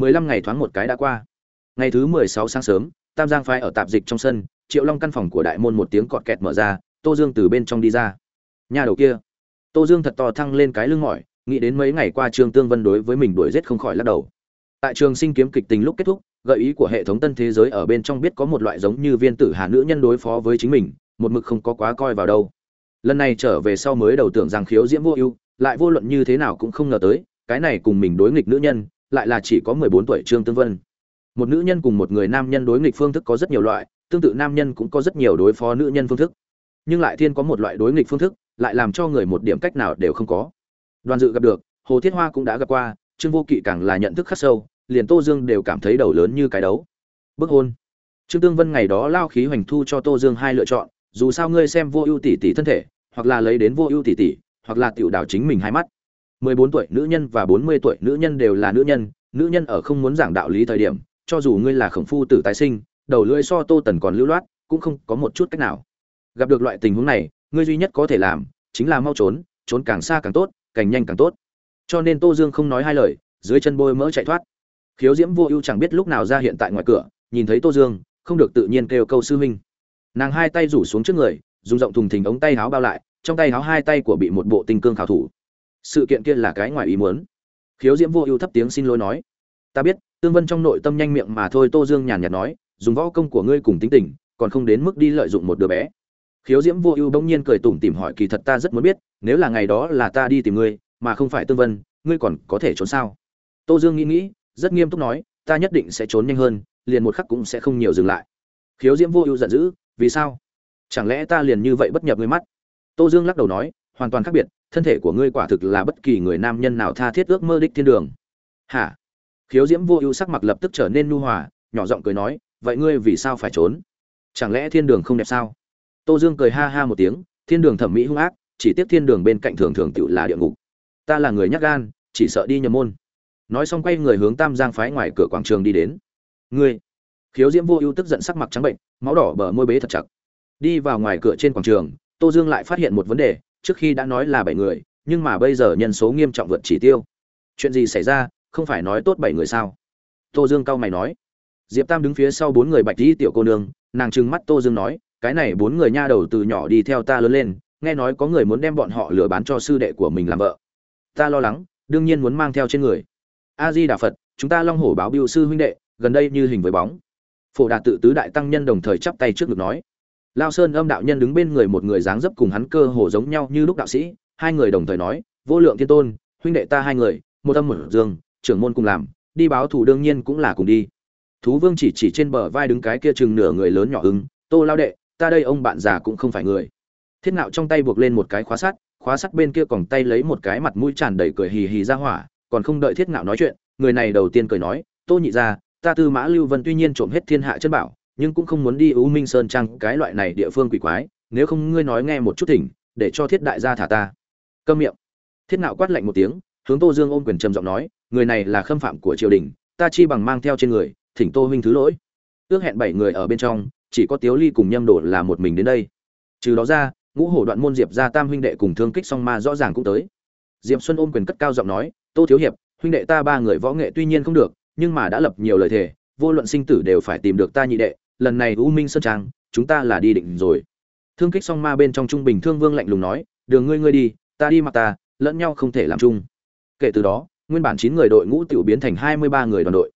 mười lăm ngày thoáng một cái đã qua. Ngày thứ mười sáu sáng sớm, tam giang phái ở tạp dịch trong sân, triệu long căn phòng của đại môn một tiếng cọt kẹt mở ra, tô dương từ bên trong đi ra. Nhà đầu kia. Tô dương thật to thăng lên cái lưng mỏi, nghĩ đến mấy ngày qua trương tương vân đối với mình đuổi giết không khỏi lắc đầu. Tại trường sinh kiếm kịch tình lúc kết thúc, gợi ý của hệ thống tân thế giới ở bên trong biết có một loại giống như viên tử hà nữ nhân đối phó với chính mình, một mực không có quá coi vào đâu. Lần này trở về sau mới đầu tưởng rằng khiếu diễm vô ưu, lại vô luận như thế nào cũng không ngờ tới, cái này cùng mình đối nghịch nữ nhân lại là chỉ có mười bốn tuổi trương tương vân. Một nữ nhân cùng một người nam nhân đối nghịch phương thức có rất nhiều loại, tương tự nam nhân cũng có rất nhiều đối phó nữ nhân phương thức. Nhưng lại thiên có một loại đối nghịch phương thức, lại làm cho người một điểm cách nào đều không có. Đoàn dự gặp được, hồ thiết hoa cũng đã gặp qua, trương vô kỵ càng là nhận thức khắc sâu, liền tô dương đều cảm thấy đầu lớn như cái đấu. Bức hôn. Trương tương vân ngày đó lao khí hoành thu cho tô dương hai lựa chọn, dù sao ngươi xem vô ưu tỷ tỷ thân thể, hoặc là lấy đến vô ưu tỷ tỷ, hoặc là tiểu đảo chính mình hai mắt mười bốn tuổi nữ nhân và bốn mươi tuổi nữ nhân đều là nữ nhân nữ nhân ở không muốn giảng đạo lý thời điểm, cho dù ngươi là khổng phu tử tái sinh, đầu lưỡi so tô tần còn lưu loát, cũng không có một chút cách nào. Gặp được loại tình huống này, ngươi duy nhất có thể làm, chính là mau trốn trốn càng xa càng tốt, càng nhanh càng tốt. Cho nên tô dương không nói hai lời, dưới chân bôi mỡ chạy thoát. Khiếu diễm vô ưu chẳng biết lúc nào ra hiện tại ngoài cửa, nhìn thấy tô dương, không được tự nhiên kêu câu sư huynh. Nàng hai tay rủ xuống trước người, dùng rộng thùng thình ống tay áo bao lại, trong tay áo hai tay của bị một bộ tinh cương khảo thủ sự kiện kia là cái ngoài ý muốn. Khiếu diễm vô ưu thấp tiếng xin lỗi nói, ta biết, tương vân trong nội tâm nhanh miệng mà thôi, tô dương nhàn nhạt nói, dùng võ công của ngươi cùng tính tình, còn không đến mức đi lợi dụng một đứa bé. Khiếu diễm vô ưu bỗng nhiên cười tủm tỉm hỏi, kỳ thật ta rất muốn biết, nếu là ngày đó là ta đi tìm ngươi, mà không phải tương vân, ngươi còn có thể trốn sao? Tô dương nghĩ nghĩ, rất nghiêm túc nói, ta nhất định sẽ trốn nhanh hơn, liền một khắc cũng sẽ không nhiều dừng lại. Khiếu diễm vô ưu giận dữ, vì sao? Chẳng lẽ ta liền như vậy bất nhập ngươi mắt? Tô dương lắc đầu nói, hoàn toàn khác biệt thân thể của ngươi quả thực là bất kỳ người nam nhân nào tha thiết ước mơ đích thiên đường. Hả? Khiếu diễm vô ưu sắc mặt lập tức trở nên nu hòa, nhỏ giọng cười nói, vậy ngươi vì sao phải trốn? Chẳng lẽ thiên đường không đẹp sao? Tô dương cười ha ha một tiếng, thiên đường thẩm mỹ hung ác, chỉ tiếc thiên đường bên cạnh thường thường tự là địa ngục. Ta là người nhắc gan, chỉ sợ đi nhầm môn. Nói xong quay người hướng tam giang phái ngoài cửa quảng trường đi đến. Ngươi? Khiếu diễm vô ưu tức giận sắc mặt trắng bệnh, máu đỏ bờ môi bế thật chặt. Đi vào ngoài cửa trên quảng trường, tô dương lại phát hiện một vấn đề trước khi đã nói là bảy người, nhưng mà bây giờ nhân số nghiêm trọng vượt chỉ tiêu. Chuyện gì xảy ra, không phải nói tốt bảy người sao? Tô dương cau mày nói. Diệp tam đứng phía sau bốn người bạch dĩ tiểu cô nương, nàng trừng mắt tô dương nói, cái này bốn người nha đầu từ nhỏ đi theo ta lớn lên, nghe nói có người muốn đem bọn họ lừa bán cho sư đệ của mình làm vợ. Ta lo lắng, đương nhiên muốn mang theo trên người. A di đà phật, chúng ta long hổ báo biêu sư huynh đệ, gần đây như hình với bóng. Phổ đạt tự tứ đại tăng nhân đồng thời chắp tay trước ngực nói lao sơn âm đạo nhân đứng bên người một người dáng dấp cùng hắn cơ hồ giống nhau như lúc đạo sĩ, hai người đồng thời nói, vô lượng thiên tôn, huynh đệ ta hai người, một âm một dương, trưởng môn cùng làm, đi báo thủ đương nhiên cũng là cùng đi. Thú vương chỉ chỉ trên bờ vai đứng cái kia chừng nửa người lớn nhỏ ứng, tô lao đệ, ta đây ông bạn già cũng không phải người. Thiết nạo trong tay buộc lên một cái khóa sắt khóa sắt bên kia còn tay lấy một cái mặt mũi tràn đầy cười hì hì ra hỏa, còn không đợi thiết nạo nói chuyện, người này đầu tiên cười nói, tô nhị ra ta tư mã lưu vân tuy nhiên trộm hết thiên hạ chân bảo nhưng cũng không muốn đi u minh sơn trang cái loại này địa phương quỷ quái, nếu không ngươi nói nghe một chút thỉnh, để cho thiết đại gia thả ta. Câm miệng. Thiết nạo quát lạnh một tiếng, hướng tô dương ôm quyền trầm giọng nói, người này là khâm phạm của triều đình, ta chi bằng mang theo trên người, thỉnh tô huynh thứ lỗi. Ước hẹn bảy người ở bên trong, chỉ có tiếu ly cùng nhâm đồ là một mình đến đây. Trừ đó ra, ngũ hổ đoạn môn diệp gia tam huynh đệ cùng thương kích song ma rõ ràng cũng tới. Diệp xuân ôm quyền cất cao giọng nói, tô thiếu hiệp, huynh đệ ta ba người võ nghệ tuy nhiên không được, nhưng mà đã lập nhiều lời thề, vô luận sinh tử đều phải tìm được ta nhị đệ lần này u minh sơn trang, chúng ta là đi định rồi. Thương kích song ma bên trong trung bình thương vương lạnh lùng nói, đường ngươi ngươi đi, ta đi mặc ta, lẫn nhau không thể làm chung. Kể từ đó, nguyên bản chín người đội ngũ tiểu biến thành hai mươi ba người đoàn đội.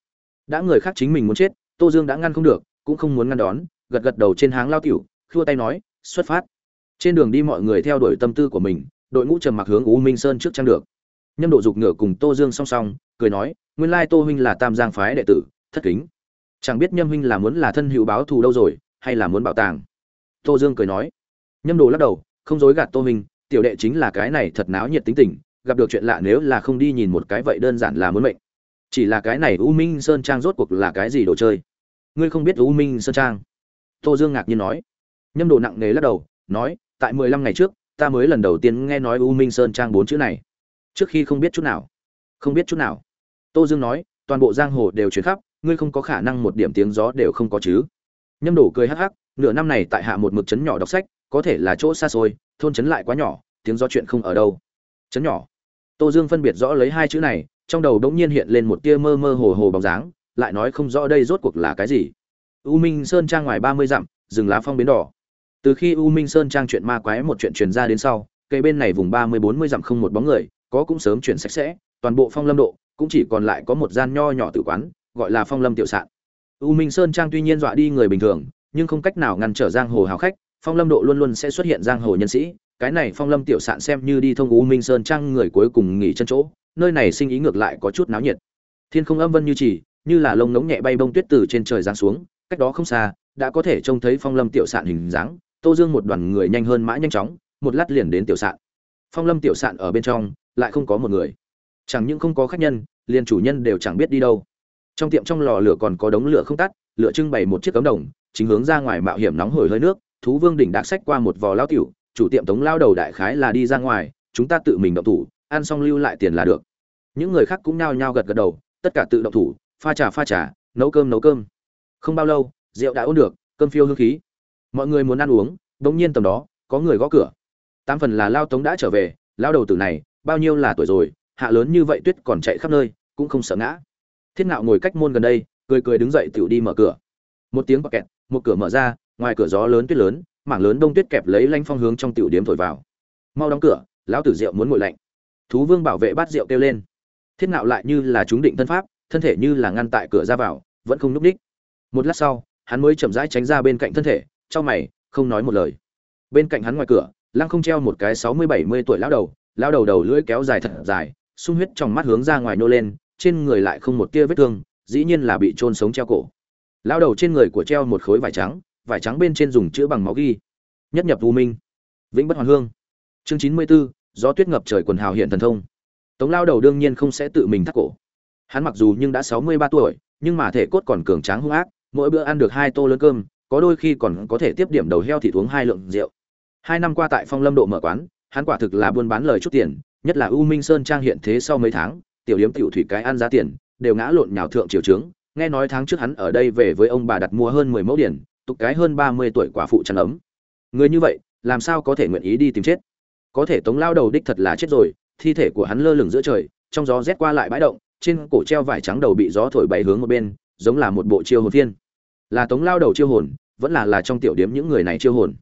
Đã người khác chính mình muốn chết, tô dương đã ngăn không được, cũng không muốn ngăn đón, gật gật đầu trên háng lao tiểu, khua tay nói, xuất phát. Trên đường đi mọi người theo đuổi tâm tư của mình, đội ngũ trầm mặc hướng u minh sơn trước trang được. Nhâm độ dục ngựa cùng tô dương song song, cười nói, nguyên lai tô huynh là tam giang phái đệ tử, thất kính chẳng biết nhâm huynh là muốn là thân hữu báo thù đâu rồi, hay là muốn bảo tàng? Tô dương cười nói. Nhâm đồ lắc đầu, không dối gạt tô huynh, tiểu đệ chính là cái này thật náo nhiệt tính tình, gặp được chuyện lạ nếu là không đi nhìn một cái vậy đơn giản là muốn mệnh. Chỉ là cái này u minh sơn trang rốt cuộc là cái gì đồ chơi? Ngươi không biết u minh sơn trang? Tô dương ngạc nhiên nói. Nhâm đồ nặng nề lắc đầu, nói, tại mười lăm ngày trước, ta mới lần đầu tiên nghe nói u minh sơn trang bốn chữ này. Trước khi không biết chút nào. Không biết chút nào. Tô dương nói, toàn bộ giang hồ đều chuyển khắp ngươi không có khả năng một điểm tiếng gió đều không có chứ. Nhâm đổ cười hắc hắc, nửa năm này tại hạ một mực trấn nhỏ đọc sách, có thể là chỗ xa xôi, thôn trấn lại quá nhỏ, tiếng gió chuyện không ở đâu. Trấn nhỏ. Tô dương phân biệt rõ lấy hai chữ này, trong đầu đống nhiên hiện lên một tia mơ mơ hồ hồ bóng dáng, lại nói không rõ đây rốt cuộc là cái gì. U minh sơn trang ngoài ba mươi dặm, rừng lá phong bến đỏ. Từ khi u minh sơn trang chuyện ma quái một chuyện truyền ra đến sau, cây bên này vùng ba mươi bốn mươi dặm không một bóng người, có cũng sớm chuyển sạch sẽ, toàn bộ phong lâm độ, cũng chỉ còn lại có một gian nho nhỏ tử quán gọi là phong lâm tiểu sạn. U minh sơn trang tuy nhiên dọa đi người bình thường, nhưng không cách nào ngăn trở giang hồ hào khách, phong lâm độ luôn luôn sẽ xuất hiện giang hồ nhân sĩ. Cái này phong lâm tiểu sạn xem như đi thông u minh sơn trang người cuối cùng nghỉ chân chỗ, nơi này sinh ý ngược lại có chút náo nhiệt. Thiên không âm vân như chỉ, như là lông ngống nhẹ bay bông tuyết từ trên trời giáng xuống, cách đó không xa, đã có thể trông thấy phong lâm tiểu sạn hình dáng. Tô dương một đoàn người nhanh hơn mã nhanh chóng, một lát liền đến tiểu sạn. Phong lâm tiểu sạn ở bên trong, lại không có một người. Chẳng những không có khách nhân, liền chủ nhân đều chẳng biết đi đâu trong tiệm trong lò lửa còn có đống lửa không tắt, lửa trưng bày một chiếc cấm đồng, chính hướng ra ngoài mạo hiểm nóng hổi hơi nước, thú vương đỉnh đạc sách qua một vò lao tiểu, chủ tiệm tống lao đầu đại khái là đi ra ngoài, chúng ta tự mình động thủ, ăn xong lưu lại tiền là được. Những người khác cũng nhao nhao gật gật đầu, tất cả tự động thủ, pha trà pha trà, nấu cơm nấu cơm. Không bao lâu, rượu đã ôn được, cơm phiêu hương khí. Mọi người muốn ăn uống, bỗng nhiên tầm đó, có người gõ cửa. Tám phần là lao tống đã trở về, lao đầu tử này, bao nhiêu là tuổi rồi, hạ lớn như vậy tuyết còn chạy khắp nơi, cũng không sợ ngã thiết ngạo ngồi cách môn gần đây, cười cười đứng dậy tựu đi mở cửa. Một tiếng bọc kẹt, một cửa mở ra, ngoài cửa gió lớn tuyết lớn, mảng lớn đông tuyết kẹp lấy lanh phong hướng trong tiểu điếm thổi vào. Mau đóng cửa, lão tử rượu muốn ngồi lạnh. Thú vương bảo vệ bát rượu kêu lên. Thiết ngạo lại như là chúng định thân pháp, thân thể như là ngăn tại cửa ra vào, vẫn không núp đích một lát sau, hắn mới chậm rãi tránh ra bên cạnh thân thể trong mày, không nói một lời. Bên cạnh hắn ngoài cửa, lăng không treo một cái sáu mươi bảy mươi tuổi lão đầu lão đầu đầu lưỡi kéo dài thật dài, sung huyết trong mắt hướng ra ngoài nô lên trên người lại không một tia vết thương dĩ nhiên là bị trôn sống treo cổ. Lao đầu trên người của treo một khối vải trắng vải trắng bên trên dùng chữ bằng máu ghi. Nhất nhập u minh. Vĩnh bất hoàn hương. Chương chín mươi 94, gió tuyết ngập trời quần hào hiện thần thông. Tống lao đầu đương nhiên không sẽ tự mình thắt cổ. Hắn mặc dù nhưng đã sáu mươi ba tuổi nhưng mà thể cốt còn cường tráng hung ác mỗi bữa ăn được hai tô lớn cơm có đôi khi còn có thể tiếp điểm đầu heo thì uống hai lượng rượu. Hai năm qua tại phong lâm độ mở quán hắn quả thực là buôn bán lời chút tiền nhất là u minh sơn trang hiện thế sau mấy tháng tiểu điếm tiểu thủy cái ăn giá tiền, đều ngã lộn nhào thượng triều trướng. Nghe nói tháng trước hắn ở đây về với ông bà đặt mua hơn mười mẫu điển, tục cái hơn ba mươi tuổi quả phụ chăn ấm. Người như vậy, làm sao có thể nguyện ý đi tìm chết? Có thể tống lao đầu đích thật là chết rồi, thi thể của hắn lơ lửng giữa trời, trong gió rét qua lại bãi động, trên cổ treo vải trắng đầu bị gió thổi bay hướng một bên, giống là một bộ chiêu hồn phiên. Là tống lao đầu chiêu hồn, vẫn là là trong tiểu điếm những người này chiêu hồn.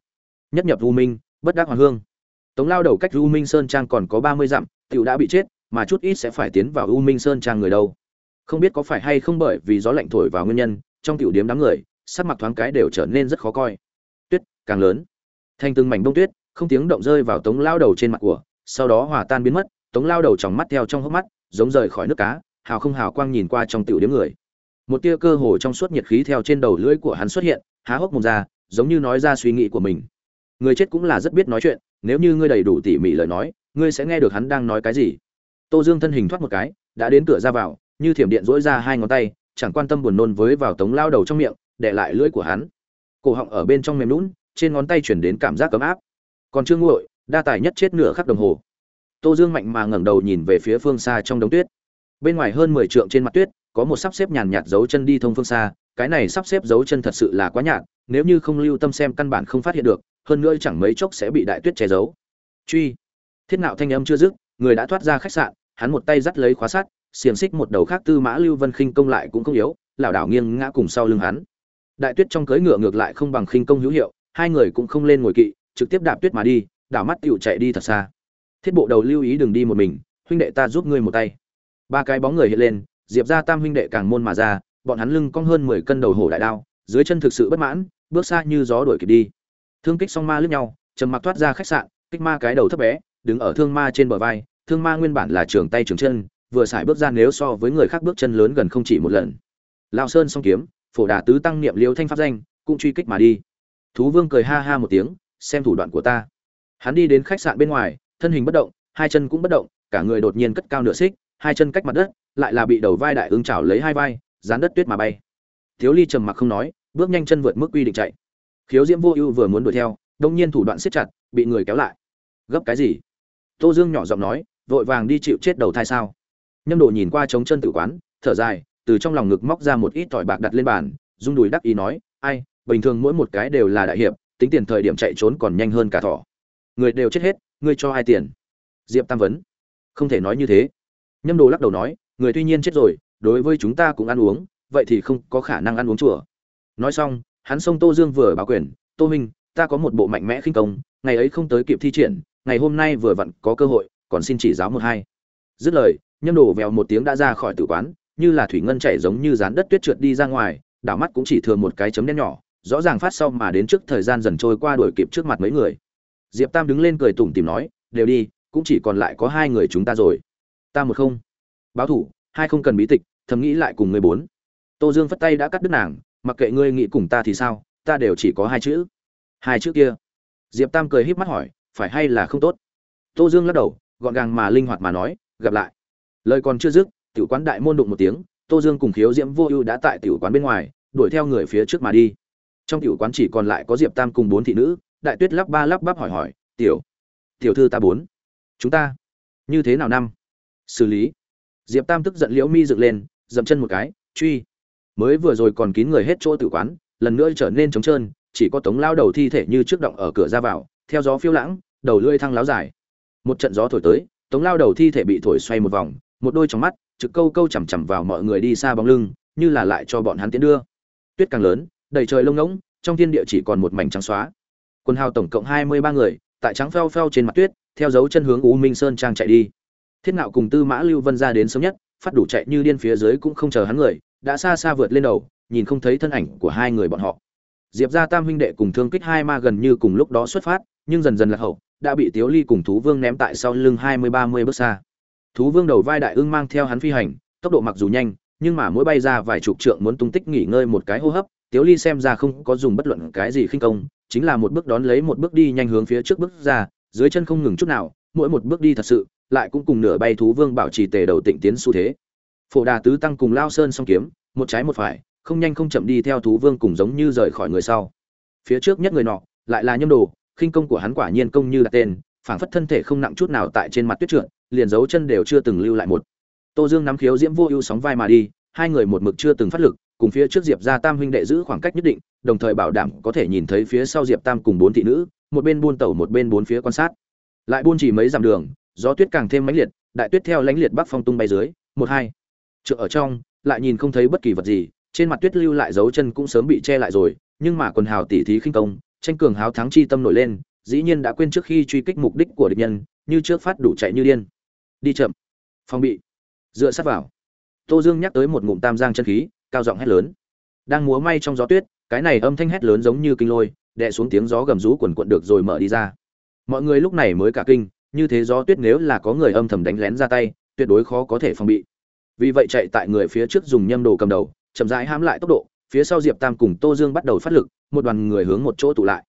Nhất nhập u minh, bất đắc hoàng hương. Tống lao đầu cách u minh sơn trang còn có ba mươi dặm, tiểu đã bị chết mà chút ít sẽ phải tiến vào u minh sơn trang người đâu. Không biết có phải hay không bởi vì gió lạnh thổi vào nguyên nhân, trong tiểu điếm đám người, sắc mặt thoáng cái đều trở nên rất khó coi. Tuyết, càng lớn. Thành từng mảnh bông tuyết, không tiếng động rơi vào tống lao đầu trên mặt của, sau đó hòa tan biến mất, tống lao đầu trong mắt theo trong hốc mắt, giống rời khỏi nước cá, hào không hào quang nhìn qua trong tiểu điếm người. Một tia cơ hồ trong suốt nhiệt khí theo trên đầu lưỡi của hắn xuất hiện, há hốc mồm ra, giống như nói ra suy nghĩ của mình. Người chết cũng là rất biết nói chuyện, nếu như ngươi đầy đủ tỉ mỉ lời nói, ngươi sẽ nghe được hắn đang nói cái gì tô dương thân hình thoát một cái đã đến cửa ra vào như thiểm điện rũi ra hai ngón tay chẳng quan tâm buồn nôn với vào tống lao đầu trong miệng để lại lưỡi của hắn. Cổ họng ở bên trong mềm nhũn, trên ngón tay chuyển đến cảm giác cấm áp. Còn chưa nguội đa tài nhất chết nửa khắc đồng hồ. Tô dương mạnh mà ngẩng đầu nhìn về phía phương xa trong đống tuyết. Bên ngoài hơn mười trượng trên mặt tuyết có một sắp xếp nhàn nhạt dấu chân đi thông phương xa cái này sắp xếp dấu chân thật sự là quá nhạt nếu như không lưu tâm xem căn bản không phát hiện được hơn nữa chẳng mấy chốc sẽ bị đại tuyết che giấu. Truy. Thiết nạo thanh âm chưa dứt người đã thoát ra khách sạn hắn một tay dắt lấy khóa sắt, xiềng xích một đầu khác tư mã lưu vân khinh công lại cũng không yếu, lảo đảo nghiêng ngã cùng sau lưng hắn. Đại tuyết trong cưỡi ngựa ngược lại không bằng khinh công hữu hiệu, hai người cũng không lên ngồi kỵ, trực tiếp đạp tuyết mà đi, đảo mắt tiểu chạy đi thật xa. Thiết bộ đầu lưu ý đừng đi một mình, huynh đệ ta giúp ngươi một tay. Ba cái bóng người hiện lên, diệp gia tam huynh đệ càng môn mà ra, bọn hắn lưng cong hơn mười cân đầu hổ đại đao, dưới chân thực sự bất mãn, bước xa như gió đuổi kịp đi. Thương kích song ma lướt nhau, trầm mặc thoát ra khách sạn, kích ma cái đầu thấp bé, đứng ở thương ma trên bờ vai thương ma nguyên bản là trường tay trường chân, vừa xài bước ra nếu so với người khác bước chân lớn gần không chỉ một lần. Lao sơn song kiếm, phổ đà tứ tăng niệm liêu thanh pháp danh, cũng truy kích mà đi. Thú vương cười ha ha một tiếng, xem thủ đoạn của ta. Hắn đi đến khách sạn bên ngoài, thân hình bất động, hai chân cũng bất động, cả người đột nhiên cất cao nửa xích, hai chân cách mặt đất, lại là bị đầu vai đại ứng chảo lấy hai vai, dán đất tuyết mà bay. Thiếu ly trầm mặc không nói, bước nhanh chân vượt mức quy định chạy. Khiếu diễm vô ưu vừa muốn đuổi theo, đông nhiên thủ đoạn siết chặt, bị người kéo lại. Gấp cái gì? Tô dương nhỏ giọng nói vội vàng đi chịu chết đầu thai sao? Nhâm đồ nhìn qua trống chân tử quán, thở dài, từ trong lòng ngực móc ra một ít tỏi bạc đặt lên bàn, rung đùi đắc ý nói, ai, bình thường mỗi một cái đều là đại hiệp, tính tiền thời điểm chạy trốn còn nhanh hơn cả thỏ. Người đều chết hết, ngươi cho ai tiền? Diệp tam vấn. Không thể nói như thế. Nhâm đồ lắc đầu nói, người tuy nhiên chết rồi, đối với chúng ta cũng ăn uống, vậy thì không có khả năng ăn uống chùa. Nói xong, hắn xông tô dương vừa báo quyền, tô minh ta có một bộ mạnh mẽ khinh công, ngày ấy không tới kịp thi triển, ngày hôm nay vừa vặn có cơ hội còn xin chỉ giáo một hai. Dứt lời, nhâm đổ vèo một tiếng đã ra khỏi tử quán, như là thủy ngân chảy giống như dán đất tuyết trượt đi ra ngoài, đảo mắt cũng chỉ thừa một cái chấm đen nhỏ, rõ ràng phát sau mà đến trước thời gian dần trôi qua đuổi kịp trước mặt mấy người. Diệp tam đứng lên cười tủm tìm nói, đều đi, cũng chỉ còn lại có hai người chúng ta rồi. Ta một không. Báo thủ, hai không cần bí tịch, thầm nghĩ lại cùng người bốn. Tô dương phất tay đã cắt đứt nàng, mặc kệ ngươi nghĩ cùng ta thì sao, ta đều chỉ có hai chữ. Hai chữ kia? Diệp tam cười híp mắt hỏi, phải hay là không tốt? Tô dương lắc đầu gọn gàng mà linh hoạt mà nói, gặp lại. Lời còn chưa dứt, tiểu quán đại môn đụng một tiếng, tô dương cùng khiếu diễm vô ưu đã tại tiểu quán bên ngoài, đuổi theo người phía trước mà đi. Trong tiểu quán chỉ còn lại có diệp tam cùng bốn thị nữ, đại tuyết lắp ba lắp bắp hỏi hỏi, tiểu tiểu thư ta bốn, chúng ta như thế nào năm? Xử lý. Diệp tam tức giận liễu mi dựng lên, dậm chân một cái, truy, mới vừa rồi còn kín người hết chỗ tử quán, lần nữa trở nên trống trơn, chỉ có tống lao đầu thi thể như trước động ở cửa ra vào, theo gió phiêu lãng, đầu lưỡi thăng láo dài một trận gió thổi tới, tống lao đầu thi thể bị thổi xoay một vòng, một đôi trong mắt, trực câu câu chằm chằm vào mọi người đi xa bóng lưng, như là lại cho bọn hắn tiến đưa. Tuyết càng lớn, đầy trời lông ngỗng, trong thiên địa chỉ còn một mảnh trắng xóa. Quân hào tổng cộng hai mươi ba người, tại trắng pheo pheo trên mặt tuyết, theo dấu chân hướng u minh sơn trang chạy đi. Thiết Nạo cùng tư mã lưu vân ra đến sớm nhất, phát đủ chạy như điên phía dưới cũng không chờ hắn người, đã xa xa vượt lên đầu, nhìn không thấy thân ảnh của hai người bọn họ. Diệp gia tam huynh đệ cùng thương kích hai ma gần như cùng lúc đó xuất phát, nhưng dần dần lạc hậu đã bị tiếu ly cùng thú vương ném tại sau lưng hai mươi ba mươi bước xa. Thú vương đầu vai đại ưng mang theo hắn phi hành, tốc độ mặc dù nhanh, nhưng mà mỗi bay ra vài chục trượng muốn tung tích nghỉ ngơi một cái hô hấp, tiếu ly xem ra không có dùng bất luận cái gì khinh công, chính là một bước đón lấy một bước đi nhanh hướng phía trước bước ra, dưới chân không ngừng chút nào, mỗi một bước đi thật sự, lại cũng cùng nửa bay thú vương bảo trì tề đầu tịnh tiến xu thế. Phổ đà tứ tăng cùng lao sơn song kiếm, một trái một phải, không nhanh không chậm đi theo thú vương cùng giống như rời khỏi người sau. Phía trước nhất người nọ, lại là nhâm đồ khinh công của hắn quả nhiên công như đặt tên, phảng phất thân thể không nặng chút nào tại trên mặt tuyết trượt, liền dấu chân đều chưa từng lưu lại một. Tô dương nắm khiếu diễm vô ưu sóng vai mà đi, hai người một mực chưa từng phát lực, cùng phía trước diệp ra tam huynh đệ giữ khoảng cách nhất định, đồng thời bảo đảm có thể nhìn thấy phía sau diệp tam cùng bốn thị nữ, một bên buôn tẩu một bên bốn phía quan sát. Lại buôn chỉ mấy dặm đường, gió tuyết càng thêm mãnh liệt, đại tuyết theo lãnh liệt bắc phong tung bay dưới, một hai. Chợ ở trong, lại nhìn không thấy bất kỳ vật gì, trên mặt tuyết lưu lại dấu chân cũng sớm bị che lại rồi, nhưng mà quần hào tỉ thí khinh công tranh cường háo thắng chi tâm nổi lên, dĩ nhiên đã quên trước khi truy kích mục đích của địch nhân, như trước phát đủ chạy như điên. Đi chậm. Phòng bị. Dựa sát vào. Tô dương nhắc tới một ngụm tam giang chân khí, cao giọng hét lớn. Đang múa may trong gió tuyết, cái này âm thanh hét lớn giống như kinh lôi, đè xuống tiếng gió gầm rú quần quận được rồi mở đi ra. Mọi người lúc này mới cả kinh, như thế gió tuyết nếu là có người âm thầm đánh lén ra tay, tuyệt đối khó có thể phòng bị. Vì vậy chạy tại người phía trước dùng nhâm đồ cầm đầu, chậm rãi hãm lại tốc độ phía sau diệp tam cùng tô dương bắt đầu phát lực, một đoàn người hướng một chỗ tụ lại.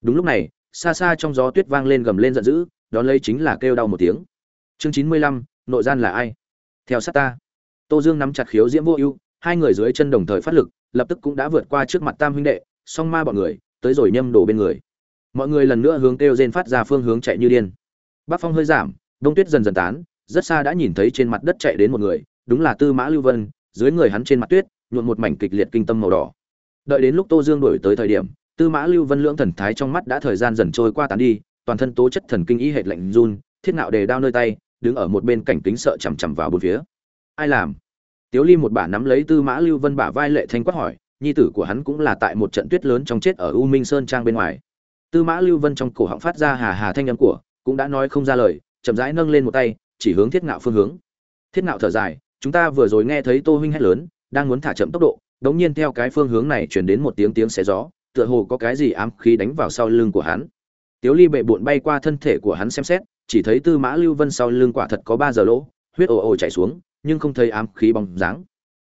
Đúng lúc này, xa xa trong gió tuyết vang lên gầm lên giận dữ, đón lấy chính là kêu đau một tiếng. Chương chín mươi lăm, nội gian là ai? Theo sát ta. Tô dương nắm chặt khiếu diễm vô ưu, hai người dưới chân đồng thời phát lực, lập tức cũng đã vượt qua trước mặt tam huynh đệ, song ma bọn người, tới rồi nhâm đổ bên người. Mọi người lần nữa hướng kêu rên phát ra phương hướng chạy như điên. Bác phong hơi giảm, đông tuyết dần dần tán, rất xa đã nhìn thấy trên mặt đất chạy đến một người, đúng là tư mã lưu vân, dưới người hắn trên mặt tuyết nhuộm một mảnh kịch liệt kinh tâm màu đỏ. Đợi đến lúc tô dương đổi tới thời điểm, tư mã lưu vân lưỡng thần thái trong mắt đã thời gian dần trôi qua tán đi, toàn thân tố chất thần kinh ý hệt lạnh run, thiết nạo đề đao nơi tay, đứng ở một bên cảnh kính sợ chằm chằm vào bốn phía. Ai làm? Tiếu ly một bả nắm lấy tư mã lưu vân bả vai lệ thanh quát hỏi, nhi tử của hắn cũng là tại một trận tuyết lớn trong chết ở u minh sơn trang bên ngoài. Tư mã lưu vân trong cổ họng phát ra hà hà thanh âm của, cũng đã nói không ra lời, chậm rãi nâng lên một tay, chỉ hướng thiết nạo phương hướng. Thiết nạo thở dài, chúng ta vừa rồi nghe thấy tô huynh hét lớn đang muốn thả chậm tốc độ đống nhiên theo cái phương hướng này truyền đến một tiếng tiếng xé gió, tựa hồ có cái gì ám khí đánh vào sau lưng của hắn. Tiếu ly bệ bụn bay qua thân thể của hắn xem xét, chỉ thấy tư mã lưu vân sau lưng quả thật có ba giờ lỗ, huyết ồ ồ chảy xuống, nhưng không thấy ám khí bóng dáng.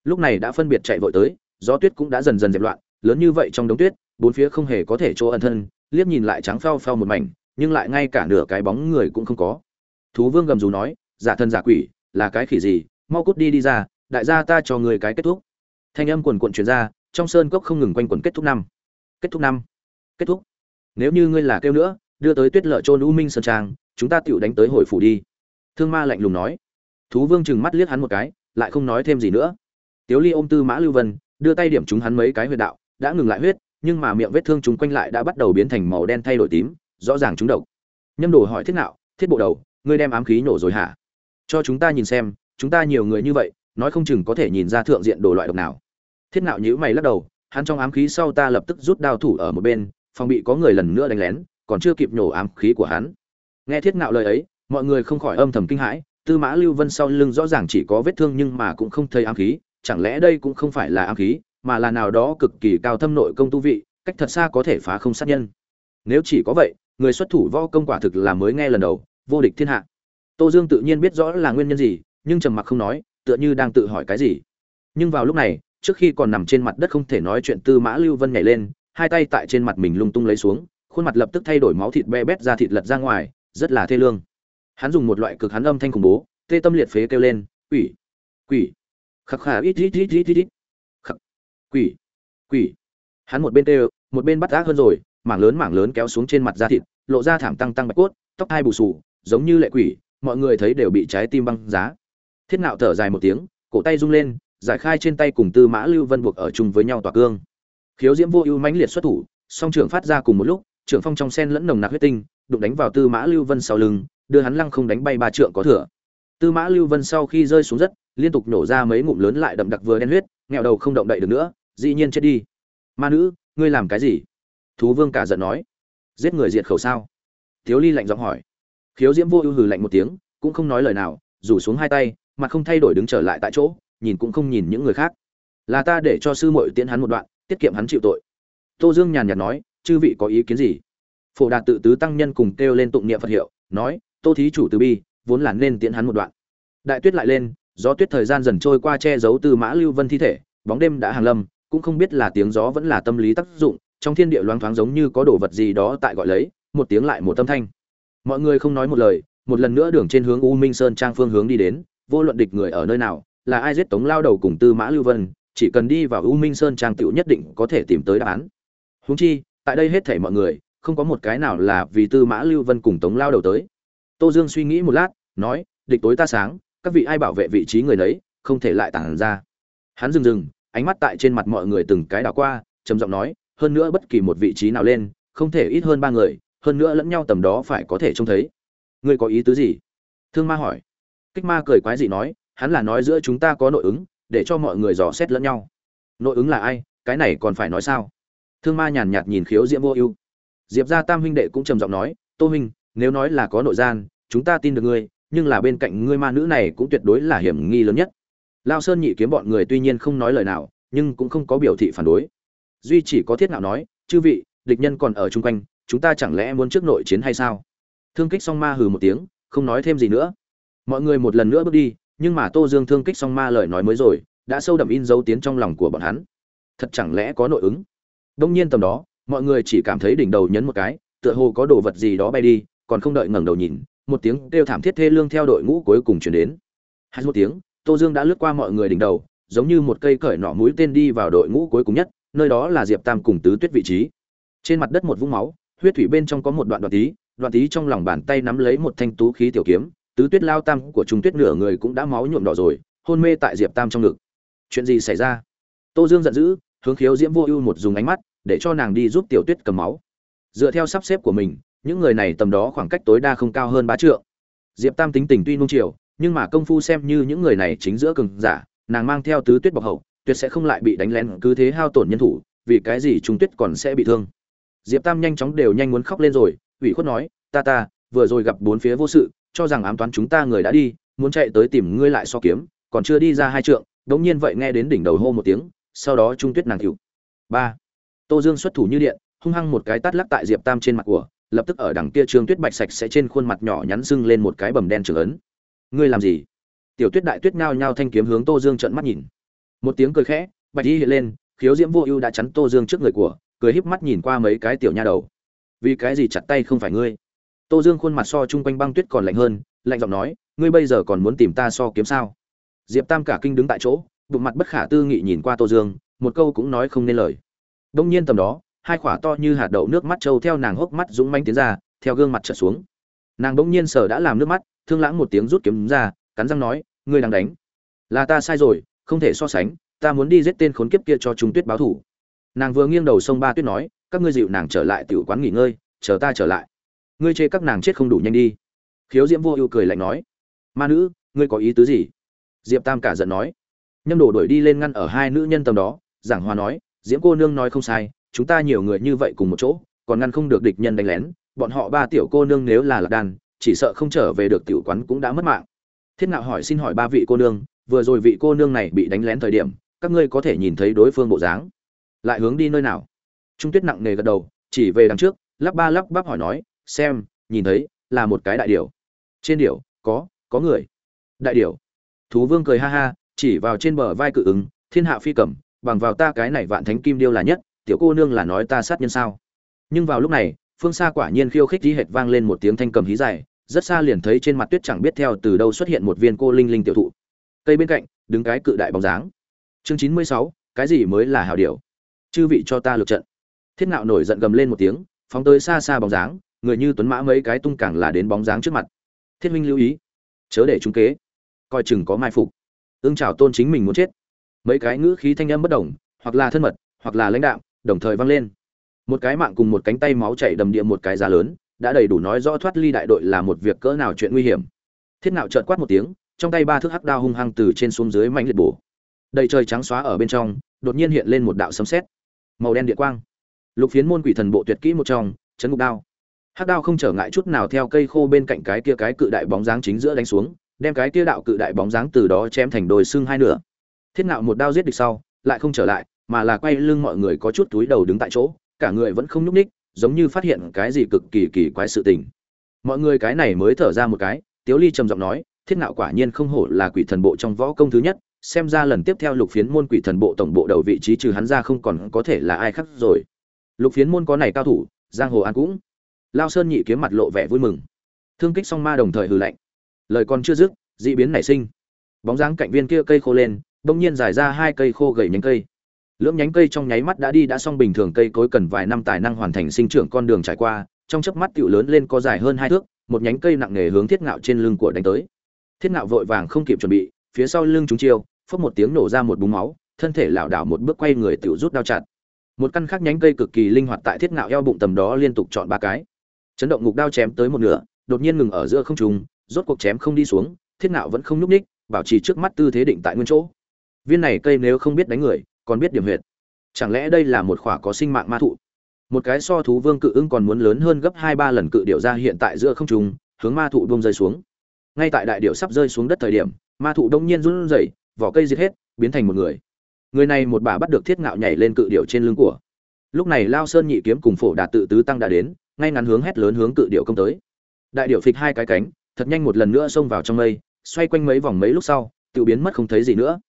Lúc này đã phân biệt chạy vội tới, gió tuyết cũng đã dần dần dẹp loạn, lớn như vậy trong đống tuyết, bốn phía không hề có thể chỗ ẩn thân, liếc nhìn lại trắng phao phao một mảnh, nhưng lại ngay cả nửa cái bóng người cũng không có. Thú vương gầm rú nói, giả thân giả quỷ, là cái khỉ gì? Mau cút đi đi ra đại gia ta cho người cái kết thúc. Thanh âm quần quận truyền ra, trong sơn cốc không ngừng quanh quẩn kết thúc năm. Kết thúc năm. Kết thúc. Nếu như ngươi là kêu nữa, đưa tới tuyết lợi trôn u minh sơn trang, chúng ta tựu đánh tới hồi phủ đi. Thương ma lạnh lùng nói. Thú vương chừng mắt liếc hắn một cái, lại không nói thêm gì nữa. Tiếu ly ôm tư mã lưu vân, đưa tay điểm chúng hắn mấy cái huyệt đạo, đã ngừng lại huyết, nhưng mà miệng vết thương chúng quanh lại đã bắt đầu biến thành màu đen thay đổi tím, rõ ràng chúng độc. Nhâm đồ hỏi thiết nào thiết bộ đầu, ngươi đem ám khí nổ rồi hả? Cho chúng ta nhìn xem, chúng ta nhiều người như vậy nói không chừng có thể nhìn ra thượng diện đồ loại độc nào. Thiết nạo nhíu mày lắc đầu, hắn trong ám khí sau ta lập tức rút đao thủ ở một bên, phòng bị có người lần nữa đánh lén, còn chưa kịp nhổ ám khí của hắn. Nghe thiết nạo lời ấy, mọi người không khỏi âm thầm kinh hãi, tư mã lưu vân sau lưng rõ ràng chỉ có vết thương nhưng mà cũng không thấy ám khí, chẳng lẽ đây cũng không phải là ám khí, mà là nào đó cực kỳ cao thâm nội công tu vị, cách thật xa có thể phá không sát nhân. Nếu chỉ có vậy, người xuất thủ võ công quả thực là mới nghe lần đầu, vô địch thiên hạ. Tô dương tự nhiên biết rõ là nguyên nhân gì, nhưng trầm mặc không nói tựa như đang tự hỏi cái gì. Nhưng vào lúc này, trước khi còn nằm trên mặt đất không thể nói chuyện tư mã lưu vân nhảy lên, hai tay tại trên mặt mình lung tung lấy xuống, khuôn mặt lập tức thay đổi máu thịt be bét ra thịt lật ra ngoài, rất là thê lương. Hắn dùng một loại cực hắn âm thanh khủng bố, tê tâm liệt phế kêu lên, quỷ quỷ. Khắc khả ít ít ít ít ít ít. Khắc, quỷ quỷ. Hắn một bên tê một bên bắt ác hơn rồi, mảng lớn mảng lớn kéo xuống trên mặt da thịt, lộ ra thảm tăng tăng bạch cốt, tóc hai bù sù giống như lệ quỷ, mọi người thấy đều bị trái tim băng giá thiết nạo thở dài một tiếng, cổ tay rung lên, giải khai trên tay cùng tư mã lưu vân buộc ở chung với nhau tỏa cương. Khiếu diễm vô ưu mãnh liệt xuất thủ, song trưởng phát ra cùng một lúc, trưởng phong trong sen lẫn nồng nặc huyết tinh, đụng đánh vào tư mã lưu vân sau lưng, đưa hắn lăng không đánh bay ba trượng có thừa. Tư mã lưu vân sau khi rơi xuống đất liên tục nổ ra mấy ngụm lớn lại đậm đặc vừa đen huyết, nghẹo đầu không động đậy được nữa, dĩ nhiên chết đi. Ma nữ, ngươi làm cái gì? Thú vương cả giận nói. Giết người diệt khẩu sao? Thiếu ly lạnh giọng hỏi. Khiếu diễm vô ưu hừ lạnh một tiếng, cũng không nói lời nào, rủ xuống hai tay mặt không thay đổi đứng trở lại tại chỗ, nhìn cũng không nhìn những người khác. Là ta để cho sư muội tiễn hắn một đoạn, tiết kiệm hắn chịu tội. Tô dương nhàn nhạt nói, chư vị có ý kiến gì? Phổ đạt tự tứ tăng nhân cùng kêu lên tụng niệm phật hiệu, nói, tô thí chủ từ bi, vốn là nên tiễn hắn một đoạn. Đại tuyết lại lên, gió tuyết thời gian dần trôi qua che giấu từ mã lưu vân thi thể, bóng đêm đã hàng lâm, cũng không biết là tiếng gió vẫn là tâm lý tác dụng, trong thiên địa loáng thoáng giống như có đồ vật gì đó tại gọi lấy, một tiếng lại một tâm thanh. Mọi người không nói một lời, một lần nữa đường trên hướng u minh sơn trang phương hướng đi đến vô luận địch người ở nơi nào, là ai giết tống lao đầu cùng tư mã lưu vân, chỉ cần đi vào u minh sơn trang tựu nhất định có thể tìm tới đáp án. Huống chi, tại đây hết thảy mọi người, không có một cái nào là vì tư mã lưu vân cùng tống lao đầu tới. Tô dương suy nghĩ một lát, nói, địch tối ta sáng, các vị ai bảo vệ vị trí người nấy, không thể lại tản ra. Hắn dừng dừng, ánh mắt tại trên mặt mọi người từng cái đảo qua, trầm giọng nói, hơn nữa bất kỳ một vị trí nào lên, không thể ít hơn ba người, hơn nữa lẫn nhau tầm đó phải có thể trông thấy. Ngươi có ý tứ gì? Thương ma hỏi kích ma cười quái dị nói, hắn là nói giữa chúng ta có nội ứng, để cho mọi người dò xét lẫn nhau. Nội ứng là ai? Cái này còn phải nói sao? Thương ma nhàn nhạt nhìn khiếu diễm vô ưu. Diệp gia tam huynh đệ cũng trầm giọng nói, tô huynh, nếu nói là có nội gian, chúng ta tin được ngươi, nhưng là bên cạnh ngươi ma nữ này cũng tuyệt đối là hiểm nghi lớn nhất. Lao sơn nhị kiếm bọn người tuy nhiên không nói lời nào, nhưng cũng không có biểu thị phản đối. Duy chỉ có thiết nào nói, chư vị, địch nhân còn ở chung quanh, chúng ta chẳng lẽ muốn trước nội chiến hay sao? Thương kích song ma hừ một tiếng, không nói thêm gì nữa mọi người một lần nữa bước đi, nhưng mà tô dương thương kích song ma lời nói mới rồi, đã sâu đậm in dấu tiến trong lòng của bọn hắn. Thật chẳng lẽ có nội ứng? Đông nhiên tầm đó, mọi người chỉ cảm thấy đỉnh đầu nhấn một cái, tựa hồ có đồ vật gì đó bay đi, còn không đợi ngẩng đầu nhìn, một tiếng kêu thảm thiết thê lương theo đội ngũ cuối cùng chuyển đến. Hai một tiếng, tô dương đã lướt qua mọi người đỉnh đầu, giống như một cây cởi nỏ mũi tên đi vào đội ngũ cuối cùng nhất, nơi đó là diệp tam cùng tứ tuyết vị trí. Trên mặt đất một vũng máu, huyết thủy bên trong có một đoạn đoạn tí đoạn tí trong lòng bàn tay nắm lấy một thanh tú khí tiểu kiếm tứ tuyết lao tam của trung tuyết nửa người cũng đã máu nhuộm đỏ rồi, hôn mê tại diệp tam trong ngực. Chuyện gì xảy ra? Tô dương giận dữ, hướng khiếu diễm vô ưu một dùng ánh mắt, để cho nàng đi giúp tiểu tuyết cầm máu. Dựa theo sắp xếp của mình, những người này tầm đó khoảng cách tối đa không cao hơn ba trượng. Diệp tam tính tình tuy nung chiều, nhưng mà công phu xem như những người này chính giữa cường giả, nàng mang theo tứ tuyết bọc hậu, tuyệt sẽ không lại bị đánh lén cứ thế hao tổn nhân thủ, vì cái gì trung tuyết còn sẽ bị thương. Diệp tam nhanh chóng đều nhanh muốn khóc lên rồi, ủy khuất nói, ta ta, vừa rồi gặp bốn phía vô sự cho rằng ám toán chúng ta người đã đi, muốn chạy tới tìm ngươi lại so kiếm, còn chưa đi ra hai trượng, đống nhiên vậy nghe đến đỉnh đầu hô một tiếng, sau đó trung tuyết nàng hiểu ba. Tô dương xuất thủ như điện, hung hăng một cái tát lắc tại diệp tam trên mặt của, lập tức ở đằng kia trương tuyết bạch sạch sẽ trên khuôn mặt nhỏ nhắn sưng lên một cái bầm đen trưởng ấn. Ngươi làm gì? Tiểu tuyết đại tuyết ngao nhao thanh kiếm hướng tô dương trợn mắt nhìn. Một tiếng cười khẽ, bạch y hiện lên, khiếu diễm vô ưu đã chắn tô dương trước người của, cười híp mắt nhìn qua mấy cái tiểu nha đầu. Vì cái gì chặt tay không phải ngươi? Tô dương khuôn mặt so chung quanh băng tuyết còn lạnh hơn, lạnh giọng nói, ngươi bây giờ còn muốn tìm ta so kiếm sao? Diệp tam cả kinh đứng tại chỗ, bụng mặt bất khả tư nghị nhìn qua tô dương, một câu cũng nói không nên lời. Đông nhiên tầm đó, hai khỏa to như hạt đậu nước mắt trâu theo nàng hốc mắt dũng mãnh tiến ra, theo gương mặt trở xuống. Nàng bỗng nhiên sở đã làm nước mắt, thương lãng một tiếng rút kiếm ra, cắn răng nói, ngươi đang đánh. Là ta sai rồi, không thể so sánh, ta muốn đi giết tên khốn kiếp kia cho trung tuyết báo thù. nàng vừa nghiêng đầu sông ba tuyết nói, các ngươi dịu nàng trở lại tiểu quán nghỉ ngơi, chờ ta trở lại ngươi chê các nàng chết không đủ nhanh đi. Khiếu diễm vô ưu cười lạnh nói, ma nữ, ngươi có ý tứ gì? Diệp tam cả giận nói. Nhâm đổ đuổi đi lên ngăn ở hai nữ nhân tầm đó, giảng hòa nói, diễm cô nương nói không sai, chúng ta nhiều người như vậy cùng một chỗ, còn ngăn không được địch nhân đánh lén, bọn họ ba tiểu cô nương nếu là lạc đàn, chỉ sợ không trở về được tiểu quán cũng đã mất mạng. Thiết ngạo hỏi, xin hỏi ba vị cô nương, vừa rồi vị cô nương này bị đánh lén thời điểm, các ngươi có thể nhìn thấy đối phương bộ dáng? Lại hướng đi nơi nào? Trung tuyết nặng nề gật đầu, chỉ về đằng trước, lắp ba lắp bắp hỏi nói xem, nhìn thấy, là một cái đại điểu. Trên điểu, có có người. Đại điểu. Thú vương cười ha ha, chỉ vào trên bờ vai cự ứng, thiên hạ phi cẩm bằng vào ta cái này vạn thánh kim điêu là nhất, tiểu cô nương là nói ta sát nhân sao. Nhưng vào lúc này, phương xa quả nhiên khiêu khích đi hệt vang lên một tiếng thanh cầm hí dài, rất xa liền thấy trên mặt tuyết chẳng biết theo từ đâu xuất hiện một viên cô linh linh tiểu thụ. Cây bên cạnh, đứng cái cự đại bóng dáng. Chương chín mươi sáu, cái gì mới là hảo điều chư vị cho ta lượt trận. Thiết nạo nổi giận gầm lên một tiếng, phóng tới xa xa bóng dáng người như tuấn mã mấy cái tung càng là đến bóng dáng trước mặt. Thiết minh lưu ý, chớ để chúng kế, coi chừng có mai phục. Ương chào tôn chính mình muốn chết. Mấy cái ngữ khí thanh âm bất đồng, hoặc là thân mật, hoặc là lãnh đạo, đồng thời vang lên. Một cái mạng cùng một cánh tay máu chảy đầm địa một cái giá lớn, đã đầy đủ nói rõ thoát ly đại đội là một việc cỡ nào chuyện nguy hiểm. Thiết nạo trợn quát một tiếng, trong tay ba thước hắc đao hung hăng từ trên xuống dưới mạnh liệt bổ. Đầy trời trắng xóa ở bên trong, đột nhiên hiện lên một đạo sấm sét. Màu đen địa quang. Lục phiến môn quỷ thần bộ tuyệt kỹ một trong, chấn ngục đao hắc đao không trở ngại chút nào theo cây khô bên cạnh cái kia cái cự đại bóng dáng chính giữa đánh xuống, đem cái kia đạo cự đại bóng dáng từ đó chém thành đôi xương hai nửa. Thiết nạo một đao giết địch sau, lại không trở lại, mà là quay lưng mọi người có chút túi đầu đứng tại chỗ, cả người vẫn không nhúc ních giống như phát hiện cái gì cực kỳ kỳ quái sự tình. Mọi người cái này mới thở ra một cái, tiếu ly trầm giọng nói, thiết nạo quả nhiên không hổ là quỷ thần bộ trong võ công thứ nhất, xem ra lần tiếp theo lục phiến môn quỷ thần bộ tổng bộ đầu vị trí trừ hắn ra không còn có thể là ai khác rồi. Lục phiến môn có này cao thủ, giang hồ an cũng lao sơn nhị kiếm mặt lộ vẻ vui mừng. Thương kích song ma đồng thời hừ lạnh. Lời còn chưa dứt, dị biến nảy sinh. Bóng dáng cạnh viên kia cây khô lên, bỗng nhiên dài ra hai cây khô gầy nhánh cây. Lưỡng nhánh cây trong nháy mắt đã đi đã xong bình thường cây cối cần vài năm tài năng hoàn thành sinh trưởng con đường trải qua, trong chớp mắt tựu lớn lên có dài hơn hai thước, một nhánh cây nặng nề hướng thiết ngạo trên lưng của đánh tới. Thiết ngạo vội vàng không kịp chuẩn bị, phía sau lưng chúng chiêu, phốc một tiếng nổ ra một búng máu, thân thể lảo đảo một bước quay người tựu rút đao chặt. Một căn khác nhánh cây cực kỳ linh hoạt tại thiết ngạo eo bụng tầm đó liên tục chọn ba cái chấn động ngục đao chém tới một nửa, đột nhiên ngừng ở giữa không trung, rốt cuộc chém không đi xuống, thiết ngạo vẫn không nhúc ních bảo trì trước mắt tư thế định tại nguyên chỗ. Viên này cây nếu không biết đánh người, còn biết điểm huyệt. Chẳng lẽ đây là một khỏa có sinh mạng ma thụ? Một cái so thú vương cự ưng còn muốn lớn hơn gấp hai ba lần cự điệu ra hiện tại giữa không trung, hướng ma thụ buông rơi xuống. Ngay tại đại điệu sắp rơi xuống đất thời điểm, ma thụ đông nhiên run rẩy, vỏ cây giết hết, biến thành một người. Người này một bà bắt được thiết ngạo nhảy lên cự điệu trên lưng của. Lúc này lao sơn nhị kiếm cùng phổ đạt tự tứ tăng đã đến ngay ngắn hướng hét lớn hướng cự điệu công tới. Đại điệu phịch hai cái cánh, thật nhanh một lần nữa xông vào trong mây, xoay quanh mấy vòng mấy lúc sau, tự biến mất không thấy gì nữa.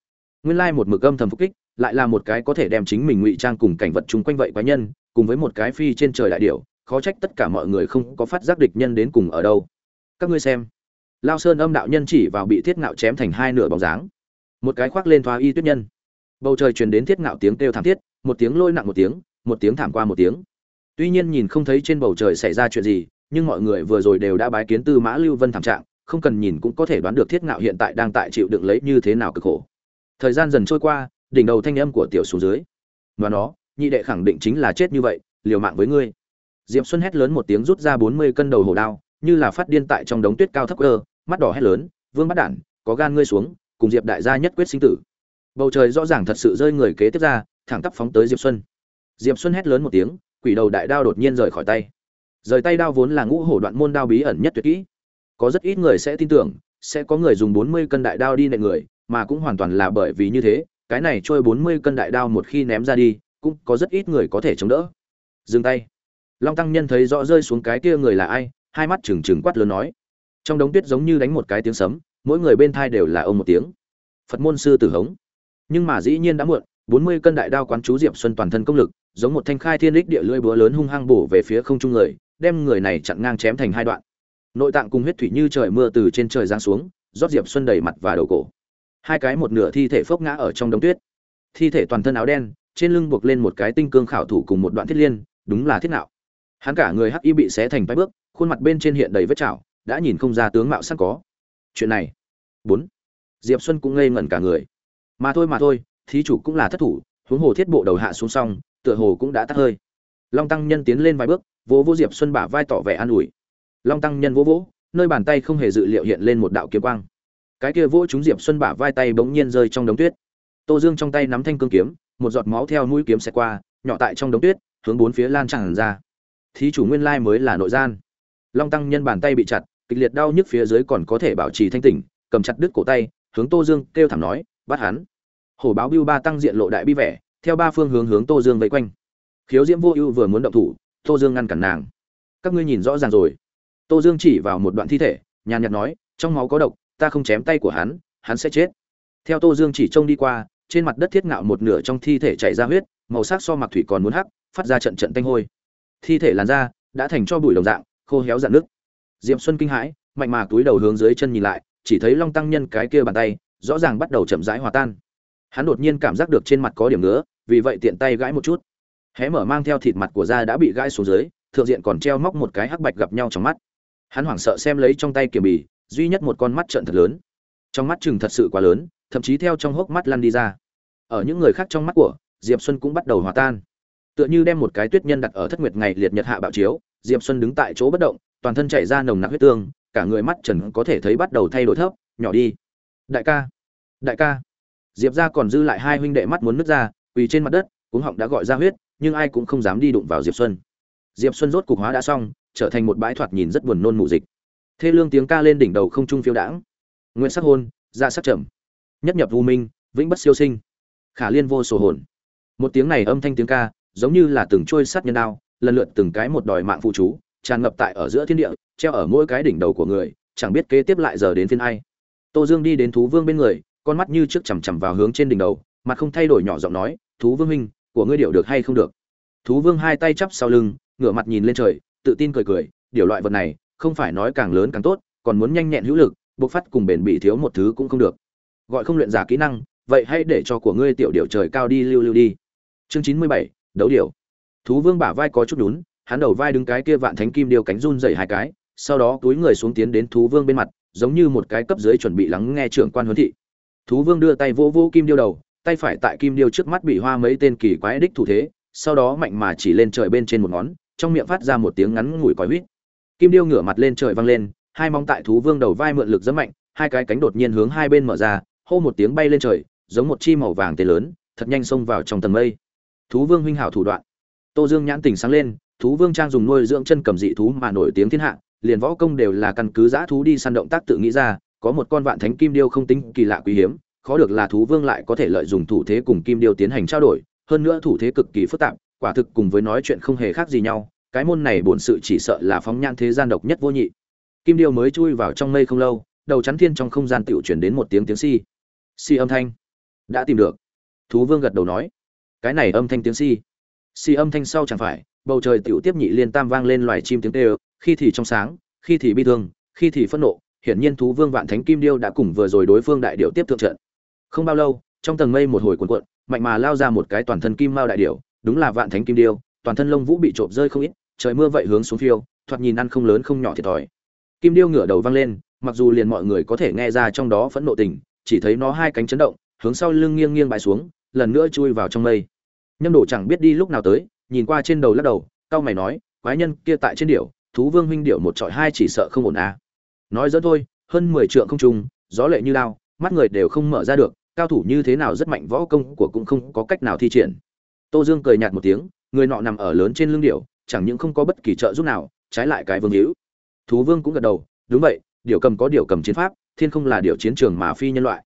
Nguyên lai một mực âm thầm phục kích, lại là một cái có thể đem chính mình ngụy trang cùng cảnh vật chung quanh vậy quái nhân, cùng với một cái phi trên trời đại điệu, khó trách tất cả mọi người không có phát giác địch nhân đến cùng ở đâu. Các ngươi xem. Lao sơn âm đạo nhân chỉ vào bị thiết ngạo chém thành hai nửa bóng dáng. Một cái khoác lên thoa y tuyết nhân. Bầu trời truyền đến thiết ngạo tiếng kêu thảm thiết, một tiếng lôi nặng một tiếng một tiếng thảm qua một tiếng tuy nhiên nhìn không thấy trên bầu trời xảy ra chuyện gì, nhưng mọi người vừa rồi đều đã bái kiến tư mã lưu vân thảm trạng, không cần nhìn cũng có thể đoán được thiết ngạo hiện tại đang tại chịu đựng lấy như thế nào cực khổ. Thời gian dần trôi qua, đỉnh đầu thanh âm của tiểu xuống dưới. Và nó, nhị đệ khẳng định chính là chết như vậy, liều mạng với ngươi. Diệp xuân hét lớn một tiếng rút ra bốn mươi cân đầu hổ đao, như là phát điên tại trong đống tuyết cao thấp cơ, mắt đỏ hét lớn, vương bắt đản, có gan ngươi xuống, cùng diệp đại gia nhất quyết sinh tử. Bầu trời rõ ràng thật sự rơi người kế tiếp ra, thẳng tắp phóng tới diệp xuân. Diệp xuân hét lớn một tiếng quỷ đầu đại đao đột nhiên rời khỏi tay. Rời tay đao vốn là ngũ hổ đoạn môn đao bí ẩn nhất tuyệt kỹ. Có rất ít người sẽ tin tưởng, sẽ có người dùng bốn mươi cân đại đao đi nệ người, mà cũng hoàn toàn là bởi vì như thế, cái này trôi bốn mươi cân đại đao một khi ném ra đi, cũng có rất ít người có thể chống đỡ. Dừng tay. Long tăng nhân thấy rõ rơi xuống cái kia người là ai, hai mắt trừng trừng quát lớn nói. Trong đống tuyết giống như đánh một cái tiếng sấm, mỗi người bên thai đều là ông một tiếng. Phật môn sư tử hống. Nhưng mà dĩ nhiên đã muộn bốn mươi cân đại đao quán chú diệp xuân toàn thân công lực, giống một thanh khai thiên đích địa lưỡi búa lớn hung hăng bổ về phía không trung người, đem người này chặn ngang chém thành hai đoạn. Nội tạng cùng huyết thủy như trời mưa từ trên trời giáng xuống, rót diệp xuân đầy mặt và đầu cổ. Hai cái một nửa thi thể phốc ngã ở trong đống tuyết. Thi thể toàn thân áo đen, trên lưng buộc lên một cái tinh cương khảo thủ cùng một đoạn thiết liên, đúng là thiết nạo. Hắn cả người hắc y bị xé thành vài bước, khuôn mặt bên trên hiện đầy vết chảo, đã nhìn không ra tướng mạo sẵn có. Chuyện này. Bốn. Diệp xuân cũng ngây ngẩn cả người. Mà thôi mà thôi thí chủ cũng là thất thủ, huống hồ thiết bộ đầu hạ xuống xong, tựa hồ cũng đã tắt hơi. Long tăng nhân tiến lên vài bước, vỗ vỗ diệp xuân bả vai tỏ vẻ an ủi. Long tăng nhân vỗ vỗ, nơi bàn tay không hề dự liệu hiện lên một đạo kiếm quang. Cái kia vỗ chúng diệp xuân bả vai tay bỗng nhiên rơi trong đống tuyết. Tô dương trong tay nắm thanh cương kiếm, một giọt máu theo mũi kiếm xẹt qua, nhỏ tại trong đống tuyết, hướng bốn phía lan tràn ra. Thí chủ nguyên lai mới là nội gian. Long tăng nhân bàn tay bị chặt, kịch liệt đau nhức phía dưới còn có thể bảo trì thanh tỉnh, cầm chặt đứt cổ tay, hướng tô dương kêu thảm nói, bắt hắn hổ báo biêu ba tăng diện lộ đại bi vẻ, theo ba phương hướng hướng tô dương vây quanh. Khiếu diễm vô ưu vừa muốn động thủ, tô dương ngăn cản nàng. Các ngươi nhìn rõ ràng rồi. Tô dương chỉ vào một đoạn thi thể, nhàn nhạt nói, trong máu có độc, ta không chém tay của hắn hắn sẽ chết. Theo tô dương chỉ trông đi qua, trên mặt đất thiết ngạo một nửa trong thi thể chảy ra huyết, màu sắc so mặc thủy còn muốn hắc, phát ra trận trận tanh hôi. Thi thể làn da đã thành cho bụi đồng dạng, khô héo dạn nước diệm xuân kinh hãi, mạnh mà túi đầu hướng dưới chân nhìn lại, chỉ thấy long tăng nhân cái kia bàn tay, rõ ràng bắt đầu chậm rãi hòa tan hắn đột nhiên cảm giác được trên mặt có điểm ngứa, vì vậy tiện tay gãi một chút. Hé mở mang theo thịt mặt của da đã bị gãi xuống dưới, thượng diện còn treo móc một cái hắc bạch gặp nhau trong mắt. Hắn hoảng sợ xem lấy trong tay kiềm bì, duy nhất một con mắt trận thật lớn. Trong mắt chừng thật sự quá lớn, thậm chí theo trong hốc mắt lăn đi ra. Ở những người khác trong mắt của, diệp xuân cũng bắt đầu hòa tan. Tựa như đem một cái tuyết nhân đặt ở thất nguyệt ngày liệt nhật hạ bạo chiếu, diệp xuân đứng tại chỗ bất động, toàn thân chảy ra nồng nặc huyết tương, cả người mắt trần có thể thấy bắt đầu thay đổi thấp, nhỏ đi. Đại ca. Đại ca diệp ra còn dư lại hai huynh đệ mắt muốn nứt ra, quỳ trên mặt đất, cuống họng đã gọi ra huyết, nhưng ai cũng không dám đi đụng vào diệp xuân. Diệp xuân rốt cục hóa đã xong, trở thành một bãi thoạt nhìn rất buồn nôn mù dịch. Thê lương tiếng ca lên đỉnh đầu không trung phiêu đãng. Nguyên sắc hôn ra sắc trầm. Nhất nhập vô minh, vĩnh bất siêu sinh. Khả liên vô sổ hồn. Một tiếng này âm thanh tiếng ca, giống như là từng trôi sắt nhân đao, lần lượt từng cái một đòi mạng phụ chú, tràn ngập tại ở giữa thiên địa, treo ở mỗi cái đỉnh đầu của người, chẳng biết kế tiếp lại giờ đến phiên ai. Tô dương đi đến thú vương bên người con mắt như trước chằm chằm vào hướng trên đỉnh đầu, mặt không thay đổi nhỏ giọng nói, thú vương huynh, của ngươi điệu được hay không được? Thú vương hai tay chắp sau lưng, ngửa mặt nhìn lên trời, tự tin cười cười, điều loại vật này, không phải nói càng lớn càng tốt, còn muốn nhanh nhẹn hữu lực, bộc phát cùng bền bị thiếu một thứ cũng không được. Gọi không luyện giả kỹ năng, vậy hãy để cho của ngươi tiểu điệu trời cao đi lưu lưu đi. Chương chín mươi bảy, đấu điệu. Thú vương bả vai có chút đún hắn đầu vai đứng cái kia vạn thánh kim điêu cánh run dày hai cái, sau đó túi người xuống tiến đến thú vương bên mặt, giống như một cái cấp dưới chuẩn bị lắng nghe trưởng quan huấn thị thú vương đưa tay vô vô kim điêu đầu, tay phải tại kim điêu trước mắt bị hoa mấy tên kỳ quái đích thủ thế, sau đó mạnh mà chỉ lên trời bên trên một ngón, trong miệng phát ra một tiếng ngắn ngủi còi huýt. Kim điêu ngửa mặt lên trời văng lên, hai móng tại thú vương đầu vai mượn lực rất mạnh, hai cái cánh đột nhiên hướng hai bên mở ra, hô một tiếng bay lên trời, giống một chi màu vàng tê lớn, thật nhanh xông vào trong tầng mây. Thú vương huynh hảo thủ đoạn. Tô dương nhãn tỉnh sáng lên, thú vương trang dùng nuôi dưỡng chân cầm dị thú mà nổi tiếng thiên hạ, liền võ công đều là căn cứ giã thú đi săn động tác tự nghĩ ra có một con vạn thánh kim điêu không tính kỳ lạ quý hiếm, khó được là thú vương lại có thể lợi dụng thủ thế cùng kim điêu tiến hành trao đổi, hơn nữa thủ thế cực kỳ phức tạp, quả thực cùng với nói chuyện không hề khác gì nhau, cái môn này bổn sự chỉ sợ là phóng nhãn thế gian độc nhất vô nhị. Kim điêu mới chui vào trong mây không lâu, đầu chắn thiên trong không gian tựu chuyển đến một tiếng tiếng si si âm thanh. Đã tìm được. Thú vương gật đầu nói. Cái này âm thanh tiếng si si âm thanh sau chẳng phải, bầu trời tựu tiếp nhị liên tam vang lên loài chim tiếng tê khi thì trong sáng, khi thì bi thương, khi thì phẫn nộ hiển nhiên thú vương vạn thánh kim điêu đã cùng vừa rồi đối phương đại điệu tiếp thượng trận. Không bao lâu trong tầng mây một hồi cuộn cuộn mạnh mà lao ra một cái toàn thân kim mao đại điệu đúng là vạn thánh kim điêu toàn thân lông vũ bị trộm rơi không ít trời mưa vậy hướng xuống phiêu thoạt nhìn ăn không lớn không nhỏ thiệt thòi. Kim điêu ngửa đầu văng lên mặc dù liền mọi người có thể nghe ra trong đó phẫn nộ tình chỉ thấy nó hai cánh chấn động hướng sau lưng nghiêng nghiêng bại xuống lần nữa chui vào trong mây. Nhâm đổ chẳng biết đi lúc nào tới nhìn qua trên đầu lắc đầu cao mày nói quái nhân kia tại trên điểu, thú vương huynh điểu một trọi hai chỉ sợ không ổn à nói dẫn thôi, hơn mười trượng không trung, gió lệ như lao mắt người đều không mở ra được, cao thủ như thế nào rất mạnh, võ công của cũng không có cách nào thi triển. Tô dương cười nhạt một tiếng, người nọ nằm ở lớn trên lưng điệu chẳng những không có bất kỳ trợ giúp nào, trái lại cái vương hữu. Thú vương cũng gật đầu, đúng vậy điệu cầm có điệu cầm chiến pháp, thiên không là điệu chiến trường mà phi nhân loại.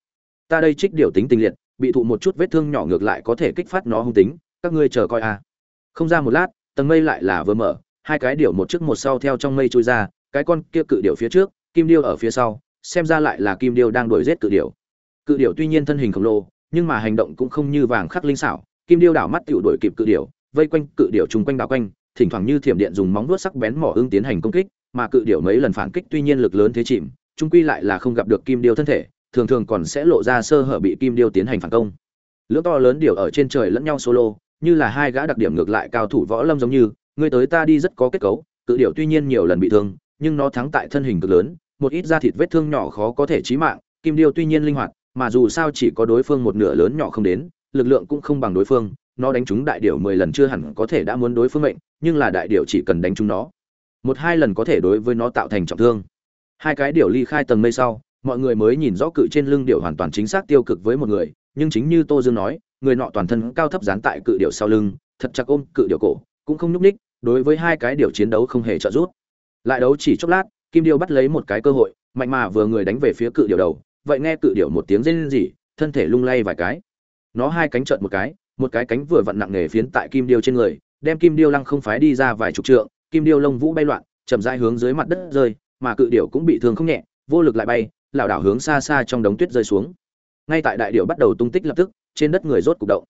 Ta đây trích điệu tính tình liệt, bị thụ một chút vết thương nhỏ ngược lại có thể kích phát nó hung tính, các ngươi chờ coi a. À. không ra một lát, tầng mây lại là vừa mở, hai cái điệu một trước một sau theo trong mây trôi ra, cái con kia cự điệu phía trước kim điêu ở phía sau, xem ra lại là kim điêu đang đuổi giết cự điểu. Cự điểu tuy nhiên thân hình khổng lồ, nhưng mà hành động cũng không như vàng khắc linh xảo. Kim điêu đảo mắt tiểu đuổi kịp cự điểu, vây quanh cự điểu chung quanh đảo quanh, thỉnh thoảng như thiểm điện dùng móng vuốt sắc bén mỏ hưng tiến hành công kích, mà cự điểu mấy lần phản kích tuy nhiên lực lớn thế chìm trung quy lại là không gặp được kim điêu thân thể, thường thường còn sẽ lộ ra sơ hở bị kim điêu tiến hành phản công. Lưỡng to lớn điệu ở trên trời lẫn nhau solo, như là hai gã đặc điểm ngược lại cao thủ võ lâm giống như người tới ta đi rất có kết cấu, cự điểu tuy nhiên nhiều lần bị thương, nhưng nó thắng tại thân hình cực lớn một ít da thịt vết thương nhỏ khó có thể chí mạng kim điêu tuy nhiên linh hoạt mà dù sao chỉ có đối phương một nửa lớn nhỏ không đến lực lượng cũng không bằng đối phương nó đánh trúng đại điệu mười lần chưa hẳn có thể đã muốn đối phương mệnh nhưng là đại điệu chỉ cần đánh trúng nó một hai lần có thể đối với nó tạo thành trọng thương. Hai cái điểu ly khai tầng mây sau mọi người mới nhìn rõ cự trên lưng điểu hoàn toàn chính xác tiêu cực với một người nhưng chính như tô dương nói người nọ toàn thân cao thấp dán tại cự điểu sau lưng thật chặt ôm cự điểu cổ cũng không nhúc nhích, đối với hai cái điểu chiến đấu không hề trợ giúp. Lại đấu chỉ chốc lát kim điêu bắt lấy một cái cơ hội, mạnh mà vừa người đánh về phía cự điểu đầu, vậy nghe cự điểu một tiếng rên rỉ, thân thể lung lay vài cái. Nó hai cánh trợn một cái một cái cánh vừa vặn nặng nề phiến tại kim điêu trên người, đem kim điêu lăng không phái đi ra vài chục trượng, kim điêu lông vũ bay loạn, chậm rãi hướng dưới mặt đất rơi, mà cự điểu cũng bị thương không nhẹ, vô lực lại bay, lảo đảo hướng xa xa trong đống tuyết rơi xuống. Ngay tại đại điểu bắt đầu tung tích lập tức, trên đất người rốt cục động.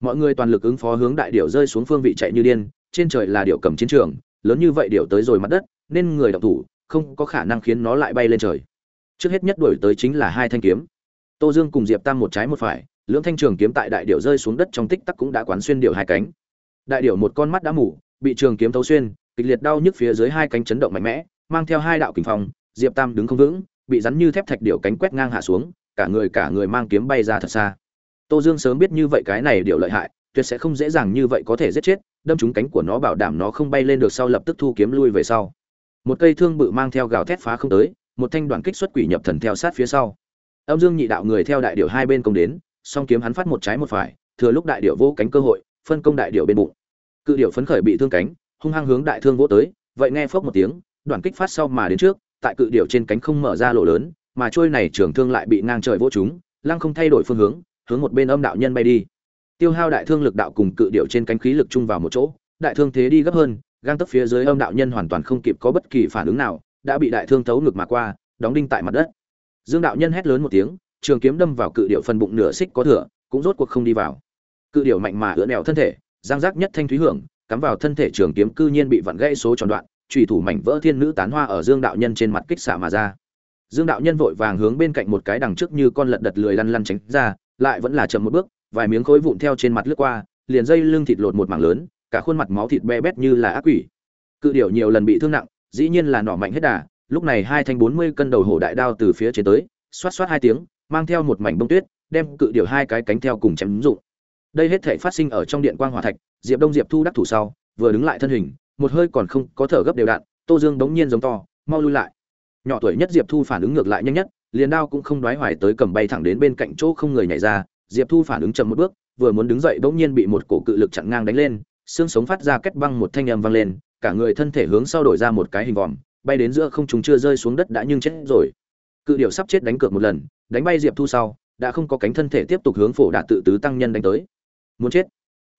Mọi người toàn lực ứng phó hướng đại điểu rơi xuống phương vị chạy như điên, trên trời là điểu cầm chiến trường, lớn như vậy điểu tới rồi mặt đất, nên người động thủ không có khả năng khiến nó lại bay lên trời. Trước hết nhất đuổi tới chính là hai thanh kiếm. Tô dương cùng diệp tam một trái một phải, lưỡng thanh trường kiếm tại đại điệu rơi xuống đất trong tích tắc cũng đã quán xuyên điệu hai cánh. Đại điệu một con mắt đã mủ bị trường kiếm thấu xuyên, kịch liệt đau nhức phía dưới hai cánh chấn động mạnh mẽ, mang theo hai đạo kình phong, diệp tam đứng không vững, bị rắn như thép thạch điệu cánh quét ngang hạ xuống, cả người cả người mang kiếm bay ra thật xa. Tô dương sớm biết như vậy cái này điệu lợi hại, tuyệt sẽ không dễ dàng như vậy có thể giết chết, đâm trúng cánh của nó bảo đảm nó không bay lên được sau lập tức thu kiếm lui về sau một cây thương bự mang theo gào thét phá không tới, một thanh đoạn kích xuất quỷ nhập thần theo sát phía sau. Âm dương nhị đạo người theo đại điệu hai bên công đến, song kiếm hắn phát một trái một phải, thừa lúc đại điệu vô cánh cơ hội, phân công đại điệu bên bụng. Cự điệu phấn khởi bị thương cánh, hung hăng hướng đại thương vỗ tới, vậy nghe phốc một tiếng, đoạn kích phát sau mà đến trước, tại cự điệu trên cánh không mở ra lỗ lớn, mà trôi này trường thương lại bị ngang trời vỗ chúng lăng không thay đổi phương hướng hướng một bên âm đạo nhân bay đi. Tiêu hao đại thương lực đạo cùng cự điệu trên cánh khí lực chung vào một chỗ, đại thương thế đi gấp hơn gang tấc phía dưới âm đạo nhân hoàn toàn không kịp có bất kỳ phản ứng nào, đã bị đại thương thấu ngực mà qua, đóng đinh tại mặt đất. Dương đạo nhân hét lớn một tiếng, trường kiếm đâm vào cự điệu phần bụng nửa xích có thừa, cũng rốt cuộc không đi vào. Cự điệu mạnh mà ưỡn nẹo thân thể, giang giác nhất thanh thúy hưởng, cắm vào thân thể trường kiếm cư nhiên bị vặn gãy số tròn đoạn trùy thủ mảnh vỡ thiên nữ tán hoa ở dương đạo nhân trên mặt kích xạ mà ra. Dương đạo nhân vội vàng hướng bên cạnh một cái đằng trước như con lật đật lười lăn lăn tránh ra, lại vẫn là chậm một bước, vài miếng khối vụn theo trên mặt lướt qua, liền dây lưng thịt lột một mảng lớn cả khuôn mặt máu thịt be bét như là ác quỷ. Cự điểu nhiều lần bị thương nặng, dĩ nhiên là nỏ mạnh hết đà, lúc này hai thanh bốn mươi cân đầu hổ đại đao từ phía trên tới, xoát xoát hai tiếng, mang theo một mảnh bông tuyết, đem cự điểu hai cái cánh theo cùng chém dụng. Đây hết thể phát sinh ở trong điện quang hỏa thạch, diệp đông diệp thu đắc thủ sau, vừa đứng lại thân hình, một hơi còn không có thở gấp đều đặn, tô dương bỗng nhiên giống to, mau lui lại. Nhỏ tuổi nhất diệp thu phản ứng ngược lại nhanh nhất, liền đao cũng không đoái hoài tới cầm bay thẳng đến bên cạnh chỗ không người nhảy ra, diệp thu phản ứng chậm một bước, vừa muốn đứng dậy bỗng nhiên bị một cổ cự lực chặn ngang đánh lên xương sống phát ra kết băng một thanh âm vang lên, cả người thân thể hướng sau đổi ra một cái hình vòm, bay đến giữa không trung chưa rơi xuống đất đã nhưng chết rồi. Cự điểu sắp chết đánh cược một lần, đánh bay diệp thu sau, đã không có cánh thân thể tiếp tục hướng phổ đạt tự tứ tăng nhân đánh tới. Muốn chết.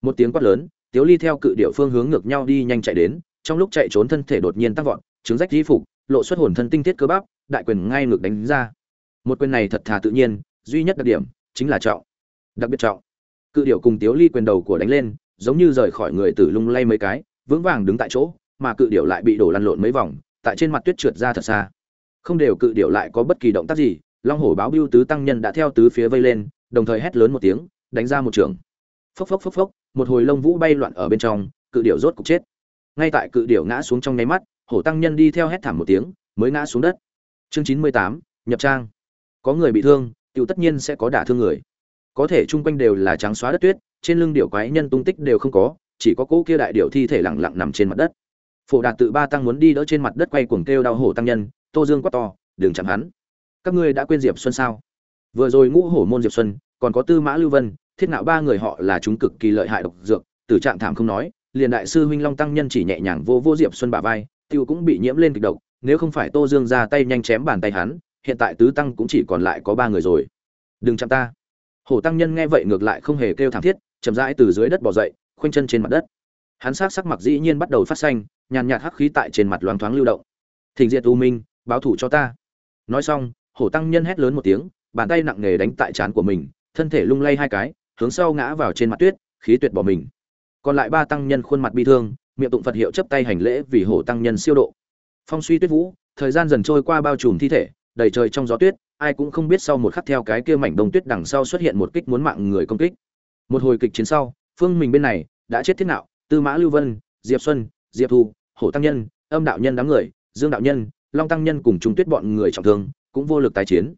Một tiếng quát lớn, tiếu ly theo cự điểu phương hướng ngược nhau đi nhanh chạy đến, trong lúc chạy trốn thân thể đột nhiên tăng vọt trứng rách y phục, lộ xuất hồn thân tinh tiết cơ bắp, đại quyền ngay ngược đánh ra. Một quyền này thật thà tự nhiên, duy nhất đặc điểm chính là trọng. Đặc biệt trọng. Cự điểu cùng tiếu ly quyền đầu của đánh lên giống như rời khỏi người tử lung lay mấy cái, vững vàng đứng tại chỗ, mà cự điệu lại bị đổ lăn lộn mấy vòng, tại trên mặt tuyết trượt ra thật xa. Không đều cự điệu lại có bất kỳ động tác gì, long hổ báo biêu tứ tăng nhân đã theo tứ phía vây lên, đồng thời hét lớn một tiếng, đánh ra một trường. Phốc phốc phốc phốc, một hồi lông vũ bay loạn ở bên trong, cự điệu rốt cục chết. Ngay tại cự điệu ngã xuống trong nháy mắt, hổ tăng nhân đi theo hét thảm một tiếng, mới ngã xuống đất. Chương chín mươi tám, nhập trang. Có người bị thương tự tất nhiên sẽ có đả thương người. Có thể chung quanh đều là trắng xóa đất tuyết trên lưng điệu quái nhân tung tích đều không có, chỉ có cỗ kia đại điệu thi thể lặng lặng nằm trên mặt đất. Phổ đạt tự ba tăng muốn đi đỡ trên mặt đất quay cuồng kêu đau hổ tăng nhân, tô dương quát to, đừng chạm hắn. Các ngươi đã quên diệp xuân sao? Vừa rồi ngũ hổ môn diệp xuân, còn có tư mã lưu vân, thiết nạo ba người họ là chúng cực kỳ lợi hại độc dược từ trạng thảm không nói, liền đại sư huynh long tăng nhân chỉ nhẹ nhàng vô vô diệp xuân bả vai, tiêu cũng bị nhiễm lên kịch độc, nếu không phải tô dương ra tay nhanh chém bàn tay hắn, hiện tại tứ tăng cũng chỉ còn lại có ba người rồi. Đừng chạm ta. Hổ tăng nhân nghe vậy ngược lại không hề kêu thảm thiết chậm rãi từ dưới đất bò dậy, khoanh chân trên mặt đất. Hắn sắc sắc mặt dĩ nhiên bắt đầu phát xanh, nhàn nhạt hắc khí tại trên mặt loáng thoáng lưu động. Thỉnh diệt u minh, báo thủ cho ta. Nói xong, hổ tăng nhân hét lớn một tiếng, bàn tay nặng nề đánh tại trán của mình, thân thể lung lay hai cái, hướng sau ngã vào trên mặt tuyết, khí tuyệt bỏ mình. Còn lại ba tăng nhân khuôn mặt bi thương, miệng tụng phật hiệu chấp tay hành lễ vì hổ tăng nhân siêu độ. Phong suy tuyết vũ, thời gian dần trôi qua bao trùm thi thể, đầy trời trong gió tuyết, ai cũng không biết sau một khắc theo cái kia mảnh đông tuyết đằng sau xuất hiện một kích muốn mạng người công kích một hồi kịch chiến sau, phương mình bên này đã chết thiết nạo, tư mã lưu vân, diệp xuân, diệp thu, hổ tăng nhân, âm đạo nhân đám người, dương đạo nhân, long tăng nhân cùng trung tuyết bọn người trọng thương, cũng vô lực tái chiến.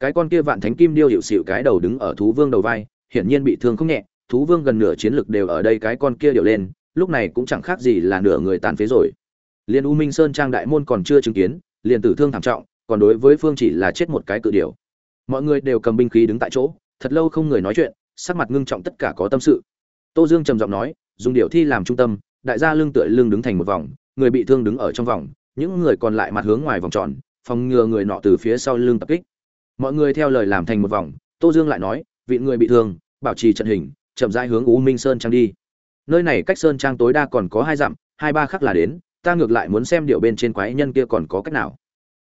Cái con kia vạn thánh kim điêu hiệu xịu cái đầu đứng ở thú vương đầu vai, hiển nhiên bị thương không nhẹ, thú vương gần nửa chiến lực đều ở đây cái con kia điệu lên, lúc này cũng chẳng khác gì là nửa người tàn phế rồi. Liền u minh sơn trang đại môn còn chưa chứng kiến, liền tử thương thảm trọng, còn đối với phương chỉ là chết một cái cự điểu. Mọi người đều cầm binh khí đứng tại chỗ, thật lâu không người nói chuyện sắc mặt ngưng trọng tất cả có tâm sự. Tô dương trầm giọng nói, dùng điệu thi làm trung tâm, đại gia lưng tựa lưng đứng thành một vòng, người bị thương đứng ở trong vòng, những người còn lại mặt hướng ngoài vòng tròn, phòng ngừa người nọ từ phía sau lưng tập kích. Mọi người theo lời làm thành một vòng, tô dương lại nói, vị người bị thương, bảo trì trận hình, chậm rãi hướng u minh sơn trang đi. Nơi này cách sơn trang tối đa còn có hai dặm, hai ba khắc là đến, ta ngược lại muốn xem điệu bên trên quái nhân kia còn có cách nào.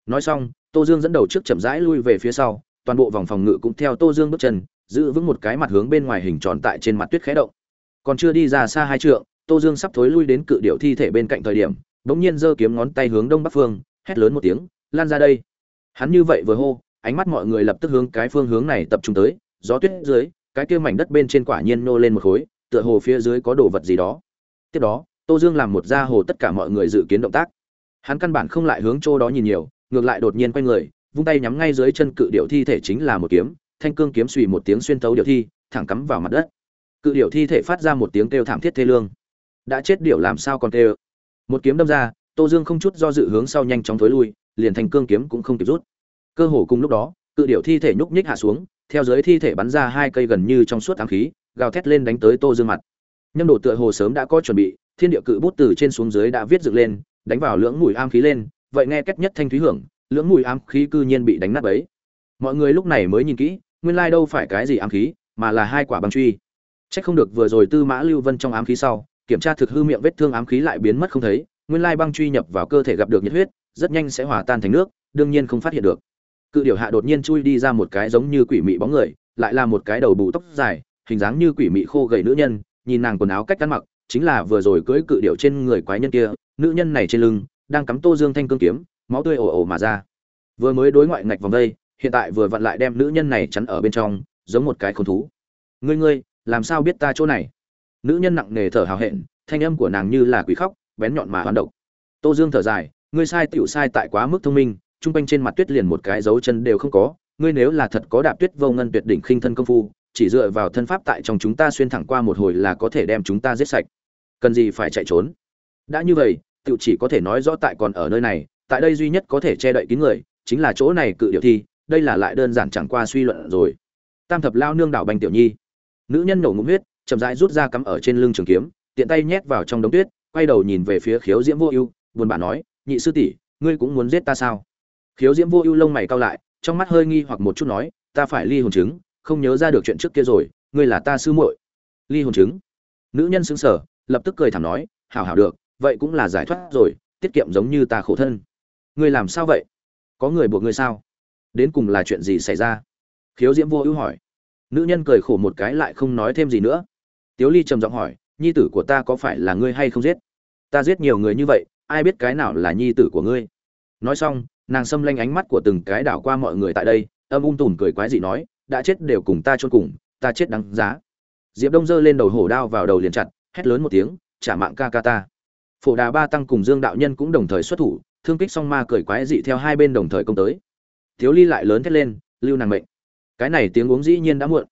Nói xong, tô dương dẫn đầu trước chậm rãi lui về phía sau, toàn bộ vòng phòng ngự cũng theo tô dương bước chân giữ vững một cái mặt hướng bên ngoài hình tròn tại trên mặt tuyết khẽ động. Còn chưa đi ra xa hai trượng, tô dương sắp thối lui đến cự điệu thi thể bên cạnh thời điểm, bỗng nhiên giơ kiếm ngón tay hướng đông bắc phương, hét lớn một tiếng, lan ra đây! Hắn như vậy vừa hô, ánh mắt mọi người lập tức hướng cái phương hướng này tập trung tới, gió tuyết dưới, cái kia mảnh đất bên trên quả nhiên nô lên một khối, tựa hồ phía dưới có đồ vật gì đó. Tiếp đó, tô dương làm một ra hồ tất cả mọi người dự kiến động tác. Hắn căn bản không lại hướng chỗ đó nhìn nhiều, ngược lại đột nhiên quay người, vung tay nhắm ngay dưới chân cự điệu thi thể chính là một kiếm thanh cương kiếm suy một tiếng xuyên tấu điệu thi, thẳng cắm vào mặt đất. Cự điệu thi thể phát ra một tiếng kêu thảm thiết thê lương. Đã chết điệu làm sao còn kêu? Một kiếm đâm ra, tô dương không chút do dự hướng sau nhanh chóng thối lui, liền thanh cương kiếm cũng không kịp rút. Cơ hồ cùng lúc đó, cự điệu thi thể nhúc nhích hạ xuống, theo dưới thi thể bắn ra hai cây gần như trong suốt ám khí, gào thét lên đánh tới tô dương mặt. Nhâm đồ tựa hồ sớm đã có chuẩn bị, thiên địa cự bút từ trên xuống dưới đã viết dựng lên, đánh vào lưỡng mùi am khí lên, vậy nghe cách nhất thanh thúy hưởng, lưỡng mùi ám khí cư nhiên bị đánh nát ấy mọi người lúc này mới nhìn kỹ nguyên lai đâu phải cái gì ám khí mà là hai quả băng truy Chắc không được vừa rồi Tư Mã Lưu Vân trong ám khí sau, kiểm tra thực hư miệng vết thương ám khí lại biến mất không thấy, nguyên lai băng truy nhập vào cơ thể gặp được nhiệt huyết, rất nhanh sẽ hòa tan thành nước, đương nhiên không phát hiện được. Cự điểu hạ đột nhiên chui đi ra một cái giống như quỷ mị bóng người, lại là một cái đầu bù tóc dài, hình dáng như quỷ mị khô gầy nữ nhân, nhìn nàng quần áo cách ăn mặc, chính là vừa rồi cưỡi cự điểu trên người quái nhân kia, nữ nhân này trên lưng đang cắm Tô Dương thanh cương kiếm, máu tươi ồ ồ mà ra. Vừa mới đối ngoại ngạch vòng đây, hiện tại vừa vặn lại đem nữ nhân này chắn ở bên trong, giống một cái khôn thú. Ngươi ngươi, làm sao biết ta chỗ này? Nữ nhân nặng nề thở hào hẹn, thanh âm của nàng như là quỷ khóc, bén nhọn mà hoán độc. Tô Dương thở dài, ngươi sai tiểu sai tại quá mức thông minh, trung quanh trên mặt tuyết liền một cái dấu chân đều không có, ngươi nếu là thật có đạp tuyết vô ngân tuyệt đỉnh khinh thân công phu, chỉ dựa vào thân pháp tại trong chúng ta xuyên thẳng qua một hồi là có thể đem chúng ta giết sạch. Cần gì phải chạy trốn? Đã như vậy, tiểu chỉ có thể nói rõ tại còn ở nơi này, tại đây duy nhất có thể che đậy kín người, chính là chỗ này cự điệu thi, đây là lại đơn giản chẳng qua suy luận rồi. Tam thập lao nương đảo bành tiểu nhi. Nữ nhân nổ ngụm huyết, chậm rãi rút ra cắm ở trên lưng trường kiếm, tiện tay nhét vào trong đống tuyết, quay đầu nhìn về phía Khiếu Diễm Vô Ưu, buồn bã nói, "Nhị sư tỷ, ngươi cũng muốn giết ta sao?" Khiếu Diễm Vô Ưu lông mày cau lại, trong mắt hơi nghi hoặc một chút nói, "Ta phải ly hồn chứng, không nhớ ra được chuyện trước kia rồi, ngươi là ta sư muội." Ly hồn chứng? Nữ nhân sững sờ, lập tức cười thảm nói, "Hảo hảo được, vậy cũng là giải thoát rồi, tiết kiệm giống như ta khổ thân." "Ngươi làm sao vậy? Có người buộc ngươi sao? Đến cùng là chuyện gì xảy ra?" Khiếu Diễm Vô Ưu hỏi. Nữ nhân cười khổ một cái lại không nói thêm gì nữa. Tiếu Ly trầm giọng hỏi, "Nhi tử của ta có phải là ngươi hay không giết?" "Ta giết nhiều người như vậy, ai biết cái nào là nhi tử của ngươi?" Nói xong, nàng xâm lanh ánh mắt của từng cái đảo qua mọi người tại đây âm ung tùm cười quái dị nói đã chết đều cùng ta chôn cùng ta chết đáng giá diệp đông giơ lên đầu hổ đao vào đầu liền chặt hét lớn một tiếng trả mạng ca ca ta phổ đà ba tăng cùng dương đạo nhân cũng đồng thời xuất thủ thương kích song ma cười quái dị theo hai bên đồng thời công tới thiếu ly lại lớn thét lên, lưu nàng mệnh. Cái này tiếng uống dĩ nhiên đã muộn.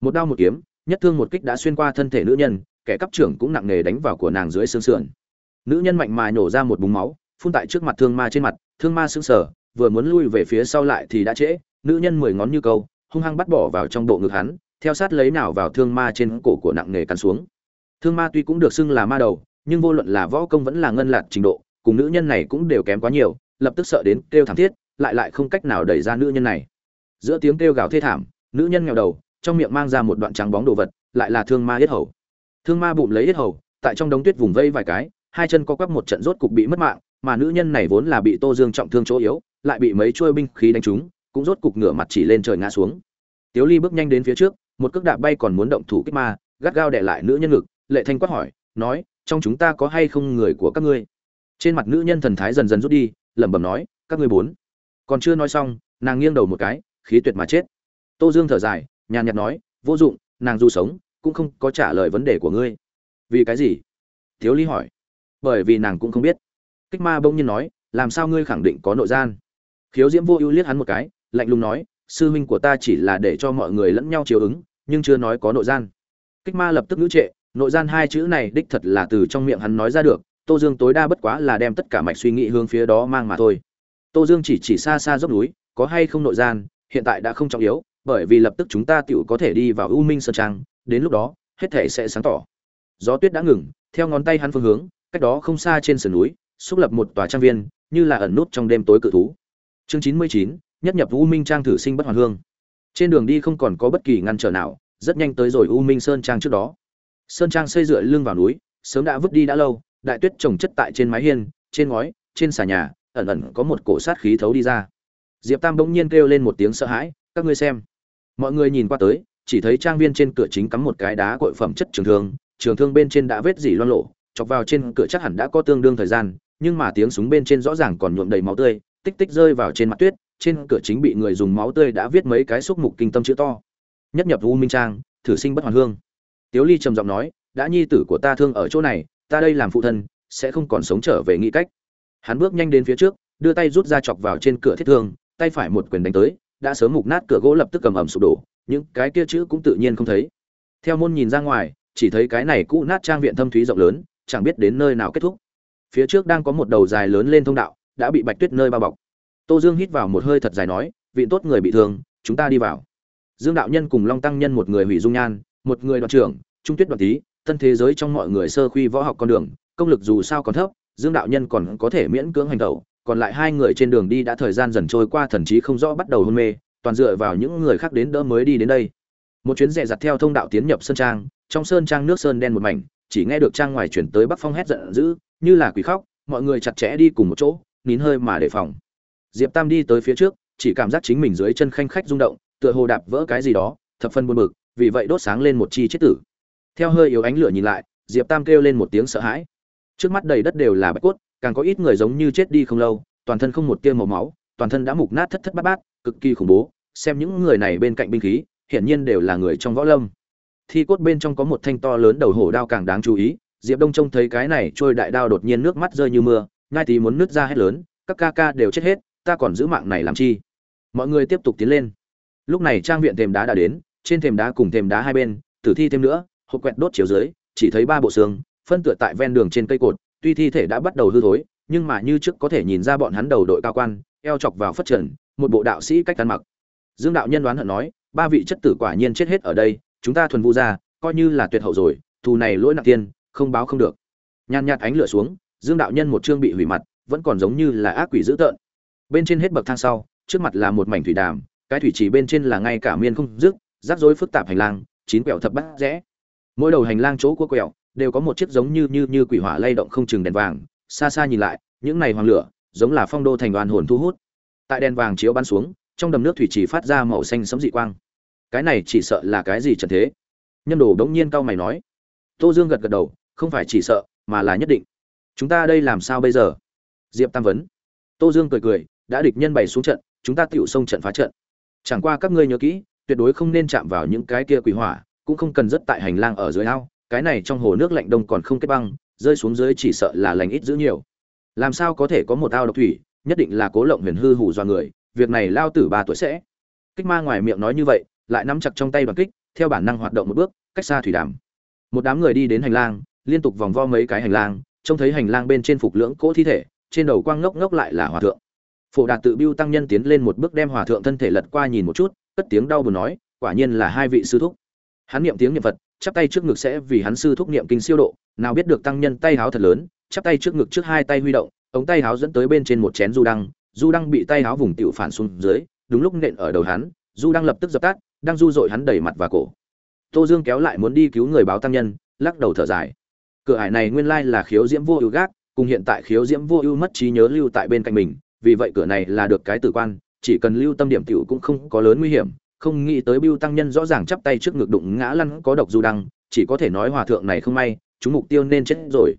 Một đao một kiếm, nhất thương một kích đã xuyên qua thân thể nữ nhân, kẻ cấp trưởng cũng nặng nề đánh vào của nàng dưới xương sườn. Nữ nhân mạnh mà nhổ ra một búng máu, phun tại trước mặt thương ma trên mặt, thương ma sững sờ, vừa muốn lui về phía sau lại thì đã trễ, nữ nhân mười ngón như câu, hung hăng bắt bỏ vào trong bộ ngực hắn, theo sát lấy nào vào thương ma trên cổ của nặng nề cắn xuống. Thương ma tuy cũng được xưng là ma đầu, nhưng vô luận là võ công vẫn là ngân lạc trình độ, cùng nữ nhân này cũng đều kém quá nhiều, lập tức sợ đến kêu thảm thiết lại lại không cách nào đẩy ra nữ nhân này giữa tiếng kêu gào thê thảm nữ nhân nghèo đầu trong miệng mang ra một đoạn trắng bóng đồ vật lại là thương ma yết hầu thương ma bụng lấy yết hầu tại trong đống tuyết vùng vây vài cái hai chân có quắp một trận rốt cục bị mất mạng mà nữ nhân này vốn là bị Tô Dương trọng thương chỗ yếu, lại bị mấy chuôi binh khí đánh trúng, cũng rốt cục ngửa mặt chỉ lên trời ngã xuống. Tiếu Ly bước nhanh đến phía trước, một cước đạp bay còn muốn động thủ kích ma, gắt gao đè lại nữ nhân ngực, Lệ Thanh quát hỏi, nói, trong chúng ta có hay không người của các ngươi? Trên mặt nữ nhân thần thái dần dần rút đi, lẩm bẩm nói, các ngươi bốn. Còn chưa nói xong, nàng nghiêng đầu một cái, khí tuyệt mà chết. Tô Dương thở dài, nhàn nhạt nói, vô dụng, nàng dù sống, cũng không có trả lời vấn đề của ngươi. Vì cái gì? thiếu Ly hỏi. Bởi vì nàng cũng không biết kích ma bỗng nhiên nói làm sao ngươi khẳng định có nội gian khiếu diễm vô ưu liếc hắn một cái lạnh lùng nói sư huynh của ta chỉ là để cho mọi người lẫn nhau chiều ứng nhưng chưa nói có nội gian kích ma lập tức ngữ trệ nội gian hai chữ này đích thật là từ trong miệng hắn nói ra được tô dương tối đa bất quá là đem tất cả mạch suy nghĩ hướng phía đó mang mà thôi tô dương chỉ chỉ xa xa dốc núi, có hay không nội gian, hiện tại đã không trọng yếu, bởi vì lập tức chúng ta tiểu có thể đi vào u minh sơn trang, đến lúc đó, hết thảy sẽ sáng tỏ. Gió tuyết đã ngừng, theo ngón tay hắn phương hướng, cách đó không xa trên sườn núi, xúc lập một tòa trang viên, như là ẩn nút trong đêm tối cự thú. Chương chín mươi chín, nhất nhập u minh trang thử sinh bất hoàn hương. Trên đường đi không còn có bất kỳ ngăn trở nào, rất nhanh tới rồi u minh sơn trang trước đó. Sơn trang xây dựa lưng vào núi, sớm đã vứt đi đã lâu, đại tuyết trồng chất tại trên mái hiên, trên ngói, trên xà nhà ẩn ẩn có một cổ sát khí thấu đi ra. Diệp tam bỗng nhiên kêu lên một tiếng sợ hãi, các ngươi xem. Mọi người nhìn qua tới, chỉ thấy trang viên trên cửa chính cắm một cái đá cội phẩm chất trường thương trường thương bên trên đã vết dỉ loang lộ chọc vào trên cửa chắc hẳn đã có tương đương thời gian, nhưng mà tiếng súng bên trên rõ ràng còn nhuộm đầy máu tươi, tích tích rơi vào trên mặt tuyết, trên cửa chính bị người dùng máu tươi đã viết mấy cái xúc mục kinh tâm chữ to. Nhất nhập u minh trang, thử sinh bất hoàn hương. Tiếu ly trầm giọng nói, đã nhi tử của ta thương ở chỗ này, ta đây làm phụ thân, sẽ không còn sống trở về nghĩ cách hắn bước nhanh đến phía trước, đưa tay rút ra chọc vào trên cửa thiết thương, tay phải một quyền đánh tới, đã sớm mục nát cửa gỗ lập tức cầm ẩm sụp đổ, những cái kia chữ cũng tự nhiên không thấy. Theo môn nhìn ra ngoài, chỉ thấy cái này cũ nát trang viện thâm thúy rộng lớn, chẳng biết đến nơi nào kết thúc. Phía trước đang có một đầu dài lớn lên thông đạo, đã bị bạch tuyết nơi bao bọc. Tô dương hít vào một hơi thật dài nói, vị tốt người bị thương, chúng ta đi vào. Dương đạo nhân cùng long tăng nhân một người hủy dung nhan, một người đoàn trưởng, trung tuyết đoàn tý tân thế giới trong mọi người sơ khuy võ học con đường, công lực dù sao còn thấp dương đạo nhân còn có thể miễn cưỡng hành tẩu, còn lại hai người trên đường đi đã thời gian dần trôi qua, thần trí không rõ bắt đầu hôn mê, toàn dựa vào những người khác đến đỡ mới đi đến đây. Một chuyến rẻ giặt theo thông đạo tiến nhập sơn trang, trong sơn trang nước sơn đen một mảnh, chỉ nghe được trang ngoài chuyển tới bắc phong hét giận dữ, như là quỷ khóc, mọi người chặt chẽ đi cùng một chỗ, nín hơi mà đề phòng. Diệp tam đi tới phía trước, chỉ cảm giác chính mình dưới chân khanh khách rung động, tựa hồ đạp vỡ cái gì đó, thập phân buồn bực, vì vậy đốt sáng lên một chi chết tử. Theo hơi yếu ánh lửa nhìn lại, diệp tam kêu lên một tiếng sợ hãi trước mắt đầy đất đều là bạch cốt, càng có ít người giống như chết đi không lâu, toàn thân không một tia màu máu, toàn thân đã mục nát thất thất bát bát, cực kỳ khủng bố. Xem những người này bên cạnh binh khí, hiển nhiên đều là người trong võ lâm. Thi cốt bên trong có một thanh to lớn đầu hổ đao càng đáng chú ý, diệp đông trông thấy cái này trôi đại đao đột nhiên nước mắt rơi như mưa ngai tí muốn nứt ra hết lớn, các ca ca đều chết hết, ta còn giữ mạng này làm chi? Mọi người tiếp tục tiến lên. Lúc này trang viện thềm đá đã đến, trên thềm đá cùng thềm đá hai bên, tử thi thêm nữa, hộp quẹt đốt chiếu dưới, chỉ thấy ba bộ xương phân tựa tại ven đường trên cây cột, tuy thi thể đã bắt đầu hư thối, nhưng mà như trước có thể nhìn ra bọn hắn đầu đội cao quan, eo chọc vào phất trần, một bộ đạo sĩ cách ăn mặc. Dương đạo nhân đoán hận nói, ba vị chất tử quả nhiên chết hết ở đây, chúng ta thuần vu ra, coi như là tuyệt hậu rồi, thù này lỗi nặng tiên, không báo không được. Nhàn nhạt ánh lửa xuống, dương đạo nhân một chương bị hủy mặt, vẫn còn giống như là ác quỷ dữ tợn. Bên trên hết bậc thang sau, trước mặt là một mảnh thủy đàm, cái thủy trì bên trên là ngay cả miên không dứt rắc rối phức tạp hành lang, chín quẹo thập bát rẽ. Mỗi đầu hành lang chỗ cua quẹo đều có một chiếc giống như như như quỷ hỏa lay động không chừng đèn vàng. Xa xa nhìn lại, những này hoàng lửa, giống là phong đô thành đoàn hồn thu hút. Tại đèn vàng chiếu bắn xuống, trong đầm nước thủy chỉ phát ra màu xanh sấm dị quang. Cái này chỉ sợ là cái gì trần thế? Nhân đồ đống nhiên cau mày nói. Tô dương gật gật đầu, không phải chỉ sợ, mà là nhất định. Chúng ta đây làm sao bây giờ? Diệp tam vấn. Tô dương cười cười, đã địch nhân bày xuống trận, chúng ta tựu xông trận phá trận. Chẳng qua các ngươi nhớ kỹ, tuyệt đối không nên chạm vào những cái kia quỷ hỏa, cũng không cần rất tại hành lang ở dưới ao cái này trong hồ nước lạnh đông còn không kết băng, rơi xuống dưới chỉ sợ là lành ít giữ nhiều. Làm sao có thể có một ao độc thủy, nhất định là cố lộng huyền hư hủ do người, việc này lao tử ba tuổi sẽ. Kích ma ngoài miệng nói như vậy, lại nắm chặt trong tay đoàn kích, theo bản năng hoạt động một bước, cách xa thủy đàm. Một đám người đi đến hành lang, liên tục vòng vo mấy cái hành lang, trông thấy hành lang bên trên phục lưỡng cỗ thi thể, trên đầu quang ngốc ngốc lại là hòa thượng. Phổ đạt tự biêu tăng nhân tiến lên một bước đem hòa thượng thân thể lật qua nhìn một chút, cất tiếng đau buồn nói, quả nhiên là hai vị sư thúc. Hắn niệm tiếng niệm phật chắp tay trước ngực sẽ vì hắn sư thúc niệm kinh siêu độ, nào biết được tăng nhân tay háo thật lớn, chắp tay trước ngực trước hai tay huy động, ống tay háo dẫn tới bên trên một chén du đăng du đăng bị tay háo vùng tiểu phản xuống dưới, đúng lúc nện ở đầu hắn, du đăng lập tức dập tắt, đang du dội hắn đẩy mặt và cổ. Tô dương kéo lại muốn đi cứu người báo tăng nhân, lắc đầu thở dài. Cửa ải này nguyên lai là khiếu diễm vô ưu gác, cùng hiện tại khiếu diễm vô ưu mất trí nhớ lưu tại bên cạnh mình, vì vậy cửa này là được cái tử quan, chỉ cần lưu tâm điểm tiểu cũng không có lớn nguy hiểm không nghĩ tới bưu tăng nhân rõ ràng chắp tay trước ngực đụng ngã lăn có độc du đăng, chỉ có thể nói hòa thượng này không may, chúng mục tiêu nên chết rồi.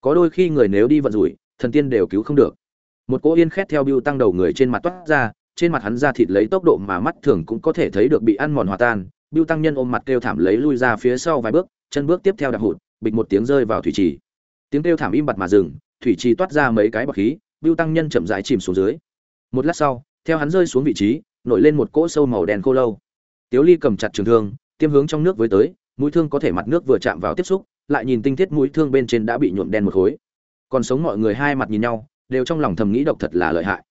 Có đôi khi người nếu đi vận rủi, thần tiên đều cứu không được. Một cỗ yên khét theo bưu tăng đầu người trên mặt toát ra, trên mặt hắn ra thịt lấy tốc độ mà mắt thường cũng có thể thấy được bị ăn mòn hòa tan. Bưu tăng nhân ôm mặt kêu thảm lấy lui ra phía sau vài bước, chân bước tiếp theo đạp hụt, bịch một tiếng rơi vào thủy trì. Tiếng kêu thảm im bặt mà dừng, thủy trì toát ra mấy cái bọt khí, bưu tăng nhân chậm rãi chìm xuống dưới. Một lát sau, theo hắn rơi xuống vị trí nổi lên một cỗ sâu màu đen khô lâu. Tiếu ly cầm chặt trường thương, tiêm hướng trong nước với tới, mũi thương có thể mặt nước vừa chạm vào tiếp xúc, lại nhìn tinh thiết mũi thương bên trên đã bị nhuộm đen một khối. Còn sống mọi người hai mặt nhìn nhau, đều trong lòng thầm nghĩ độc thật là lợi hại.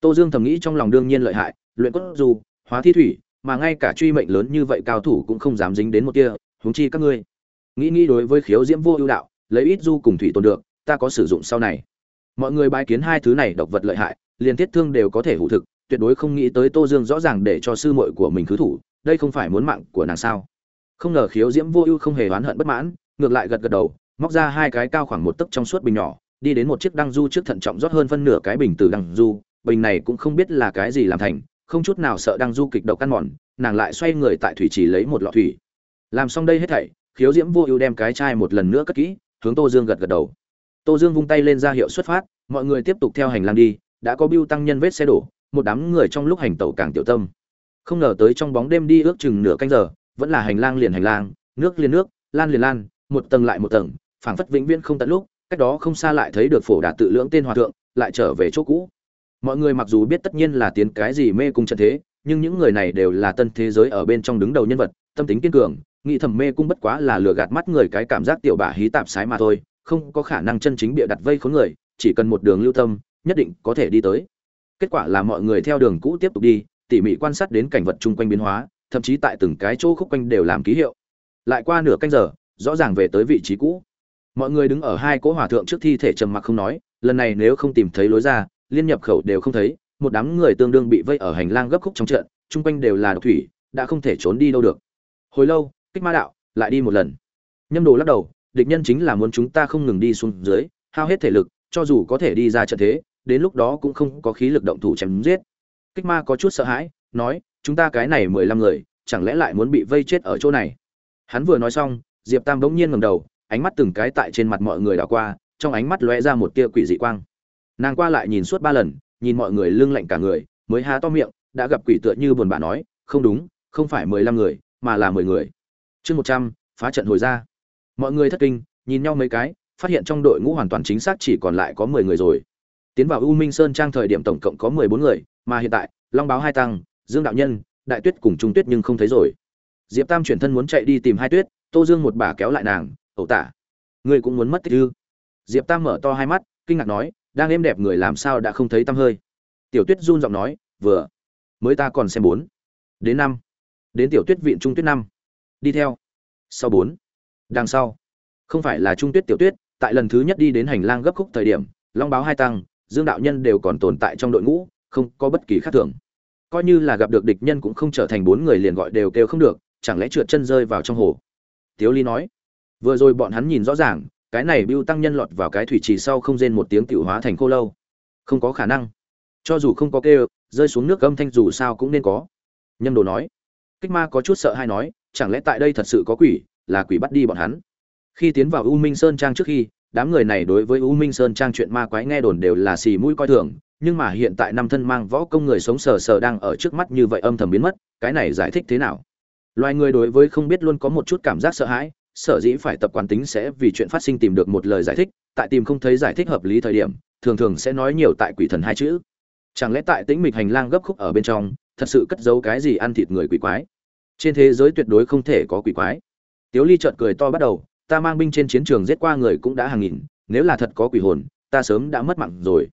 Tô dương thầm nghĩ trong lòng đương nhiên lợi hại, luyện cốt dù, hóa thi thủy, mà ngay cả truy mệnh lớn như vậy cao thủ cũng không dám dính đến một kia, huống chi các ngươi. Nghĩ nghĩ đối với khiếu diễm vô ưu đạo, lấy ít du cùng thủy tồn được, ta có sử dụng sau này. Mọi người bái kiến hai thứ này độc vật lợi hại liền thiết thương đều có thể hữu thực tuyệt đối không nghĩ tới tô dương rõ ràng để cho sư muội của mình khứ thủ, đây không phải muốn mạng của nàng sao? Không ngờ khiếu diễm vô ưu không hề oán hận bất mãn, ngược lại gật gật đầu, móc ra hai cái cao khoảng một tấc trong suốt bình nhỏ, đi đến một chiếc đăng du trước thận trọng rót hơn phân nửa cái bình từ đăng du, bình này cũng không biết là cái gì làm thành, không chút nào sợ đăng du kịch độc căn mòn, nàng lại xoay người tại thủy trì lấy một lọ thủy. Làm xong đây hết thảy, khiếu diễm vô ưu đem cái chai một lần nữa cất kỹ, hướng tô dương gật gật đầu. Tô dương vung tay lên ra hiệu xuất phát, mọi người tiếp tục theo hành lang đi, đã có biêu tăng nhân vết xe đổ một đám người trong lúc hành tẩu càng tiểu tâm. Không ngờ tới trong bóng đêm đi ước chừng nửa canh giờ, vẫn là hành lang liền hành lang, nước liền nước, lan liền lan, một tầng lại một tầng, phảng phất vĩnh viễn không tận lúc, cách đó không xa lại thấy được phổ đạt tự lưỡng tên hòa thượng, lại trở về chỗ cũ. Mọi người mặc dù biết tất nhiên là tiến cái gì mê cung trận thế, nhưng những người này đều là tân thế giới ở bên trong đứng đầu nhân vật, tâm tính kiên cường, nghĩ thầm mê cung bất quá là lừa gạt mắt người cái cảm giác tiểu bả hí tạp sái mà thôi, không có khả năng chân chính bịa đặt vây khốn người, chỉ cần một đường lưu tâm, nhất định có thể đi tới kết quả là mọi người theo đường cũ tiếp tục đi, tỉ mỉ quan sát đến cảnh vật chung quanh biến hóa, thậm chí tại từng cái chỗ khúc quanh đều làm ký hiệu. Lại qua nửa canh giờ, rõ ràng về tới vị trí cũ. Mọi người đứng ở hai cỗ hòa thượng trước thi thể trầm mặc không nói, lần này nếu không tìm thấy lối ra, liên nhập khẩu đều không thấy, một đám người tương đương bị vây ở hành lang gấp khúc trong trận, chung quanh đều là độc thủy, đã không thể trốn đi đâu được. Hồi lâu, kích ma đạo lại đi một lần. Nhâm đồ lắc đầu, địch nhân chính là muốn chúng ta không ngừng đi xuống dưới, hao hết thể lực, cho dù có thể đi ra trận thế đến lúc đó cũng không có khí lực động thủ chém giết. Kích ma có chút sợ hãi, nói, chúng ta cái này mười lăm người, chẳng lẽ lại muốn bị vây chết ở chỗ này? Hắn vừa nói xong, diệp tam bỗng nhiên ngầm đầu, ánh mắt từng cái tại trên mặt mọi người đảo qua, trong ánh mắt lóe ra một tia quỷ dị quang. Nàng qua lại nhìn suốt ba lần, nhìn mọi người lưng lạnh cả người, mới há to miệng, đã gặp quỷ tựa như buồn bã nói, không đúng, không phải mười lăm người, mà là mười người. Chương một trăm, phá trận hồi ra. Mọi người thất kinh, nhìn nhau mấy cái, phát hiện trong đội ngũ hoàn toàn chính xác chỉ còn lại có mười người rồi tiến vào u minh sơn trang thời điểm tổng cộng có mười bốn người, mà hiện tại, long báo hai tăng, dương đạo nhân, đại tuyết cùng trung tuyết nhưng không thấy rồi. Diệp tam chuyển thân muốn chạy đi tìm hai tuyết, tô dương một bà kéo lại nàng, ẩu tả, ngươi cũng muốn mất tích ư? Diệp tam mở to hai mắt, kinh ngạc nói, đang êm đẹp người làm sao đã không thấy tăm hơi? Tiểu tuyết run giọng nói, vừa, mới ta còn xem bốn, đến năm, đến tiểu tuyết viện trung tuyết năm, đi theo, sau bốn, đằng sau. Không phải là trung tuyết tiểu tuyết, tại lần thứ nhất đi đến hành lang gấp khúc thời điểm, long báo hai tăng dương đạo nhân đều còn tồn tại trong đội ngũ, không có bất kỳ khác thường. Coi như là gặp được địch nhân cũng không trở thành bốn người liền gọi đều kêu không được, chẳng lẽ trượt chân rơi vào trong hồ? Tiếu ly nói. Vừa rồi bọn hắn nhìn rõ ràng, cái này bưu tăng nhân lọt vào cái thủy trì sau không rên một tiếng tiểu hóa thành khô lâu. Không có khả năng. Cho dù không có kêu, rơi xuống nước âm thanh dù sao cũng nên có. Nhâm đồ nói. Kích ma có chút sợ hay nói, chẳng lẽ tại đây thật sự có quỷ, là quỷ bắt đi bọn hắn? Khi tiến vào u minh sơn trang trước khi đám người này đối với u minh sơn trang chuyện ma quái nghe đồn đều là xì mũi coi thường, nhưng mà hiện tại năm thân mang võ công người sống sờ sờ đang ở trước mắt như vậy âm thầm biến mất, cái này giải thích thế nào? Loài người đối với không biết luôn có một chút cảm giác sợ hãi, sở dĩ phải tập quán tính sẽ vì chuyện phát sinh tìm được một lời giải thích, tại tìm không thấy giải thích hợp lý thời điểm, thường thường sẽ nói nhiều tại quỷ thần hai chữ. Chẳng lẽ tại tĩnh mịch hành lang gấp khúc ở bên trong, thật sự cất giấu cái gì ăn thịt người quỷ quái? Trên thế giới tuyệt đối không thể có quỷ quái. Tiếu ly chợt cười to bắt đầu ta mang binh trên chiến trường giết qua người cũng đã hàng nghìn, nếu là thật có quỷ hồn, ta sớm đã mất mạng rồi.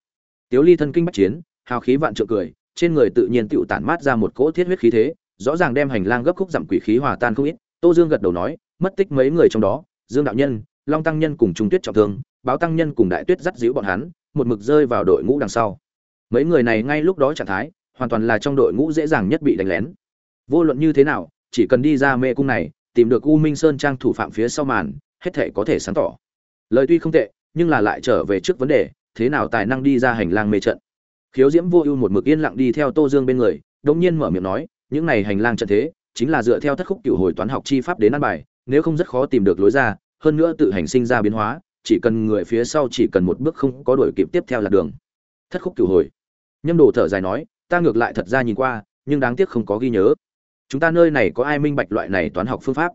Tiếu ly thân kinh bách chiến, hào khí vạn trượng cười, trên người tự nhiên tựu tản mát ra một cỗ thiết huyết khí thế, rõ ràng đem hành lang gấp khúc giảm quỷ khí hòa tan không ít. Tô dương gật đầu nói, mất tích mấy người trong đó, dương đạo nhân, long tăng nhân cùng trung tuyết trọng thương, báo tăng nhân cùng đại tuyết dắt dĩu bọn hắn, một mực rơi vào đội ngũ đằng sau. Mấy người này ngay lúc đó trạng thái, hoàn toàn là trong đội ngũ dễ dàng nhất bị đánh lén. Vô luận như thế nào, chỉ cần đi ra mê cung này tìm được u minh sơn trang thủ phạm phía sau màn, hết thể có thể sáng tỏ. Lời tuy không tệ, nhưng là lại trở về trước vấn đề, thế nào tài năng đi ra hành lang mê trận. Khiếu diễm vô ưu một mực yên lặng đi theo tô dương bên người, đột nhiên mở miệng nói, những này hành lang trận thế, chính là dựa theo thất khúc cựu hồi toán học chi pháp đến ăn bài, nếu không rất khó tìm được lối ra, hơn nữa tự hành sinh ra biến hóa, chỉ cần người phía sau chỉ cần một bước không có đuổi kịp tiếp theo là đường. Thất khúc cửu hồi. Nhâm đồ thở dài nói, ta ngược lại thật ra nhìn qua, nhưng đáng tiếc không có ghi nhớ chúng ta nơi này có ai minh bạch loại này toán học phương pháp?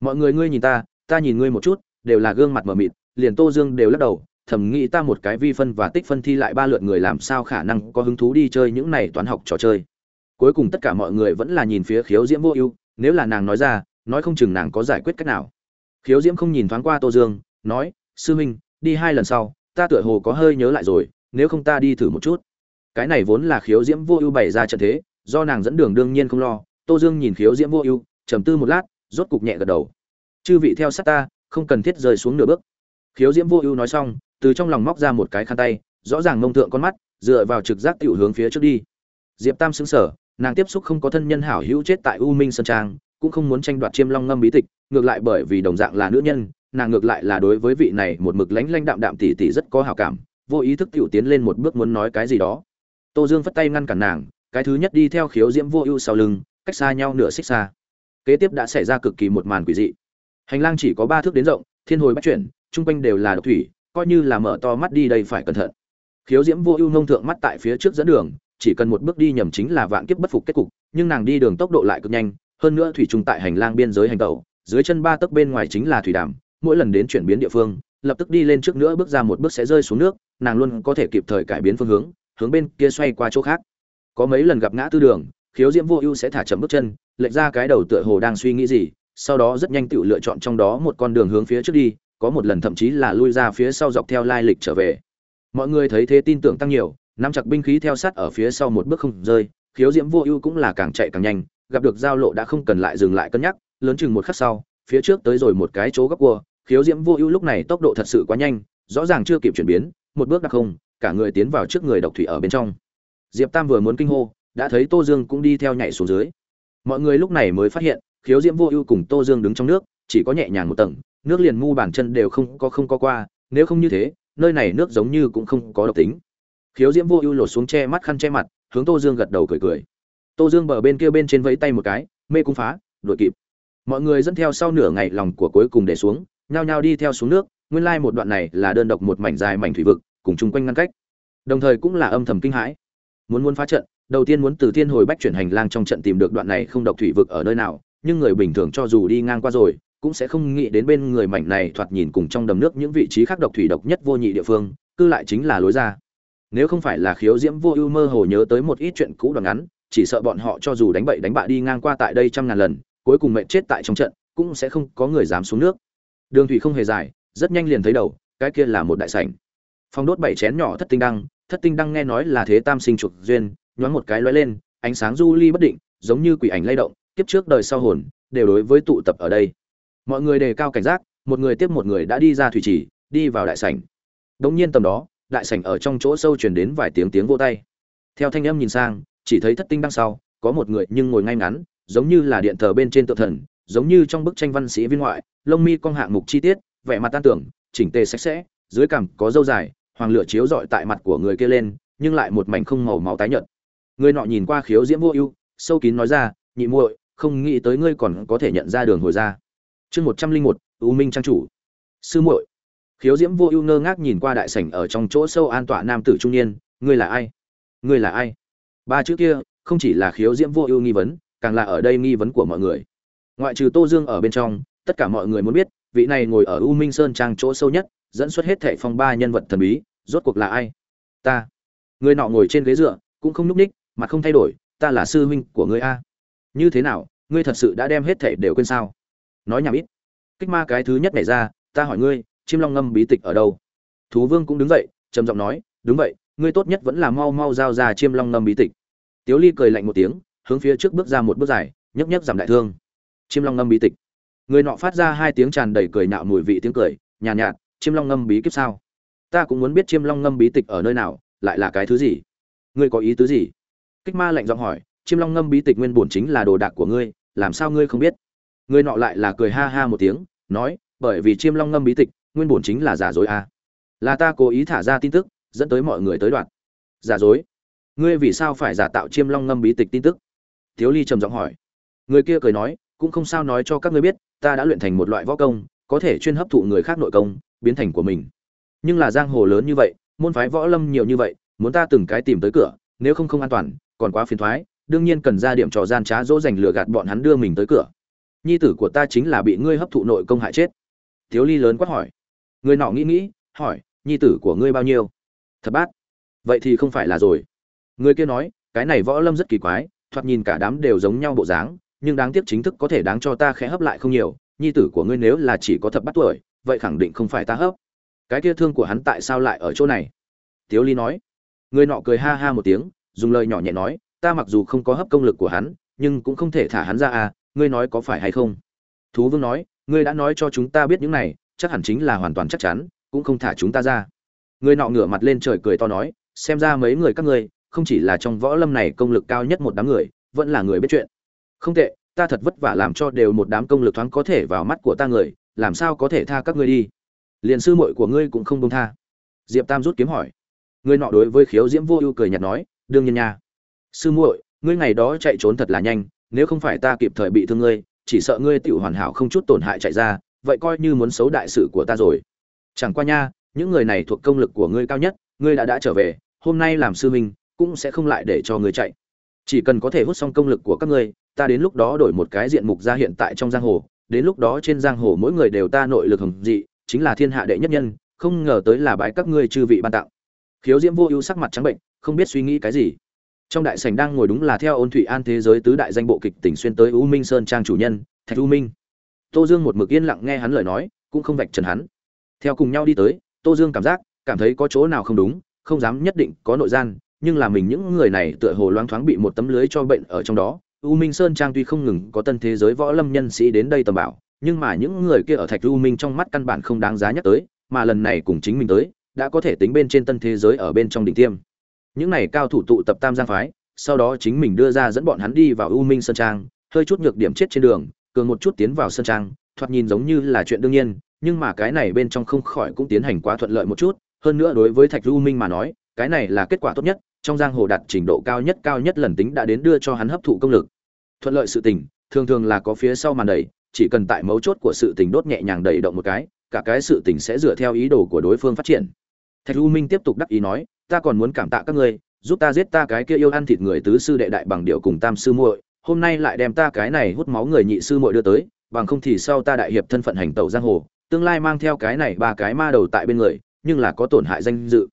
Mọi người ngươi nhìn ta ta nhìn ngươi một chút, đều là gương mặt mờ mịt, liền tô dương đều lắc đầu, thầm nghĩ ta một cái vi phân và tích phân thi lại ba lượt người làm sao khả năng có hứng thú đi chơi những này toán học trò chơi. Cuối cùng tất cả mọi người vẫn là nhìn phía khiếu diễm vô ưu, nếu là nàng nói ra, nói không chừng nàng có giải quyết cách nào. Khiếu diễm không nhìn thoáng qua tô dương, nói, sư minh, đi hai lần sau, ta tựa hồ có hơi nhớ lại rồi, nếu không ta đi thử một chút. Cái này vốn là khiếu diễm vô ưu bày ra trận thế, do nàng dẫn đường đương nhiên không lo tô dương nhìn khiếu diễm vô ưu trầm tư một lát rốt cục nhẹ gật đầu. Chư vị theo sát ta không cần thiết rơi xuống nửa bước. Khiếu diễm vô ưu nói xong từ trong lòng móc ra một cái khăn tay rõ ràng mông thượng con mắt dựa vào trực giác tiểu hướng phía trước đi. Diệp tam sững sờ, nàng tiếp xúc không có thân nhân hảo hữu chết tại u minh sơn trang cũng không muốn tranh đoạt chiêm long ngâm bí tịch ngược lại bởi vì đồng dạng là nữ nhân nàng ngược lại là đối với vị này một mực lánh lánh đạm đạm tỷ tỷ rất có hảo cảm vô ý thức tiểu tiến lên một bước muốn nói cái gì đó. Tô dương phất tay ngăn cản nàng cái thứ nhất đi theo khiếu diễm vô ưu sau lưng cách xa nhau nửa xích xa. Kế tiếp đã xảy ra cực kỳ một màn quỷ dị. Hành lang chỉ có ba thước đến rộng, thiên hồi bắt chuyển, chung quanh đều là độc thủy, coi như là mở to mắt đi đây phải cẩn thận. Khiếu diễm vô ưu nông thượng mắt tại phía trước dẫn đường, chỉ cần một bước đi nhầm chính là vạn kiếp bất phục kết cục, nhưng nàng đi đường tốc độ lại cực nhanh, hơn nữa thủy trùng tại hành lang biên giới hành tẩu, dưới chân ba tấc bên ngoài chính là thủy đàm, mỗi lần đến chuyển biến địa phương, lập tức đi lên trước nữa bước ra một bước sẽ rơi xuống nước, nàng luôn có thể kịp thời cải biến phương hướng hướng bên kia xoay qua chỗ khác. Có mấy lần gặp ngã tư đường khiếu diễm vô ưu sẽ thả chậm bước chân, lệch ra cái đầu tựa hồ đang suy nghĩ gì, sau đó rất nhanh tự lựa chọn trong đó một con đường hướng phía trước đi, có một lần thậm chí là lui ra phía sau dọc theo lai lịch trở về. Mọi người thấy thế tin tưởng tăng nhiều, nắm chặt binh khí theo sát ở phía sau một bước không rơi, khiếu diễm vô ưu cũng là càng chạy càng nhanh, gặp được giao lộ đã không cần lại dừng lại cân nhắc, lớn chừng một khắc sau, phía trước tới rồi một cái chỗ góc cua, khiếu diễm vô ưu lúc này tốc độ thật sự quá nhanh, rõ ràng chưa kịp chuyển biến, một bước đặc không, cả người tiến vào trước người độc thủy ở bên trong. Diệp tam vừa muốn kinh hô đã thấy tô dương cũng đi theo nhảy xuống dưới. Mọi người lúc này mới phát hiện, khiếu diễm vô ưu cùng tô dương đứng trong nước, chỉ có nhẹ nhàng một tầng, nước liền mu bàn chân đều không có không có qua, nếu không như thế, nơi này nước giống như cũng không có độc tính. Khiếu diễm vô ưu lột xuống che mắt khăn che mặt, hướng tô dương gật đầu cười cười. Tô dương bờ bên kia bên trên vẫy tay một cái, mê cung phá, đuổi kịp. Mọi người dẫn theo sau nửa ngày lòng của cuối cùng để xuống, nhao nhao đi theo xuống nước, nguyên lai một đoạn này là đơn độc một mảnh dài mảnh thủy vực, cùng chung quanh ngăn cách. Đồng thời cũng là âm thầm kinh hãi. Muốn muốn phá trận đầu tiên muốn từ thiên hồi bách chuyển hành lang trong trận tìm được đoạn này không độc thủy vực ở nơi nào, nhưng người bình thường cho dù đi ngang qua rồi, cũng sẽ không nghĩ đến bên người mảnh này thoạt nhìn cùng trong đầm nước những vị trí khác độc thủy độc nhất vô nhị địa phương, cư lại chính là lối ra. Nếu không phải là khiếu diễm vô ưu mơ hồ nhớ tới một ít chuyện cũ đoạn ngắn, chỉ sợ bọn họ cho dù đánh bậy đánh bạ đi ngang qua tại đây trăm ngàn lần, cuối cùng mệnh chết tại trong trận, cũng sẽ không có người dám xuống nước. Đường thủy không hề dài, rất nhanh liền thấy đầu, cái kia là một đại sảnh. Phong đốt bảy chén nhỏ thất tinh đăng, thất tinh đăng nghe nói là thế tam sinh trục duyên nhoáng một cái lóe lên, ánh sáng du ly bất định, giống như quỷ ảnh lay động, kiếp trước đời sau hồn, đều đối với tụ tập ở đây. Mọi người đề cao cảnh giác, một người tiếp một người đã đi ra thủy trì, đi vào đại sảnh. Đống nhiên tầm đó, đại sảnh ở trong chỗ sâu truyền đến vài tiếng tiếng vỗ tay. Theo thanh âm nhìn sang, chỉ thấy thất tinh đằng sau, có một người nhưng ngồi ngay ngắn, giống như là điện thờ bên trên tự thần, giống như trong bức tranh văn sĩ viên ngoại, lông mi cong hạng mục chi tiết, vẻ mặt tan tưởng chỉnh tề sạch sẽ, dưới cằm có râu dài, hoàng lửa chiếu rọi tại mặt của người kia lên, nhưng lại một mảnh không màu máu tái nhợt người nọ nhìn qua khiếu diễm vô ưu, sâu kín nói ra, nhị muội, không nghĩ tới ngươi còn có thể nhận ra đường hồi ra. Chương một trăm linh một, u minh trang chủ. Sư muội. Khiếu diễm vô ưu ngơ ngác nhìn qua đại sảnh ở trong chỗ sâu an tọa nam tử trung niên, ngươi là ai? Ngươi là ai? Ba chữ kia, không chỉ là khiếu diễm vô ưu nghi vấn, càng là ở đây nghi vấn của mọi người. Ngoại trừ tô dương ở bên trong, tất cả mọi người muốn biết, vị này ngồi ở u minh sơn trang chỗ sâu nhất, dẫn xuất hết thệ phong ba nhân vật thần bí, rốt cuộc là ai? Ta. Người nọ ngồi trên ghế dựa, cũng không núp ních mà không thay đổi ta là sư huynh của ngươi a. Như thế nào ngươi thật sự đã đem hết thảy đều quên sao? Nói nhảm ít. Kích ma cái thứ nhất này ra ta hỏi ngươi chim long ngâm bí tịch ở đâu? Thú vương cũng đứng dậy trầm giọng nói đúng vậy ngươi tốt nhất vẫn là mau mau giao ra chiêm long ngâm bí tịch. Tiếu ly cười lạnh một tiếng hướng phía trước bước ra một bước dài nhấp nhấp giảm đại thương. Chiêm long ngâm bí tịch. Người nọ phát ra hai tiếng tràn đầy cười nạo mùi vị tiếng cười nhàn nhạt, nhạt chiêm long ngâm bí kíp sao? Ta cũng muốn biết chiêm long ngâm bí tịch ở nơi nào lại là cái thứ gì? Ngươi có ý tứ gì? Kích ma lạnh giọng hỏi, chiêm long ngâm bí tịch nguyên bổn chính là đồ đạc của ngươi, làm sao ngươi không biết? Người nọ lại là cười ha ha một tiếng, nói, bởi vì chiêm long ngâm bí tịch, nguyên bổn chính là giả dối à. là ta cố ý thả ra tin tức, dẫn tới mọi người tới đoạn giả dối? Ngươi vì sao phải giả tạo chiêm long ngâm bí tịch tin tức? Thiếu ly trầm giọng hỏi. Người kia cười nói, cũng không sao nói cho các ngươi biết, ta đã luyện thành một loại võ công, có thể chuyên hấp thụ người khác nội công, biến thành của mình. Nhưng là giang hồ lớn như vậy, môn phái võ lâm nhiều như vậy, muốn ta từng cái tìm tới cửa, nếu không không an toàn còn quá phiền thoái, đương nhiên cần ra điểm trò gian trá dỗ dành lừa gạt bọn hắn đưa mình tới cửa. Nhi tử của ta chính là bị ngươi hấp thụ nội công hại chết. Thiếu ly lớn quát hỏi. Người nọ nghĩ nghĩ, hỏi, nhi tử của ngươi bao nhiêu? Thập bát. Vậy thì không phải là rồi. Người kia nói, cái này võ lâm rất kỳ quái, thoạt nhìn cả đám đều giống nhau bộ dáng, nhưng đáng tiếc chính thức có thể đáng cho ta khẽ hấp lại không nhiều, nhi tử của ngươi nếu là chỉ có thập bát tuổi, vậy khẳng định không phải ta hấp. Cái kia thương của hắn tại sao lại ở chỗ này? Tiếu ly nói. Người nọ cười ha ha một tiếng dùng lời nhỏ nhẹ nói, ta mặc dù không có hấp công lực của hắn, nhưng cũng không thể thả hắn ra à ngươi nói có phải hay không? Thú vương nói, ngươi đã nói cho chúng ta biết những này, chắc hẳn chính là hoàn toàn chắc chắn, cũng không thả chúng ta ra. Người nọ ngửa mặt lên trời cười to nói, xem ra mấy người các ngươi, không chỉ là trong võ lâm này công lực cao nhất một đám người, vẫn là người biết chuyện. Không tệ, ta thật vất vả làm cho đều một đám công lực thoáng có thể vào mắt của ta người, làm sao có thể tha các ngươi đi? Liền sư muội của ngươi cũng không công tha. Diệp tam rút kiếm hỏi người nọ đối với khiếu diễm vô ưu cười nhạt nói, đương nhiên nha. Sư muội, ngươi ngày đó chạy trốn thật là nhanh, nếu không phải ta kịp thời bị thương ngươi, chỉ sợ ngươi tự hoàn hảo không chút tổn hại chạy ra, vậy coi như muốn xấu đại sự của ta rồi. Chẳng qua nha, những người này thuộc công lực của ngươi cao nhất, ngươi đã đã trở về, hôm nay làm sư minh cũng sẽ không lại để cho ngươi chạy. Chỉ cần có thể hút xong công lực của các ngươi, ta đến lúc đó đổi một cái diện mục ra hiện tại trong giang hồ, đến lúc đó trên giang hồ mỗi người đều ta nội lực hồng dị, chính là thiên hạ đệ nhất nhân, không ngờ tới là bãi các ngươi chư vị ban tặng khiếu diễm vô ưu sắc mặt trắng bệnh, không biết suy nghĩ cái gì. Trong đại sảnh đang ngồi đúng là theo ôn thụy an thế giới tứ đại danh bộ kịch tỉnh xuyên tới u minh sơn trang chủ nhân, thạch u minh. Tô dương một mực yên lặng nghe hắn lời nói, cũng không vạch trần hắn. Theo cùng nhau đi tới, tô dương cảm giác, cảm thấy có chỗ nào không đúng, không dám nhất định có nội gian, nhưng là mình những người này tựa hồ loáng thoáng bị một tấm lưới cho bệnh ở trong đó. U minh sơn trang tuy không ngừng có tân thế giới võ lâm nhân sĩ đến đây tầm bảo, nhưng mà những người kia ở thạch u minh trong mắt căn bản không đáng giá nhắc tới, mà lần này cùng chính mình tới đã có thể tính bên trên tân thế giới ở bên trong đỉnh tiêm. Những này cao thủ tụ tập tam giang phái, sau đó chính mình đưa ra dẫn bọn hắn đi vào u minh sơn trang, hơi chút nhược điểm chết trên đường, cường một chút tiến vào sơn trang, thoạt nhìn giống như là chuyện đương nhiên, nhưng mà cái này bên trong không khỏi cũng tiến hành quá thuận lợi một chút, hơn nữa đối với thạch u minh mà nói, cái này là kết quả tốt nhất, trong giang hồ đạt trình độ cao nhất cao nhất lần tính đã đến đưa cho hắn hấp thụ công lực. Thuận lợi sự tình, thường thường là có phía sau màn đẩy chỉ cần tại mấu chốt của sự tình đốt nhẹ nhàng đẩy động một cái, cả cái sự tình sẽ dựa theo ý đồ của đối phương phát triển thạch u minh tiếp tục đắc ý nói, ta còn muốn cảm tạ các ngươi, giúp ta giết ta cái kia yêu ăn thịt người tứ sư đệ đại bằng điệu cùng tam sư muội, hôm nay lại đem ta cái này hút máu người nhị sư muội đưa tới, bằng không thì sau ta đại hiệp thân phận hành tẩu giang hồ, tương lai mang theo cái này ba cái ma đầu tại bên người, nhưng là có tổn hại danh dự.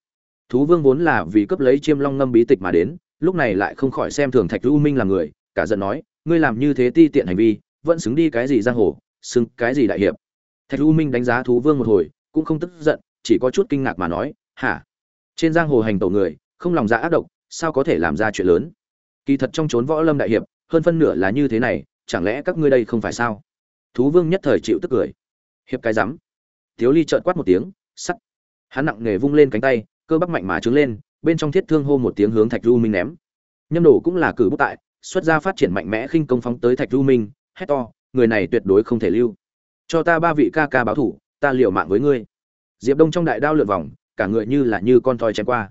Thú vương vốn là vì cấp lấy chiêm long ngâm bí tịch mà đến, lúc này lại không khỏi xem thường thạch u minh là người, cả giận nói, ngươi làm như thế ti tiện hành vi, vẫn xứng đi cái gì giang hồ, xứng cái gì đại hiệp? Thạch u minh đánh giá thú vương một hồi, cũng không tức giận, chỉ có chút kinh ngạc mà nói hả? Trên giang hồ hành tổ người, không lòng dạ ác độc, sao có thể làm ra chuyện lớn? Kỳ thật trong trốn võ lâm đại hiệp, hơn phân nửa là như thế này, chẳng lẽ các ngươi đây không phải sao? Thú vương nhất thời chịu tức cười. Hiệp cái rắm. Thiếu ly trợn quát một tiếng, sắt. Hắn nặng nghề vung lên cánh tay, cơ bắp mạnh mà trứng lên, bên trong thiết thương hô một tiếng hướng thạch du minh ném. Nhâm đồ cũng là cử bút tại, xuất ra phát triển mạnh mẽ khinh công phóng tới thạch du minh, hét to, người này tuyệt đối không thể lưu. Cho ta ba vị ca ca báo thủ, ta liều mạng với ngươi. Diệp đông trong đại đao lượn vòng cả người như là như con thoi chém qua.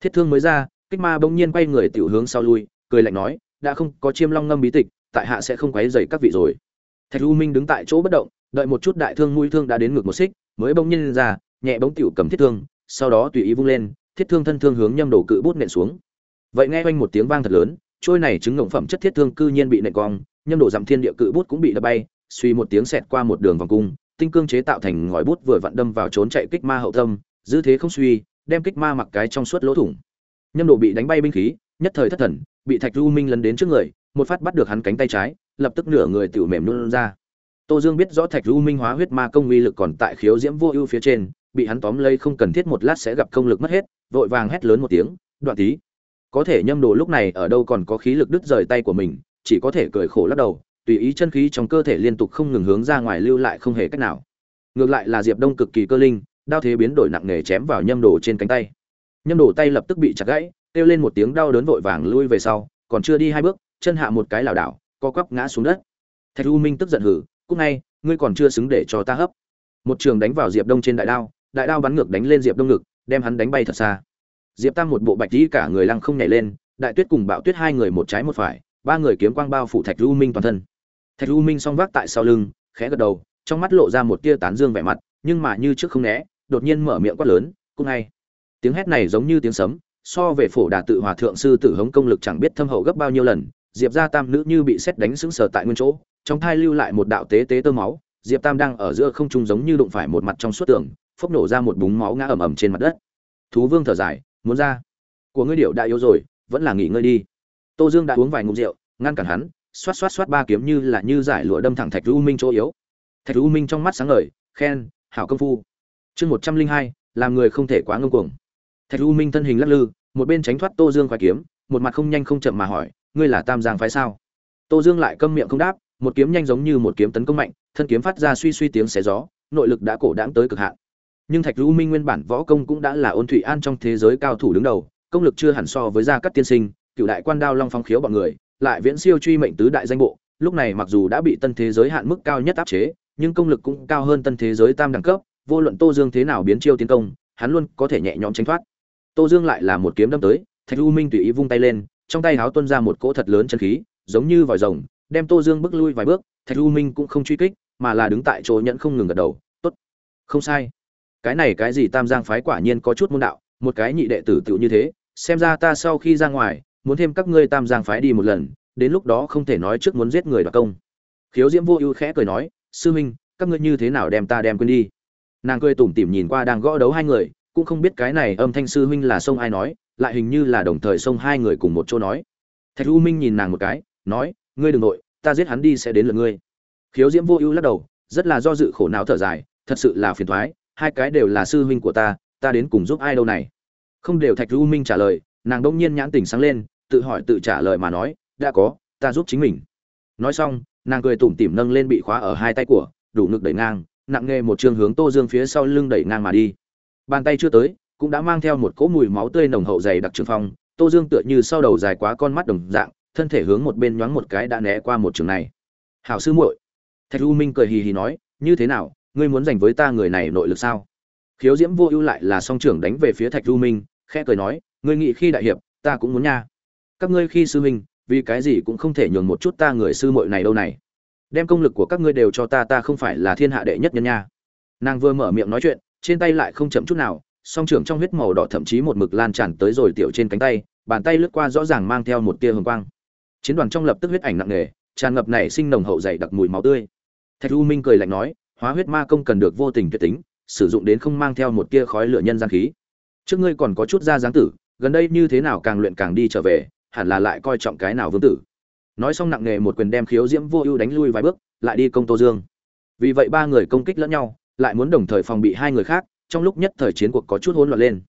Thiết thương mới ra, kích ma bỗng nhiên quay người tiểu hướng sau lui, cười lạnh nói, đã không có chiêm long ngâm bí tịch, tại hạ sẽ không quấy dày các vị rồi. Thạch u minh đứng tại chỗ bất động, đợi một chút đại thương mũi thương đã đến ngược một xích, mới bỗng nhiên ra, nhẹ bỗng tiểu cầm thiết thương, sau đó tùy ý vung lên, thiết thương thân thương hướng nhâm đổ cự bút nện xuống. Vậy nghe quanh một tiếng vang thật lớn, trôi này chứng ngộng phẩm chất thiết thương cư nhiên bị nện cong, nhâm đổ giảm thiên địa cự bút cũng bị đập bay, suy một tiếng xẹt qua một đường vòng cung, tinh cương chế tạo thành ngòi bút vừa vặn đâm vào trốn chạy kích ma hậu tâm dư thế không suy, đem kích ma mặc cái trong suốt lỗ thủng. Nhâm độ bị đánh bay binh khí, nhất thời thất thần, bị thạch du minh lấn đến trước người, một phát bắt được hắn cánh tay trái, lập tức nửa người tiểu mềm luôn ra. Tô dương biết rõ thạch du minh hóa huyết ma công uy lực còn tại khiếu diễm vô ưu phía trên, bị hắn tóm lấy không cần thiết một lát sẽ gặp công lực mất hết, vội vàng hét lớn một tiếng, đoạn tí, có thể nhâm đồ lúc này ở đâu còn có khí lực đứt rời tay của mình, chỉ có thể cười khổ lắc đầu, tùy ý chân khí trong cơ thể liên tục không ngừng hướng ra ngoài lưu lại không hề cách nào. Ngược lại là diệp đông cực kỳ cơ linh đao thế biến đổi nặng nề chém vào nhâm đồ trên cánh tay. Nhâm đồ tay lập tức bị chặt gãy, kêu lên một tiếng đau đớn vội vàng lui về sau, còn chưa đi hai bước, chân hạ một cái lảo đảo, co quắp ngã xuống đất. Thạch u minh tức giận hử cúc ngay, ngươi còn chưa xứng để cho ta hấp. Một trường đánh vào diệp đông trên đại đao đại đao bắn ngược đánh lên diệp đông ngực, đem hắn đánh bay thật xa. Diệp tam một bộ bạch dĩ cả người lăng không nhảy lên, đại tuyết cùng bạo tuyết hai người một trái một phải, ba người kiếm quang bao phủ thạch u minh toàn thân. Thạch u minh song vác tại sau lưng, khẽ gật đầu, trong mắt lộ ra một tia tán dương vẻ mặt, nhưng mà như trước không né đột nhiên mở miệng quát lớn cung ngay. Tiếng hét này giống như tiếng sấm, so về phổ đà tự hòa thượng sư tử hống công lực chẳng biết thâm hậu gấp bao nhiêu lần, diệp gia tam nữ như bị xét đánh sững sờ tại nguyên chỗ, trong thai lưu lại một đạo tế tế tơ máu, diệp tam đang ở giữa không trung giống như đụng phải một mặt trong suốt tường, phốc nổ ra một búng máu ngã ầm ầm trên mặt đất. Thú vương thở dài, muốn ra. Của ngươi điệu đã yếu rồi, vẫn là nghỉ ngơi đi. Tô dương đã uống vài ngụm rượu, ngăn cản hắn, xoát xoát xoát ba kiếm như là như giải lụa đâm thẳng thạch u minh chỗ yếu. Thạch u minh trong mắt sáng ngời, khen, hảo công phu chương một trăm linh hai, làm người không thể quá ngông cuồng. Thạch u minh thân hình lắc lư, một bên tránh thoát tô dương khoái kiếm, một mặt không nhanh không chậm mà hỏi, ngươi là tam giang phái sao? Tô dương lại câm miệng không đáp, một kiếm nhanh giống như một kiếm tấn công mạnh, thân kiếm phát ra suy suy tiếng xé gió, nội lực đã cổ đãng tới cực hạn. Nhưng thạch U minh nguyên bản võ công cũng đã là ôn thụy an trong thế giới cao thủ đứng đầu, công lực chưa hẳn so với gia cát tiên sinh, cựu đại quan đao long phong khiếu bọn người, lại viễn siêu truy mệnh tứ đại danh bộ, lúc này mặc dù đã bị tân thế giới hạn mức cao nhất áp chế, nhưng công lực cũng cao hơn tân thế giới tam đẳng cấp vô luận tô dương thế nào biến chiêu tiến công, hắn luôn có thể nhẹ nhõm tránh thoát. Tô dương lại là một kiếm đâm tới, thạch U minh tùy ý vung tay lên, trong tay háo tuân ra một cỗ thật lớn chân khí, giống như vòi rồng, đem tô dương bước lui vài bước, thạch U minh cũng không truy kích, mà là đứng tại chỗ nhẫn không ngừng gật đầu, tốt, không sai. Cái này cái gì tam giang phái quả nhiên có chút môn đạo, một cái nhị đệ tử tựu như thế, xem ra ta sau khi ra ngoài, muốn thêm các ngươi tam giang phái đi một lần, đến lúc đó không thể nói trước muốn giết người đoạt công. Khiếu diễm vô ưu khẽ cười nói, sư huynh các ngươi như thế nào đem ta đem quên đi? Nàng cười tủm tỉm nhìn qua đang gõ đấu hai người, cũng không biết cái này âm thanh sư huynh là sông ai nói, lại hình như là đồng thời sông hai người cùng một chỗ nói. Thạch u minh nhìn nàng một cái, nói, ngươi đừng nội, ta giết hắn đi sẽ đến lượt ngươi. Khiếu diễm vô ưu lắc đầu, rất là do dự khổ não thở dài, thật sự là phiền thoái hai cái đều là sư huynh của ta ta đến cùng giúp ai đâu này? Không đều thạch u minh trả lời, nàng đông nhiên nhãn tình sáng lên, tự hỏi tự trả lời mà nói, đã có, ta giúp chính mình. Nói xong, nàng cười tủm tỉm nâng lên bị khóa ở hai tay của, đủ ngực đẩy ngang nặng nghề một trường hướng tô dương phía sau lưng đẩy ngang mà đi. Bàn tay chưa tới, cũng đã mang theo một cỗ mùi máu tươi nồng hậu dày đặc trường phong, tô dương tựa như sau đầu dài quá con mắt đồng dạng, thân thể hướng một bên nhoáng một cái đã né qua một trường này. Hảo sư muội. Thạch u minh cười hì hì nói, như thế nào, ngươi muốn giành với ta người này nội lực sao? Khiếu diễm vô ưu lại là song trưởng đánh về phía thạch u minh, khẽ cười nói, ngươi nghĩ khi đại hiệp, ta cũng muốn nha. Các ngươi khi sư huynh, vì cái gì cũng không thể nhường một chút ta người sư muội này đâu này đem công lực của các ngươi đều cho ta ta không phải là thiên hạ đệ nhất nhân nha. Nàng vừa mở miệng nói chuyện, trên tay lại không chậm chút nào, song trưởng trong huyết màu đỏ thậm chí một mực lan tràn tới rồi tiểu trên cánh tay, bàn tay lướt qua rõ ràng mang theo một tia hồng quang. Chiến đoàn trong lập tức huyết ảnh nặng nề, tràn ngập nảy sinh nồng hậu dày đặc mùi máu tươi. Thạch u minh cười lạnh nói, hóa huyết ma công cần được vô tình tuyệt tính, sử dụng đến không mang theo một tia khói lửa nhân gian khí. Trước ngươi còn có chút da dáng tử, gần đây như thế nào càng luyện càng đi trở về, hẳn là lại coi trọng cái nào vương tử nói xong nặng nề một quyền đem khiếu diễm vô ưu đánh lui vài bước, lại đi công tô dương. Vì vậy ba người công kích lẫn nhau, lại muốn đồng thời phòng bị hai người khác, trong lúc nhất thời chiến cuộc có chút hỗn loạn lên.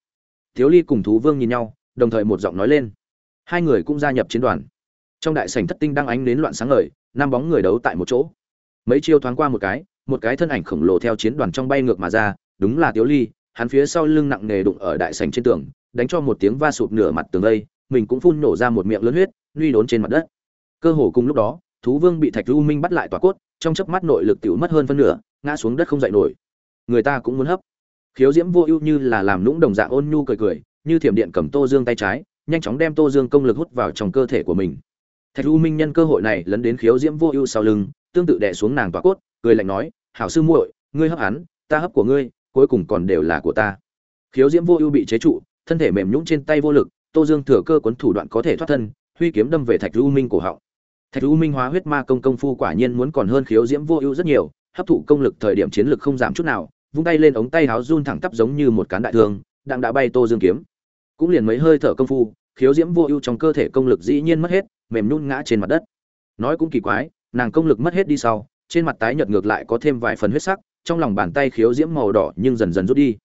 Thiếu ly cùng thú vương nhìn nhau, đồng thời một giọng nói lên. Hai người cũng gia nhập chiến đoàn. Trong đại sảnh thất tinh đang ánh đến loạn sáng ngời, năm bóng người đấu tại một chỗ. Mấy chiêu thoáng qua một cái một cái thân ảnh khổng lồ theo chiến đoàn trong bay ngược mà ra, đúng là tiếu ly, hắn phía sau lưng nặng nề đụng ở đại sảnh trên tường, đánh cho một tiếng va sụp nửa mặt tường đây mình cũng phun nổ ra một miệng lớn huyết nuy đốn trên mặt đất cơ hồ cùng lúc đó, thú vương bị thạch lưu minh bắt lại tòa cốt, trong chớp mắt nội lực tiểu mất hơn phân nửa, ngã xuống đất không dậy nổi. Người ta cũng muốn hấp. Khiếu diễm vô ưu như là làm lũng đồng dạng ôn nhu cười cười, như thiểm điện cầm tô dương tay trái, nhanh chóng đem tô dương công lực hút vào trong cơ thể của mình. Thạch lưu minh nhân cơ hội này lấn đến khiếu diễm vô ưu sau lưng, tương tự đè xuống nàng tòa cốt, cười lạnh nói, hảo sư muội, ngươi hấp hắn, ta hấp của ngươi, cuối cùng còn đều là của ta. Khiếu diễm vô ưu bị chế trụ, thân thể mềm nhũng trên tay vô lực, tô dương thừa cơ cuốn thủ đoạn có thể thoát thân, huy kiếm đâm về thạch lưu minh cổ họng thạch u minh hóa huyết ma công công phu quả nhiên muốn còn hơn khiếu diễm vô ưu rất nhiều, hấp thụ công lực thời điểm chiến lực không giảm chút nào, vung tay lên ống tay háo run thẳng tắp giống như một cán đại thương đang đã bay tô dương kiếm. Cũng liền mấy hơi thở công phu, khiếu diễm vô ưu trong cơ thể công lực dĩ nhiên mất hết, mềm nhún ngã trên mặt đất. Nói cũng kỳ quái, nàng công lực mất hết đi sau, trên mặt tái nhợt ngược lại có thêm vài phần huyết sắc, trong lòng bàn tay khiếu diễm màu đỏ nhưng dần dần rút đi.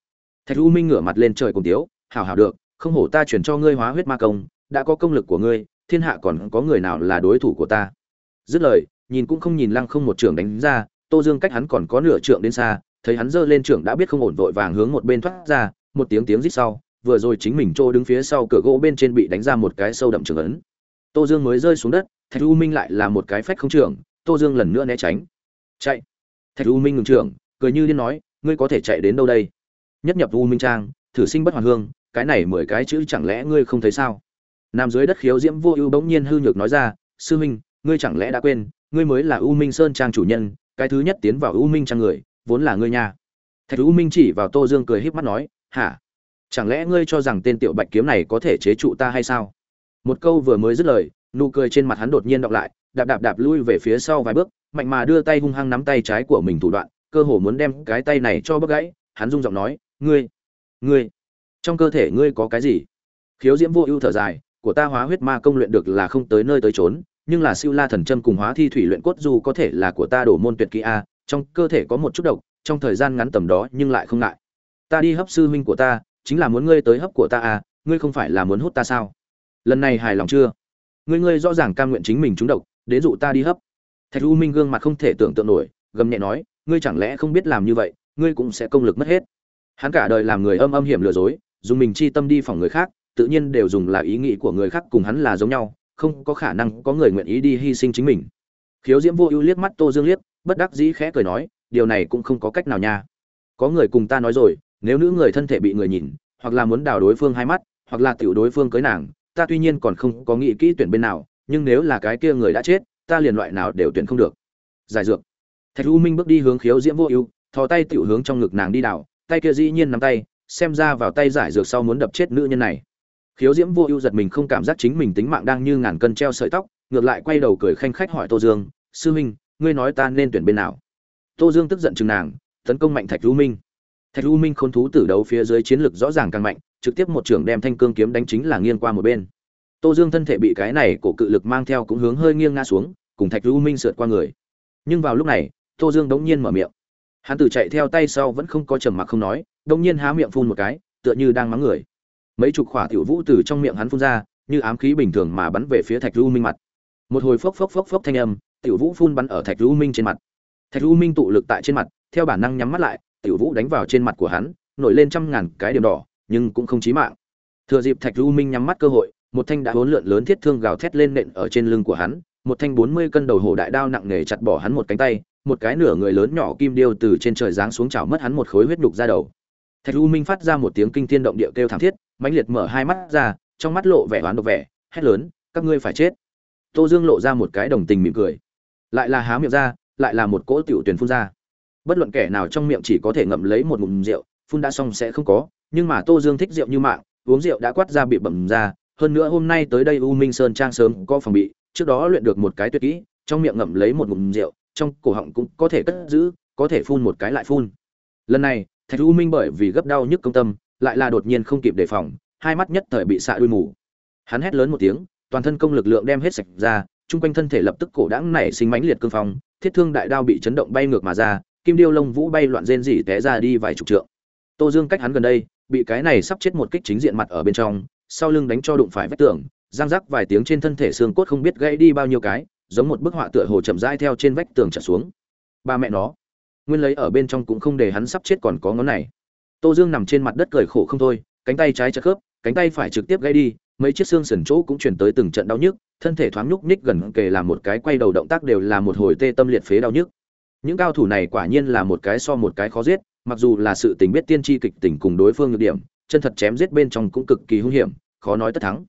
Thạch u minh ngửa mặt lên trời cùng tiếu, hảo hảo được, không hổ ta chuyển cho ngươi hóa huyết ma công, đã có công lực của ngươi thiên hạ còn có người nào là đối thủ của ta? Dứt lời, nhìn cũng không nhìn lăng không một trưởng đánh ra, tô dương cách hắn còn có nửa trượng đến xa, thấy hắn giơ lên trưởng đã biết không ổn vội vàng hướng một bên thoát ra, một tiếng tiếng rít sau, vừa rồi chính mình trô đứng phía sau cửa gỗ bên trên bị đánh ra một cái sâu đậm trường ấn. Tô dương mới rơi xuống đất, thạch u minh lại là một cái phách không trưởng, tô dương lần nữa né tránh. Chạy! Thạch u minh ngừng trưởng, cười như điên nói, ngươi có thể chạy đến đâu đây? Nhất nhập u minh trang, thử sinh bất hoàn hương, cái này mười cái chữ chẳng lẽ ngươi không thấy sao? Nam dưới đất khiếu diễm vô ưu bỗng nhiên hư nhược nói ra, sư minh ngươi chẳng lẽ đã quên, ngươi mới là u minh sơn trang chủ nhân, cái thứ nhất tiến vào u minh trang người, vốn là ngươi nha. Thạch u minh chỉ vào tô dương cười híp mắt nói, hả? Chẳng lẽ ngươi cho rằng tên tiểu bạch kiếm này có thể chế trụ ta hay sao? Một câu vừa mới dứt lời, nụ cười trên mặt hắn đột nhiên đọc lại, đạp đạp đạp lui về phía sau vài bước, mạnh mà đưa tay hung hăng nắm tay trái của mình thủ đoạn, cơ hồ muốn đem cái tay này cho bấc gãy, hắn rung giọng nói, ngươi ngươi, trong cơ thể ngươi có cái gì? Khiếu diễm vô ưu thở dài của ta hóa huyết ma công luyện được là không tới nơi tới trốn nhưng là siêu la thần châm cùng hóa thi thủy luyện cốt dù có thể là của ta đổ môn tuyệt kỹ a, trong cơ thể có một chút độc, trong thời gian ngắn tầm đó nhưng lại không ngại. Ta đi hấp sư huynh của ta, chính là muốn ngươi tới hấp của ta à ngươi không phải là muốn hút ta sao? Lần này hài lòng chưa? Ngươi ngươi rõ ràng cam nguyện chính mình trúng độc, đến dụ ta đi hấp. Thạch u minh gương mặt không thể tưởng tượng nổi, gầm nhẹ nói, ngươi chẳng lẽ không biết làm như vậy, ngươi cũng sẽ công lực mất hết. Hắn cả đời làm người âm âm hiểm lừa dối, dùng mình chi tâm đi phòng người khác tự nhiên đều dùng là ý nghĩ của người khác cùng hắn là giống nhau, không có khả năng có người nguyện ý đi hy sinh chính mình. Khiếu diễm vô ưu liếc mắt tô dương liếc, bất đắc dĩ khẽ cười nói, điều này cũng không có cách nào nha. Có người cùng ta nói rồi, nếu nữ người thân thể bị người nhìn, hoặc là muốn đào đối phương hai mắt, hoặc là tiểu đối phương cưới nàng, ta tuy nhiên còn không có nghĩ kỹ tuyển bên nào, nhưng nếu là cái kia người đã chết, ta liền loại nào đều tuyển không được. Giải dược. Thạch u minh bước đi hướng khiếu diễm vô ưu, thò tay tiểu hướng trong ngực nàng đi đảo tay kia dĩ nhiên nắm tay, xem ra vào tay giải dược sau muốn đập chết nữ nhân này khiếu diễm vô ưu giật mình không cảm giác chính mình tính mạng đang như ngàn cân treo sợi tóc, ngược lại quay đầu cười khanh khách hỏi tô dương, sư minh ngươi nói ta nên tuyển bên nào? Tô dương tức giận chừng nàng, tấn công mạnh thạch lưu minh. Thạch lưu minh khôn thú tử đấu phía dưới chiến lực rõ ràng càng mạnh, trực tiếp một trưởng đem thanh cương kiếm đánh chính là nghiêng qua một bên. Tô dương thân thể bị cái này cổ cự lực mang theo cũng hướng hơi nghiêng ngã xuống, cùng thạch lưu minh sượt qua người. Nhưng vào lúc này, tô dương đống nhiên mở miệng. Hắn tử chạy theo tay sau vẫn không có trầm mặc không nói, đống nhiên há miệng phun một cái, tựa như đang mắng người mấy chục khỏa tiểu vũ từ trong miệng hắn phun ra, như ám khí bình thường mà bắn về phía thạch u minh mặt. Một hồi phốc phốc phốc phốc thanh âm, tiểu vũ phun bắn ở thạch u minh trên mặt. Thạch u minh tụ lực tại trên mặt, theo bản năng nhắm mắt lại, tiểu vũ đánh vào trên mặt của hắn, nổi lên trăm ngàn cái điểm đỏ, nhưng cũng không chí mạng. Thừa dịp thạch u minh nhắm mắt cơ hội, một thanh đã hỗn lượn lớn thiết thương gào thét lên nện ở trên lưng của hắn, một thanh bốn mươi cân đầu hổ đại đao nặng nề chặt bỏ hắn một cánh tay, một cái nửa người lớn nhỏ kim điêu từ trên trời giáng xuống chảo mất hắn một khối huyết nhục ra đầu thạch u minh phát ra một tiếng kinh thiên động địa kêu thảm thiết, mãnh liệt mở hai mắt ra, trong mắt lộ vẻ oán độc vẻ, hét lớn, các ngươi phải chết. Tô dương lộ ra một cái đồng tình mỉm cười. Lại là há miệng ra, lại là một cỗ tiểu tuyển phun ra. Bất luận kẻ nào trong miệng chỉ có thể ngậm lấy một ngụm rượu, phun đã xong sẽ không có, nhưng mà tô dương thích rượu như mạng, uống rượu đã quát ra bị bẩm ra, hơn nữa hôm nay tới đây u minh sơn trang sớm có phòng bị, trước đó luyện được một cái tuyệt kỹ, trong miệng ngậm lấy một ngụm rượu, trong cổ họng cũng có thể cất giữ, có thể phun một cái lại phun. Lần này thạch u minh bởi vì gấp đau nhức công tâm, lại là đột nhiên không kịp đề phòng, hai mắt nhất thời bị xạ đuôi mù. Hắn hét lớn một tiếng, toàn thân công lực lượng đem hết sạch ra, chung quanh thân thể lập tức cổ đãng nảy sinh mãnh liệt cương phong, thiết thương đại đao bị chấn động bay ngược mà ra, kim điêu lông vũ bay loạn rên rỉ té ra đi vài chục trượng. Tô dương cách hắn gần đây, bị cái này sắp chết một kích chính diện mặt ở bên trong, sau lưng đánh cho đụng phải vách tường giang rắc vài tiếng trên thân thể xương cốt không biết gãy đi bao nhiêu cái, giống một bức họa tựa hồ chậm rãi theo trên vách tường trở xuống. Ba mẹ nó nguyên lấy ở bên trong cũng không để hắn sắp chết còn có ngón này. Tô dương nằm trên mặt đất cười khổ không thôi, cánh tay trái chật khớp, cánh tay phải trực tiếp gãy đi, mấy chiếc xương sườn chỗ cũng chuyển tới từng trận đau nhức, thân thể thoáng nhúc nhích gần kề làm một cái quay đầu động tác đều là một hồi tê tâm liệt phế đau nhức. Những cao thủ này quả nhiên là một cái so một cái khó giết, mặc dù là sự tình biết tiên tri kịch tình cùng đối phương nhược điểm, chân thật chém giết bên trong cũng cực kỳ hung hiểm, khó nói tất thắng.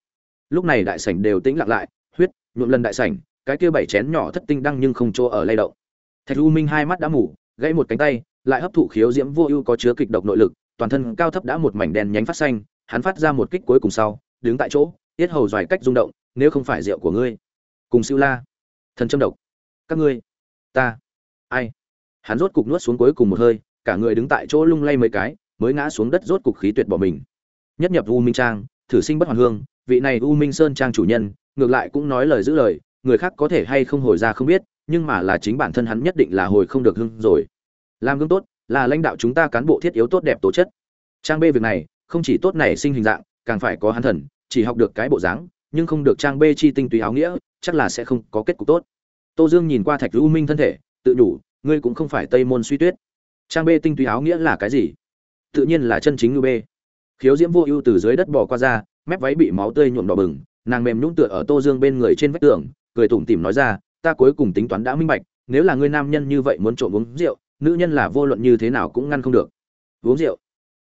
Lúc này đại sảnh đều tĩnh lặng lại, huyết, nhuộm lần đại sảnh, cái kia bảy chén nhỏ thất tinh đăng nhưng không chỗ ở lay động. Thạch u minh hai mắt đã mù gãy một cánh tay, lại hấp thụ khiếu diễm vô ưu có chứa kịch độc nội lực, toàn thân cao thấp đã một mảnh đen nhánh phát xanh, hắn phát ra một kích cuối cùng sau, đứng tại chỗ, tiết hầu dài cách rung động, nếu không phải rượu của ngươi. Cùng siêu la. Thần châm độc. Các ngươi. Ta. Ai? Hắn rốt cục nuốt xuống cuối cùng một hơi, cả người đứng tại chỗ lung lay mấy cái, mới ngã xuống đất rốt cục khí tuyệt bỏ mình. Nhất nhập u minh trang, thử sinh bất hoàn hương, vị này u minh sơn trang chủ nhân, ngược lại cũng nói lời giữ lời, người khác có thể hay không hồi ra không biết nhưng mà là chính bản thân hắn nhất định là hồi không được hưng rồi. Làm gương tốt, là lãnh đạo chúng ta cán bộ thiết yếu tốt đẹp tố chất. Trang b việc này, không chỉ tốt này sinh hình dạng, càng phải có hắn thần, chỉ học được cái bộ dáng, nhưng không được trang b chi tinh túy áo nghĩa, chắc là sẽ không có kết cục tốt. Tô dương nhìn qua thạch u minh thân thể, tự nhủ ngươi cũng không phải tây môn suy tuyết. Trang b tinh túy áo nghĩa là cái gì? Tự nhiên là chân chính ngư b. Khiếu diễm vô ưu từ dưới đất bò qua ra, mép váy bị máu tươi nhuộm đỏ bừng, nàng mềm nhũng tựa ở tô dương bên người trên vách tường, cười tủm tỉm nói ra ta cuối cùng tính toán đã minh bạch, nếu là ngươi nam nhân như vậy muốn trộm uống rượu, nữ nhân là vô luận như thế nào cũng ngăn không được. Uống rượu.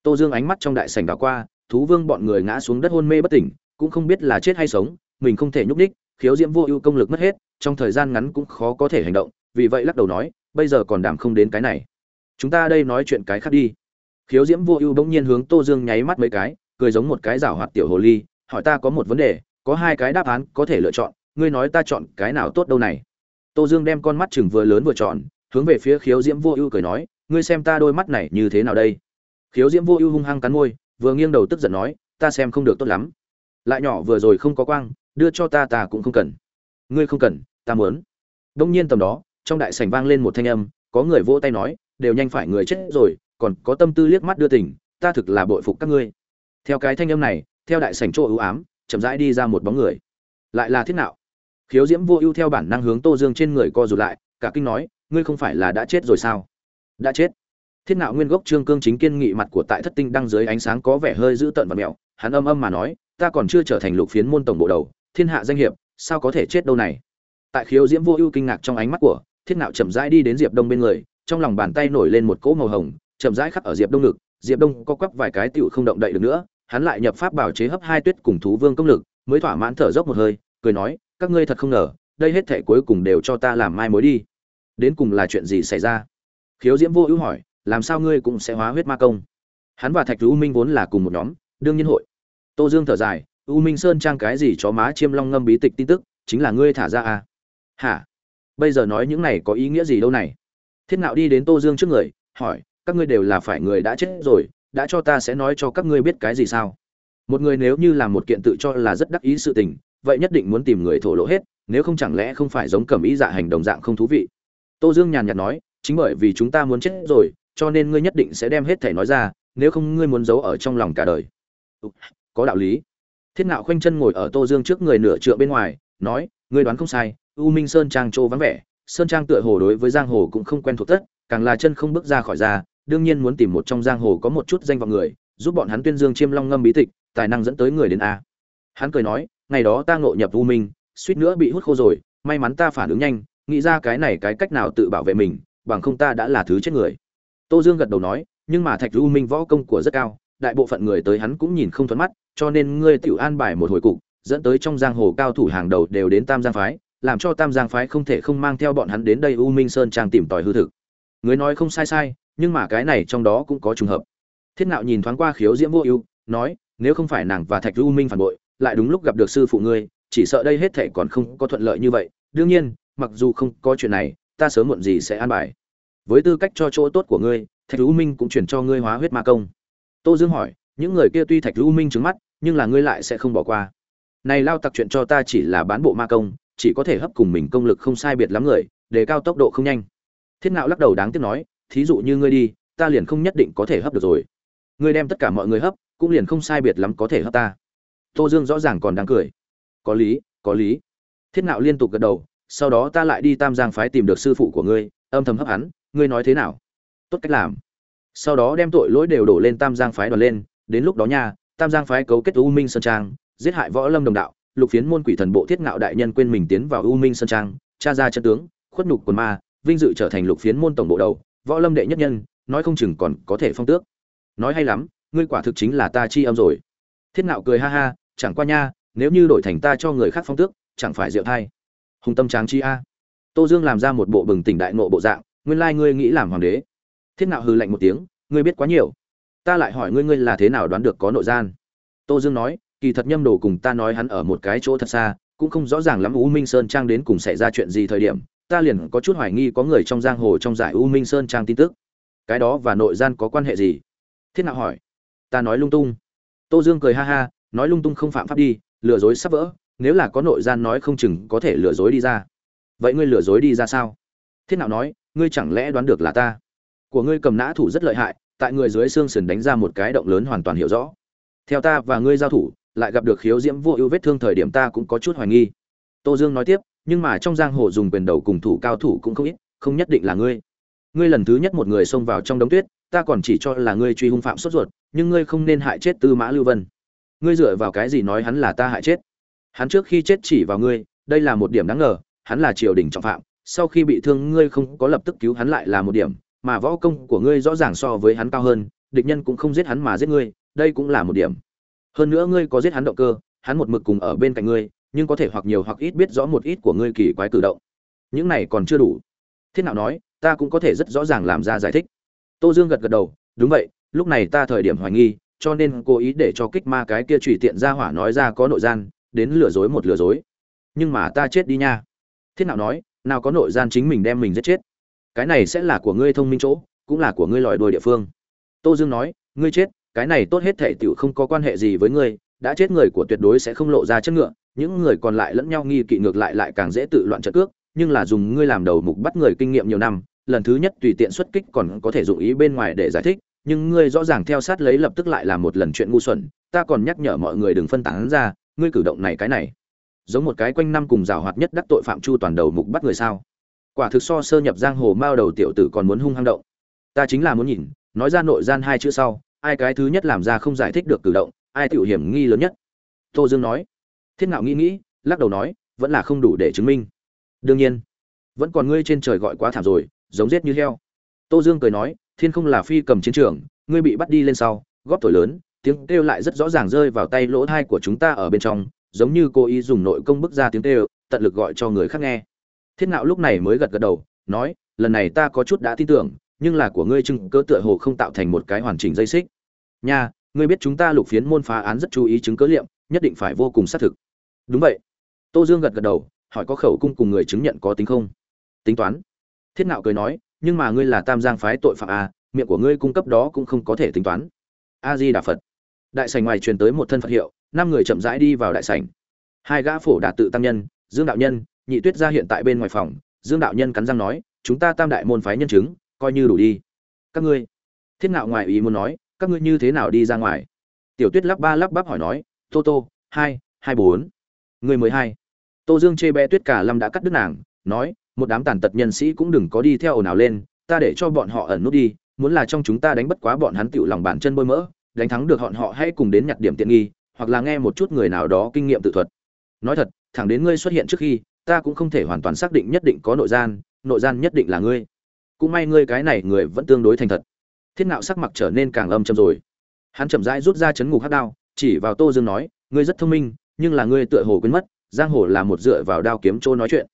Tô dương ánh mắt trong đại sảnh đảo qua, thú vương bọn người ngã xuống đất hôn mê bất tỉnh, cũng không biết là chết hay sống, mình không thể nhúc ních khiếu diễm vô ưu công lực mất hết, trong thời gian ngắn cũng khó có thể hành động, vì vậy lắc đầu nói, bây giờ còn đảm không đến cái này. Chúng ta đây nói chuyện cái khác đi. Khiếu diễm vô ưu bỗng nhiên hướng tô dương nháy mắt mấy cái, cười giống một cái rảo hoạt tiểu hồ ly, hỏi ta có một vấn đề, có hai cái đáp án có thể lựa chọn ngươi nói ta chọn cái nào tốt đâu này? Tô dương đem con mắt chừng vừa lớn vừa tròn, hướng về phía khiếu diễm vô ưu cười nói, ngươi xem ta đôi mắt này như thế nào đây? Khiếu diễm vô ưu hung hăng cắn môi, vừa nghiêng đầu tức giận nói, ta xem không được tốt lắm. Lại nhỏ vừa rồi không có quang, đưa cho ta ta cũng không cần. Ngươi không cần, ta muốn. Đông nhiên tầm đó, trong đại sảnh vang lên một thanh âm, có người vỗ tay nói, đều nhanh phải người chết rồi, còn có tâm tư liếc mắt đưa tình, ta thực là bội phục các ngươi. Theo cái thanh âm này, theo đại sảnh chỗ ưu ám, chậm rãi đi ra một bóng người. Lại là thiết nạo khiếu diễm vô ưu theo bản năng hướng tô dương trên người co rụt lại, cả kinh nói, ngươi không phải là đã chết rồi sao? Đã chết. Thiết nạo nguyên gốc trương cương chính kiên nghị mặt của tại thất tinh đăng dưới ánh sáng có vẻ hơi dữ tợn và mẹo, hắn âm âm mà nói, ta còn chưa trở thành lục phiến môn tổng bộ đầu, thiên hạ danh hiệp, sao có thể chết đâu này? Tại khiếu diễm vô ưu kinh ngạc trong ánh mắt của, thiết nạo chậm rãi đi đến diệp đông bên người, trong lòng bàn tay nổi lên một cỗ màu hồng, chậm rãi khắc ở diệp đông ngực, diệp đông co quắp vài cái tựu không động đậy được nữa, hắn lại nhập pháp bảo chế hấp hai tuyết cùng thú vương công lực, mới thỏa mãn thở dốc một hơi, cười nói các ngươi thật không ngờ, đây hết thể cuối cùng đều cho ta làm mai mối đi. Đến cùng là chuyện gì xảy ra? Khiếu diễm vô ưu hỏi, làm sao ngươi cũng sẽ hóa huyết ma công? Hắn và thạch u minh vốn là cùng một nhóm, đương nhiên hội. Tô dương thở dài, u minh sơn trang cái gì chó má chiêm long ngâm bí tịch tin tức, chính là ngươi thả ra à? Hả? Bây giờ nói những này có ý nghĩa gì đâu này? Thiết nạo đi đến tô dương trước người, hỏi, các ngươi đều là phải người đã chết rồi, đã cho ta sẽ nói cho các ngươi biết cái gì sao? Một người nếu như làm một kiện tự cho là rất đắc ý sự tình vậy nhất định muốn tìm người thổ lộ hết, nếu không chẳng lẽ không phải giống cầm ý dạ hành đồng dạng không thú vị? Tô dương nhàn nhạt nói, chính bởi vì chúng ta muốn chết rồi, cho nên ngươi nhất định sẽ đem hết thể nói ra, nếu không ngươi muốn giấu ở trong lòng cả đời. Có đạo lý. Thiết ngạo khoanh chân ngồi ở tô dương trước người nửa trượng bên ngoài, nói, ngươi đoán không sai, u minh sơn trang châu vắng vẻ, sơn trang tựa hồ đối với giang hồ cũng không quen thuộc tất, càng là chân không bước ra khỏi ra, đương nhiên muốn tìm một trong giang hồ có một chút danh vọng người, giúp bọn hắn tuyên dương chiêm long ngâm bí tịch, tài năng dẫn tới người đến a. Hắn cười nói ngày đó ta ngộ nhập u minh, suýt nữa bị hút khô rồi, may mắn ta phản ứng nhanh, nghĩ ra cái này cái cách nào tự bảo vệ mình, bằng không ta đã là thứ chết người. Tô dương gật đầu nói, nhưng mà thạch u minh võ công của rất cao, đại bộ phận người tới hắn cũng nhìn không thuận mắt, cho nên ngươi tiểu an bài một hồi cục, dẫn tới trong giang hồ cao thủ hàng đầu đều đến tam giang phái, làm cho tam giang phái không thể không mang theo bọn hắn đến đây u minh sơn trang tìm tòi hư thực. Người nói không sai sai, nhưng mà cái này trong đó cũng có trùng hợp. Thiết nạo nhìn thoáng qua khiếu diễm vô ưu, nói, nếu không phải nàng và thạch u minh phản bội lại đúng lúc gặp được sư phụ ngươi, chỉ sợ đây hết thảy còn không có thuận lợi như vậy. Đương nhiên, mặc dù không có chuyện này, ta sớm muộn gì sẽ an bài. Với tư cách cho chỗ tốt của ngươi, thạch u minh cũng chuyển cho ngươi hóa huyết ma công. Tô dương hỏi, những người kia tuy thạch u minh trứng mắt, nhưng là ngươi lại sẽ không bỏ qua. Này lao tặc chuyện cho ta chỉ là bán bộ ma công, chỉ có thể hấp cùng mình công lực không sai biệt lắm người để cao tốc độ không nhanh. Thiết Nạo lắc đầu đáng tiếc nói, thí dụ như ngươi đi, ta liền không nhất định có thể hấp được rồi. Ngươi đem tất cả mọi người hấp, cũng liền không sai biệt lắm có thể hấp ta tô dương rõ ràng còn đang cười. Có lý có lý. Thiết Nạo liên tục gật đầu, sau đó ta lại đi tam giang phái tìm được sư phụ của ngươi, âm thầm hấp hắn, ngươi nói thế nào? Tốt cách làm. Sau đó đem tội lỗi đều đổ lên tam giang phái đoàn lên, đến lúc đó nha, tam giang phái cấu kết u minh sơn trang, giết hại võ lâm đồng đạo, lục phiến môn quỷ thần bộ thiết ngạo đại nhân quên mình tiến vào u minh sơn trang cha ra chân tướng, khuất nhục quần ma, vinh dự trở thành lục phiến môn tổng bộ đầu, võ lâm đệ nhất nhân, nói không chừng còn có thể phong tước. Nói hay lắm, ngươi quả thực chính là ta chi âm rồi. Thiết ngạo cười ha ha chẳng qua nha nếu như đổi thành ta cho người khác phong tước chẳng phải rượu thay, hùng tâm tráng chi a. Tô dương làm ra một bộ bừng tỉnh đại nộ bộ dạng nguyên lai ngươi nghĩ làm hoàng đế. Thiết Nạo hừ lạnh một tiếng ngươi biết quá nhiều. Ta lại hỏi ngươi ngươi là thế nào đoán được có nội gian? Tô dương nói kỳ thật nhâm đồ cùng ta nói hắn ở một cái chỗ thật xa cũng không rõ ràng lắm u minh sơn trang đến cùng xảy ra chuyện gì thời điểm ta liền có chút hoài nghi có người trong giang hồ trong giải u minh sơn trang tin tức. Cái đó và nội gian có quan hệ gì? Thiết nạo hỏi. Ta nói lung tung. Tô dương cười ha ha nói lung tung không phạm pháp đi, lừa dối sắp vỡ, nếu là có nội gian nói không chừng có thể lừa dối đi ra. Vậy ngươi lừa dối đi ra sao? Thiết nạo nói, ngươi chẳng lẽ đoán được là ta? Của ngươi cầm nã thủ rất lợi hại, tại người dưới xương sườn đánh ra một cái động lớn hoàn toàn hiểu rõ. Theo ta và ngươi giao thủ, lại gặp được khiếu diễm vô ưu vết thương thời điểm ta cũng có chút hoài nghi. Tô dương nói tiếp, nhưng mà trong giang hồ dùng quyền đầu cùng thủ cao thủ cũng không ít, không nhất định là ngươi. Ngươi lần thứ nhất một người xông vào trong đống tuyết, ta còn chỉ cho là ngươi truy hung phạm sốt ruột, nhưng ngươi không nên hại chết tư mã lưu vân ngươi dựa vào cái gì nói hắn là ta hại chết? Hắn trước khi chết chỉ vào ngươi, đây là một điểm đáng ngờ, hắn là triều đình trọng phạm, sau khi bị thương ngươi không có lập tức cứu hắn lại là một điểm, mà võ công của ngươi rõ ràng so với hắn cao hơn, địch nhân cũng không giết hắn mà giết ngươi, đây cũng là một điểm. Hơn nữa ngươi có giết hắn động cơ, hắn một mực cùng ở bên cạnh ngươi, nhưng có thể hoặc nhiều hoặc ít biết rõ một ít của ngươi kỳ quái cử động. Những này còn chưa đủ. Thiết nào nói, ta cũng có thể rất rõ ràng làm ra giải thích. Tô dương gật gật đầu, đúng vậy, lúc này ta thời điểm hoài nghi cho nên cố ý để cho kích ma cái kia chủy tiện ra hỏa nói ra có nội gian, đến lừa dối một lừa dối. Nhưng mà ta chết đi nha. Thiết nào nói, nào có nội gian chính mình đem mình giết chết. Cái này sẽ là của ngươi thông minh chỗ, cũng là của ngươi lòi đuôi địa phương. Tô dương nói, ngươi chết, cái này tốt hết thể tiểu không có quan hệ gì với ngươi, đã chết người của tuyệt đối sẽ không lộ ra chất ngựa, những người còn lại lẫn nhau nghi kỵ ngược lại lại càng dễ tự loạn trận cước, nhưng là dùng ngươi làm đầu mục bắt người kinh nghiệm nhiều năm, lần thứ nhất tùy tiện xuất kích còn có thể dụng ý bên ngoài để giải thích nhưng ngươi rõ ràng theo sát lấy lập tức lại làm một lần chuyện ngu xuẩn, ta còn nhắc nhở mọi người đừng phân tán ra, ngươi cử động này cái này, giống một cái quanh năm cùng rào hoạt nhất đắc tội phạm chu toàn đầu mục bắt người sao? Quả thực so sơ nhập giang hồ mao đầu tiểu tử còn muốn hung hăng động. Ta chính là muốn nhìn, nói ra nội gian hai chữ sau, ai cái thứ nhất làm ra không giải thích được cử động, ai tiểu hiểm nghi lớn nhất? Tô dương nói. Thiết ngạo nghĩ nghĩ, lắc đầu nói, vẫn là không đủ để chứng minh. Đương nhiên, vẫn còn ngươi trên trời gọi quá thảm rồi, giống giết như heo. Tô dương cười nói thiên không là phi cầm chiến trường, ngươi bị bắt đi lên sau, góp thổi lớn, tiếng kêu lại rất rõ ràng rơi vào tay lỗ thai của chúng ta ở bên trong, giống như cô ý dùng nội công bức ra tiếng kêu, tận lực gọi cho người khác nghe. Thiết ngạo lúc này mới gật gật đầu, nói, lần này ta có chút đã tin tưởng, nhưng là của ngươi chứng cớ tựa hồ không tạo thành một cái hoàn chỉnh dây xích. Nha, ngươi biết chúng ta lục phiến môn phá án rất chú ý chứng cớ liệm, nhất định phải vô cùng xác thực. Đúng vậy. Tô dương gật gật đầu, hỏi có khẩu cung cùng người chứng nhận có tính không? Tính toán. Thiết nạo cười nói nhưng mà ngươi là tam giang phái tội phạm à, miệng của ngươi cung cấp đó cũng không có thể tính toán. A di đà phật đại sảnh ngoài truyền tới một thân phật hiệu năm người chậm rãi đi vào đại sảnh. Hai gã phổ đà tự tăng nhân dương đạo nhân nhị tuyết ra hiện tại bên ngoài phòng dương đạo nhân cắn răng nói chúng ta tam đại môn phái nhân chứng coi như đủ đi. Các ngươi. Thiết ngạo ngoài ý muốn nói các ngươi như thế nào đi ra ngoài? Tiểu tuyết lắp ba lắp bắp hỏi nói tô tô hai hai bốn. Người mười hai. Tô dương chê bé tuyết cả lâm đã cắt đứt nàng nói một đám tàn tật nhân sĩ cũng đừng có đi theo ồn ào lên, ta để cho bọn họ ẩn nút đi, muốn là trong chúng ta đánh bất quá bọn hắn tựu lòng bàn chân bôi mỡ, đánh thắng được bọn họ hãy cùng đến nhặt điểm tiện nghi, hoặc là nghe một chút người nào đó kinh nghiệm tự thuật. Nói thật, thẳng đến ngươi xuất hiện trước khi, ta cũng không thể hoàn toàn xác định nhất định có nội gian nội gian nhất định là ngươi. Cũng may ngươi cái này người vẫn tương đối thành thật. Thiết Nạo sắc mặt trở nên càng âm trầm rồi. Hắn chậm rãi rút ra chấn ngục hát đao, chỉ vào tô dương nói, ngươi rất thông minh, nhưng là ngươi tựa hồ quên mất, giang hồ là một dựa vào đao kiếm chỗ nói chuyện.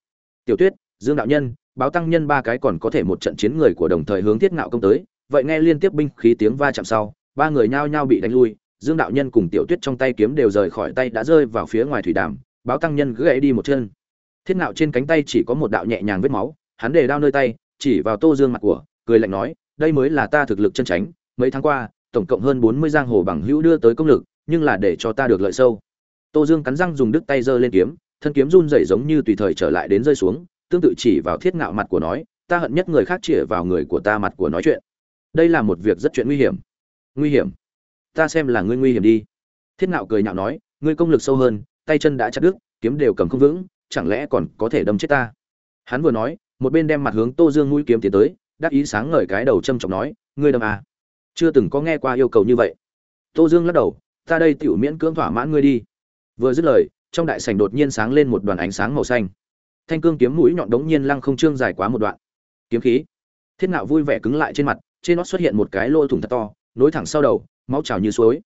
Tiểu tuyết dương đạo nhân, báo tăng nhân ba cái còn có thể một trận chiến người của đồng thời hướng thiết ngạo công tới. Vậy nghe liên tiếp binh khí tiếng va chạm sau, ba người nhao nhao bị đánh lui. Dương đạo nhân cùng tiểu tuyết trong tay kiếm đều rời khỏi tay đã rơi vào phía ngoài thủy đàm. Báo tăng nhân gãy đi một chân. Thiết ngạo trên cánh tay chỉ có một đạo nhẹ nhàng vết máu. Hắn để đao nơi tay, chỉ vào tô dương mặt của, cười lạnh nói, đây mới là ta thực lực chân tránh mấy tháng qua, tổng cộng hơn bốn mươi giang hồ bằng hữu đưa tới công lực, nhưng là để cho ta được lợi sâu. Tô dương cắn răng dùng đứt tay giơ lên kiếm, thân kiếm run rẩy giống như tùy thời trở lại đến rơi xuống tương tự chỉ vào thiết ngạo mặt của nói, ta hận nhất người khác chĩa vào người của ta mặt của nói chuyện. Đây là một việc rất chuyện nguy hiểm. Nguy hiểm? Ta xem là ngươi nguy hiểm đi. Thiết ngạo cười nhạo nói, ngươi công lực sâu hơn, tay chân đã chặt đứt, kiếm đều cầm không vững, chẳng lẽ còn có thể đâm chết ta? Hắn vừa nói, một bên đem mặt hướng tô dương mũi kiếm tiến tới, đắc ý sáng ngời cái đầu châm trọng nói, ngươi đâm à? Chưa từng có nghe qua yêu cầu như vậy. Tô dương lắc đầu, ta đây tiểu miễn cưỡng thỏa mãn ngươi đi. Vừa dứt lời, trong đại sảnh đột nhiên sáng lên một đoàn ánh sáng màu xanh thanh cương kiếm mũi nhọn đống nhiên lăng không trương dài quá một đoạn. Kiếm khí. Thiết nạo vui vẻ cứng lại trên mặt, trên nó xuất hiện một cái lỗ thủng thật to, nối thẳng sau đầu, máu trào như suối.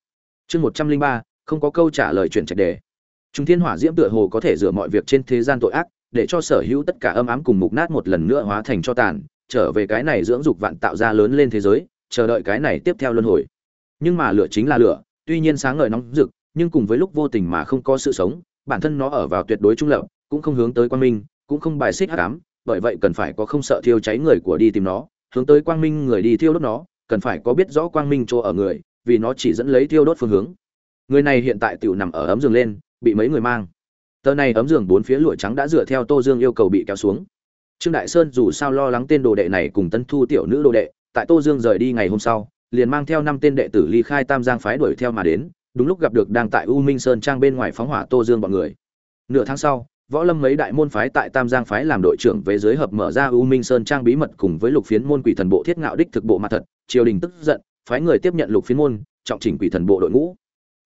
Chương một trăm linh ba, không có câu trả lời chuyển trạch đề. Trung thiên hỏa diễm tựa hồ có thể rửa mọi việc trên thế gian tội ác, để cho sở hữu tất cả âm ám cùng mục nát một lần nữa hóa thành cho tàn, trở về cái này dưỡng dục vạn tạo ra lớn lên thế giới, chờ đợi cái này tiếp theo luân hồi. Nhưng mà lửa chính là lửa, tuy nhiên sáng ngời nóng rực, nhưng cùng với lúc vô tình mà không có sự sống, bản thân nó ở vào tuyệt đối trung lập, cũng không hướng tới quan minh cũng không bài xích hắc ám, bởi vậy cần phải có không sợ thiêu cháy người của đi tìm nó, hướng tới quang minh người đi thiêu đốt nó, cần phải có biết rõ quang minh chỗ ở người, vì nó chỉ dẫn lấy thiêu đốt phương hướng. Người này hiện tại tiểu nằm ở ấm giường lên, bị mấy người mang. Tờ này ấm giường bốn phía lụa trắng đã dựa theo tô dương yêu cầu bị kéo xuống. Trương đại sơn dù sao lo lắng tên đồ đệ này cùng tân thu tiểu nữ đồ đệ, tại tô dương rời đi ngày hôm sau, liền mang theo năm tên đệ tử ly khai tam giang phái đuổi theo mà đến, đúng lúc gặp được đang tại u minh sơn trang bên ngoài phóng hỏa tô dương bọn người. Nửa tháng sau võ lâm mấy đại môn phái tại tam giang phái làm đội trưởng về dưới hợp mở ra u minh sơn trang bí mật cùng với lục phiến môn quỷ thần bộ thiết ngạo đích thực bộ mặt thật, triều đình tức giận, phái người tiếp nhận lục phiến môn, trọng chỉnh quỷ thần bộ đội ngũ.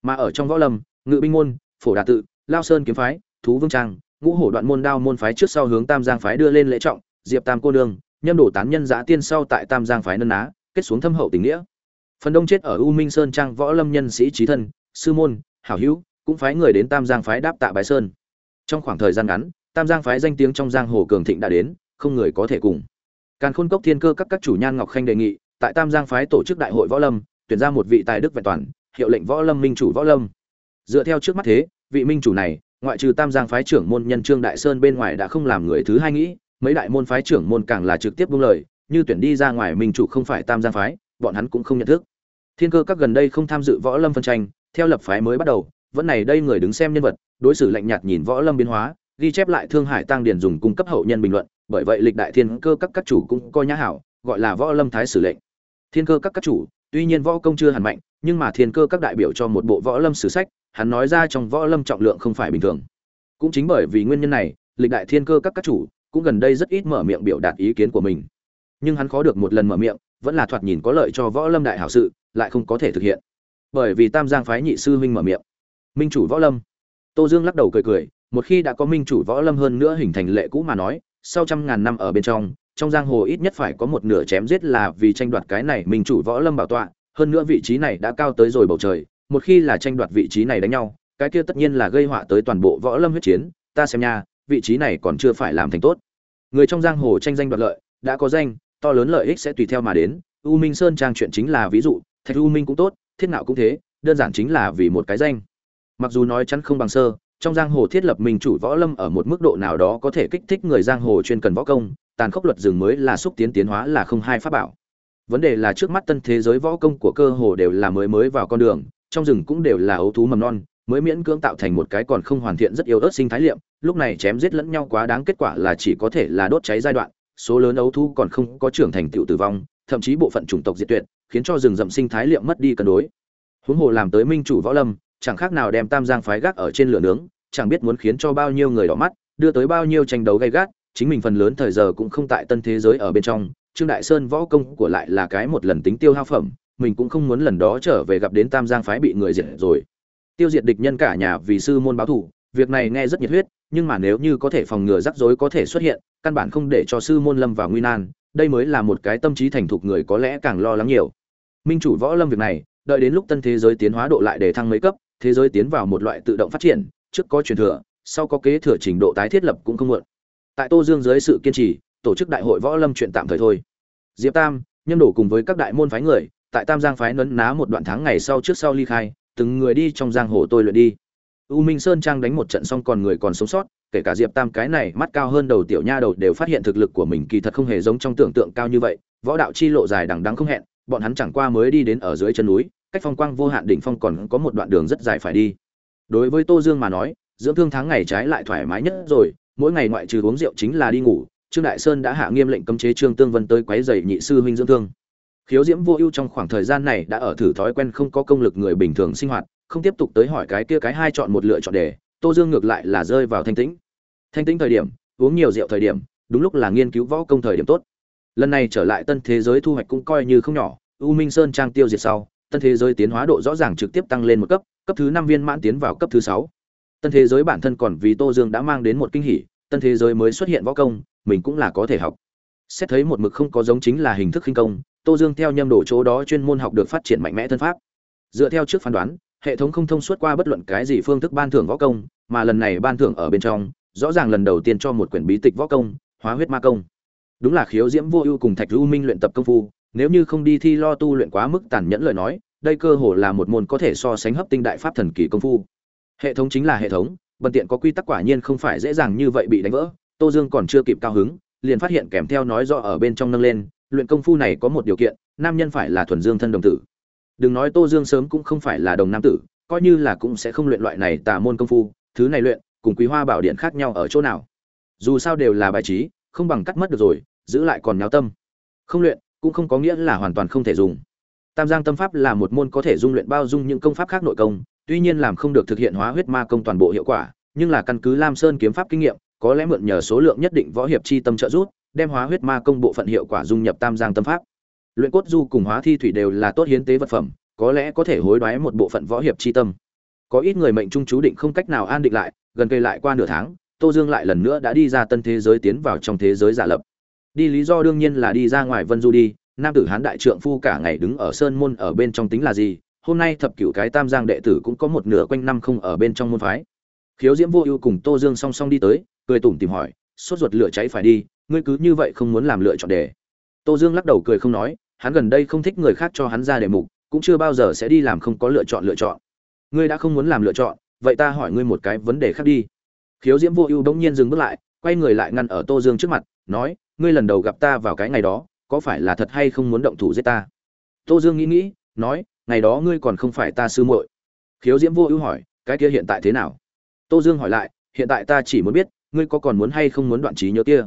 Mà ở trong võ lâm, ngự binh môn, phổ đà tự, lao sơn kiếm phái, thú vương trang, ngũ hổ đoạn môn đao môn phái trước sau hướng tam giang phái đưa lên lễ trọng, diệp tam cô đương nhâm đổ tán nhân giã tiên sau tại tam giang phái nân á kết xuống thâm hậu tình nghĩa. Phần đông chết ở u minh sơn trang võ lâm nhân sĩ trí thân, sư môn, hảo hữu, cũng phái người đến tam giang phái đáp tạ bái sơn trong khoảng thời gian ngắn, tam giang phái danh tiếng trong giang hồ cường thịnh đã đến, không người có thể cùng. Càn khôn cốc thiên cơ các các chủ nhan ngọc khanh đề nghị, tại tam giang phái tổ chức đại hội võ lâm, tuyển ra một vị tài đức vẹn toàn, hiệu lệnh võ lâm minh chủ võ lâm. Dựa theo trước mắt thế, vị minh chủ này, ngoại trừ tam giang phái trưởng môn nhân trương đại sơn bên ngoài đã không làm người thứ hai nghĩ, mấy đại môn phái trưởng môn càng là trực tiếp buông lời, như tuyển đi ra ngoài minh chủ không phải tam giang phái, bọn hắn cũng không nhận thức. Thiên cơ các gần đây không tham dự võ lâm phân tranh, theo lập phái mới bắt đầu vẫn này đây người đứng xem nhân vật, đối xử lạnh nhạt nhìn võ lâm biến hóa, ghi chép lại thương hải tăng điền dùng cung cấp hậu nhân bình luận, bởi vậy lịch đại thiên cơ các các chủ cũng coi nhã hảo, gọi là võ lâm thái sử lệnh. Thiên cơ các các chủ, tuy nhiên võ công chưa hẳn mạnh, nhưng mà thiên cơ các đại biểu cho một bộ võ lâm sử sách, hắn nói ra trong võ lâm trọng lượng không phải bình thường. Cũng chính bởi vì nguyên nhân này, lịch đại thiên cơ các các chủ cũng gần đây rất ít mở miệng biểu đạt ý kiến của mình. Nhưng hắn khó được một lần mở miệng, vẫn là thoạt nhìn có lợi cho võ lâm đại hảo sự, lại không có thể thực hiện. Bởi vì tam giang phái nhị sư huynh mở miệng minh chủ võ lâm. Tô dương lắc đầu cười cười, một khi đã có minh chủ võ lâm hơn nữa hình thành lệ cũ mà nói, sau trăm ngàn năm ở bên trong trong giang hồ ít nhất phải có một nửa chém giết là vì tranh đoạt cái này minh chủ võ lâm bảo tọa, hơn nữa vị trí này đã cao tới rồi bầu trời, một khi là tranh đoạt vị trí này đánh nhau, cái kia tất nhiên là gây họa tới toàn bộ võ lâm huyết chiến, ta xem nha, vị trí này còn chưa phải làm thành tốt. Người trong giang hồ tranh danh đoạt lợi, đã có danh, to lớn lợi ích sẽ tùy theo mà đến, u minh sơn trang chuyện chính là ví dụ, thạch u minh cũng tốt, thiết nạo cũng thế, đơn giản chính là vì một cái danh mặc dù nói chắn không bằng sơ, trong giang hồ thiết lập minh chủ võ lâm ở một mức độ nào đó có thể kích thích người giang hồ chuyên cần võ công, tàn khốc luật rừng mới là xúc tiến tiến hóa là không hai pháp bảo. Vấn đề là trước mắt tân thế giới võ công của cơ hồ đều là mới mới vào con đường, trong rừng cũng đều là ấu thú mầm non, mới miễn cưỡng tạo thành một cái còn không hoàn thiện rất yếu ớt sinh thái liệm lúc này chém giết lẫn nhau quá đáng kết quả là chỉ có thể là đốt cháy giai đoạn, số lớn ấu thú còn không có trưởng thành tựu tử vong, thậm chí bộ phận chủng tộc diệt tuyệt, khiến cho rừng rậm sinh thái liệm mất đi cân đối. Huống hồ làm tới minh chủ võ lâm chẳng khác nào đem tam giang phái gác ở trên lửa nướng, chẳng biết muốn khiến cho bao nhiêu người đỏ mắt, đưa tới bao nhiêu tranh đấu gay gắt, chính mình phần lớn thời giờ cũng không tại tân thế giới ở bên trong, trương đại sơn võ công của lại là cái một lần tính tiêu hao phẩm, mình cũng không muốn lần đó trở về gặp đến tam giang phái bị người diệt rồi. Tiêu diệt địch nhân cả nhà vì sư môn báo thủ, việc này nghe rất nhiệt huyết, nhưng mà nếu như có thể phòng ngừa rắc rối có thể xuất hiện, căn bản không để cho sư môn lâm vào nguy nan, đây mới là một cái tâm trí thành thục người có lẽ càng lo lắng nhiều. Minh chủ võ lâm việc này, đợi đến lúc tân thế giới tiến hóa độ lại để thăng mấy cấp thế giới tiến vào một loại tự động phát triển, trước có truyền thừa, sau có kế thừa trình độ tái thiết lập cũng không muộn. Tại tô dương dưới sự kiên trì, tổ chức đại hội võ lâm chuyện tạm thời thôi. Diệp tam, nhâm đổ cùng với các đại môn phái người, tại tam giang phái nấn ná một đoạn tháng ngày sau trước sau ly khai, từng người đi trong giang hồ tôi luyện đi. U minh sơn trang đánh một trận xong còn người còn sống sót, kể cả diệp tam cái này mắt cao hơn đầu tiểu nha đầu đều phát hiện thực lực của mình kỳ thật không hề giống trong tưởng tượng cao như vậy, võ đạo chi lộ dài đằng đắng không hẹn, bọn hắn chẳng qua mới đi đến ở dưới chân núi cách phong quang vô hạn đỉnh phong còn có một đoạn đường rất dài phải đi. Đối với tô dương mà nói, dưỡng thương tháng ngày trái lại thoải mái nhất rồi, mỗi ngày ngoại trừ uống rượu chính là đi ngủ, trương đại sơn đã hạ nghiêm lệnh cấm chế trương tương vân tới quấy rầy nhị sư huynh dưỡng thương. Khiếu diễm vô ưu trong khoảng thời gian này đã ở thử thói quen không có công lực người bình thường sinh hoạt, không tiếp tục tới hỏi cái kia cái hai chọn một lựa chọn đề tô dương ngược lại là rơi vào thanh tĩnh. Thanh tĩnh thời điểm, uống nhiều rượu thời điểm, đúng lúc là nghiên cứu võ công thời điểm tốt. Lần này trở lại tân thế giới thu hoạch cũng coi như không nhỏ, u minh sơn trang tiêu diệt sau tân thế giới tiến hóa độ rõ ràng trực tiếp tăng lên một cấp cấp thứ năm viên mãn tiến vào cấp thứ sáu. Tân thế giới bản thân còn vì tô dương đã mang đến một kinh hỉ, tân thế giới mới xuất hiện võ công, mình cũng là có thể học. Xét thấy một mực không có giống chính là hình thức khinh công, tô dương theo nhâm đổ chỗ đó chuyên môn học được phát triển mạnh mẽ thân pháp. Dựa theo trước phán đoán, hệ thống không thông suốt qua bất luận cái gì phương thức ban thưởng võ công, mà lần này ban thưởng ở bên trong, rõ ràng lần đầu tiên cho một quyển bí tịch võ công, hóa huyết ma công. Đúng là khiếu diễm vô ưu cùng thạch lưu minh luyện tập công phu nếu như không đi thi lo tu luyện quá mức tàn nhẫn lời nói, đây cơ hồ là một môn có thể so sánh hấp tinh đại pháp thần kỳ công phu. Hệ thống chính là hệ thống, bần tiện có quy tắc quả nhiên không phải dễ dàng như vậy bị đánh vỡ. Tô dương còn chưa kịp cao hứng, liền phát hiện kèm theo nói rõ ở bên trong nâng lên, luyện công phu này có một điều kiện, nam nhân phải là thuần dương thân đồng tử. Đừng nói tô dương sớm cũng không phải là đồng nam tử, coi như là cũng sẽ không luyện loại này tà môn công phu, thứ này luyện, cùng quý hoa bảo điện khác nhau ở chỗ nào. Dù sao đều là bài trí, không bằng cắt mất được rồi, giữ lại còn nháo tâm. Không luyện cũng không có nghĩa là hoàn toàn không thể dùng. Tam giang tâm pháp là một môn có thể dung luyện bao dung những công pháp khác nội công, tuy nhiên làm không được thực hiện hóa huyết ma công toàn bộ hiệu quả, nhưng là căn cứ lam sơn kiếm pháp kinh nghiệm, có lẽ mượn nhờ số lượng nhất định võ hiệp chi tâm trợ giúp, đem hóa huyết ma công bộ phận hiệu quả dung nhập tam giang tâm pháp. Luyện cốt du cùng hóa thi thủy đều là tốt hiến tế vật phẩm, có lẽ có thể hối đoái một bộ phận võ hiệp chi tâm. Có ít người mệnh trung chú định không cách nào an định lại, gần cây lại qua nửa tháng, tô dương lại lần nữa đã đi ra tân thế giới tiến vào trong thế giới giả lập đi lý do đương nhiên là đi ra ngoài vân du đi, nam tử hán đại trượng phu cả ngày đứng ở sơn môn ở bên trong tính là gì, hôm nay thập cửu cái tam giang đệ tử cũng có một nửa quanh năm không ở bên trong môn phái. Khiếu diễm vô ưu cùng tô dương song song đi tới, cười tủm tìm hỏi, sốt ruột lửa cháy phải đi, ngươi cứ như vậy không muốn làm lựa chọn đề. Tô dương lắc đầu cười không nói, hắn gần đây không thích người khác cho hắn ra đề mục, cũng chưa bao giờ sẽ đi làm không có lựa chọn lựa chọn. Ngươi đã không muốn làm lựa chọn, vậy ta hỏi ngươi một cái vấn đề khác đi. Khiếu diễm vô ưu bỗng nhiên dừng bước lại, quay người lại ngăn ở tô dương trước mặt, nói ngươi lần đầu gặp ta vào cái ngày đó, có phải là thật hay không muốn động thủ giết ta? Tô dương nghĩ nghĩ, nói, ngày đó ngươi còn không phải ta sư muội. Khiếu diễm vô ưu hỏi, cái kia hiện tại thế nào? Tô dương hỏi lại, hiện tại ta chỉ muốn biết, ngươi có còn muốn hay không muốn đoạn trí nhớ kia?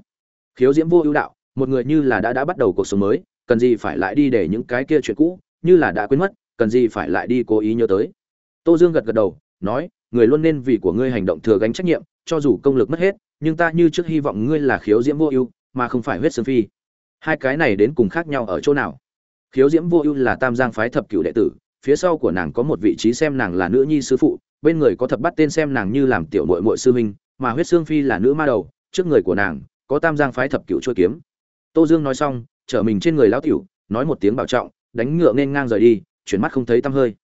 Khiếu diễm vô ưu đạo, một người như là đã đã bắt đầu cuộc sống mới, cần gì phải lại đi để những cái kia chuyện cũ, như là đã quên mất, cần gì phải lại đi cố ý nhớ tới. Tô dương gật gật đầu, nói, người luôn nên vì của ngươi hành động thừa gánh trách nhiệm, cho dù công lực mất hết, nhưng ta như trước hy vọng ngươi là khiếu diễm vô ưu mà không phải huyết sương phi. Hai cái này đến cùng khác nhau ở chỗ nào? Khiếu diễm vô ưu là tam giang phái thập cửu đệ tử, phía sau của nàng có một vị trí xem nàng là nữ nhi sư phụ, bên người có thập bắt tên xem nàng như làm tiểu muội muội sư huynh, mà huyết sương phi là nữ ma đầu, trước người của nàng có tam giang phái thập cửu chua kiếm. Tô dương nói xong, trở mình trên người lão tiểu, nói một tiếng bảo trọng, đánh ngựa nên ngang rời đi, chuyển mắt không thấy tăm hơi.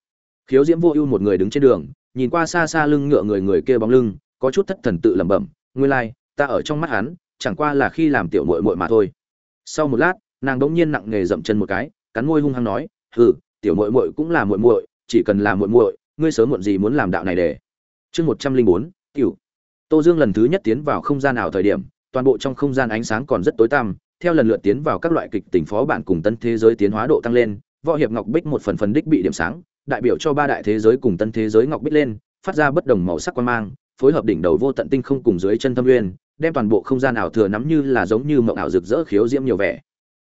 Khiếu diễm vô ưu một người đứng trên đường, nhìn qua xa xa lưng ngựa người người kia bóng lưng, có chút thất thần tự lẩm bẩm, nguyên lai, ta ở trong mắt hắn chẳng qua là khi làm tiểu muội muội mà thôi. Sau một lát, nàng đống nhiên nặng nghề dậm chân một cái, cắn môi hung hăng nói, hừ, tiểu muội muội cũng là muội muội, chỉ cần là muội muội, ngươi sớm muộn gì muốn làm đạo này để. Chương một trăm linh bốn, tiểu. Tô dương lần thứ nhất tiến vào không gian nào thời điểm, toàn bộ trong không gian ánh sáng còn rất tối tăm, theo lần lượt tiến vào các loại kịch tình phó bản cùng tân thế giới tiến hóa độ tăng lên, võ hiệp ngọc bích một phần phần đích bị điểm sáng, đại biểu cho ba đại thế giới cùng tân thế giới ngọc bích lên, phát ra bất đồng màu sắc quan mang, phối hợp đỉnh đầu vô tận tinh không cùng dưới chân thâm nguyên đem toàn bộ không gian ảo thừa nắm như là giống như mộng ảo rực rỡ khiếu diễm nhiều vẻ.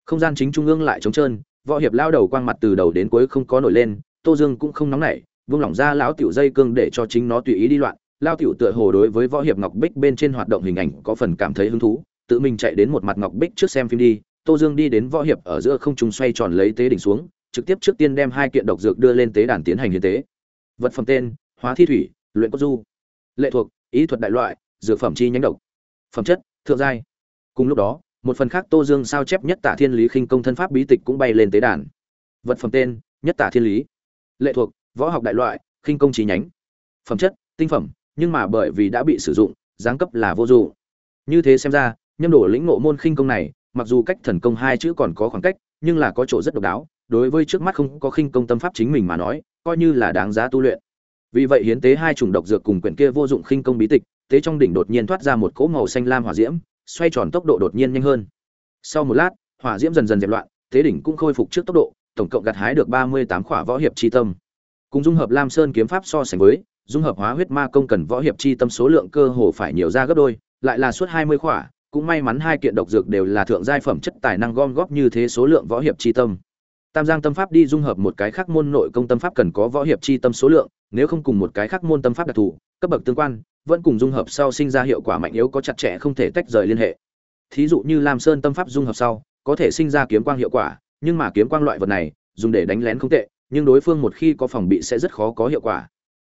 Không gian chính trung ương lại trống trơn, võ hiệp lao đầu quang mặt từ đầu đến cuối không có nổi lên, tô dương cũng không nóng nảy, vung lỏng ra lão tiểu dây cương để cho chính nó tùy ý đi loạn. Lao tiểu tựa hồ đối với võ hiệp ngọc bích bên trên hoạt động hình ảnh có phần cảm thấy hứng thú, tự mình chạy đến một mặt ngọc bích trước xem phim đi. Tô dương đi đến võ hiệp ở giữa không trung xoay tròn lấy tế đỉnh xuống, trực tiếp trước tiên đem hai kiện độc dược đưa lên tế đàn tiến hành hiến tế. Vật phẩm tên, hóa thi thủy, luyện cốt du. Lệ thuộc, ý thuật đại loại, dược phẩm chi nhánh độc phẩm chất, thượng giai. Cùng lúc đó, một phần khác tô dương sao chép nhất tả thiên lý khinh công thân pháp bí tịch cũng bay lên tế đàn. Vật phẩm tên, nhất tả thiên lý. Lệ thuộc, võ học đại loại, khinh công chi nhánh. Phẩm chất, tinh phẩm, nhưng mà bởi vì đã bị sử dụng, giáng cấp là vô dụng. Như thế xem ra, nhâm đổ lĩnh ngộ môn khinh công này, mặc dù cách thần công hai chữ còn có khoảng cách, nhưng là có chỗ rất độc đáo, đối với trước mắt không có khinh công tâm pháp chính mình mà nói, coi như là đáng giá tu luyện. Vì vậy hiến tế hai chủng độc dược cùng quyển kia vô dụng khinh công bí tịch tế trong đỉnh đột nhiên thoát ra một cỗ màu xanh lam hỏa diễm, xoay tròn tốc độ đột nhiên nhanh hơn. Sau một lát, hỏa diễm dần dần dẹp loạn, tế đỉnh cũng khôi phục trước tốc độ, tổng cộng gặt hái được ba mươi tám khỏa võ hiệp chi tâm. Cùng dung hợp lam sơn kiếm pháp so sánh với, dung hợp hóa huyết ma công cần võ hiệp chi tâm số lượng cơ hồ phải nhiều ra gấp đôi, lại là suốt hai mươi khỏa, cũng may mắn hai kiện độc dược đều là thượng giai phẩm chất tài năng gom góp như thế số lượng võ hiệp chi tâm. Tam giang tâm pháp đi dung hợp một cái khác môn nội công tâm pháp cần có võ hiệp chi tâm số lượng, nếu không cùng một cái khác môn tâm pháp đặc thù, cấp bậc tương quan vẫn cùng dung hợp sau sinh ra hiệu quả mạnh yếu có chặt chẽ không thể tách rời liên hệ. Thí dụ như lam sơn tâm pháp dung hợp sau, có thể sinh ra kiếm quang hiệu quả, nhưng mà kiếm quang loại vật này, dùng để đánh lén không tệ, nhưng đối phương một khi có phòng bị sẽ rất khó có hiệu quả.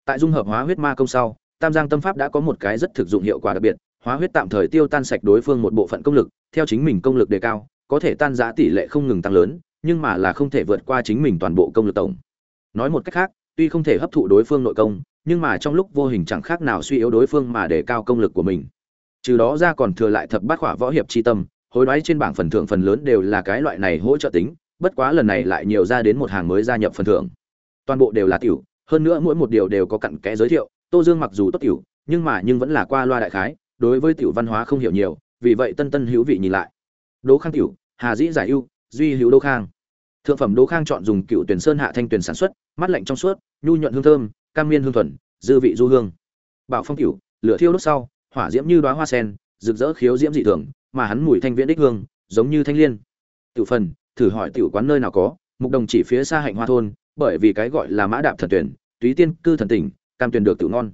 Tại dung hợp hóa huyết ma công sau, tam giang tâm pháp đã có một cái rất thực dụng hiệu quả đặc biệt, hóa huyết tạm thời tiêu tan sạch đối phương một bộ phận công lực, theo chính mình công lực đề cao, có thể tan giã tỷ lệ không ngừng tăng lớn, nhưng mà là không thể vượt qua chính mình toàn bộ công lực tổng. Nói một cách khác, tuy không thể hấp thụ đối phương nội công nhưng mà trong lúc vô hình chẳng khác nào suy yếu đối phương mà để cao công lực của mình. Trừ đó ra còn thừa lại thập bát khỏa võ hiệp chi tâm, hối đoái trên bảng phần thưởng phần lớn đều là cái loại này hỗ trợ tính, bất quá lần này lại nhiều ra đến một hàng mới gia nhập phần thưởng. Toàn bộ đều là tiểu, hơn nữa mỗi một điều đều có cặn kẽ giới thiệu, tô dương mặc dù tốt tiểu, nhưng mà nhưng vẫn là qua loa đại khái, đối với tiểu văn hóa không hiểu nhiều, vì vậy tân tân hữu vị nhìn lại. Đỗ khang tiểu, hà dĩ giải ưu, duy hữu đỗ khang. Thượng phẩm đỗ khang chọn dùng cựu tuyển sơn hạ thanh tuyển sản xuất, mắt lạnh trong suốt, nhu nhuận hương thơm cam miên hương thuần, dư vị du hương. Bảo phong cửu lửa thiêu đốt sau, hỏa diễm như đóa hoa sen, rực rỡ khiếu diễm dị thường, mà hắn mùi thanh viễn đích hương, giống như thanh liên. Tiểu phần, thử hỏi tiểu quán nơi nào có, mục đồng chỉ phía xa hạnh hoa thôn, bởi vì cái gọi là mã đạp thần tuyển, túy tiên cư thần tỉnh, cam tuyển được tiểu ngon.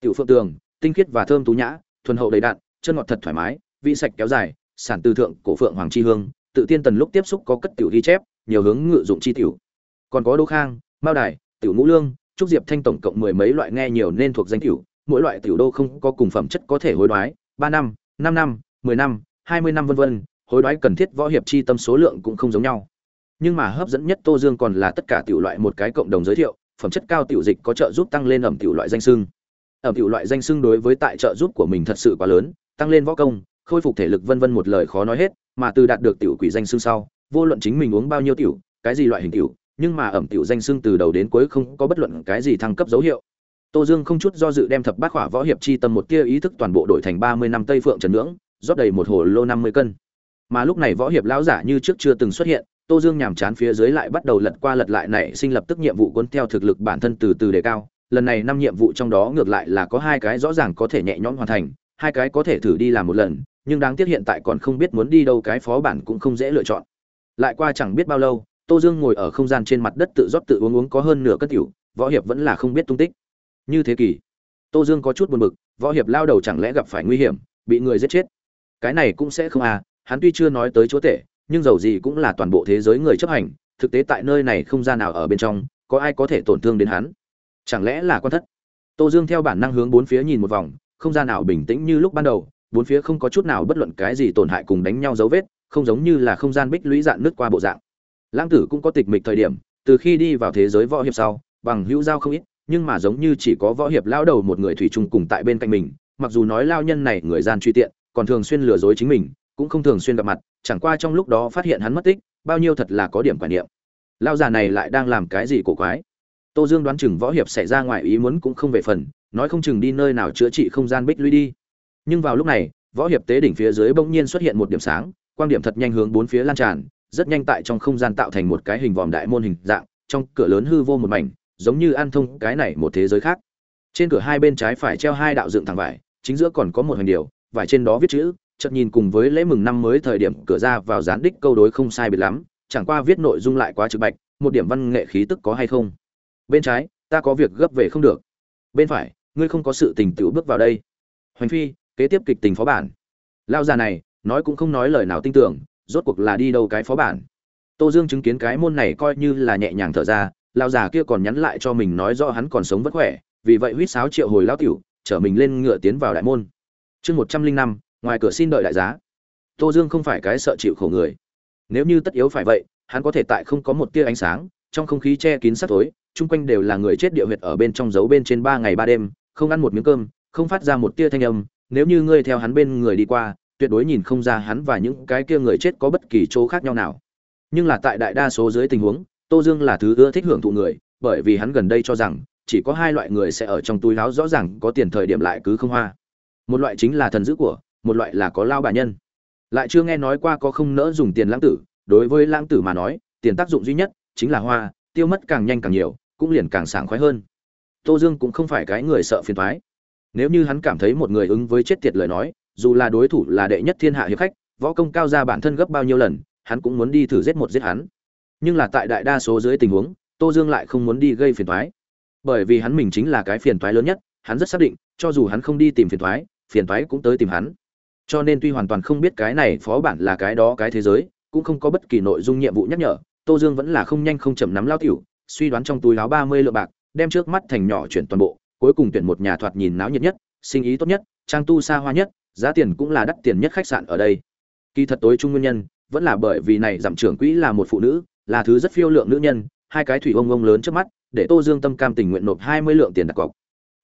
Tiểu phượng tường, tinh khiết và thơm tú nhã, thuần hậu đầy đặn, chân ngọt thật thoải mái, vị sạch kéo dài, sản từ thượng cổ phượng hoàng chi hương, tự tiên tần lúc tiếp xúc có cất tiểu ghi chép, nhiều hướng ngự dụng chi tiểu. Còn có đỗ khang, mao đài, tiểu ngũ lương Chúc diệp thanh tổng cộng mười mấy loại nghe nhiều nên thuộc danh tiểu, mỗi loại tiểu đô không có cùng phẩm chất có thể hối đoái, ba năm năm năm, mười năm, hai mươi năm vân vân, hối đoái cần thiết võ hiệp chi tâm số lượng cũng không giống nhau. Nhưng mà hấp dẫn nhất tô dương còn là tất cả tiểu loại một cái cộng đồng giới thiệu, phẩm chất cao tiểu dịch có trợ giúp tăng lên ẩm tiểu loại danh sưng ẩm tiểu loại danh sưng đối với tại trợ giúp của mình thật sự quá lớn, tăng lên võ công, khôi phục thể lực vân vân một lời khó nói hết, mà từ đạt được tiểu quỷ danh xương sau, vô luận chính mình uống bao nhiêu tiểu, cái gì loại hình tiểu nhưng mà ẩm tiểu danh xưng từ đầu đến cuối không có bất luận cái gì thăng cấp dấu hiệu. Tô dương không chút do dự đem thập bát khỏa võ hiệp chi tâm một tia ý thức toàn bộ đổi thành ba mươi năm tây phượng trần nướng, rót đầy một hồ lô năm mươi cân. Mà lúc này võ hiệp lão giả như trước chưa từng xuất hiện tô dương nhàm chán phía dưới lại bắt đầu lật qua lật lại nảy sinh lập tức nhiệm vụ cuốn theo thực lực bản thân từ từ đề cao. Lần này năm nhiệm vụ trong đó ngược lại là có hai cái rõ ràng có thể nhẹ nhõm hoàn thành hai cái có thể thử đi làm một lần nhưng đáng tiếc hiện tại còn không biết muốn đi đâu cái phó bản cũng không dễ lựa chọn. Lại qua chẳng biết bao lâu tô dương ngồi ở không gian trên mặt đất tự rót tự uống uống có hơn nửa cất tiểu võ hiệp vẫn là không biết tung tích. Như thế kỷ tô dương có chút buồn bực võ hiệp lao đầu chẳng lẽ gặp phải nguy hiểm bị người giết chết? Cái này cũng sẽ không à hắn tuy chưa nói tới chỗ tệ, nhưng dầu gì cũng là toàn bộ thế giới người chấp hành thực tế tại nơi này không gian nào ở bên trong có ai có thể tổn thương đến hắn? Chẳng lẽ là quan thất? Tô dương theo bản năng hướng bốn phía nhìn một vòng không gian nào bình tĩnh như lúc ban đầu bốn phía không có chút nào bất luận cái gì tổn hại cùng đánh nhau dấu vết không giống như là không gian bích lũy dạn nứt qua bộ dạng lãng tử cũng có tịch mịch thời điểm, từ khi đi vào thế giới võ hiệp sau, bằng hữu giao không ít, nhưng mà giống như chỉ có võ hiệp lao đầu một người thủy chung cùng tại bên cạnh mình, mặc dù nói lao nhân này người gian truy tiện, còn thường xuyên lừa dối chính mình, cũng không thường xuyên gặp mặt, chẳng qua trong lúc đó phát hiện hắn mất tích, bao nhiêu thật là có điểm quản niệm. Lao già này lại đang làm cái gì cổ quái? Tô dương đoán chừng võ hiệp xảy ra ngoài ý muốn cũng không về phần, nói không chừng đi nơi nào chữa trị không gian bích lũy đi. Nhưng vào lúc này, võ hiệp tế đỉnh phía dưới bỗng nhiên xuất hiện một điểm sáng quan điểm thật nhanh hướng bốn phía lan tràn rất nhanh tại trong không gian tạo thành một cái hình vòm đại môn hình dạng, trong cửa lớn hư vô một mảnh, giống như an thông cái này một thế giới khác. Trên cửa hai bên trái phải treo hai đạo dựng thẳng vải, chính giữa còn có một hành điều, vải trên đó viết chữ, chợt nhìn cùng với lễ mừng năm mới thời điểm cửa ra vào dán đích câu đối không sai biệt lắm, chẳng qua viết nội dung lại quá trực bạch, một điểm văn nghệ khí tức có hay không? Bên trái, ta có việc gấp về không được. Bên phải, ngươi không có sự tình tựu bước vào đây. Hoành phi, kế tiếp kịch tình phó bản. Lao già này, nói cũng không nói lời nào tin tưởng rốt cuộc là đi đâu cái phó bản. Tô dương chứng kiến cái môn này coi như là nhẹ nhàng thở ra lao già kia còn nhắn lại cho mình nói rõ hắn còn sống vất khỏe, vì vậy huýt sáo triệu hồi lao tiểu, chở mình lên ngựa tiến vào đại môn. Chương một trăm linh năm, ngoài cửa xin đợi đại giá. Tô dương không phải cái sợ chịu khổ người. Nếu như tất yếu phải vậy, hắn có thể tại không có một tia ánh sáng, trong không khí che kín sắt tối, chung quanh đều là người chết địa huyệt ở bên trong giấu bên trên ba ngày ba đêm, không ăn một miếng cơm, không phát ra một tia thanh âm, nếu như ngươi theo hắn bên người đi qua tuyệt đối nhìn không ra hắn và những cái kia người chết có bất kỳ chỗ khác nhau nào. Nhưng là tại đại đa số dưới tình huống, tô dương là thứ ưa thích hưởng thụ người, bởi vì hắn gần đây cho rằng, chỉ có hai loại người sẽ ở trong túi láo rõ ràng có tiền thời điểm lại cứ không hoa. Một loại chính là thần dữ của, một loại là có lao bà nhân. Lại chưa nghe nói qua có không nỡ dùng tiền lãng tử, đối với lãng tử mà nói, tiền tác dụng duy nhất chính là hoa, tiêu mất càng nhanh càng nhiều, cũng liền càng sảng khoái hơn. Tô dương cũng không phải cái người sợ phiền thoái nếu như hắn cảm thấy một người ứng với chết tiệt lời nói dù là đối thủ là đệ nhất thiên hạ hiệp khách, võ công cao ra bản thân gấp bao nhiêu lần, hắn cũng muốn đi thử giết một giết hắn. Nhưng là tại đại đa số dưới tình huống, tô dương lại không muốn đi gây phiền thoái bởi vì hắn mình chính là cái phiền thoái lớn nhất, hắn rất xác định, cho dù hắn không đi tìm phiền thoái phiền thoái cũng tới tìm hắn. Cho nên tuy hoàn toàn không biết cái này phó bản là cái đó cái thế giới, cũng không có bất kỳ nội dung nhiệm vụ nhắc nhở, tô dương vẫn là không nhanh không chậm nắm lao tiểu, suy đoán trong túi láo ba mươi lượng bạc, đem trước mắt thành nhỏ chuyển toàn bộ, cuối cùng tuyển một nhà thoạt nhìn náo nhiệt nhất, sinh ý tốt nhất, trang tu xa hoa nhất giá tiền cũng là đắt tiền nhất khách sạn ở đây. Kỳ thật tối trung nguyên nhân, vẫn là bởi vì này giảm trưởng quỹ là một phụ nữ, là thứ rất phiêu lượng nữ nhân, hai cái thủy ông ông lớn trước mắt, để tô dương tâm cam tình nguyện nộp hai mươi lượng tiền đặt cọc.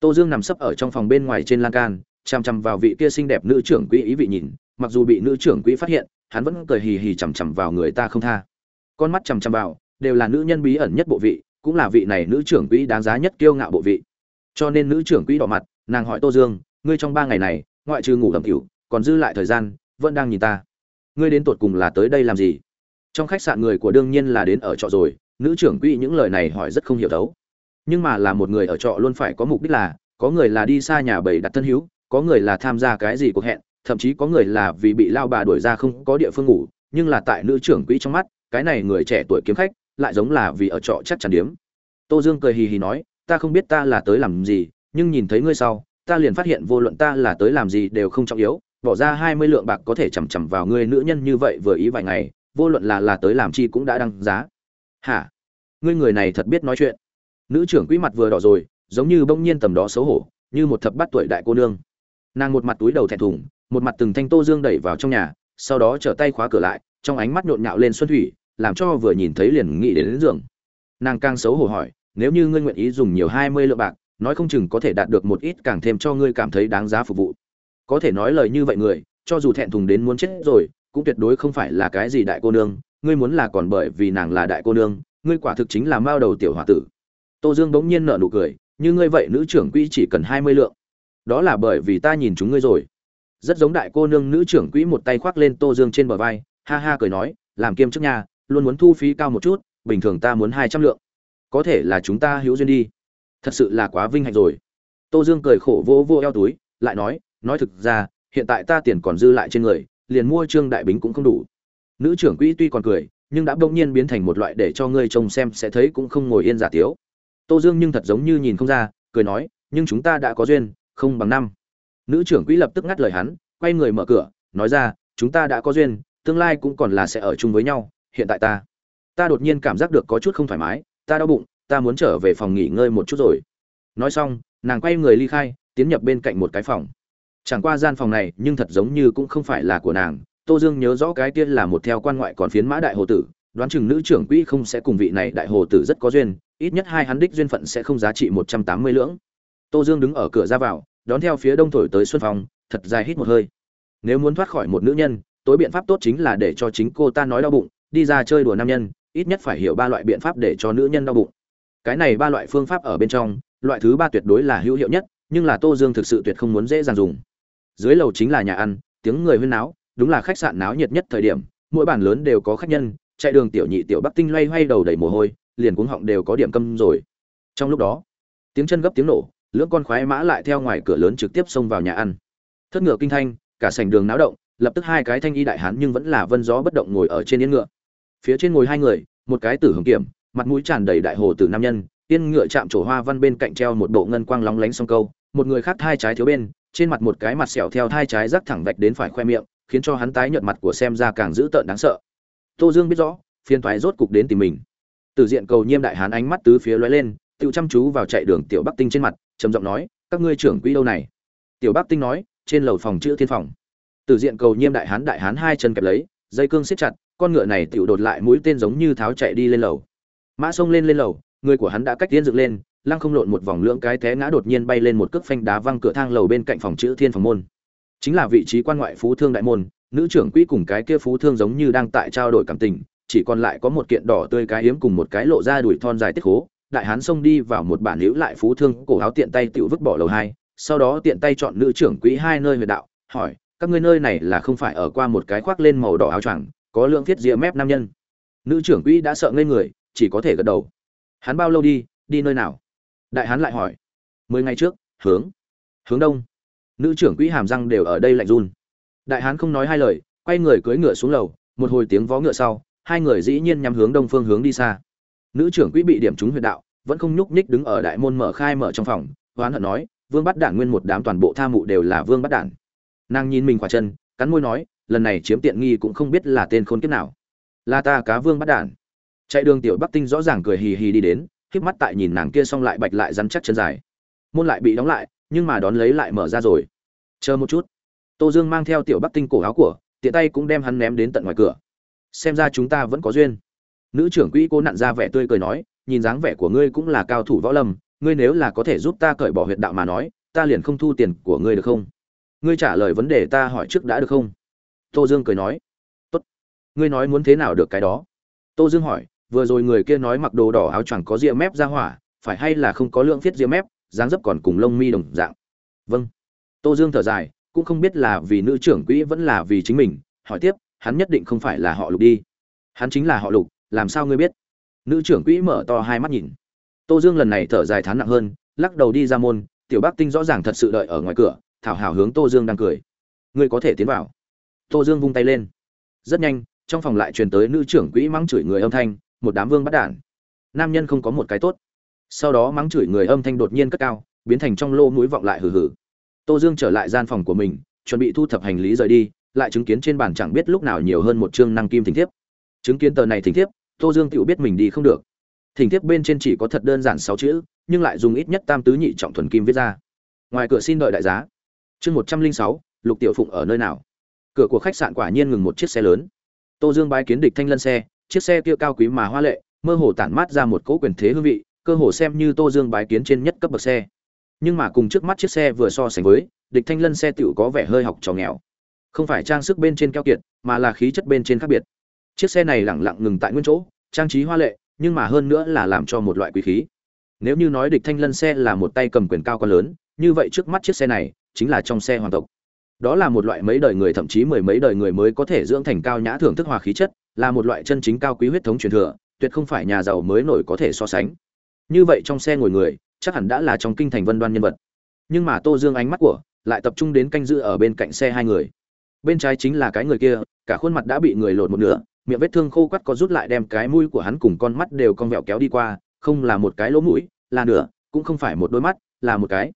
Tô dương nằm sấp ở trong phòng bên ngoài trên lan can, chằm chằm vào vị kia xinh đẹp nữ trưởng quỹ ý vị nhìn, mặc dù bị nữ trưởng quỹ phát hiện, hắn vẫn cười hì hì chằm chằm vào người ta không tha. Con mắt chằm chằm vào, đều là nữ nhân bí ẩn nhất bộ vị, cũng là vị này nữ trưởng quỹ đáng giá nhất kiêu ngạo bộ vị. Cho nên nữ trưởng quỹ đỏ mặt, nàng hỏi tô dương, ngươi trong ba ngày này ngoại trừ ngủ ẩm cửu còn dư lại thời gian, vẫn đang nhìn ta. Ngươi đến tột cùng là tới đây làm gì? Trong khách sạn người của đương nhiên là đến ở trọ rồi, nữ trưởng quỹ những lời này hỏi rất không hiểu thấu. Nhưng mà là một người ở trọ luôn phải có mục đích là, có người là đi xa nhà bầy đặt thân hữu, có người là tham gia cái gì cuộc hẹn, thậm chí có người là vì bị lao bà đuổi ra không có địa phương ngủ, nhưng là tại nữ trưởng quỹ trong mắt, cái này người trẻ tuổi kiếm khách, lại giống là vì ở trọ chắc chắn điếm. Tô dương cười hì hì nói, ta không biết ta là tới làm gì, nhưng nhìn thấy ngươi sau ta liền phát hiện vô luận ta là tới làm gì đều không trọng yếu bỏ ra hai mươi lượng bạc có thể chằm chằm vào ngươi nữ nhân như vậy vừa ý vài ngày vô luận là là tới làm chi cũng đã đăng giá. Hả? Ngươi người này thật biết nói chuyện. Nữ trưởng quỹ mặt vừa đỏ rồi giống như bỗng nhiên tầm đó xấu hổ như một thập bát tuổi đại cô nương. Nàng một mặt túi đầu thẹn thùng một mặt từng thanh tô dương đẩy vào trong nhà sau đó trở tay khóa cửa lại trong ánh mắt nhộn nhạo lên xuân thủy làm cho vừa nhìn thấy liền nghĩ đến, đến giường. Nàng càng xấu hổ hỏi nếu như ngươi nguyện ý dùng nhiều hai mươi lượng bạc nói không chừng có thể đạt được một ít càng thêm cho ngươi cảm thấy đáng giá phục vụ. Có thể nói lời như vậy người, cho dù thẹn thùng đến muốn chết rồi, cũng tuyệt đối không phải là cái gì đại cô nương, ngươi muốn là còn bởi vì nàng là đại cô nương, ngươi quả thực chính là mao đầu tiểu hòa tử. Tô dương bỗng nhiên nở nụ cười, như ngươi vậy nữ trưởng quỹ chỉ cần hai mươi lượng. Đó là bởi vì ta nhìn chúng ngươi rồi. Rất giống đại cô nương nữ trưởng quỹ một tay khoác lên tô dương trên bờ vai, ha ha cười nói, làm kiêm chức nhà luôn muốn thu phí cao một chút, bình thường ta muốn hai trăm lượng. Có thể là chúng ta hữu duyên đi thật sự là quá vinh hạnh rồi. Tô dương cười khổ vô vô eo túi, lại nói nói thực ra, hiện tại ta tiền còn dư lại trên người, liền mua trương đại bính cũng không đủ. Nữ trưởng quỹ tuy còn cười, nhưng đã bỗng nhiên biến thành một loại để cho ngươi trông xem sẽ thấy cũng không ngồi yên giả tiếu. Tô dương nhưng thật giống như nhìn không ra, cười nói, nhưng chúng ta đã có duyên, không bằng năm. Nữ trưởng quỹ lập tức ngắt lời hắn, quay người mở cửa, nói ra, chúng ta đã có duyên, tương lai cũng còn là sẽ ở chung với nhau, hiện tại ta ta đột nhiên cảm giác được có chút không thoải mái, ta đau bụng ta muốn trở về phòng nghỉ ngơi một chút rồi. Nói xong, nàng quay người ly khai, tiến nhập bên cạnh một cái phòng. Chẳng qua gian phòng này nhưng thật giống như cũng không phải là của nàng. Tô dương nhớ rõ cái tiên là một theo quan ngoại còn phiến mã đại hồ tử, đoán chừng nữ trưởng quỹ không sẽ cùng vị này đại hồ tử rất có duyên, ít nhất hai hắn đích duyên phận sẽ không giá trị một trăm tám mươi lưỡng. Tô dương đứng ở cửa ra vào, đón theo phía đông thổi tới xuân phòng thật dài hít một hơi. Nếu muốn thoát khỏi một nữ nhân, tối biện pháp tốt chính là để cho chính cô ta nói đau bụng, đi ra chơi đùa nam nhân, ít nhất phải hiểu ba loại biện pháp để cho nữ nhân đau bụng cái này ba loại phương pháp ở bên trong, loại thứ ba tuyệt đối là hữu hiệu nhất, nhưng là tô dương thực sự tuyệt không muốn dễ dàng dùng. Dưới lầu chính là nhà ăn, tiếng người huyên náo, đúng là khách sạn náo nhiệt nhất thời điểm, mỗi bàn lớn đều có khách nhân, chạy đường tiểu nhị tiểu bắc tinh loay hoay đầu đầy mồ hôi, liền cuống họng đều có điểm câm rồi. Trong lúc đó, tiếng chân gấp tiếng nổ, lưỡng con khoái mã lại theo ngoài cửa lớn trực tiếp xông vào nhà ăn. Thất ngựa kinh thanh, cả sảnh đường náo động, lập tức hai cái thanh y đại hán nhưng vẫn là vân gió bất động ngồi ở trên yên ngựa. Phía trên ngồi hai người, một cái tử hồng kiểm mặt mũi tràn đầy đại hồ tử nam nhân, yên ngựa chạm trổ hoa văn bên cạnh treo một bộ ngân quang lóng lánh song câu, một người khác thai trái thiếu bên, trên mặt một cái mặt sẹo theo thai trái rắc thẳng vạch đến phải khoe miệng, khiến cho hắn tái nhợt mặt của xem ra càng dữ tợn đáng sợ. Tô dương biết rõ phiên thoái rốt cục đến tìm mình. Từ diện cầu nhiêm đại hán ánh mắt tứ phía lóe lên tự chăm chú vào chạy đường tiểu bắc tinh trên mặt, trầm giọng nói, các ngươi trưởng quỹ đâu này? Tiểu bắc tinh nói, trên lầu phòng chữ thiên phòng. Từ diện cầu nhiêm đại hán đại hán hai chân kẹp lấy, dây cương siết chặt, con ngựa này tiểu đột lại mũi tên giống như tháo chạy đi lên lầu mã xông lên lên lầu, người của hắn đã cách tiến dựng lên, lăng không lộn một vòng lưỡng cái té ngã đột nhiên bay lên một cước phanh đá văng cửa thang lầu bên cạnh phòng chữ thiên phòng môn. Chính là vị trí quan ngoại phú thương đại môn, nữ trưởng quỹ cùng cái kia phú thương giống như đang tại trao đổi cảm tình, chỉ còn lại có một kiện đỏ tươi cái hiếm cùng một cái lộ ra đuổi thon dài tiết khố đại hán xông đi vào một bản hữu lại phú thương cổ áo tiện tay tự vứt bỏ lầu hai, sau đó tiện tay chọn nữ trưởng quỹ hai nơi huyệt đạo, hỏi, các ngươi nơi này là không phải ở qua một cái khoác lên màu đỏ áo choàng, có lượng thiết rìa mép nam nhân? Nữ trưởng quỹ đã sợ ngây người chỉ có thể gật đầu. Hắn bao lâu đi đi nơi nào? Đại hán lại hỏi. Mười ngày trước, hướng. Hướng đông. Nữ trưởng quỹ hàm răng đều ở đây lạnh run. Đại hán không nói hai lời, quay người cưỡi ngựa xuống lầu, một hồi tiếng vó ngựa sau, hai người dĩ nhiên nhắm hướng đông phương hướng đi xa. Nữ trưởng quỹ bị điểm trúng huyệt đạo, vẫn không nhúc nhích đứng ở đại môn mở khai mở trong phòng, hoán hận nói, vương bắt đản nguyên một đám toàn bộ tha mụ đều là vương bắt đản. Nàng nhìn mình quả chân, cắn môi nói, lần này chiếm tiện nghi cũng không biết là tên khôn kiếp nào. Là ta cá vương bắt đản chạy đường tiểu bắc tinh rõ ràng cười hì hì đi đến híp mắt tại nhìn nàng kia xong lại bạch lại rắn chắc chân dài. Môn lại bị đóng lại, nhưng mà đón lấy lại mở ra rồi. Chờ một chút. Tô dương mang theo tiểu bắc tinh cổ áo của, tiện tay cũng đem hắn ném đến tận ngoài cửa. Xem ra chúng ta vẫn có duyên. Nữ trưởng quỹ cô nặn ra vẻ tươi cười nói, nhìn dáng vẻ của ngươi cũng là cao thủ võ lâm, ngươi nếu là có thể giúp ta cởi bỏ huyệt đạo mà nói, ta liền không thu tiền của ngươi được không? Ngươi trả lời vấn đề ta hỏi trước đã được không? Tô dương cười nói. Tốt. Ngươi nói muốn thế nào được cái đó? Tô dương hỏi vừa rồi người kia nói mặc đồ đỏ áo choàng có ria mép ra hỏa, phải hay là không có lượng viết ria mép, dáng dấp còn cùng lông mi đồng dạng. Vâng. Tô dương thở dài, cũng không biết là vì nữ trưởng quỹ vẫn là vì chính mình, hỏi tiếp, hắn nhất định không phải là họ lục đi. Hắn chính là họ lục, làm sao ngươi biết? Nữ trưởng quỹ mở to hai mắt nhìn. Tô dương lần này thở dài thán nặng hơn, lắc đầu đi ra môn, tiểu bác tinh rõ ràng thật sự đợi ở ngoài cửa, thảo hào hướng tô dương đang cười. Ngươi có thể tiến vào. Tô dương vung tay lên. Rất nhanh, trong phòng lại truyền tới nữ trưởng quỹ mắng chửi người âm thanh một đám vương bắt đản. Nam nhân không có một cái tốt. Sau đó mắng chửi người âm thanh đột nhiên cất cao, biến thành trong lô mũi vọng lại hừ hừ. Tô dương trở lại gian phòng của mình, chuẩn bị thu thập hành lý rời đi, lại chứng kiến trên bàn chẳng biết lúc nào nhiều hơn một chương năng kim thỉnh thiếp. Chứng kiến tờ này thỉnh thiếp, tô dương tự biết mình đi không được. Thỉnh thiếp bên trên chỉ có thật đơn giản sáu chữ, nhưng lại dùng ít nhất tam tứ nhị trọng thuần kim viết ra. Ngoài cửa xin đợi đại giá. Chương một trăm linh sáu, lục tiểu phụng ở nơi nào? Cửa của khách sạn quả nhiên ngừng một chiếc xe lớn. Tô dương bái kiến địch thanh lân xe chiếc xe kia cao quý mà hoa lệ, mơ hồ tản mát ra một cỗ quyền thế hương vị, cơ hồ xem như tô dương bái kiến trên nhất cấp bậc xe. Nhưng mà cùng trước mắt chiếc xe vừa so sánh với, địch thanh lân xe tựu có vẻ hơi học trò nghèo. Không phải trang sức bên trên keo kiệt, mà là khí chất bên trên khác biệt. Chiếc xe này lẳng lặng ngừng tại nguyên chỗ, trang trí hoa lệ, nhưng mà hơn nữa là làm cho một loại quý khí. Nếu như nói địch thanh lân xe là một tay cầm quyền cao quá lớn, như vậy trước mắt chiếc xe này chính là trong xe hoàng tộc đó là một loại mấy đời người, thậm chí mười mấy đời người mới có thể dưỡng thành cao nhã thưởng thức hòa khí chất, là một loại chân chính cao quý huyết thống truyền thừa, tuyệt không phải nhà giàu mới nổi có thể so sánh. Như vậy trong xe ngồi người, chắc hẳn đã là trong kinh thành vân đoan nhân vật. Nhưng mà tô dương ánh mắt của, lại tập trung đến canh giữ ở bên cạnh xe hai người. Bên trái chính là cái người kia, cả khuôn mặt đã bị người lột một nửa, miệng vết thương khô quắt có rút lại đem cái mũi của hắn cùng con mắt đều con vẹo kéo đi qua, không là một cái lỗ mũi, là nửa, cũng không phải một đôi mắt, là một cái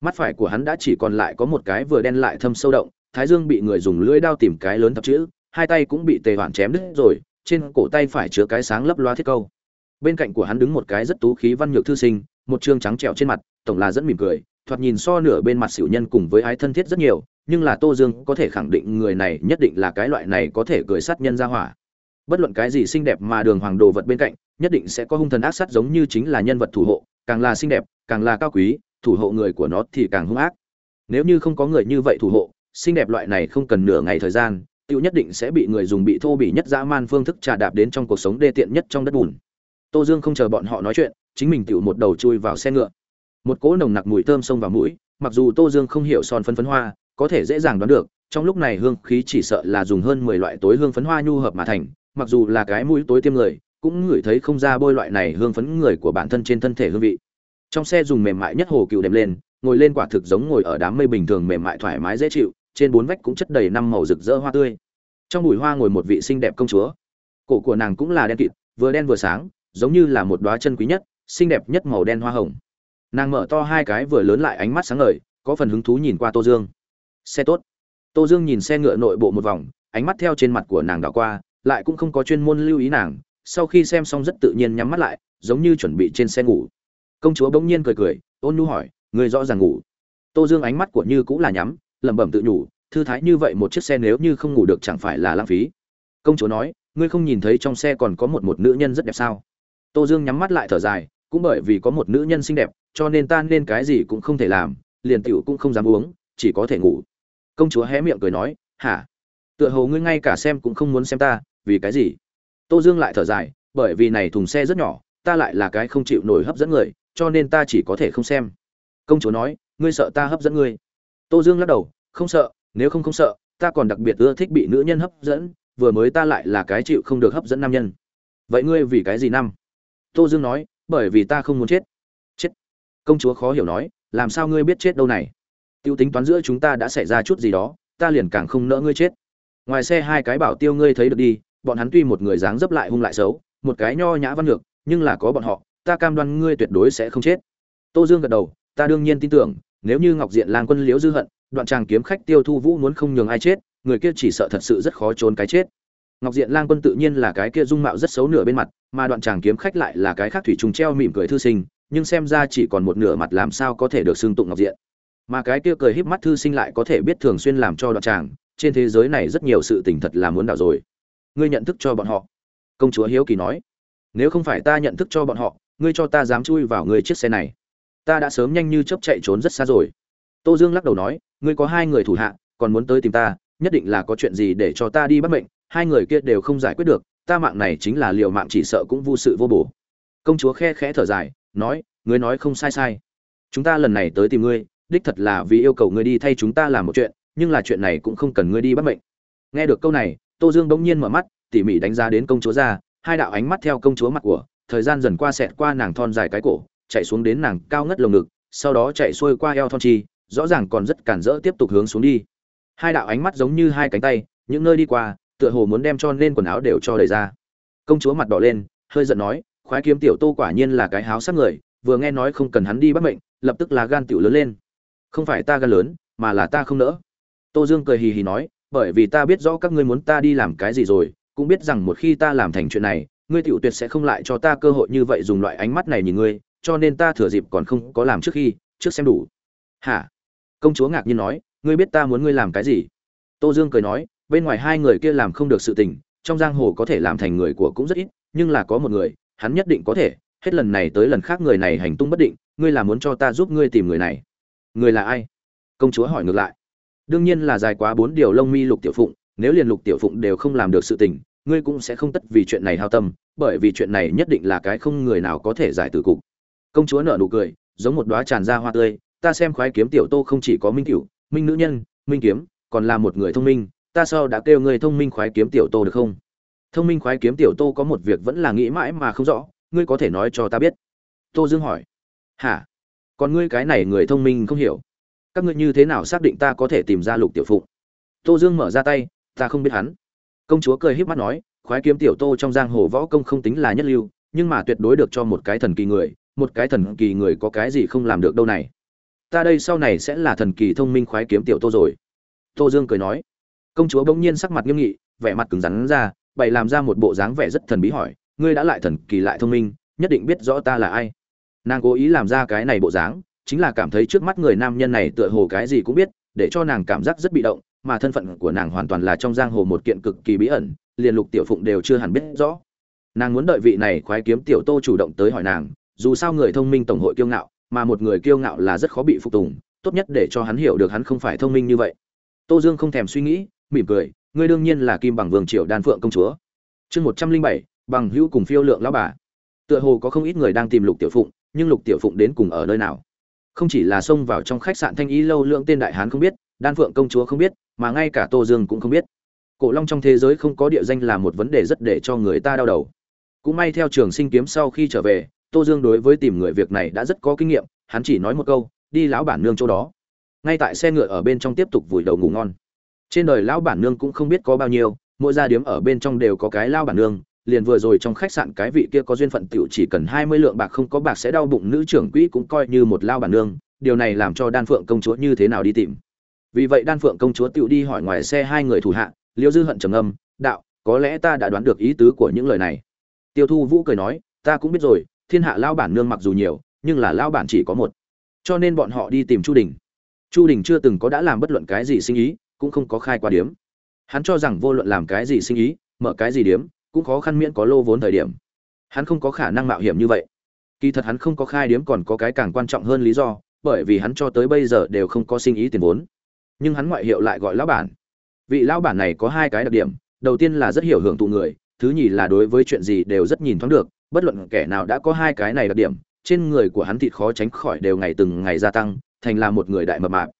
mắt phải của hắn đã chỉ còn lại có một cái vừa đen lại thâm sâu động, thái dương bị người dùng lưỡi đao tìm cái lớn thập chữ, hai tay cũng bị tề hoản chém đứt rồi, trên cổ tay phải chứa cái sáng lấp loa thiết câu. Bên cạnh của hắn đứng một cái rất tú khí văn nhược thư sinh, một chương trắng trẹo trên mặt, tổng là rất mỉm cười, thoạt nhìn so nửa bên mặt xỉu nhân cùng với ái thân thiết rất nhiều, nhưng là tô dương có thể khẳng định người này nhất định là cái loại này có thể cười sát nhân ra hỏa. Bất luận cái gì xinh đẹp mà đường hoàng đồ vật bên cạnh, nhất định sẽ có hung thần ác sát giống như chính là nhân vật thủ hộ, càng là xinh đẹp, càng là cao quý thủ hộ người của nó thì càng hung ác. Nếu như không có người như vậy thủ hộ, xinh đẹp loại này không cần nửa ngày thời gian tiêu nhất định sẽ bị người dùng bị thô bỉ nhất dã man phương thức trà đạp đến trong cuộc sống đê tiện nhất trong đất bùn. Tô dương không chờ bọn họ nói chuyện, chính mình tự một đầu chui vào xe ngựa. Một cỗ nồng nặc mùi thơm xông vào mũi, mặc dù tô dương không hiểu son phấn phấn hoa, có thể dễ dàng đoán được, trong lúc này hương khí chỉ sợ là dùng hơn mười loại tối hương phấn hoa nhu hợp mà thành, mặc dù là cái mũi tối tiêm người, cũng ngửi thấy không ra bôi loại này hương phấn người của bản thân trên thân thể hương vị trong xe dùng mềm mại nhất hồ cựu đệm lên, ngồi lên quả thực giống ngồi ở đám mây bình thường mềm mại thoải mái dễ chịu, trên bốn vách cũng chất đầy năm màu rực rỡ hoa tươi. Trong bụi hoa ngồi một vị xinh đẹp công chúa. Cổ của nàng cũng là đen kịt, vừa đen vừa sáng, giống như là một đoá chân quý nhất, xinh đẹp nhất màu đen hoa hồng. Nàng mở to hai cái vừa lớn lại ánh mắt sáng ngời, có phần hứng thú nhìn qua tô dương. Xe tốt. Tô dương nhìn xe ngựa nội bộ một vòng, ánh mắt theo trên mặt của nàng đảo qua, lại cũng không có chuyên môn lưu ý nàng, sau khi xem xong rất tự nhiên nhắm mắt lại, giống như chuẩn bị trên xe ngủ công chúa bỗng nhiên cười cười, ôn nhu hỏi người rõ ràng ngủ? Tô dương ánh mắt của như cũng là nhắm, lẩm bẩm tự nhủ, thư thái như vậy một chiếc xe nếu như không ngủ được chẳng phải là lãng phí. Công chúa nói, ngươi không nhìn thấy trong xe còn có một một nữ nhân rất đẹp sao? Tô dương nhắm mắt lại thở dài, cũng bởi vì có một nữ nhân xinh đẹp, cho nên ta nên cái gì cũng không thể làm, liền tiểu cũng không dám uống, chỉ có thể ngủ. Công chúa hé miệng cười nói, hả? Tựa hồ ngươi ngay cả xem cũng không muốn xem ta, vì cái gì? Tô dương lại thở dài, bởi vì này thùng xe rất nhỏ, ta lại là cái không chịu nổi hấp dẫn người cho nên ta chỉ có thể không xem. Công chúa nói, ngươi sợ ta hấp dẫn ngươi. Tô dương lắc đầu, không sợ, nếu không không sợ, ta còn đặc biệt ưa thích bị nữ nhân hấp dẫn, vừa mới ta lại là cái chịu không được hấp dẫn nam nhân. Vậy ngươi vì cái gì năm? Tô dương nói, bởi vì ta không muốn chết. Chết. Công chúa khó hiểu nói, làm sao ngươi biết chết đâu này? T i ê u tính toán giữa chúng ta đã xảy ra chút gì đó, ta liền càng không nỡ ngươi chết. Ngoài xe hai cái bảo tiêu ngươi thấy được đi, bọn hắn tuy một người dáng dấp lại hung lại xấu, một cái nho nhã văn ngược, nhưng là có bọn họ ta cam đoan ngươi tuyệt đối sẽ không chết. Tô dương gật đầu, ta đương nhiên tin tưởng, nếu như ngọc diện lang quân liễu dư hận, đoạn tràng kiếm khách tiêu thu vũ muốn không nhường ai chết, người kia chỉ sợ thật sự rất khó trốn cái chết. Ngọc diện lang quân tự nhiên là cái kia dung mạo rất xấu nửa bên mặt, mà đoạn tràng kiếm khách lại là cái khác thủy trùng treo mỉm cười thư sinh, nhưng xem ra chỉ còn một nửa mặt làm sao có thể được xưng tụng ngọc diện. Mà cái kia cười híp mắt thư sinh lại có thể biết thường xuyên làm cho đoạn tràng, trên thế giới này rất nhiều sự tình thật là muốn đảo rồi. Ngươi nhận thức cho bọn họ. Công chúa hiếu kỳ nói, nếu không phải ta nhận thức cho bọn họ ngươi cho ta dám chui vào ngươi chiếc xe này. Ta đã sớm nhanh như chớp chạy trốn rất xa rồi. Tô dương lắc đầu nói, ngươi có hai người thủ hạ, còn muốn tới tìm ta, nhất định là có chuyện gì để cho ta đi bắt mệnh, hai người kia đều không giải quyết được, ta mạng này chính là liều mạng chỉ sợ cũng vô sự vô bổ. Công chúa khe khẽ thở dài, nói, ngươi nói không sai sai. Chúng ta lần này tới tìm ngươi, đích thật là vì yêu cầu ngươi đi thay chúng ta làm một chuyện, nhưng là chuyện này cũng không cần ngươi đi bắt mệnh. Nghe được câu này, tô dương bỗng nhiên mở mắt, tỉ mỉ đánh giá đến công chúa ra, hai đạo ánh mắt theo công chúa mặt của thời gian dần qua xẹt qua nàng thon dài cái cổ, chạy xuống đến nàng cao ngất lồng ngực, sau đó chạy xuôi qua eo thon chi, rõ ràng còn rất cản rỡ tiếp tục hướng xuống đi. Hai đạo ánh mắt giống như hai cánh tay, những nơi đi qua, tựa hồ muốn đem cho nên quần áo đều cho đầy ra. Công chúa mặt đỏ lên, hơi giận nói, khoái kiếm tiểu tô quả nhiên là cái háo sắc người, vừa nghe nói không cần hắn đi bắt mệnh, lập tức là gan tiểu lớn lên. Không phải ta gan lớn, mà là ta không nỡ. Tô dương cười hì hì nói, bởi vì ta biết rõ các ngươi muốn ta đi làm cái gì rồi, cũng biết rằng một khi ta làm thành chuyện này ngươi tiểu tuyệt sẽ không lại cho ta cơ hội như vậy dùng loại ánh mắt này nhìn ngươi, cho nên ta thừa dịp còn không có làm trước khi, trước xem đủ. Hả? Công chúa ngạc nhiên nói, ngươi biết ta muốn ngươi làm cái gì? Tô dương cười nói, bên ngoài hai người kia làm không được sự tình, trong giang hồ có thể làm thành người của cũng rất ít, nhưng là có một người, hắn nhất định có thể. Hết lần này tới lần khác người này hành tung bất định, ngươi là muốn cho ta giúp ngươi tìm người này. Người là ai? Công chúa hỏi ngược lại. Đương nhiên là dài quá bốn điều lông mi lục tiểu phụng, nếu liền lục tiểu phụng đều không làm được sự tình ngươi cũng sẽ không tất vì chuyện này hao tâm, bởi vì chuyện này nhất định là cái không người nào có thể giải từ cục. Công chúa nở nụ cười, giống một đóa tràn ra hoa tươi, ta xem khoái kiếm tiểu tô không chỉ có minh cửu, minh nữ nhân, minh kiếm, còn là một người thông minh, ta sao đã kêu người thông minh khoái kiếm tiểu tô được không? Thông minh khoái kiếm tiểu tô có một việc vẫn là nghĩ mãi mà không rõ, ngươi có thể nói cho ta biết. Tô dương hỏi. Hả? Còn ngươi cái này người thông minh không hiểu. Các ngươi như thế nào xác định ta có thể tìm ra lục tiểu phụng? Tô dương mở ra tay, ta không biết hắn công chúa cười híp mắt nói, khoái kiếm tiểu tô trong giang hồ võ công không tính là nhất lưu, nhưng mà tuyệt đối được cho một cái thần kỳ người, một cái thần kỳ người có cái gì không làm được đâu này. Ta đây sau này sẽ là thần kỳ thông minh khoái kiếm tiểu tô rồi. Tô dương cười nói. Công chúa bỗng nhiên sắc mặt nghiêm nghị, vẻ mặt cứng rắn ra, bày làm ra một bộ dáng vẻ rất thần bí hỏi, ngươi đã lại thần kỳ lại thông minh, nhất định biết rõ ta là ai? Nàng cố ý làm ra cái này bộ dáng, chính là cảm thấy trước mắt người nam nhân này tựa hồ cái gì cũng biết, để cho nàng cảm giác rất bị động mà thân phận của nàng hoàn toàn là trong giang hồ một kiện cực kỳ bí ẩn, liền lục tiểu phụng đều chưa hẳn biết rõ. Nàng muốn đợi vị này khoái kiếm tiểu tô chủ động tới hỏi nàng, dù sao người thông minh tổng hội kiêu ngạo, mà một người kiêu ngạo là rất khó bị phục tùng, tốt nhất để cho hắn hiểu được hắn không phải thông minh như vậy. Tô dương không thèm suy nghĩ, mỉm cười, ngươi đương nhiên là kim bằng vương triều đan phượng công chúa. Chương một trăm linh bảy, bằng hữu cùng phiêu lượng lão bà. Tựa hồ có không ít người đang tìm lục tiểu phụng, nhưng lục tiểu phụng đến cùng ở nơi nào? Không chỉ là xông vào trong khách sạn thanh y lâu, lượng tên đại hán không biết đan phượng công chúa không biết mà ngay cả tô dương cũng không biết. Cổ long trong thế giới không có địa danh là một vấn đề rất để cho người ta đau đầu. Cũng may theo trường sinh kiếm sau khi trở về tô dương đối với tìm người việc này đã rất có kinh nghiệm hắn chỉ nói một câu đi lão bản nương chỗ đó. Ngay tại xe ngựa ở bên trong tiếp tục vùi đầu ngủ ngon. Trên đời lão bản nương cũng không biết có bao nhiêu mỗi gia điếm ở bên trong đều có cái lao bản nương liền vừa rồi trong khách sạn cái vị kia có duyên phận tiểu chỉ cần hai mươi lượng bạc không có bạc sẽ đau bụng nữ trưởng quỹ cũng coi như một lao bản nương, điều này làm cho Đan Phượng công chúa như thế nào đi tìm. Vì vậy Đan Phượng công chúa tựu đi hỏi ngoài xe hai người thủ hạ, Liêu Dư hận trầm âm, "Đạo, có lẽ ta đã đoán được ý tứ của những lời này." Tiêu Thu Vũ cười nói, "Ta cũng biết rồi, thiên hạ lao bản nương mặc dù nhiều, nhưng là lao bản chỉ có một. Cho nên bọn họ đi tìm Chu Đình. Chu Đình chưa từng có đã làm bất luận cái gì sinh ý, cũng không có khai qua điếm. Hắn cho rằng vô luận làm cái gì sinh ý, mở cái gì điếm, cũng khó khăn miễn có lô vốn thời điểm hắn không có khả năng mạo hiểm như vậy kỳ thật hắn không có khai điếm còn có cái càng quan trọng hơn lý do bởi vì hắn cho tới bây giờ đều không có sinh ý tiền vốn nhưng hắn ngoại hiệu lại gọi lão bản. Vị lão bản này có hai cái đặc điểm, đầu tiên là rất hiểu hưởng thụ người, thứ nhì là đối với chuyện gì đều rất nhìn thoáng được, bất luận kẻ nào đã có hai cái này đặc điểm, trên người của hắn thịt khó tránh khỏi đều ngày từng ngày gia tăng, thành là một người đại mập mạp.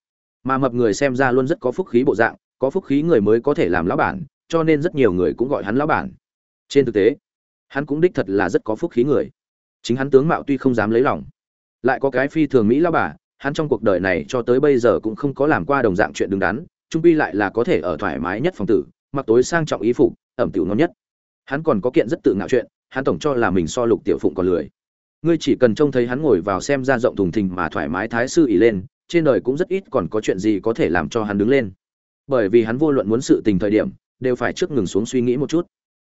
Mà mập người xem ra luôn rất có phúc khí bộ dạng, có phúc khí người mới có thể làm lão bản, cho nên rất nhiều người cũng gọi hắn lão bản. Trên thực tế, hắn cũng đích thật là rất có phúc khí người. Chính hắn tướng mạo tuy không dám lấy lòng, lại có cái phi thường mỹ lão bà hắn trong cuộc đời này cho tới bây giờ cũng không có làm qua đồng dạng chuyện đứng đắn, trung pi lại là có thể ở thoải mái nhất phòng tử, mặc tối sang trọng ý phục, ẩm tiểu ngon nhất. Hắn còn có kiện rất tự ngạo chuyện, hắn tổng cho là mình so lục tiểu phụng còn lười. Ngươi chỉ cần trông thấy hắn ngồi vào xem ra rộng thùng thình mà thoải mái thái sư ỉ lên, trên đời cũng rất ít còn có chuyện gì có thể làm cho hắn đứng lên. Bởi vì hắn vô luận muốn sự tình thời điểm, đều phải trước ngừng xuống suy nghĩ một chút.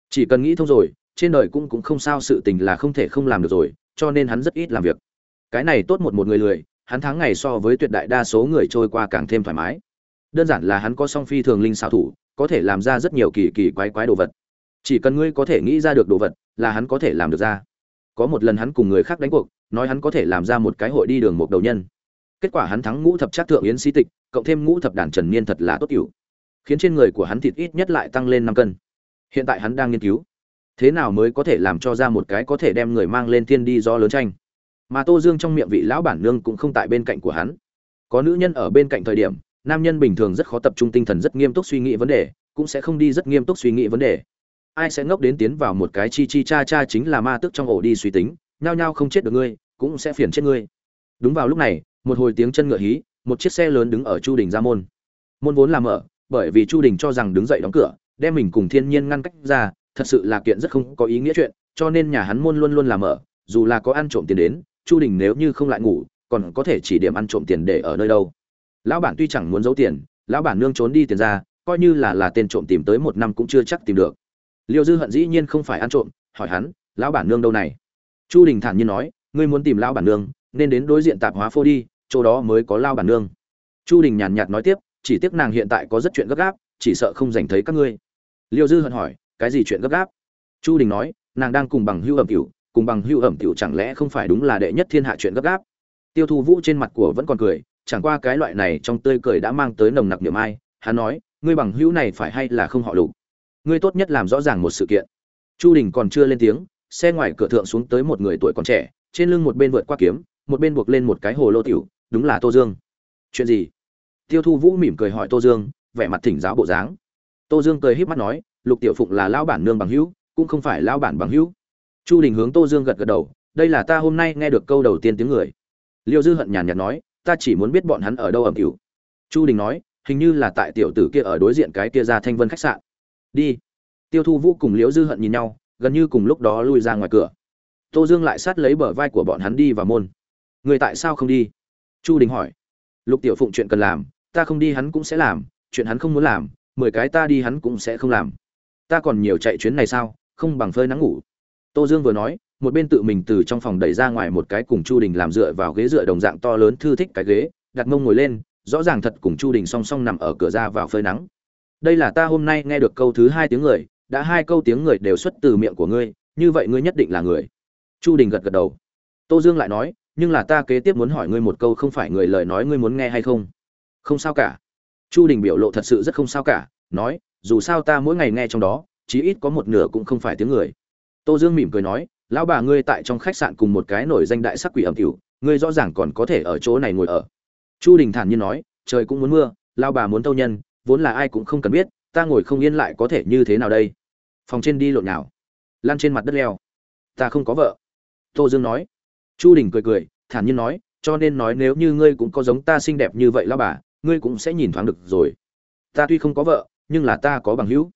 Chỉ cần nghĩ thông rồi, trên đời cũng cũng không sao, sự tình là không thể không làm được rồi, cho nên hắn rất ít làm việc. Cái này tốt một một người lười hắn tháng ngày so với tuyệt đại đa số người trôi qua càng thêm thoải mái. Đơn giản là hắn có song phi thường linh xảo thủ có thể làm ra rất nhiều kỳ kỳ quái quái đồ vật. Chỉ cần ngươi có thể nghĩ ra được đồ vật là hắn có thể làm được ra. Có một lần hắn cùng người khác đánh cuộc nói hắn có thể làm ra một cái hội đi đường một đầu nhân. Kết quả hắn thắng ngũ thập trác thượng yến sĩ tịch cộng thêm ngũ thập đàn trần niên thật là tốt hiểu, khiến trên người của hắn thịt ít nhất lại tăng lên năm cân. Hiện tại hắn đang nghiên cứu. Thế nào mới có thể làm cho ra một cái có thể đem người mang lên thiên đi do lớn tranh? Mà tô dương trong miệng vị lão bản nương cũng không tại bên cạnh của hắn. Có nữ nhân ở bên cạnh thời điểm, nam nhân bình thường rất khó tập trung tinh thần, rất nghiêm túc suy nghĩ vấn đề, cũng sẽ không đi rất nghiêm túc suy nghĩ vấn đề. Ai sẽ ngốc đến tiến vào một cái chi chi cha cha chính là ma tức trong ổ đi suy tính, nhao nhao không chết được ngươi, cũng sẽ phiền chết ngươi. Đúng vào lúc này, một hồi tiếng chân ngựa hí, một chiếc xe lớn đứng ở chu đình ra môn. Môn vốn làm mở, bởi vì chu đình cho rằng đứng dậy đóng cửa, đem mình cùng thiên nhiên ngăn cách ra, thật sự là kiện rất không có ý nghĩa chuyện, cho nên nhà hắn môn luôn luôn làm ở dù là có ăn trộm tiền đến chu đình nếu như không lại ngủ, còn có thể chỉ điểm ăn trộm tiền để ở nơi đâu. Lão bản tuy chẳng muốn giấu tiền, lão bản nương trốn đi tiền ra, coi như là là tên trộm tìm tới một năm cũng chưa chắc tìm được. Liêu dư hận dĩ nhiên không phải ăn trộm, hỏi hắn, lão bản nương đâu này? Chu đình thản nhiên nói, ngươi muốn tìm lão bản nương, nên đến đối diện tạp hóa phô đi, chỗ đó mới có lao bản nương. Chu đình nhàn nhạt nói tiếp, chỉ tiếc nàng hiện tại có rất chuyện gấp gáp, chỉ sợ không dành thấy các ngươi. Liêu dư hận hỏi, cái gì chuyện gấp gáp? Chu đình nói, nàng đang cùng bằng hưu ẩm cửu cùng bằng hưu ẩm tiểu chẳng lẽ không phải đúng là đệ nhất thiên hạ chuyện gấp gáp? Tiêu thu vũ trên mặt của vẫn còn cười, chẳng qua cái loại này trong tươi cười đã mang tới nồng nặc niệm ai, hắn nói, ngươi bằng hữu này phải hay là không họ lục? Ngươi tốt nhất làm rõ ràng một sự kiện. Chu đình còn chưa lên tiếng, xe ngoài cửa thượng xuống tới một người tuổi còn trẻ, trên lưng một bên vượt qua kiếm, một bên buộc lên một cái hồ lô tiểu, đúng là tô dương. Chuyện gì? Tiêu thu vũ mỉm cười hỏi tô dương, vẻ mặt thỉnh giáo bộ dáng. Tô dương cười híp mắt nói, lục tiểu phụng là lão bản nương bằng hữu, cũng không phải lão bản bằng hữu chu đình hướng tô dương gật gật đầu, đây là ta hôm nay nghe được câu đầu tiên tiếng người. Liêu dư hận nhàn nhạt nói, ta chỉ muốn biết bọn hắn ở đâu ẩm cửu chu đình nói, hình như là tại tiểu tử kia ở đối diện cái kia ra thanh vân khách sạn. Đi. Tiêu thu vũ cùng liễu dư hận nhìn nhau, gần như cùng lúc đó lui ra ngoài cửa. Tô dương lại sát lấy bờ vai của bọn hắn đi vào môn. Người tại sao không đi? Chu đình hỏi. Lục tiểu phụng chuyện cần làm, ta không đi hắn cũng sẽ làm, chuyện hắn không muốn làm, mười cái ta đi hắn cũng sẽ không làm. Ta còn nhiều chạy chuyến này sao, không bằng phơi nắng ngủ tô dương vừa nói, một bên tự mình từ trong phòng đẩy ra ngoài một cái cùng chu đình làm dựa vào ghế dựa đồng dạng to lớn thư thích cái ghế, đặt mông ngồi lên, rõ ràng thật cùng chu đình song song nằm ở cửa ra vào phơi nắng. Đây là ta hôm nay nghe được câu thứ hai tiếng người, đã hai câu tiếng người đều xuất từ miệng của ngươi, như vậy ngươi nhất định là người. Chu đình gật gật đầu. Tô dương lại nói, nhưng là ta kế tiếp muốn hỏi ngươi một câu không phải người lời nói ngươi muốn nghe hay không? Không sao cả. Chu đình biểu lộ thật sự rất không sao cả, nói, dù sao ta mỗi ngày nghe trong đó, chí ít có một nửa cũng không phải tiếng người tô dương mỉm cười nói, lão bà ngươi tại trong khách sạn cùng một cái nổi danh đại sắc quỷ ẩm cửu, ngươi rõ ràng còn có thể ở chỗ này ngồi ở. Chu đình thản nhiên nói, trời cũng muốn mưa, lão bà muốn tâu nhân, vốn là ai cũng không cần biết, ta ngồi không yên lại có thể như thế nào đây? Phòng trên đi lộn nào lan trên mặt đất leo. Ta không có vợ. Tô dương nói. Chu đình cười cười, thản nhiên nói, cho nên nói nếu như ngươi cũng có giống ta xinh đẹp như vậy lão bà, ngươi cũng sẽ nhìn thoáng được rồi. Ta tuy không có vợ, nhưng là ta có bằng hữu.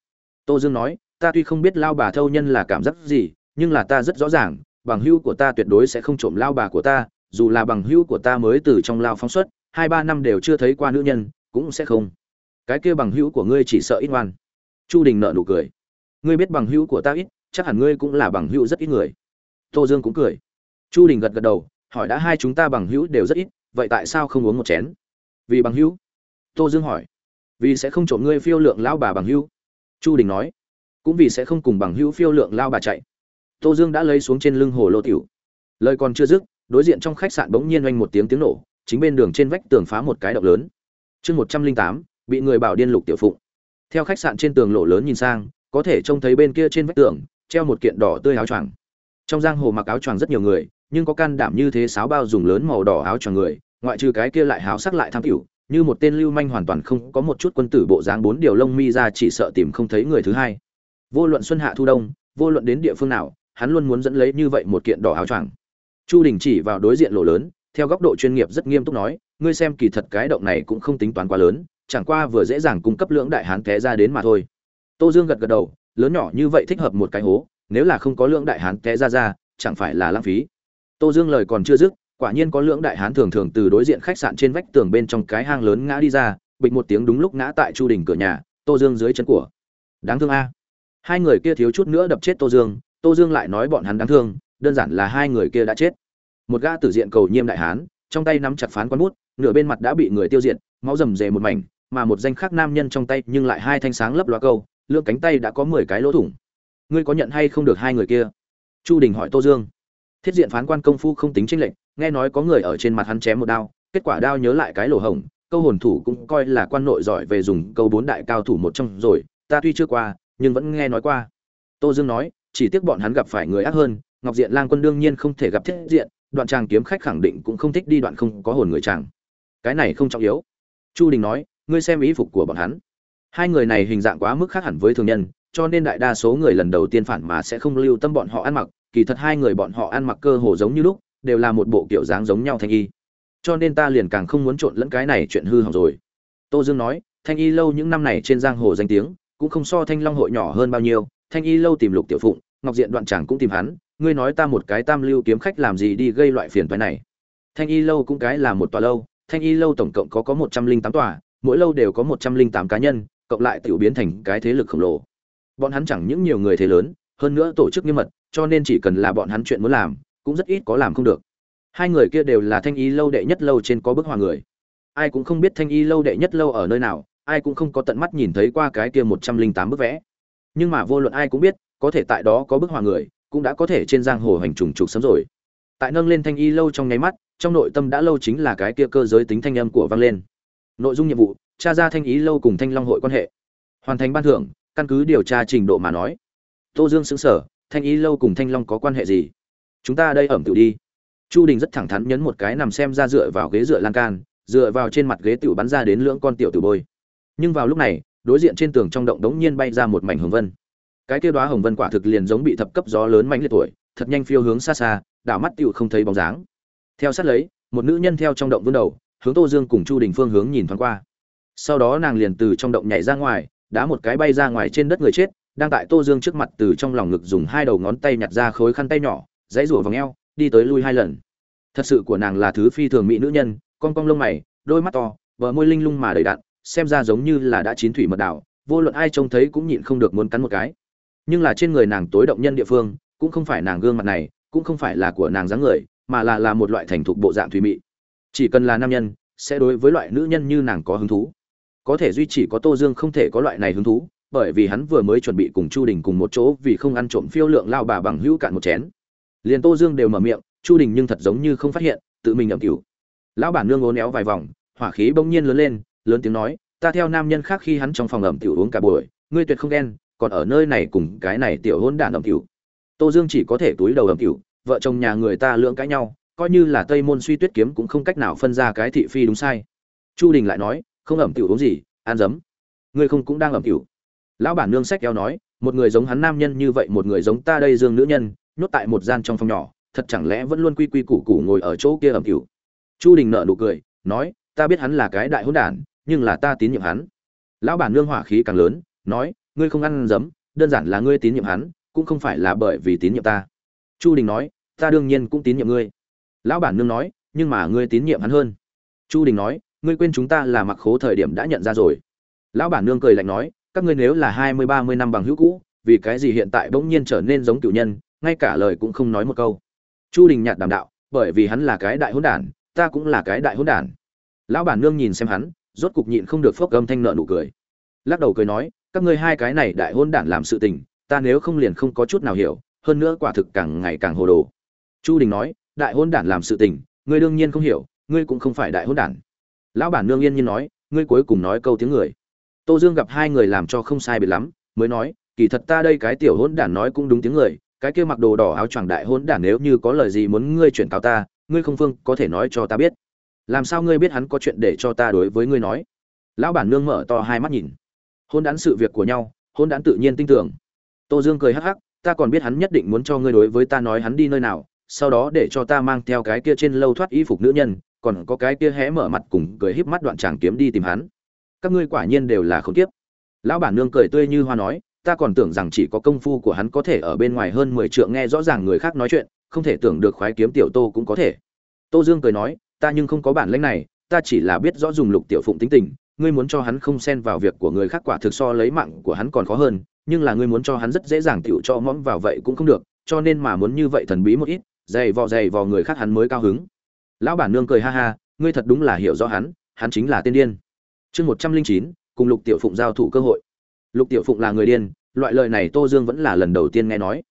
Tô dương nói ta tuy không biết lao bà thâu nhân là cảm giác gì, nhưng là ta rất rõ ràng, bằng hữu của ta tuyệt đối sẽ không trộm lao bà của ta, dù là bằng hữu của ta mới từ trong lao phóng xuất, hai ba năm đều chưa thấy qua nữ nhân, cũng sẽ không. Cái kia bằng hữu của ngươi chỉ sợ ít ngoan. Chu đình nợ nụ cười. Ngươi biết bằng hữu của ta ít, chắc hẳn ngươi cũng là bằng hữu rất ít người. Tô dương cũng cười. Chu đình gật gật đầu, hỏi đã hai chúng ta bằng hữu đều rất ít, vậy tại sao không uống một chén? Vì bằng hữu? Tô dương hỏi. Vì sẽ không trộm ngươi phiêu lượng lao bà bằng hữu. Chu đình nói cũng vì sẽ không cùng bằng hữu phiêu lượng lao bà chạy. Tô dương đã lấy xuống trên lưng hồ lô tiểu. Lời còn chưa dứt, đối diện trong khách sạn bỗng nhiên oanh một tiếng tiếng nổ, chính bên đường trên vách tường phá một cái động lớn. Chương một trăm linh tám, bị người bảo điên lục tiểu phụng. Theo khách sạn trên tường lỗ lớn nhìn sang, có thể trông thấy bên kia trên vách tường, treo một kiện đỏ tươi áo choàng. Trong giang hồ mặc áo choàng rất nhiều người, nhưng có can đảm như thế sáo bao dùng lớn màu đỏ áo choàng người, ngoại trừ cái kia lại háo sắc lại tham tiểu, như một tên lưu manh hoàn toàn không có một chút quân tử bộ dáng bốn điều lông mi ra chỉ sợ tìm không thấy người thứ hai vô luận xuân hạ thu đông, vô luận đến địa phương nào, hắn luôn muốn dẫn lấy như vậy một kiện đỏ áo choàng. Chu đình chỉ vào đối diện lỗ lớn, theo góc độ chuyên nghiệp rất nghiêm túc nói, ngươi xem kỳ thật cái động này cũng không tính toán quá lớn, chẳng qua vừa dễ dàng cung cấp lưỡng đại hán té ra đến mà thôi. Tô dương gật gật đầu, lớn nhỏ như vậy thích hợp một cái hố, nếu là không có lưỡng đại hán té ra ra, chẳng phải là lãng phí. Tô dương lời còn chưa dứt, quả nhiên có lưỡng đại hán thường thường từ đối diện khách sạn trên vách tường bên trong cái hang lớn ngã đi ra, bịch một tiếng đúng lúc ngã tại chu đình cửa nhà, tô dương dưới chân của. Đáng thương a hai người kia thiếu chút nữa đập chết tô dương tô dương lại nói bọn hắn đáng thương, đơn giản là hai người kia đã chết. Một gã tử diện cầu nhiêm đại hán, trong tay nắm chặt phán quan bút, nửa bên mặt đã bị người tiêu diệt, máu rầm rề một mảnh, mà một danh khác nam nhân trong tay nhưng lại hai thanh sáng lấp loa câu lương cánh tay đã có mười cái lỗ thủng. Ngươi có nhận hay không được hai người kia? Chu đình hỏi tô dương. Thiết diện phán quan công phu không tính tranh lệch, nghe nói có người ở trên mặt hắn chém một đao, kết quả đao nhớ lại cái lỗ hổng, câu hồn thủ cũng coi là quan nội giỏi về dùng câu bốn đại cao thủ một trong rồi, ta tuy chưa qua nhưng vẫn nghe nói qua. Tô dương nói, chỉ tiếc bọn hắn gặp phải người ác hơn, ngọc diện lang quân đương nhiên không thể gặp thiết diện, đoạn tràng kiếm khách khẳng định cũng không thích đi đoạn không có hồn người chàng. Cái này không trọng yếu. Chu đình nói, ngươi xem ý phục của bọn hắn. Hai người này hình dạng quá mức khác hẳn với thường nhân, cho nên đại đa số người lần đầu tiên phản mà sẽ không lưu tâm bọn họ ăn mặc, kỳ thật hai người bọn họ ăn mặc cơ hồ giống như lúc, đều là một bộ kiểu dáng giống nhau thanh y. Cho nên ta liền càng không muốn trộn lẫn cái này chuyện hư hỏng rồi. Tô dương nói, thanh y lâu những năm này trên giang hồ danh tiếng cũng không so thanh long hội nhỏ hơn bao nhiêu, thanh y lâu tìm lục tiểu phụng, ngọc diện đoạn chàng cũng tìm hắn, ngươi nói ta một cái tam lưu kiếm khách làm gì đi gây loại phiền toái này. Thanh y lâu cũng cái là một tòa lâu, thanh y lâu tổng cộng có có một trăm linh tám tòa, mỗi lâu đều có một trăm linh tám cá nhân, cộng lại tiểu biến thành cái thế lực khổng lồ. Bọn hắn chẳng những nhiều người thế lớn, hơn nữa tổ chức nghiêm mật, cho nên chỉ cần là bọn hắn chuyện muốn làm, cũng rất ít có làm không được. Hai người kia đều là thanh y lâu đệ nhất lâu trên có bức hòa người. Ai cũng không biết thanh y lâu đệ nhất lâu ở nơi nào ai cũng không có tận mắt nhìn thấy qua cái kia một trăm linh tám bức vẽ. Nhưng mà vô luận ai cũng biết, có thể tại đó có bức họa người, cũng đã có thể trên giang hồ hành trùng trục sớm rồi. Tại nâng lên thanh y lâu trong nháy mắt, trong nội tâm đã lâu chính là cái kia cơ giới tính thanh âm của vang lên. Nội dung nhiệm vụ, tra ra thanh ý lâu cùng thanh long hội quan hệ. Hoàn thành ban thưởng, căn cứ điều tra trình độ mà nói. Tô dương xứng sở thanh ý lâu cùng thanh long có quan hệ gì? Chúng ta đây ẩm tự đi. Chu đình rất thẳng thắn nhấn một cái nằm xem ra dựa vào ghế dựa lan can, dựa vào trên mặt ghế tiểu bắn ra đến lưỡng con tiểu tử bôi nhưng vào lúc này, đối diện trên tường trong động đống nhiên bay ra một mảnh hồng vân. Cái kia đóa hồng vân quả thực liền giống bị thập cấp gió lớn mãnh liệt tuổi, thật nhanh phiêu hướng xa xa, đảo mắt tựu không thấy bóng dáng. Theo sát lấy, một nữ nhân theo trong động vươn đầu, hướng tô dương cùng chu đình phương hướng nhìn thoáng qua. Sau đó nàng liền từ trong động nhảy ra ngoài, đá một cái bay ra ngoài trên đất người chết, đang tại tô dương trước mặt từ trong lòng ngực dùng hai đầu ngón tay nhặt ra khối khăn tay nhỏ, dãy rủa vòng ngheo đi tới lui hai lần. Thật sự của nàng là thứ phi thường mỹ nữ nhân con cong lông mày, đôi mắt to, bờ môi linh lung mà đầy đặn xem ra giống như là đã chín thủy mật đảo, vô luận ai trông thấy cũng nhịn không được muốn cắn một cái. Nhưng là trên người nàng tối động nhân địa phương, cũng không phải nàng gương mặt này, cũng không phải là của nàng dáng người, mà là là một loại thành thục bộ dạng thùy mị. Chỉ cần là nam nhân, sẽ đối với loại nữ nhân như nàng có hứng thú. Có thể duy chỉ có tô dương không thể có loại này hứng thú, bởi vì hắn vừa mới chuẩn bị cùng chu đình cùng một chỗ vì không ăn trộm phiêu lượng lao bà bằng hữu cạn một chén. Liền tô dương đều mở miệng, chu đình nhưng thật giống như không phát hiện, tự mình ẩm cửu lão bản nương ố néo vài vòng, hỏa khí bỗng nhiên lớn lên lớn tiếng nói, ta theo nam nhân khác khi hắn trong phòng ẩm tiểu uống cả buổi, ngươi tuyệt không ghen, còn ở nơi này cùng cái này tiểu hôn đản ẩm tiểu. Tô dương chỉ có thể túi đầu ẩm tiểu, vợ chồng nhà người ta lưỡng cãi nhau, coi như là tây môn suy tuyết kiếm cũng không cách nào phân ra cái thị phi đúng sai. Chu đình lại nói, không ẩm tiểu uống gì, ăn dấm ngươi không cũng đang ẩm tiểu. Lão bản nương sách eo nói, một người giống hắn nam nhân như vậy, một người giống ta đây dương nữ nhân, nhốt tại một gian trong phòng nhỏ, thật chẳng lẽ vẫn luôn quy quy củ củ ngồi ở chỗ kia ẩm tiểu? Chu đình nợ nụ cười, nói, ta biết hắn là cái đại hỗn đản nhưng là ta tín nhiệm hắn. Lão bản nương hỏa khí càng lớn, nói, ngươi không ăn dấm đơn giản là ngươi tín nhiệm hắn, cũng không phải là bởi vì tín nhiệm ta. Chu đình nói, ta đương nhiên cũng tín nhiệm ngươi. Lão bản nương nói, nhưng mà ngươi tín nhiệm hắn hơn. Chu đình nói, ngươi quên chúng ta là mặc khố thời điểm đã nhận ra rồi. Lão bản nương cười lạnh nói, các ngươi nếu là hai mươi, ba mươi năm bằng hữu cũ, vì cái gì hiện tại bỗng nhiên trở nên giống cựu nhân, ngay cả lời cũng không nói một câu. Chu đình nhạt đàm đạo, bởi vì hắn là cái đại hỗn đản, ta cũng là cái đại hỗn đản. Lão bản nương nhìn xem hắn rốt cục nhịn không được phốc âm thanh nợ nụ cười. Lắc đầu cười nói, các ngươi hai cái này đại hôn đản làm sự tình, ta nếu không liền không có chút nào hiểu, hơn nữa quả thực càng ngày càng hồ đồ. Chu đình nói, đại hôn đản làm sự tình, ngươi đương nhiên không hiểu, ngươi cũng không phải đại hôn đản. Lão bản nương yên nhiên nói, ngươi cuối cùng nói câu tiếng người. Tô dương gặp hai người làm cho không sai biệt lắm, mới nói, kỳ thật ta đây cái tiểu hôn đản nói cũng đúng tiếng người, cái kia mặc đồ đỏ áo choàng đại hôn đản nếu như có lời gì muốn ngươi chuyển cáo ta, ngươi không phương có thể nói cho ta biết làm sao ngươi biết hắn có chuyện để cho ta đối với ngươi nói? Lão bản nương mở to hai mắt nhìn. Hôn đán sự việc của nhau, hôn đán tự nhiên tin tưởng. Tô dương cười hắc hắc, ta còn biết hắn nhất định muốn cho ngươi đối với ta nói hắn đi nơi nào, sau đó để cho ta mang theo cái kia trên lâu thoát y phục nữ nhân, còn có cái kia hé mở mặt cùng cười híp mắt đoạn chàng kiếm đi tìm hắn. Các ngươi quả nhiên đều là không tiếp lão bản nương cười tươi như hoa nói, ta còn tưởng rằng chỉ có công phu của hắn có thể ở bên ngoài hơn mười trượng nghe rõ ràng người khác nói chuyện, không thể tưởng được khoái kiếm tiểu tô cũng có thể. Tô dương cười nói ta nhưng không có bản lĩnh này, ta chỉ là biết rõ dùng lục tiểu phụng tính tình, ngươi muốn cho hắn không xen vào việc của người khác quả thực so lấy mạng của hắn còn khó hơn, nhưng là ngươi muốn cho hắn rất dễ dàng tiểu cho mõm vào vậy cũng không được, cho nên mà muốn như vậy thần bí một ít, dày vò dày vò người khác hắn mới cao hứng. Lão bản nương cười ha ha, ngươi thật đúng là hiểu rõ hắn hắn chính là tên điên. Chương một trăm linh chín, cùng lục tiểu phụng giao thủ cơ hội. Lục tiểu phụng là người điên, loại lời này tô dương vẫn là lần đầu tiên nghe nói.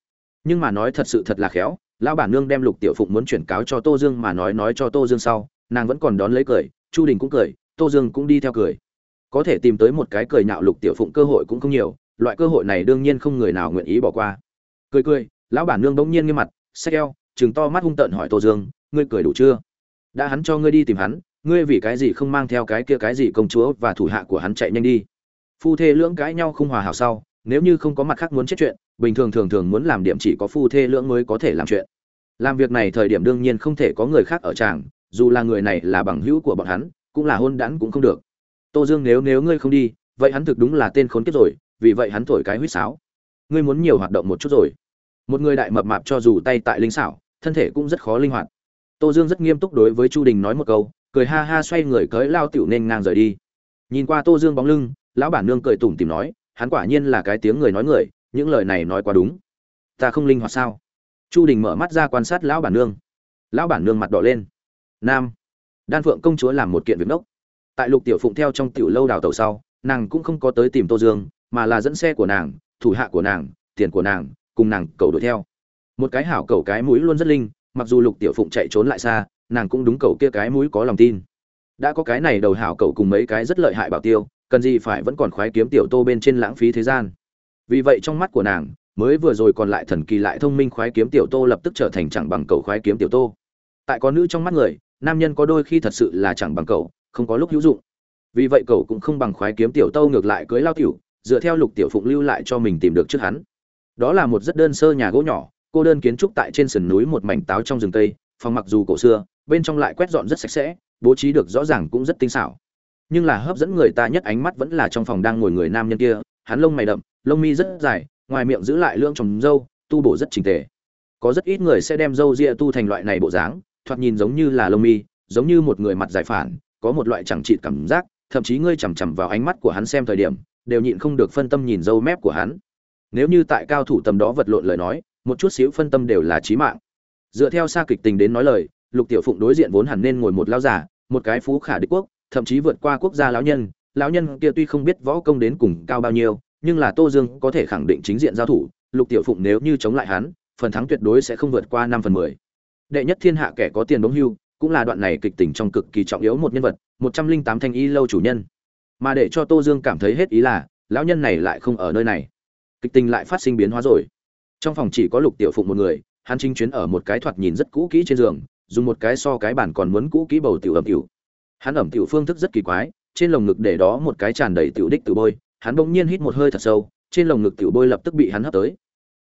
Nhưng mà nói thật sự thật là khéo lão bản nương đem lục tiểu phụng muốn chuyển cáo cho tô dương mà nói nói cho tô dương sau, nàng vẫn còn đón lấy cười, chu đình cũng cười, tô dương cũng đi theo cười. Có thể tìm tới một cái cười nhạo lục tiểu phụng cơ hội cũng không nhiều, loại cơ hội này đương nhiên không người nào nguyện ý bỏ qua. Cười cười, lão bản nương bỗng nhiên nghiêm mặt xe eo chừng to mắt hung tợn hỏi tô dương, ngươi cười đủ chưa? Đã hắn cho ngươi đi tìm hắn, ngươi vì cái gì không mang theo cái kia cái gì công chúa và thủ hạ của hắn chạy nhanh đi? Phu thê lưỡng cãi nhau không hòa hảo sau, nếu như không có mặt khác muốn chết chuyện, bình thường thường thường muốn làm điểm chỉ có phu thê lưỡng mới có thể làm chuyện làm việc này thời điểm đương nhiên không thể có người khác ở tràng, dù là người này là bằng hữu của bọn hắn, cũng là hôn đản cũng không được. Tô dương nếu nếu ngươi không đi, vậy hắn thực đúng là tên khốn kiếp rồi, vì vậy hắn thổi cái huýt sáo. Ngươi muốn nhiều hoạt động một chút rồi. Một người đại mập mạp cho dù tay tại linh xảo, thân thể cũng rất khó linh hoạt. Tô dương rất nghiêm túc đối với chu đình nói một câu, cười ha ha xoay người cưới lao tiểu nên ngang rời đi. Nhìn qua tô dương bóng lưng, lão bản nương cười tủm tìm nói, hắn quả nhiên là cái tiếng người nói người, những lời này nói quá đúng. Ta không linh hoạt sao? Chu đình mở mắt ra quan sát lão bản nương. Lão bản nương mặt đỏ lên. Nam. Đan phượng công chúa làm một kiện việc nốc. Tại lục tiểu phụng theo trong tiểu lâu đào tàu sau, nàng cũng không có tới tìm tô dương, mà là dẫn xe của nàng, thủ hạ của nàng, tiền của nàng, cùng nàng cầu đuổi theo. Một cái hảo cầu cái mũi luôn rất linh, mặc dù lục tiểu phụng chạy trốn lại xa, nàng cũng đúng cầu kia cái mũi có lòng tin. Đã có cái này đầu hảo cầu cùng mấy cái rất lợi hại bảo tiêu, cần gì phải vẫn còn khoái kiếm tiểu tô bên trên lãng phí thế gian. Vì vậy trong mắt của nàng mới vừa rồi còn lại thần kỳ lại thông minh khoái kiếm tiểu tô lập tức trở thành chẳng bằng cầu khoái kiếm tiểu tô. Tại có nữ trong mắt người, nam nhân có đôi khi thật sự là chẳng bằng cậu, không có lúc hữu dụng. Vì vậy cậu cũng không bằng khoái kiếm tiểu tô ngược lại cưới lao tiểu, dựa theo lục tiểu phụng lưu lại cho mình tìm được trước hắn. Đó là một rất đơn sơ nhà gỗ nhỏ, cô đơn kiến trúc tại trên sườn núi một mảnh táo trong rừng tây phòng mặc dù cổ xưa, bên trong lại quét dọn rất sạch sẽ, bố trí được rõ ràng cũng rất tinh xảo. Nhưng là hấp dẫn người ta nhất ánh mắt vẫn là trong phòng đang ngồi người nam nhân kia, hắn lông mày đậm, lông mi rất dài ngoài miệng giữ lại lưỡng trồng râu tu bổ rất trình tề. Có rất ít người sẽ đem râu ria tu thành loại này bộ dáng, thoạt nhìn giống như là lông mi, giống như một người mặt giải phản, có một loại chẳng trị cảm giác, thậm chí ngươi chằm chằm vào ánh mắt của hắn xem thời điểm, đều nhịn không được phân tâm nhìn dâu mép của hắn. Nếu như tại cao thủ tầm đó vật lộn lời nói, một chút xíu phân tâm đều là chí mạng. Dựa theo xa kịch tình đến nói lời, lục tiểu phụng đối diện vốn hẳn nên ngồi một lao giả một cái phú khả địch quốc, thậm chí vượt qua quốc gia lão nhân lão nhân kia tuy không biết võ công đến cùng cao bao nhiêu nhưng là tô dương có thể khẳng định chính diện giao thủ, lục tiểu phụng nếu như chống lại hắn, phần thắng tuyệt đối sẽ không vượt qua năm phần mười. Đệ nhất thiên hạ kẻ có tiền bóng hưu, cũng là đoạn này kịch tình trong cực kỳ trọng yếu một nhân vật, một trăm linh tám thanh y lâu chủ nhân. Mà để cho tô dương cảm thấy hết ý là, lão nhân này lại không ở nơi này. Kịch tình lại phát sinh biến hóa rồi. Trong phòng chỉ có lục tiểu phụng một người, hắn chính chuyến ở một cái thoạt nhìn rất cũ kỹ trên giường, dùng một cái so cái bản còn muốn cũ kỹ bầu tiểu ẩm tiểu. Hắn ẩm tiểu phương thức rất kỳ quái, trên lồng ngực để đó một cái tràn đầy tiểu đích tiểu bôi hắn bỗng nhiên hít một hơi thật sâu, trên lồng ngực tiểu bôi lập tức bị hắn hấp tới.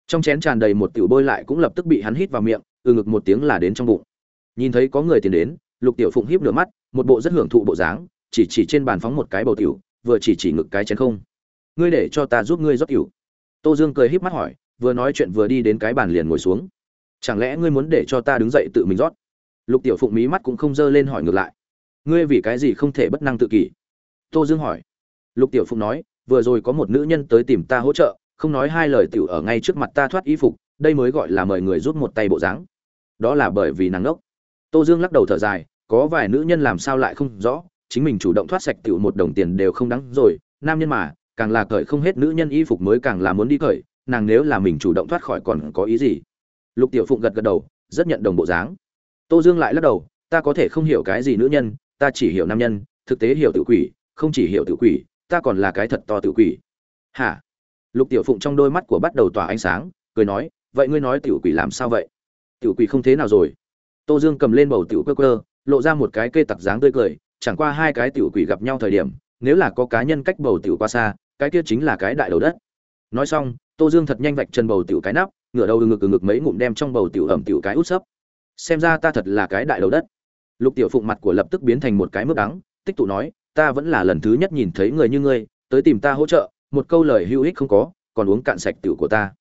Trong chén tràn đầy một tiểu bôi lại cũng lập tức bị hắn hít vào miệng, từ ngực một tiếng là đến trong bụng. Nhìn thấy có người tiến đến, lục tiểu phụng híp nửa mắt, một bộ rất hưởng thụ bộ dáng, chỉ chỉ trên bàn phóng một cái bầu tiểu, vừa chỉ chỉ ngực cái chén không. Ngươi để cho ta giúp ngươi rót tiểu. Tô dương cười híp mắt hỏi, vừa nói chuyện vừa đi đến cái bàn liền ngồi xuống. Chẳng lẽ ngươi muốn để cho ta đứng dậy tự mình rót? Lục tiểu phụng mí mắt cũng không dơ lên hỏi ngược lại. Ngươi vì cái gì không thể bất năng tự kỷ? Tô dương hỏi. Lục tiểu phụng nói vừa rồi có một nữ nhân tới tìm ta hỗ trợ, không nói hai lời tiểu ở ngay trước mặt ta thoát y phục, đây mới gọi là mời người giúp một tay bộ dáng. Đó là bởi vì nàng ngốc. Tô dương lắc đầu thở dài, có vài nữ nhân làm sao lại không rõ, chính mình chủ động thoát sạch tiểu một đồng tiền đều không đáng rồi, nam nhân mà, càng là cởi không hết nữ nhân y phục mới càng là muốn đi cởi, nàng nếu là mình chủ động thoát khỏi còn có ý gì? Lục tiểu phụng gật gật đầu, rất nhận đồng bộ dáng. Tô dương lại lắc đầu, ta có thể không hiểu cái gì nữ nhân, ta chỉ hiểu nam nhân, thực tế hiểu tự quỷ, không chỉ hiểu tự quỷ ta còn là cái thật to tự quỷ. Hả? Lục tiểu phụng trong đôi mắt của bắt đầu tỏa ánh sáng, cười nói, vậy ngươi nói tiểu quỷ làm sao vậy? Tiểu quỷ không thế nào rồi. Tô dương cầm lên bầu tiểu cơ cơ lộ ra một cái cây tặc dáng tươi cười, chẳng qua hai cái tiểu quỷ gặp nhau thời điểm, nếu là có cá nhân cách bầu tiểu qua xa, cái kia chính là cái đại đầu đất. Nói xong, tô dương thật nhanh vạch chân bầu tiểu cái nắp, ngửa đầu ngực ngực mấy ngụm đem trong bầu tiểu ẩm tiểu cái út sấp. Xem ra ta thật là cái đại đầu đất. Lục tiểu phụng mặt của lập tức biến thành một cái mức đắng, tích tụ nói ta vẫn là lần thứ nhất nhìn thấy người như ngươi, tới tìm ta hỗ trợ, một câu lời hữu ích không có, còn uống cạn sạch tiểu của ta.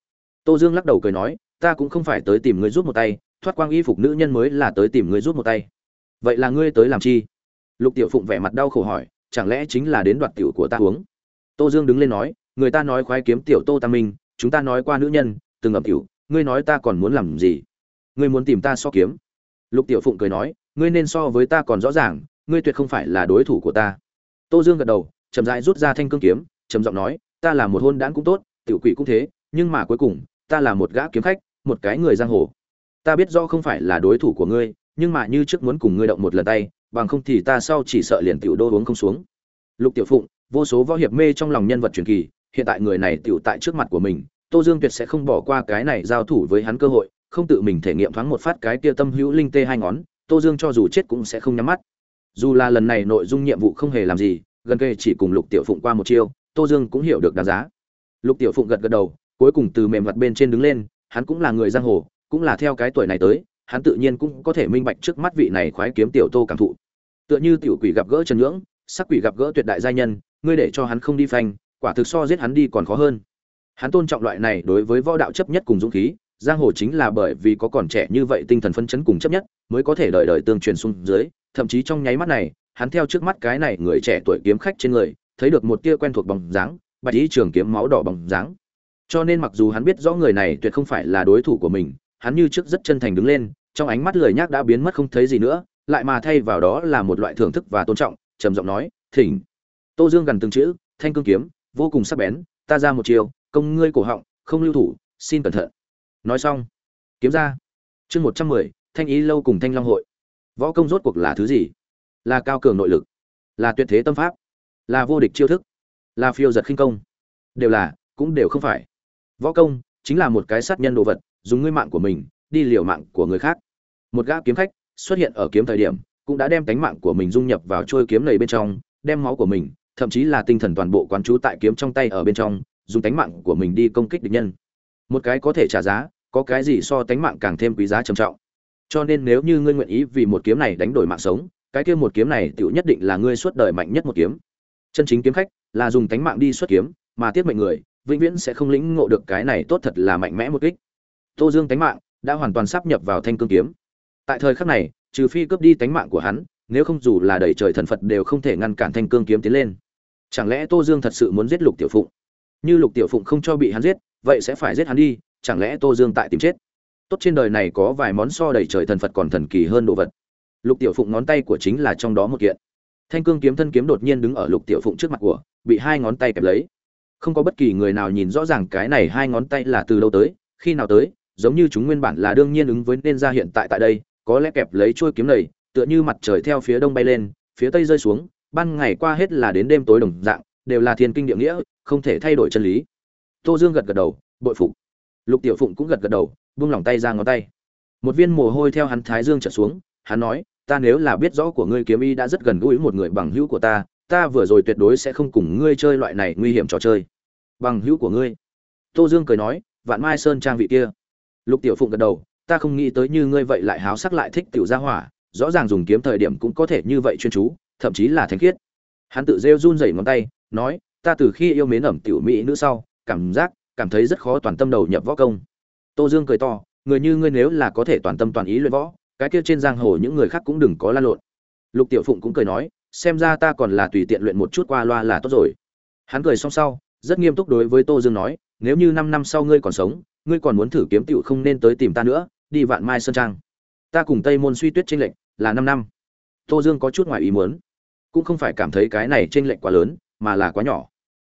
Tô dương lắc đầu cười nói, ta cũng không phải tới tìm ngươi giúp một tay, thoát quang y phục nữ nhân mới là tới tìm ngươi giúp một tay. Vậy là ngươi tới làm chi? Lục tiểu phụng vẻ mặt đau khổ hỏi, chẳng lẽ chính là đến đoạt tiểu của ta uống? Tô dương đứng lên nói, người ta nói khoái kiếm tiểu tô tam minh, chúng ta nói qua nữ nhân, từng ẩm tiểu, ngươi nói ta còn muốn làm gì? Ngươi muốn tìm ta so kiếm? Lục tiểu phụng cười nói, ngươi nên so với ta còn rõ ràng, ngươi tuyệt không phải là đối thủ của ta tô dương gật đầu, chậm rãi rút ra thanh cương kiếm, trầm giọng nói, ta là một hôn đản cũng tốt, tiểu quỷ cũng thế, nhưng mà cuối cùng, ta là một gã kiếm khách, một cái người giang hồ. Ta biết rõ không phải là đối thủ của ngươi, nhưng mà như trước muốn cùng ngươi động một lần tay, bằng không thì ta sau chỉ sợ liền tiểu đô uống không xuống. Lục tiểu phụng, vô số võ hiệp mê trong lòng nhân vật truyền kỳ, hiện tại người này tiểu tại trước mặt của mình, tô dương tuyệt sẽ không bỏ qua cái này giao thủ với hắn cơ hội, không tự mình thể nghiệm thoáng một phát cái kia tâm hữu linh tê hai ngón, tô dương cho dù chết cũng sẽ không nhắm mắt dù là lần này nội dung nhiệm vụ không hề làm gì, gần kề chỉ cùng lục tiểu phụng qua một chiêu, tô dương cũng hiểu được đáng giá. Lục tiểu phụng gật gật đầu, cuối cùng từ mềm mặt bên trên đứng lên, hắn cũng là người giang hồ, cũng là theo cái tuổi này tới, hắn tự nhiên cũng có thể minh bạch trước mắt vị này khoái kiếm tiểu tô cảm thụ. Tựa như tiểu quỷ gặp gỡ trần nhưỡng, sắc quỷ gặp gỡ tuyệt đại gia nhân, ngươi để cho hắn không đi phanh, quả thực so giết hắn đi còn khó hơn. Hắn tôn trọng loại này đối với võ đạo chấp nhất cùng dũng khí, giang hồ chính là bởi vì có còn trẻ như vậy tinh thần phân chấn cùng chấp nhất mới có thể đợi đợi tương truyền xuống dưới, thậm chí trong nháy mắt này, hắn theo trước mắt cái này người trẻ tuổi kiếm khách trên người, thấy được một tia quen thuộc bóng dáng, bạch ý trường kiếm máu đỏ bóng dáng. Cho nên mặc dù hắn biết rõ người này tuyệt không phải là đối thủ của mình, hắn như trước rất chân thành đứng lên, trong ánh mắt lười nhác đã biến mất không thấy gì nữa, lại mà thay vào đó là một loại thưởng thức và tôn trọng, trầm giọng nói, thỉnh. Tô dương gần từng chữ, thanh cương kiếm, vô cùng sắc bén, ta ra một chiều công ngươi cổ họng, không lưu thủ, xin cẩn thận. Nói xong, kiếm ra. Chương một trăm mười thanh ý lâu cùng thanh long hội. Võ công rốt cuộc là thứ gì? Là cao cường nội lực, là tuyệt thế tâm pháp, là vô địch chiêu thức, là phiêu giật khinh công. Đều là, cũng đều không phải. Võ công chính là một cái sát nhân đồ vật, dùng ngươi mạng của mình đi liều mạng của người khác. Một gã kiếm khách xuất hiện ở kiếm thời điểm, cũng đã đem cánh mạng của mình dung nhập vào trôi kiếm này bên trong, đem máu của mình, thậm chí là tinh thần toàn bộ quán trú tại kiếm trong tay ở bên trong, dùng tánh mạng của mình đi công kích địch nhân. Một cái có thể trả giá, có cái gì so tánh mạng càng thêm quý giá trầm trọng cho nên nếu như ngươi nguyện ý vì một kiếm này đánh đổi mạng sống, cái kia một kiếm này tựu nhất định là ngươi suốt đời mạnh nhất một kiếm. Chân chính kiếm khách là dùng tánh mạng đi xuất kiếm, mà tiết mệnh người vĩnh viễn sẽ không lĩnh ngộ được cái này tốt thật là mạnh mẽ một kích. Tô dương tánh mạng đã hoàn toàn sắp nhập vào thanh cương kiếm. Tại thời khắc này, trừ phi cướp đi tánh mạng của hắn, nếu không dù là đầy trời thần phật đều không thể ngăn cản thanh cương kiếm tiến lên. Chẳng lẽ tô dương thật sự muốn giết lục tiểu phụng? Như lục tiểu phụng không cho bị hắn giết, vậy sẽ phải giết hắn đi, chẳng lẽ tô dương tại tìm chết? Tốt trên đời này có vài món so đầy trời thần phật còn thần kỳ hơn đồ vật. Lục tiểu phụng ngón tay của chính là trong đó một kiện. Thanh cương kiếm thân kiếm đột nhiên đứng ở lục tiểu phụng trước mặt của, bị hai ngón tay kẹp lấy. Không có bất kỳ người nào nhìn rõ ràng cái này hai ngón tay là từ đâu tới, khi nào tới, giống như chúng nguyên bản là đương nhiên ứng với nên ra hiện tại tại đây, có lẽ kẹp lấy chuôi kiếm này, tựa như mặt trời theo phía đông bay lên, phía tây rơi xuống, ban ngày qua hết là đến đêm tối đồng dạng, đều là thiên kinh địa nghĩa, không thể thay đổi chân lý. Tô dương gật gật đầu, bội phục. Lục tiểu phụng cũng gật gật đầu buông lỏng tay ra ngón tay. Một viên mồ hôi theo hắn thái dương trở xuống, hắn nói, ta nếu là biết rõ của ngươi kiếm y đã rất gần gũi một người bằng hữu của ta ta vừa rồi tuyệt đối sẽ không cùng ngươi chơi loại này nguy hiểm trò chơi. Bằng hữu của ngươi? Tô dương cười nói, vạn mai sơn trang vị kia. Lục tiểu phụng gật đầu, ta không nghĩ tới như ngươi vậy lại háo sắc lại thích tiểu gia hỏa, rõ ràng dùng kiếm thời điểm cũng có thể như vậy chuyên chú, thậm chí là thánh khiết. Hắn tự rêu run rẩy ngón tay, nói, ta từ khi yêu mến ẩm tiểu mỹ nữ sau, cảm giác, cảm thấy rất khó toàn tâm đầu nhập võ công tô dương cười to, người như ngươi nếu là có thể toàn tâm toàn ý luyện võ, cái kia trên giang hồ những người khác cũng đừng có lan lộn. Lục tiểu phụng cũng cười nói, xem ra ta còn là tùy tiện luyện một chút qua loa là tốt rồi. Hắn cười xong sau, rất nghiêm túc đối với tô dương nói, nếu như năm năm sau ngươi còn sống, ngươi còn muốn thử kiếm tiểu không nên tới tìm ta nữa, đi vạn mai sơn trang. Ta cùng tây môn suy tuyết chênh lệch là năm năm. Tô dương có chút ngoài ý muốn, cũng không phải cảm thấy cái này chênh lệch quá lớn, mà là quá nhỏ.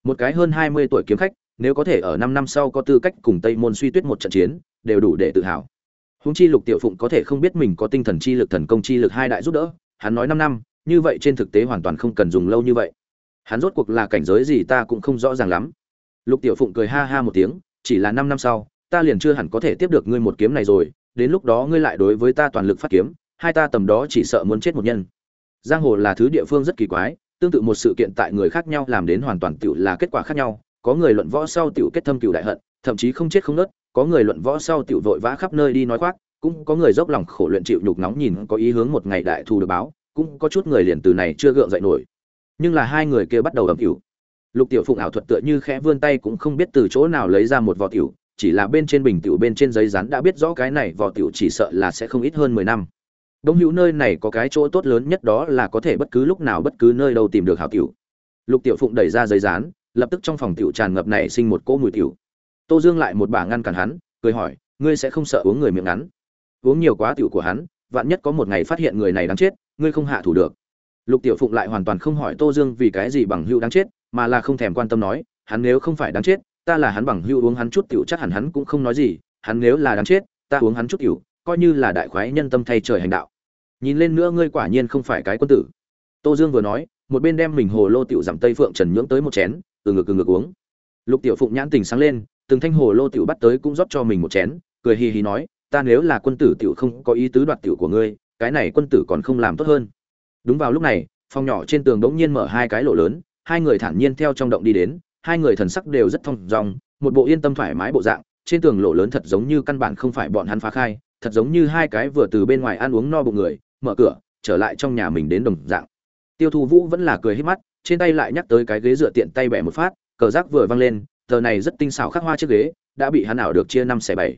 Một cái hơn hai mươi tuổi kiếm khách nếu có thể ở năm năm sau có tư cách cùng tây môn suy tuyết một trận chiến, đều đủ để tự hào. Huống chi lục tiểu phụng có thể không biết mình có tinh thần chi lực, thần công chi lực hai đại giúp đỡ, hắn nói năm năm, như vậy trên thực tế hoàn toàn không cần dùng lâu như vậy. Hắn rốt cuộc là cảnh giới gì ta cũng không rõ ràng lắm. Lục tiểu phụng cười ha ha một tiếng, chỉ là năm năm sau, ta liền chưa hẳn có thể tiếp được ngươi một kiếm này rồi, đến lúc đó ngươi lại đối với ta toàn lực phát kiếm, hai ta tầm đó chỉ sợ muốn chết một nhân. Giang hồ là thứ địa phương rất kỳ quái, tương tự một sự kiện tại người khác nhau làm đến hoàn toàn tựu là kết quả khác nhau có người luận võ sau tiểu kết thâm cửu đại hận thậm chí không chết không nứt, có người luận võ sau tiểu vội vã khắp nơi đi nói khoác cũng có người dốc lòng khổ luyện chịu nhục nóng nhìn có ý hướng một ngày đại thù được báo cũng có chút người liền từ này chưa gượng dậy nổi. Nhưng là hai người kia bắt đầu ẩm ỉu. lục tiểu phụng ảo thuật tựa như khẽ vươn tay cũng không biết từ chỗ nào lấy ra một vỏ tiểu chỉ là bên trên bình tiểu bên trên giấy rán đã biết rõ cái này vỏ tiểu chỉ sợ là sẽ không ít hơn mười năm. Đông hữu nơi này có cái chỗ tốt lớn nhất đó là có thể bất cứ lúc nào bất cứ nơi đâu tìm được hảo tiểu. Lục tiểu phụng đẩy ra giấy rán lập tức trong phòng tiểu tràn ngập này sinh một cỗ mùi tiểu. Tô dương lại một bà ngăn cản hắn, cười hỏi, ngươi sẽ không sợ uống người miệng ngắn? Uống nhiều quá tiểu của hắn, vạn nhất có một ngày phát hiện người này đáng chết, ngươi không hạ thủ được. Lục tiểu phụng lại hoàn toàn không hỏi tô dương vì cái gì bằng hữu đáng chết, mà là không thèm quan tâm nói, hắn nếu không phải đáng chết, ta là hắn bằng hữu uống hắn chút tiểu chắc hẳn hắn cũng không nói gì, hắn nếu là đáng chết, ta uống hắn chút tiểu, coi như là đại khoái nhân tâm thay trời hành đạo. Nhìn lên nữa ngươi quả nhiên không phải cái quân tử. Tô dương vừa nói, một bên đem mình hồ lô tiểu giảm tây phượng trần nhưỡng tới một chén từ ngực từ ngực uống. Lục tiểu phụng nhãn tình sáng lên, từng thanh hồ lô tiểu bắt tới cũng rót cho mình một chén, cười hì hì nói, ta nếu là quân tử tiểu không có ý tứ đoạt tiểu của ngươi, cái này quân tử còn không làm tốt hơn. Đúng vào lúc này, phòng nhỏ trên tường đống nhiên mở hai cái lỗ lớn, hai người thản nhiên theo trong động đi đến, hai người thần sắc đều rất thong dong, một bộ yên tâm thoải mái bộ dạng, trên tường lỗ lớn thật giống như căn bản không phải bọn hắn phá khai, thật giống như hai cái vừa từ bên ngoài ăn uống no bụng người, mở cửa, trở lại trong nhà mình đến đồng dạng. Tiêu thu vũ vẫn là cười hết mắt trên tay lại nhắc tới cái ghế dựa tiện tay bẻ một phát, cờ rác vừa văng lên, tờ này rất tinh xảo khắc hoa chiếc ghế, đã bị hắn ảo được chia năm xẻ bảy.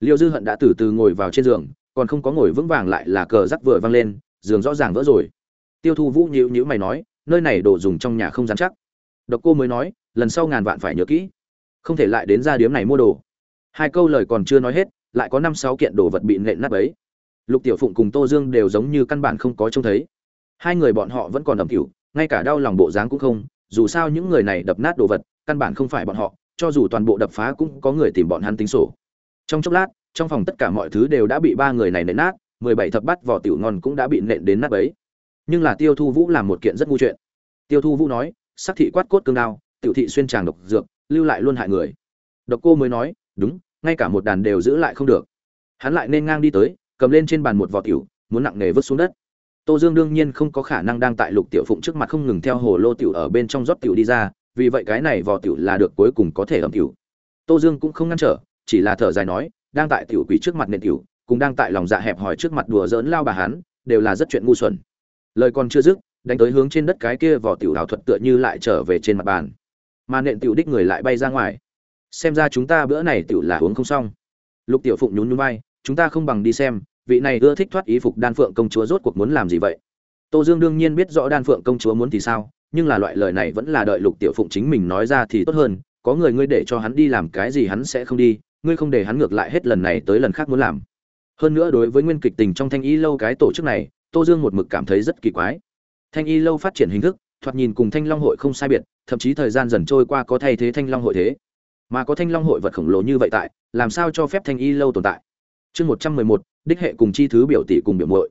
Liêu dư hận đã từ từ ngồi vào trên giường, còn không có ngồi vững vàng lại là cờ rác vừa văng lên, giường rõ ràng vỡ rồi. Tiêu thu vũ nhíu nhíu mày nói, nơi này đồ dùng trong nhà không dám chắc. Độc cô mới nói, lần sau ngàn vạn phải nhớ kỹ, không thể lại đến ra điếm này mua đồ. Hai câu lời còn chưa nói hết, lại có năm sáu kiện đồ vật bị nện nát ấy lục tiểu phụng cùng tô dương đều giống như căn bản không có trông thấy. Hai người bọn họ vẫn còn ẩm cửu ngay cả đau lòng bộ dáng cũng không, dù sao những người này đập nát đồ vật, căn bản không phải bọn họ, cho dù toàn bộ đập phá cũng có người tìm bọn hắn tính sổ. Trong chốc lát, trong phòng tất cả mọi thứ đều đã bị ba người này nện nát, mười bảy thập bắt vỏ tiểu ngon cũng đã bị nện đến nát ấy nhưng là tiêu thu vũ làm một kiện rất ngu chuyện. Tiêu thu vũ nói, sắc thị quát cốt cương đao, tiểu thị xuyên tràng độc dược, lưu lại luôn hại người. Độc cô mới nói, đúng, ngay cả một đàn đều giữ lại không được. Hắn lại nên ngang đi tới, cầm lên trên bàn một vỏ tiểu, muốn nặng nề vứt xuống đất tô dương đương nhiên không có khả năng đang tại lục tiểu phụng trước mặt không ngừng theo hồ lô tiểu ở bên trong rót tiểu đi ra, vì vậy cái này vò tiểu là được cuối cùng có thể ẩm tiểu. Tô dương cũng không ngăn trở, chỉ là thở dài nói, đang tại tiểu quỷ trước mặt nền tiểu, cũng đang tại lòng dạ hẹp hòi trước mặt đùa giỡn lao bà hắn, đều là rất chuyện ngu xuẩn. Lời còn chưa dứt, đánh tới hướng trên đất cái kia vỏ tiểu đạo thuật tựa như lại trở về trên mặt bàn. Mà nện tiểu đích người lại bay ra ngoài. Xem ra chúng ta bữa này tiểu là uống không xong. Lục tiểu phụng nhún nhún vai, chúng ta không bằng đi xem vị này ưa thích thoát ý phục đan phượng công chúa rốt cuộc muốn làm gì vậy? Tô dương đương nhiên biết rõ đan phượng công chúa muốn thì sao, nhưng là loại lời này vẫn là đợi lục tiểu phụng chính mình nói ra thì tốt hơn, có người ngươi để cho hắn đi làm cái gì hắn sẽ không đi, ngươi không để hắn ngược lại hết lần này tới lần khác muốn làm. Hơn nữa đối với nguyên kịch tình trong thanh y lâu cái tổ chức này, tô dương một mực cảm thấy rất kỳ quái. Thanh y lâu phát triển hình thức, thoạt nhìn cùng thanh long hội không sai biệt, thậm chí thời gian dần trôi qua có thay thế thanh long hội thế. Mà có thanh long hội vật khổng lồ như vậy tại, làm sao cho phép thanh y lâu tồn tại? Chương một trăm mười một đích hệ cùng chi thứ biểu tỷ cùng biểu muội.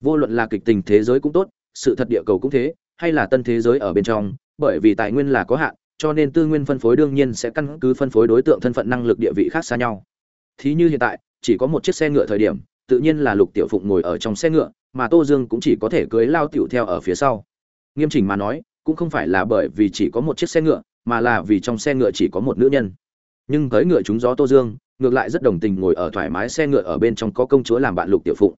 Vô luận là kịch tình thế giới cũng tốt, sự thật địa cầu cũng thế, hay là tân thế giới ở bên trong, bởi vì tài nguyên là có hạn, cho nên tư nguyên phân phối đương nhiên sẽ căn cứ phân phối đối tượng thân phận năng lực địa vị khác xa nhau. Thí như hiện tại, chỉ có một chiếc xe ngựa thời điểm, tự nhiên là lục tiểu phụng ngồi ở trong xe ngựa, mà tô dương cũng chỉ có thể cưới lao tiểu theo ở phía sau. Nghiêm chỉnh mà nói, cũng không phải là bởi vì chỉ có một chiếc xe ngựa, mà là vì trong xe ngựa chỉ có một nữ nhân. Nhưng tới ngựa chúng gió tô dương ngược lại rất đồng tình ngồi ở thoải mái xe ngựa ở bên trong có công chúa làm bạn lục tiểu phụng.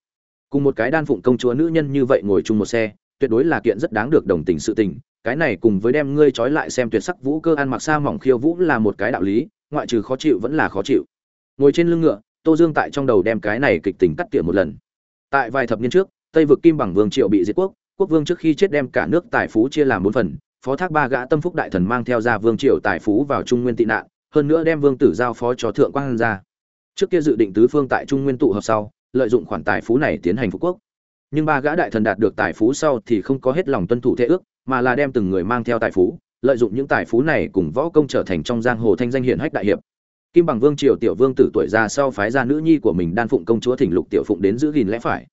Cùng một cái đan phụng công chúa nữ nhân như vậy ngồi chung một xe, tuyệt đối là kiện rất đáng được đồng tình sự tình. Cái này cùng với đem ngươi trói lại xem tuyệt sắc vũ cơ ăn mặc xa mỏng khiêu vũ là một cái đạo lý, ngoại trừ khó chịu vẫn là khó chịu. Ngồi trên lưng ngựa, tô dương tại trong đầu đem cái này kịch tính cắt tỉa một lần. Tại vài thập niên trước, tây vực kim bằng vương triệu bị diệt quốc quốc vương trước khi chết đem cả nước tài phú chia làm bốn phần, phó thác ba gã tâm phúc đại thần mang theo ra vương triệu tài phú vào trung nguyên tị nạn hơn nữa đem vương tử giao phó cho thượng quang ra. Trước kia dự định tứ phương tại trung nguyên tụ hợp sau, lợi dụng khoản tài phú này tiến hành phục quốc. Nhưng ba gã đại thần đạt được tài phú sau thì không có hết lòng tuân thủ thế ước, mà là đem từng người mang theo tài phú, lợi dụng những tài phú này cùng võ công trở thành trong giang hồ thanh danh hiển hách đại hiệp. Kim bằng vương triều tiểu vương tử tuổi già sau phái ra nữ nhi của mình đan phụng công chúa thỉnh lục tiểu phụng đến giữ gìn lẽ phải.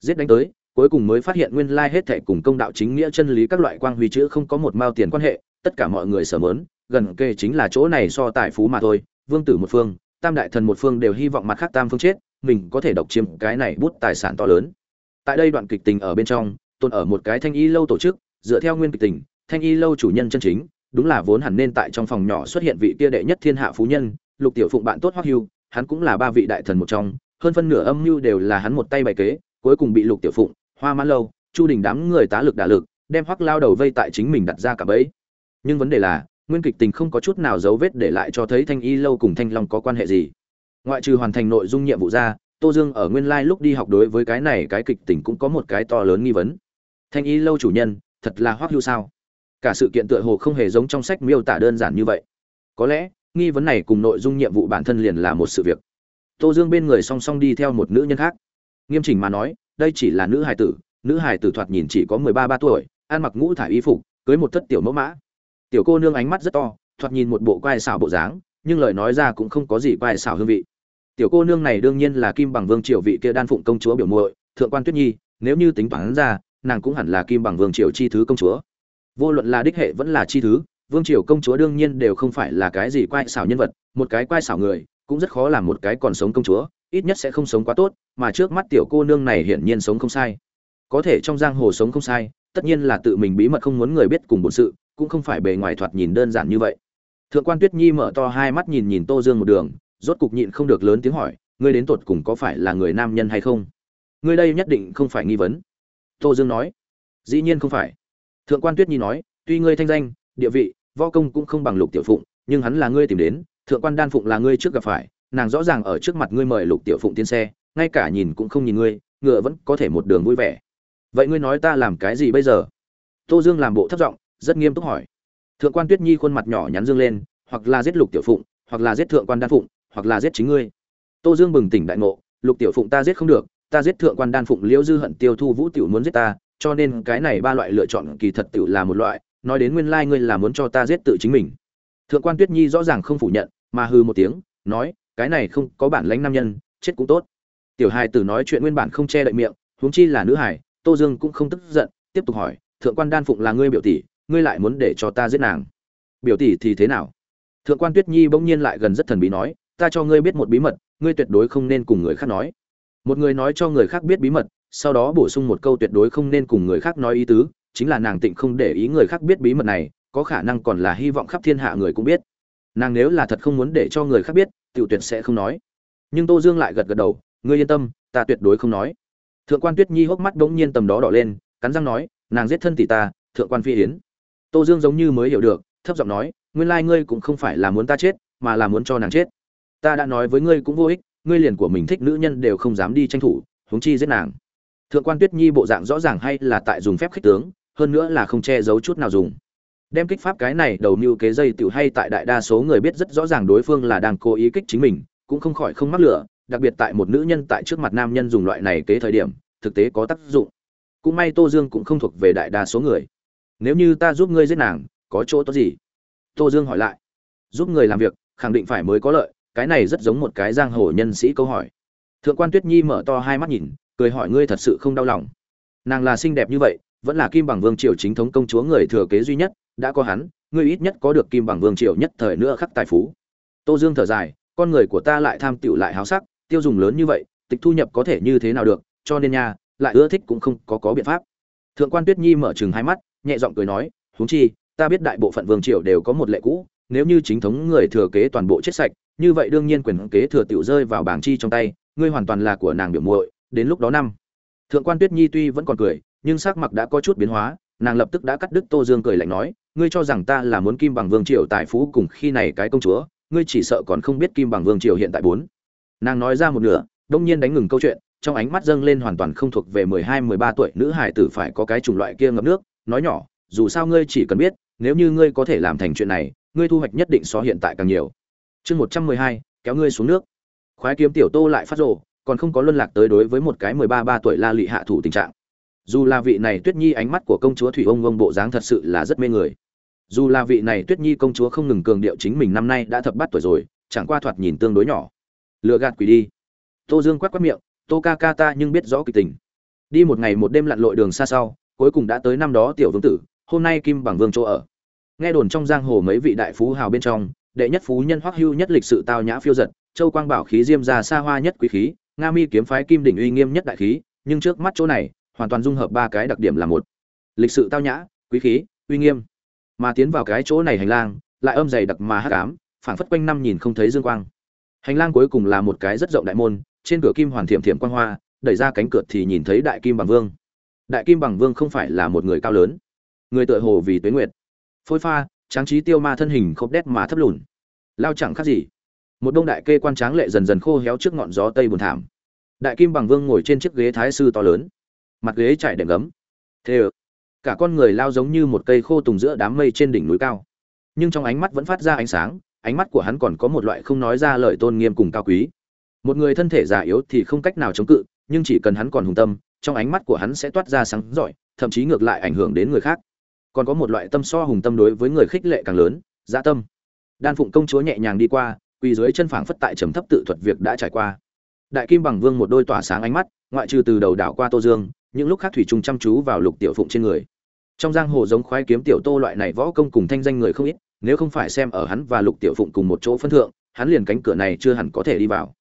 Giết đánh tới, cuối cùng mới phát hiện nguyên lai hết thệ cùng công đạo chính nghĩa chân lý các loại quang huy chữ không có một mao tiền quan hệ, tất cả mọi người sở mớn gần kề chính là chỗ này so tài phú mà thôi, vương tử một phương, tam đại thần một phương đều hy vọng mặt khác tam phương chết, mình có thể độc chiếm cái này bút tài sản to lớn. Tại đây đoạn kịch tình ở bên trong, tồn ở một cái thanh y lâu tổ chức, dựa theo nguyên kịch tình, thanh y lâu chủ nhân chân chính, đúng là vốn hẳn nên tại trong phòng nhỏ xuất hiện vị kia đệ nhất thiên hạ phú nhân, lục tiểu phụng bạn tốt hoắc hưu, hắn cũng là ba vị đại thần một trong, hơn phân nửa âm mưu đều là hắn một tay bày kế, cuối cùng bị lục tiểu phụng, hoa mãn lâu, chu đình đám người tá lực đả lực, đem hoắc lao đầu vây tại chính mình đặt ra cả bẫy. Nhưng vấn đề là nguyên kịch tình không có chút nào dấu vết để lại cho thấy thanh y lâu cùng thanh long có quan hệ gì. Ngoại trừ hoàn thành nội dung nhiệm vụ ra, tô dương ở nguyên lai lúc đi học đối với cái này cái kịch tình cũng có một cái to lớn nghi vấn. Thanh y lâu chủ nhân, thật là hoắc hưu sao? Cả sự kiện tựa hồ không hề giống trong sách miêu tả đơn giản như vậy. Có lẽ, nghi vấn này cùng nội dung nhiệm vụ bản thân liền là một sự việc. Tô dương bên người song song đi theo một nữ nhân khác. Nghiêm chỉnh mà nói, đây chỉ là nữ hài tử, nữ hài tử thoạt nhìn chỉ có mười ba ba tuổi, ăn mặc ngũ thải y phục, cưới một thất tiểu mẫu mã tiểu cô nương ánh mắt rất to, thoạt nhìn một bộ quai xảo bộ dáng, nhưng lời nói ra cũng không có gì quai xảo hương vị. Tiểu cô nương này đương nhiên là kim bằng vương triều vị kia đan phụng công chúa biểu muội, thượng quan tuyết nhi, nếu như tính toán ra, nàng cũng hẳn là kim bằng vương triều chi thứ công chúa. Vô luận là đích hệ vẫn là chi thứ, vương triều công chúa đương nhiên đều không phải là cái gì quai xảo nhân vật, một cái quai xảo người, cũng rất khó làm một cái còn sống công chúa, ít nhất sẽ không sống quá tốt, mà trước mắt tiểu cô nương này hiển nhiên sống không sai. Có thể trong giang hồ sống không sai, tất nhiên là tự mình bí mật không muốn người biết cùng bổn sự cũng không phải bề ngoài thoạt nhìn đơn giản như vậy. Thượng quan tuyết nhi mở to hai mắt nhìn nhìn tô dương một đường, rốt cục nhịn không được lớn tiếng hỏi, ngươi đến tột cùng có phải là người nam nhân hay không? Ngươi đây nhất định không phải nghi vấn. Tô dương nói. Dĩ nhiên không phải. Thượng quan tuyết nhi nói, tuy ngươi thanh danh, địa vị, võ công cũng không bằng lục tiểu phụng, nhưng hắn là ngươi tìm đến, thượng quan đan phụng là ngươi trước gặp phải, nàng rõ ràng ở trước mặt ngươi mời lục tiểu phụng tiến xe, ngay cả nhìn cũng không nhìn ngươi, ngựa vẫn có thể một đường vui vẻ. Vậy ngươi nói ta làm cái gì bây giờ? Tô dương làm bộ thất giọng rất nghiêm túc hỏi. Thượng quan tuyết nhi khuôn mặt nhỏ nhắn dương lên, hoặc là giết lục tiểu phụng, hoặc là giết thượng quan đan phụng, hoặc là giết chính ngươi. Tô dương bừng tỉnh đại ngộ, lục tiểu phụng ta giết không được, ta giết thượng quan đan phụng liễu dư hận tiêu thu vũ tiểu muốn giết ta, cho nên cái này ba loại lựa chọn kỳ thật tiểu là một loại, nói đến nguyên lai ngươi là muốn cho ta giết tự chính mình. Thượng quan tuyết nhi rõ ràng không phủ nhận, mà hư một tiếng, nói, cái này không có bản lãnh nam nhân, chết cũng tốt. Tiểu hài tử nói chuyện nguyên bản không che đậy miệng, huống chi là nữ hải tô dương cũng không tức giận, tiếp tục hỏi, thượng quan đan phụng là ngươi biểu tỷ ngươi lại muốn để cho ta giết nàng. Biểu tỷ thì thế nào? Thượng quan tuyết nhi bỗng nhiên lại gần rất thần bí nói, ta cho ngươi biết một bí mật, ngươi tuyệt đối không nên cùng người khác nói. Một người nói cho người khác biết bí mật, sau đó bổ sung một câu tuyệt đối không nên cùng người khác nói ý tứ, chính là nàng tịnh không để ý người khác biết bí mật này, có khả năng còn là hy vọng khắp thiên hạ người cũng biết. Nàng nếu là thật không muốn để cho người khác biết, tiểu tuyệt sẽ không nói. Nhưng tô dương lại gật gật đầu, ngươi yên tâm, ta tuyệt đối không nói. Thượng quan tuyết nhi hốc mắt bỗng nhiên tầm đó đỏ lên, cắn răng nói, nàng giết thân tỷ ta, thượng quan phi yến tô dương giống như mới hiểu được, thấp giọng nói, nguyên lai ngươi cũng không phải là muốn ta chết, mà là muốn cho nàng chết. Ta đã nói với ngươi cũng vô ích, ngươi liền của mình thích nữ nhân đều không dám đi tranh thủ, huống chi giết nàng. Thượng quan tuyết nhi bộ dạng rõ ràng hay là tại dùng phép khích tướng, hơn nữa là không che giấu chút nào dùng. Đem kích pháp cái này đầu mưu kế dây tiểu hay tại đại đa số người biết rất rõ ràng đối phương là đang cố ý kích chính mình, cũng không khỏi không mắc lửa, đặc biệt tại một nữ nhân tại trước mặt nam nhân dùng loại này kế thời điểm, thực tế có tác dụng. Cũng may tô dương cũng không thuộc về đại đa số người nếu như ta giúp ngươi giết nàng, có chỗ tốt gì? Tô dương hỏi lại. Giúp người làm việc, khẳng định phải mới có lợi, cái này rất giống một cái giang hồ nhân sĩ câu hỏi. Thượng quan tuyết nhi mở to hai mắt nhìn, cười hỏi ngươi thật sự không đau lòng. Nàng là xinh đẹp như vậy, vẫn là kim bằng vương triều chính thống công chúa người thừa kế duy nhất, đã có hắn, ngươi ít nhất có được kim bằng vương triều nhất thời nữa khắc tài phú. Tô dương thở dài, con người của ta lại tham tựu lại háo sắc, tiêu dùng lớn như vậy, tịch thu nhập có thể như thế nào được, cho nên nha, lại ưa thích cũng không có có biện pháp. Thượng quan tuyết nhi mở chừng hai mắt nhẹ giọng cười nói, huống chi, ta biết đại bộ phận vương triều đều có một lệ cũ, nếu như chính thống người thừa kế toàn bộ chết sạch, như vậy đương nhiên quyền kế thừa tiểu rơi vào bảng chi trong tay, ngươi hoàn toàn là của nàng biểu muội, đến lúc đó năm. Thượng quan tuyết nhi tuy vẫn còn cười, nhưng sắc mặt đã có chút biến hóa, nàng lập tức đã cắt đứt tô dương cười lạnh nói, ngươi cho rằng ta là muốn kim bằng vương triều tài phú cùng khi này cái công chúa, ngươi chỉ sợ còn không biết kim bằng vương triều hiện tại bốn. Nàng nói ra một nửa, đông nhiên đánh ngừng câu chuyện, trong ánh mắt dâng lên hoàn toàn không thuộc về mười hai, mười ba tuổi nữ hải tử phải có cái chủng loại kia ngập nước nói nhỏ, dù sao ngươi chỉ cần biết, nếu như ngươi có thể làm thành chuyện này, ngươi thu hoạch nhất định so hiện tại càng nhiều. Chương một trăm mười hai, kéo ngươi xuống nước. Khoái kiếm tiểu tô lại phát rồ, còn không có luân lạc tới đối với một cái mười ba ba tuổi la lị hạ thủ tình trạng. Dù là vị này tuyết nhi ánh mắt của công chúa thủy ông ông bộ dáng thật sự là rất mê người. Dù là vị này tuyết nhi công chúa không ngừng cường điệu chính mình năm nay đã thập bát tuổi rồi, chẳng qua thoạt nhìn tương đối nhỏ. Lừa gạt quỷ đi. Tô dương quát quát miệng, tô ca ca ta nhưng biết rõ kịch tình. Đi một ngày một đêm lặn lội đường xa sau cuối cùng đã tới năm đó tiểu vương tử, hôm nay kim bằng vương chỗ ở. Nghe đồn trong giang hồ mấy vị đại phú hào bên trong, đệ nhất phú nhân hoắc hưu nhất lịch sự tao nhã phiêu giật, châu quang bảo khí diêm ra xa hoa nhất quý khí, nga mi kiếm phái kim đỉnh uy nghiêm nhất đại khí, nhưng trước mắt chỗ này, hoàn toàn dung hợp ba cái đặc điểm là một. Lịch sự tao nhã, quý khí, uy nghiêm. Mà tiến vào cái chỗ này hành lang, lại âm dày đặc mà hắc ám, phảng phất quanh năm nhìn không thấy dương quang. Hành lang cuối cùng là một cái rất rộng đại môn, trên cửa kim hoàn thiểm thiểm quang hoa, đẩy ra cánh cửa thì nhìn thấy đại kim bằng vương đại kim bằng vương không phải là một người cao lớn. Người tựa hồ vì tuế nguyệt. Phôi pha, tráng trí tiêu ma thân hình khốp đét mà thấp lùn. Lao chẳng khác gì. Một đông đại kê quan tráng lệ dần dần khô héo trước ngọn gió tây buồn thảm. Đại kim bằng vương ngồi trên chiếc ghế thái sư to lớn. Mặt ghế trải đệm gấm. Thế ừ cả con người lao giống như một cây khô tùng giữa đám mây trên đỉnh núi cao. Nhưng trong ánh mắt vẫn phát ra ánh sáng, ánh mắt của hắn còn có một loại không nói ra lời tôn nghiêm cùng cao quý. Một người thân thể già yếu thì không cách nào chống cự nhưng chỉ cần hắn còn hùng tâm, trong ánh mắt của hắn sẽ toát ra sáng giỏi thậm chí ngược lại ảnh hưởng đến người khác. Còn có một loại tâm so hùng tâm đối với người khích lệ càng lớn, dã tâm. Đan phụng công chúa nhẹ nhàng đi qua, quỳ dưới chân phảng phất tại trầm thấp tự thuật việc đã trải qua. Đại kim bằng vương một đôi tỏa sáng ánh mắt, ngoại trừ từ đầu đảo qua tô dương, những lúc khác thủy trung chăm chú vào lục tiểu phụng trên người. Trong giang hồ giống khoái kiếm tiểu tô loại này võ công cùng thanh danh người không ít, nếu không phải xem ở hắn và lục tiểu phụng cùng một chỗ phân thượng, hắn liền cánh cửa này chưa hẳn có thể đi vào.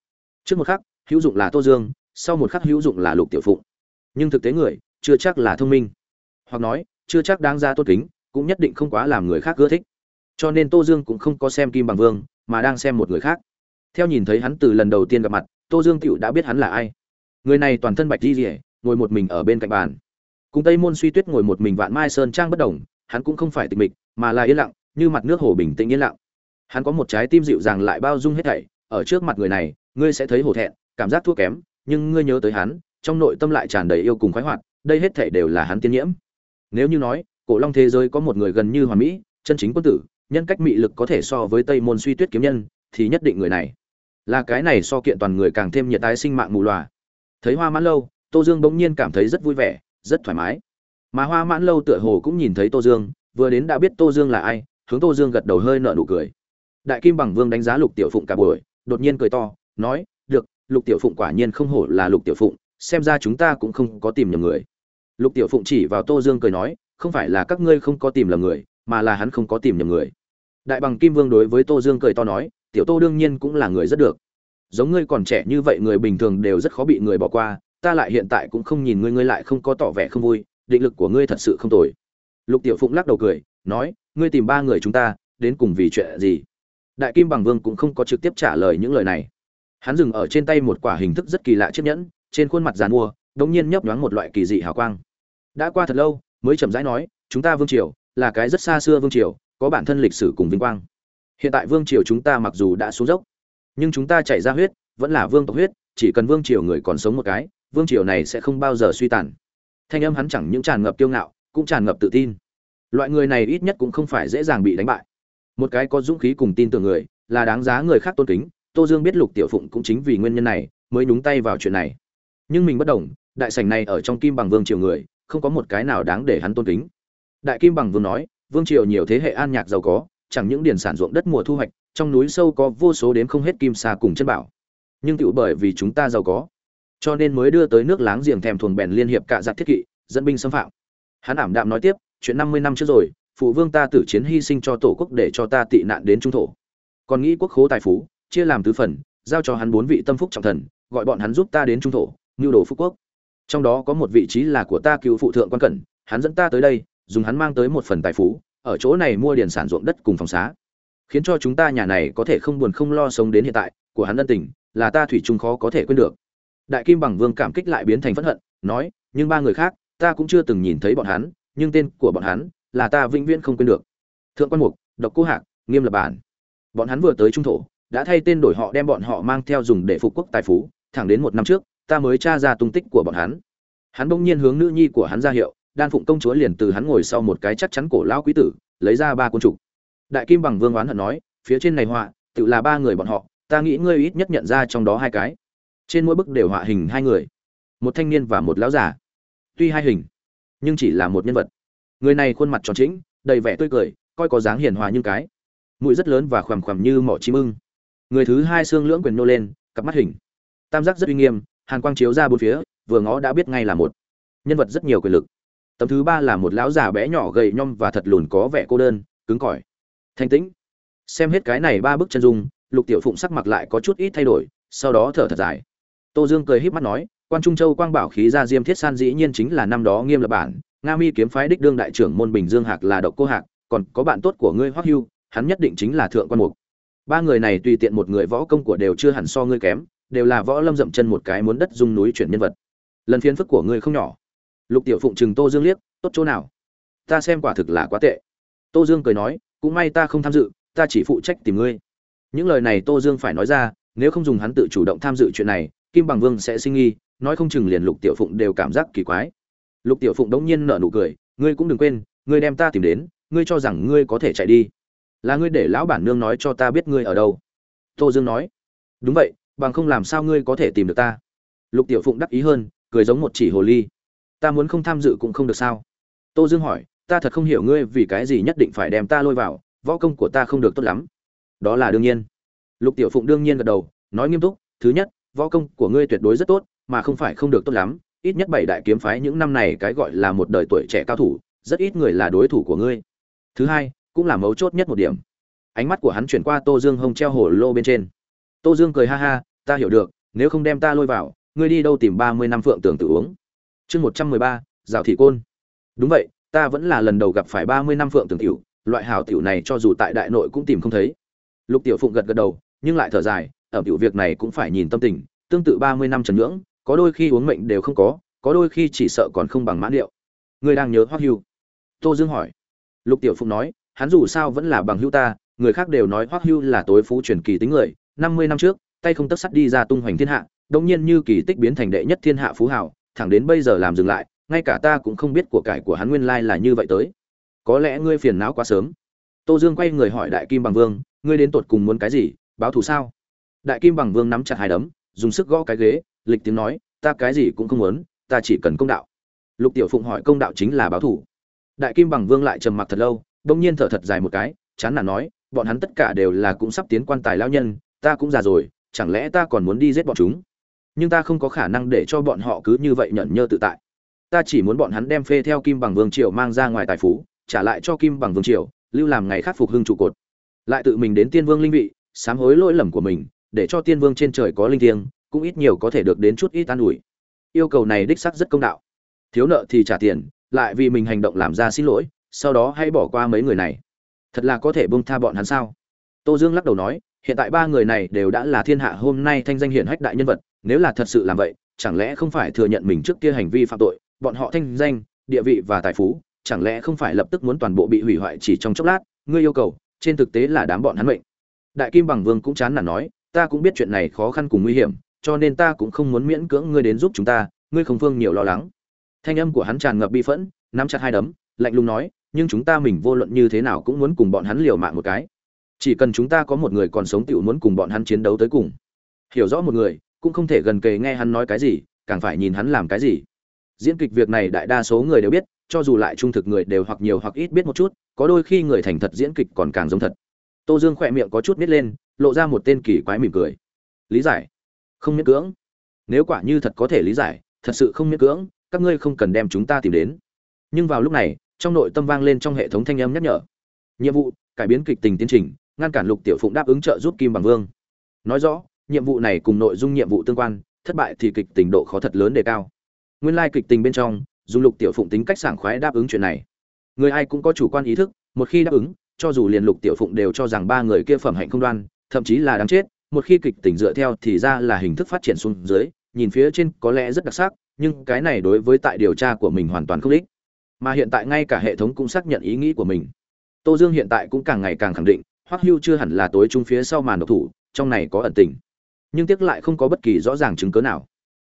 Trước một khắc, hữu dụng là tô dương sau một khắc hữu dụng là lục tiểu phụng. Nhưng thực tế người, chưa chắc là thông minh. Hoặc nói, chưa chắc đáng ra tốt kính, cũng nhất định không quá làm người khác ưa thích. Cho nên tô dương cũng không có xem kim bằng vương, mà đang xem một người khác. Theo nhìn thấy hắn từ lần đầu tiên gặp mặt, tô dương tựu đã biết hắn là ai. Người này toàn thân bạch di rỉa ngồi một mình ở bên cạnh bàn. Cùng tây môn suy tuyết ngồi một mình vạn mai sơn trang bất đồng hắn cũng không phải tịch mịch, mà là yên lặng, như mặt nước hồ bình tĩnh yên lặng. Hắn có một trái tim dịu dàng lại bao dung hết thảy, ở trước mặt người này, ngươi sẽ thấy hổ thẹn, cảm giác thua kém nhưng ngươi nhớ tới hắn, trong nội tâm lại tràn đầy yêu cùng khoái hoạt, đây hết thảy đều là hắn tiên nhiễm. Nếu như nói, cổ long thế giới có một người gần như hoàn mỹ, chân chính quân tử, nhân cách mị lực có thể so với tây môn suy tuyết kiếm nhân, thì nhất định người này. Là cái này so kiện toàn người càng thêm nhiệt tái sinh mạng mù loà. Thấy hoa mãn lâu, tô dương bỗng nhiên cảm thấy rất vui vẻ, rất thoải mái. Mà hoa mãn lâu tựa hồ cũng nhìn thấy tô dương, vừa đến đã biết tô dương là ai, hướng tô dương gật đầu hơi nở nụ cười. Đại kim bằng vương đánh giá lục tiểu phụng cả buổi, đột nhiên cười to, nói lục tiểu phụng quả nhiên không hổ là lục tiểu phụng, xem ra chúng ta cũng không có tìm nhầm người. Lục tiểu phụng chỉ vào tô dương cười nói, không phải là các ngươi không có tìm lầm người, mà là hắn không có tìm nhầm người. Đại bằng kim vương đối với tô dương cười to nói, tiểu tô đương nhiên cũng là người rất được. Giống ngươi còn trẻ như vậy người bình thường đều rất khó bị người bỏ qua, ta lại hiện tại cũng không nhìn ngươi ngươi lại không có tỏ vẻ không vui, định lực của ngươi thật sự không tồi. Lục tiểu phụng lắc đầu cười, nói, ngươi tìm ba người chúng ta, đến cùng vì chuyện gì? Đại kim bằng vương cũng không có trực tiếp trả lời những lời này hắn dừng ở trên tay một quả hình thức rất kỳ lạ chiếc nhẫn, trên khuôn mặt giàn mua đống nhiên nhấp nhoáng một loại kỳ dị hào quang. Đã qua thật lâu, mới chậm rãi nói, chúng ta vương triều là cái rất xa xưa vương triều, có bản thân lịch sử cùng vinh quang. Hiện tại vương triều chúng ta mặc dù đã xuống dốc, nhưng chúng ta chảy ra huyết, vẫn là vương tộc huyết, chỉ cần vương triều người còn sống một cái, vương triều này sẽ không bao giờ suy tàn. Thanh âm hắn chẳng những tràn ngập kiêu ngạo, cũng tràn ngập tự tin. Loại người này ít nhất cũng không phải dễ dàng bị đánh bại. Một cái có dũng khí cùng tin tưởng người, là đáng giá người khác tôn kính tô dương biết lục tiểu phụng cũng chính vì nguyên nhân này mới nhúng tay vào chuyện này. Nhưng mình bất đồng, đại sảnh này ở trong kim bằng vương triều người, không có một cái nào đáng để hắn tôn kính. Đại kim bằng vương nói, vương triều nhiều thế hệ an nhạc giàu có, chẳng những điển sản ruộng đất mùa thu hoạch, trong núi sâu có vô số đến không hết kim sa cùng chân bảo. Nhưng tiểu bởi vì chúng ta giàu có, cho nên mới đưa tới nước láng giềng thèm thuồng bèn liên hiệp cạ giặc thiết kỵ, dẫn binh xâm phạm. Hắn ảm đạm nói tiếp, chuyện năm mươi năm trước rồi, phụ vương ta tử chiến hy sinh cho tổ quốc để cho ta tị nạn đến trung thổ. Còn nghĩ quốc khố tài phú chia làm tứ phần, giao cho hắn bốn vị tâm phúc trọng thần, gọi bọn hắn giúp ta đến trung thổ ngưu đồ phúc quốc. Trong đó có một vị trí là của ta cựu phụ thượng quan cẩn, hắn dẫn ta tới đây, dùng hắn mang tới một phần tài phú, ở chỗ này mua điền sản ruộng đất cùng phòng xá. Khiến cho chúng ta nhà này có thể không buồn không lo sống đến hiện tại, của hắn ân tình, là ta thủy chung khó có thể quên được. Đại kim bằng vương cảm kích lại biến thành phẫn hận, nói, nhưng ba người khác, ta cũng chưa từng nhìn thấy bọn hắn, nhưng tên của bọn hắn, là ta vĩnh viễn không quên được. Thượng quan mục, độc cô hạc, nghiêm lập bản. Bọn hắn vừa tới trung thổ đã thay tên đổi họ đem bọn họ mang theo dùng để phục quốc tài phú, thẳng đến một năm trước, ta mới tra ra tung tích của bọn hắn. Hắn bỗng nhiên hướng nữ nhi của hắn ra hiệu, đan phụng công chúa liền từ hắn ngồi sau một cái chắc chắn cổ lão quý tử, lấy ra ba cuốn trục. Đại kim bằng vương oán hận nói, phía trên này họa, tự là ba người bọn họ, ta nghĩ ngươi ít nhất nhận ra trong đó hai cái. Trên mỗi bức đều họa hình hai người, một thanh niên và một lão già. Tuy hai hình, nhưng chỉ là một nhân vật. Người này khuôn mặt tròn trĩnh, đầy vẻ tươi cười, coi có dáng hiền hòa như cái. Mũi rất lớn và khoằm khoằm như mỏ chim ưng người thứ hai xương lưỡng quyền nô lên, cặp mắt hình. Tam giác rất uy nghiêm, hàn quang chiếu ra bốn phía, vừa ngó đã biết ngay là một. Nhân vật rất nhiều quyền lực. Tấm thứ ba là một lão già bé nhỏ gầy nhom và thật lùn có vẻ cô đơn, cứng cỏi. Thanh tĩnh. Xem hết cái này ba bức chân dung, lục tiểu phụng sắc mặt lại có chút ít thay đổi, sau đó thở thật dài. Tô dương cười híp mắt nói, quan trung châu quang bảo khí gia diêm thiết san dĩ nhiên chính là năm đó nghiêm lập bản, nga mi kiếm phái đích đương đại trưởng môn bình dương hạc là độc cô hạc, còn có bạn tốt của ngươi hoắc hưu, hắn nhất định chính là thượng quan mục ba người này tùy tiện một người võ công của đều chưa hẳn so ngươi kém, đều là võ lâm dậm chân một cái muốn đất dung núi chuyển nhân vật. Lần phiến phức của ngươi không nhỏ. Lục tiểu phụng chừng tô dương liếc, tốt chỗ nào? Ta xem quả thực là quá tệ. Tô dương cười nói, cũng may ta không tham dự, ta chỉ phụ trách tìm ngươi. Những lời này tô dương phải nói ra, nếu không dùng hắn tự chủ động tham dự chuyện này, kim bằng vương sẽ sinh nghi, nói không chừng liền lục tiểu phụng đều cảm giác kỳ quái. Lục tiểu phụng đống nhiên nở nụ cười, ngươi cũng đừng quên, ngươi đem ta tìm đến, ngươi cho rằng ngươi có thể chạy đi là ngươi để lão bản nương nói cho ta biết ngươi ở đâu. Tô dương nói, đúng vậy, bằng không làm sao ngươi có thể tìm được ta? Lục tiểu phụng đắc ý hơn, cười giống một chỉ hồ ly. Ta muốn không tham dự cũng không được sao? Tô dương hỏi, ta thật không hiểu ngươi vì cái gì nhất định phải đem ta lôi vào, võ công của ta không được tốt lắm. Đó là đương nhiên. Lục tiểu phụng đương nhiên gật đầu, nói nghiêm túc, thứ nhất, võ công của ngươi tuyệt đối rất tốt, mà không phải không được tốt lắm. Ít nhất bảy đại kiếm phái những năm này cái gọi là một đời tuổi trẻ cao thủ, rất ít người là đối thủ của ngươi. Thứ hai cũng là mấu chốt nhất một điểm. Ánh mắt của hắn chuyển qua tô dương hông treo hổ lô bên trên. Tô dương cười ha ha, ta hiểu được, nếu không đem ta lôi vào, ngươi đi đâu tìm ba mươi năm phượng tưởng tự uống? Chương một trăm mười ba rào thị côn. Đúng vậy, ta vẫn là lần đầu gặp phải ba mươi năm phượng tưởng tiểu, loại hào tiểu này cho dù tại đại nội cũng tìm không thấy. Lục tiểu phụng gật gật đầu, nhưng lại thở dài, ở tiểu việc này cũng phải nhìn tâm tình, tương tự ba mươi năm trần ngưỡng có đôi khi uống mệnh đều không có có đôi khi chỉ sợ còn không bằng mãn liệu. Ngươi đang nhớ hoắc hưu? Tô dương hỏi. Lục tiểu phụng nói hắn dù sao vẫn là bằng hữu ta, người khác đều nói hoắc hưu là tối phú truyền kỳ tính người, năm mươi năm trước, tay không tấc sắt đi ra tung hoành thiên hạ đông nhiên như kỳ tích biến thành đệ nhất thiên hạ phú hảo thẳng đến bây giờ làm dừng lại, ngay cả ta cũng không biết của cải của hắn nguyên lai là như vậy tới. Có lẽ ngươi phiền não quá sớm. Tô dương quay người hỏi đại kim bằng vương, ngươi đến tột cùng muốn cái gì, báo thù sao? Đại kim bằng vương nắm chặt hai đấm, dùng sức gõ cái ghế, lịch tiếng nói, ta cái gì cũng không muốn, ta chỉ cần công đạo. Lục tiểu phụng hỏi công đạo chính là báo thù. Đại kim bằng vương lại trầm mặc thật lâu đông nhiên thở thật dài một cái, chán nản nói, bọn hắn tất cả đều là cũng sắp tiến quan tài lao nhân, ta cũng già rồi, chẳng lẽ ta còn muốn đi giết bọn chúng? Nhưng ta không có khả năng để cho bọn họ cứ như vậy nhẫn nhơ tự tại. Ta chỉ muốn bọn hắn đem phê theo kim bằng vương triều mang ra ngoài tài phú, trả lại cho kim bằng vương triều, lưu làm ngày khắc phục hưng trụ cột. Lại tự mình đến tiên vương linh vị, sám hối lỗi lầm của mình, để cho tiên vương trên trời có linh thiêng, cũng ít nhiều có thể được đến chút ít an ủi. Yêu cầu này đích sắc rất công đạo. Thiếu nợ thì trả tiền, lại vì mình hành động làm ra xin lỗi sau đó hãy bỏ qua mấy người này. Thật là có thể bông tha bọn hắn sao? Tô dương lắc đầu nói, hiện tại ba người này đều đã là thiên hạ hôm nay thanh danh hiển hách đại nhân vật, nếu là thật sự làm vậy, chẳng lẽ không phải thừa nhận mình trước kia hành vi phạm tội, bọn họ thanh danh, địa vị và tài phú, chẳng lẽ không phải lập tức muốn toàn bộ bị hủy hoại chỉ trong chốc lát, ngươi yêu cầu, trên thực tế là đám bọn hắn mệnh. Đại kim bằng vương cũng chán nản nói, ta cũng biết chuyện này khó khăn cùng nguy hiểm, cho nên ta cũng không muốn miễn cưỡng ngươi đến giúp chúng ta, ngươi không phương nhiều lo lắng. Thanh âm của hắn tràn ngập bi phẫn, nắm chặt hai đấm, lạnh lùng nói nhưng chúng ta mình vô luận như thế nào cũng muốn cùng bọn hắn liều mạng một cái. Chỉ cần chúng ta có một người còn sống tiểu muốn cùng bọn hắn chiến đấu tới cùng. Hiểu rõ một người, cũng không thể gần kề nghe hắn nói cái gì, càng phải nhìn hắn làm cái gì. Diễn kịch việc này đại đa số người đều biết, cho dù lại trung thực người đều hoặc nhiều hoặc ít biết một chút, có đôi khi người thành thật diễn kịch còn càng giống thật. Tô dương khỏe miệng có chút nít lên, lộ ra một tên kỳ quái mỉm cười. Lý giải. Không miễn cưỡng. Nếu quả như thật có thể lý giải, thật sự không miễn cưỡng, các ngươi không cần đem chúng ta tìm đến. Nhưng vào lúc này trong nội tâm vang lên trong hệ thống thanh âm nhắc nhở. Nhiệm vụ, cải biến kịch tình tiến trình, ngăn cản lục tiểu phụng đáp ứng trợ giúp kim bằng vương. Nói rõ, nhiệm vụ này cùng nội dung nhiệm vụ tương quan, thất bại thì kịch tình độ khó thật lớn đề cao. Nguyên lai kịch tình bên trong dùng lục tiểu phụng tính cách sảng khoái đáp ứng chuyện này, người ai cũng có chủ quan ý thức, một khi đáp ứng, cho dù liền lục tiểu phụng đều cho rằng ba người kia phẩm hạnh không đoan, thậm chí là đáng chết, một khi kịch tình dựa theo thì ra là hình thức phát triển xuống dưới, nhìn phía trên có lẽ rất đặc sắc, nhưng cái này đối với tại điều tra của mình hoàn toàn không ích mà hiện tại ngay cả hệ thống cũng xác nhận ý nghĩ của mình. Tô dương hiện tại cũng càng ngày càng khẳng định, hoắc hưu chưa hẳn là tối trung phía sau màn độc thủ, trong này có ẩn tình. Nhưng tiếc lại không có bất kỳ rõ ràng chứng cớ nào.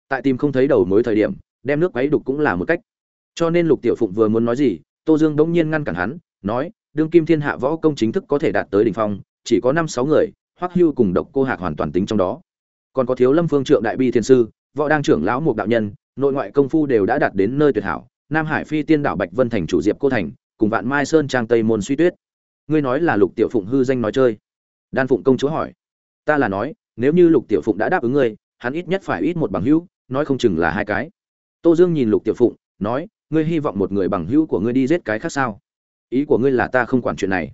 Tại tìm không thấy đầu mối thời điểm, đem nước quấy đục cũng là một cách. Cho nên lục tiểu phụng vừa muốn nói gì, tô dương bỗng nhiên ngăn cản hắn, nói, đương kim thiên hạ võ công chính thức có thể đạt tới đỉnh phong, chỉ có năm sáu người, hoắc hưu cùng độc cô hạc hoàn toàn tính trong đó. Còn có thiếu lâm phương trượng đại bi thiên sư, võ đang trưởng lão một đạo nhân, nội ngoại công phu đều đã đạt đến nơi tuyệt hảo nam hải phi tiên đảo bạch vân thành chủ diệp cô thành, cùng vạn mai sơn trang tây môn suy tuyết. Ngươi nói là lục tiểu phụng hư danh nói chơi? Đan phụng công chúa hỏi. Ta là nói, nếu như lục tiểu phụng đã đáp ứng ngươi, hắn ít nhất phải ít một bằng hữu, nói không chừng là hai cái. Tô dương nhìn lục tiểu phụng, nói, ngươi hy vọng một người bằng hữu của ngươi đi giết cái khác sao? Ý của ngươi là ta không quản chuyện này.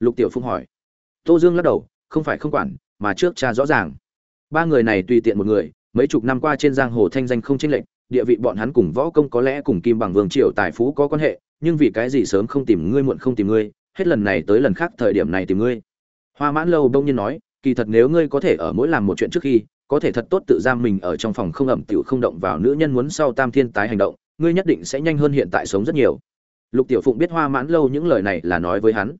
Lục tiểu phụng hỏi. Tô dương lắc đầu, không phải không quản, mà trước cha rõ ràng. Ba người này tùy tiện một người, mấy chục năm qua trên giang hồ thanh danh không chênh lệch địa vị bọn hắn cùng võ công có lẽ cùng kim bằng vương triều tài phú có quan hệ, nhưng vì cái gì sớm không tìm ngươi, muộn không tìm ngươi, hết lần này tới lần khác thời điểm này tìm ngươi. Hoa mãn lâu đông nhiên nói, kỳ thật nếu ngươi có thể ở mỗi làm một chuyện trước khi, có thể thật tốt tự giam mình ở trong phòng không ẩm tiểu không động vào nữ nhân muốn sau tam thiên tái hành động, ngươi nhất định sẽ nhanh hơn hiện tại sống rất nhiều. Lục tiểu phụng biết hoa mãn lâu những lời này là nói với hắn.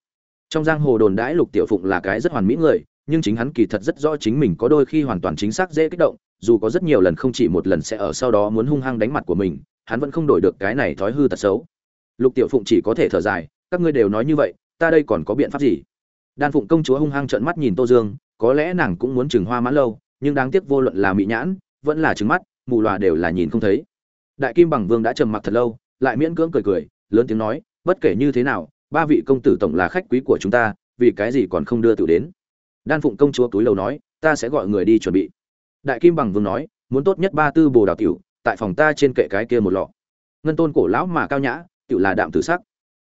Trong giang hồ đồn đãi lục tiểu phụng là cái rất hoàn mỹ người nhưng chính hắn kỳ thật rất rõ chính mình có đôi khi hoàn toàn chính xác dễ kích động, dù có rất nhiều lần không chỉ một lần sẽ ở sau đó muốn hung hăng đánh mặt của mình, hắn vẫn không đổi được cái này thói hư tật xấu. Lục tiểu phụng chỉ có thể thở dài, các ngươi đều nói như vậy, ta đây còn có biện pháp gì? Đan phụng công chúa hung hăng trợn mắt nhìn tô dương, có lẽ nàng cũng muốn chừng hoa mãn lâu, nhưng đáng tiếc vô luận là mỹ nhãn, vẫn là trừng mắt, mù loà đều là nhìn không thấy. Đại kim bằng vương đã trầm mặc thật lâu, lại miễn cưỡng cười cười, lớn tiếng nói, bất kể như thế nào, ba vị công tử tổng là khách quý của chúng ta, vì cái gì còn không đưa tự đến? Đan phụng công chúa túi lầu nói, ta sẽ gọi người đi chuẩn bị. Đại kim bằng vương nói, muốn tốt nhất ba tư bồ đào tiểu, tại phòng ta trên kệ cái kia một lọ. Ngân tôn cổ lão mà cao nhã, tiểu là đạm tử sắc.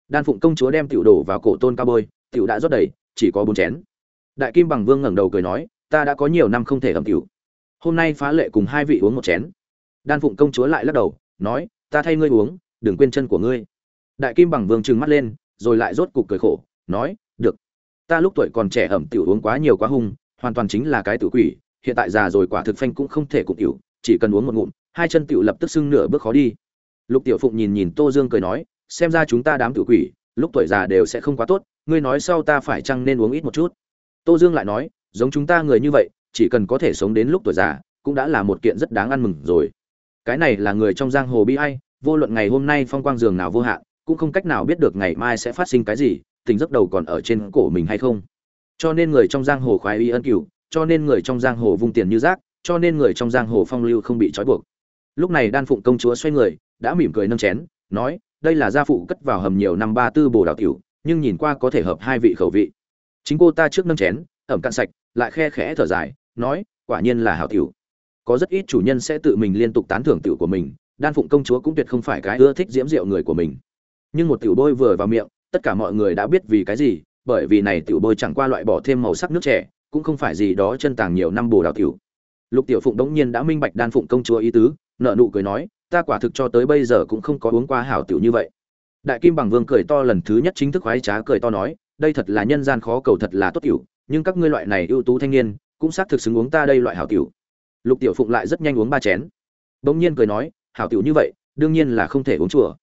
Đan phụng công chúa đem tiểu đổ vào cổ tôn cao bôi, tiểu đã rót đầy, chỉ có bốn chén. Đại kim bằng vương ngẩng đầu cười nói, ta đã có nhiều năm không thể ẩm tiểu. Hôm nay phá lệ cùng hai vị uống một chén. Đan phụng công chúa lại lắc đầu, nói, ta thay ngươi uống, đừng quên chân của ngươi. Đại kim bằng vương trừng mắt lên, rồi lại rốt cục cười khổ, nói ta lúc tuổi còn trẻ ẩm tiểu uống quá nhiều quá hung, hoàn toàn chính là cái tự quỷ, hiện tại già rồi quả thực phanh cũng không thể cụng tiểu, chỉ cần uống một ngụm, hai chân tiểu lập tức sưng nửa bước khó đi. Lục tiểu phụng nhìn nhìn tô dương cười nói, xem ra chúng ta đám tự quỷ, lúc tuổi già đều sẽ không quá tốt, ngươi nói sau ta phải chăng nên uống ít một chút? Tô dương lại nói, giống chúng ta người như vậy, chỉ cần có thể sống đến lúc tuổi già, cũng đã là một kiện rất đáng ăn mừng rồi. Cái này là người trong giang hồ bi ai, vô luận ngày hôm nay phong quang giường nào vô hạn, cũng không cách nào biết được ngày mai sẽ phát sinh cái gì tình giấc đầu còn ở trên cổ mình hay không? Cho nên người trong giang hồ khoái y ân cửu, cho nên người trong giang hồ vung tiền như rác, cho nên người trong giang hồ phong lưu không bị trói buộc. Lúc này đan phụng công chúa xoay người, đã mỉm cười nâng chén, nói, đây là gia phụ cất vào hầm nhiều năm ba tư bồ đào tiểu, nhưng nhìn qua có thể hợp hai vị khẩu vị. Chính cô ta trước nâng chén, ẩm cạn sạch, lại khe khẽ thở dài, nói, quả nhiên là hảo tiểu. Có rất ít chủ nhân sẽ tự mình liên tục tán thưởng tiểu của mình, đan phụng công chúa cũng tuyệt không phải cái ưa thích diễm rượu người của mình. Nhưng một tiểu bôi vừa vào miệng tất cả mọi người đã biết vì cái gì, bởi vì này tiểu bôi chẳng qua loại bỏ thêm màu sắc nước trẻ, cũng không phải gì đó chân tàng nhiều năm bồ đào tiểu. Lục tiểu phụng đống nhiên đã minh bạch đan phụng công chúa ý tứ nợ nụ cười nói, ta quả thực cho tới bây giờ cũng không có uống qua hảo tiểu như vậy. Đại kim bằng vương cười to lần thứ nhất chính thức khoái trá cười to nói, đây thật là nhân gian khó cầu thật là tốt tiểu, nhưng các ngươi loại này ưu tú thanh niên, cũng xác thực xứng uống ta đây loại hảo tiểu. Lục tiểu phụng lại rất nhanh uống ba chén. Bỗng nhiên cười nói, hảo tiểu như vậy, đương nhiên là không thể uống chùa.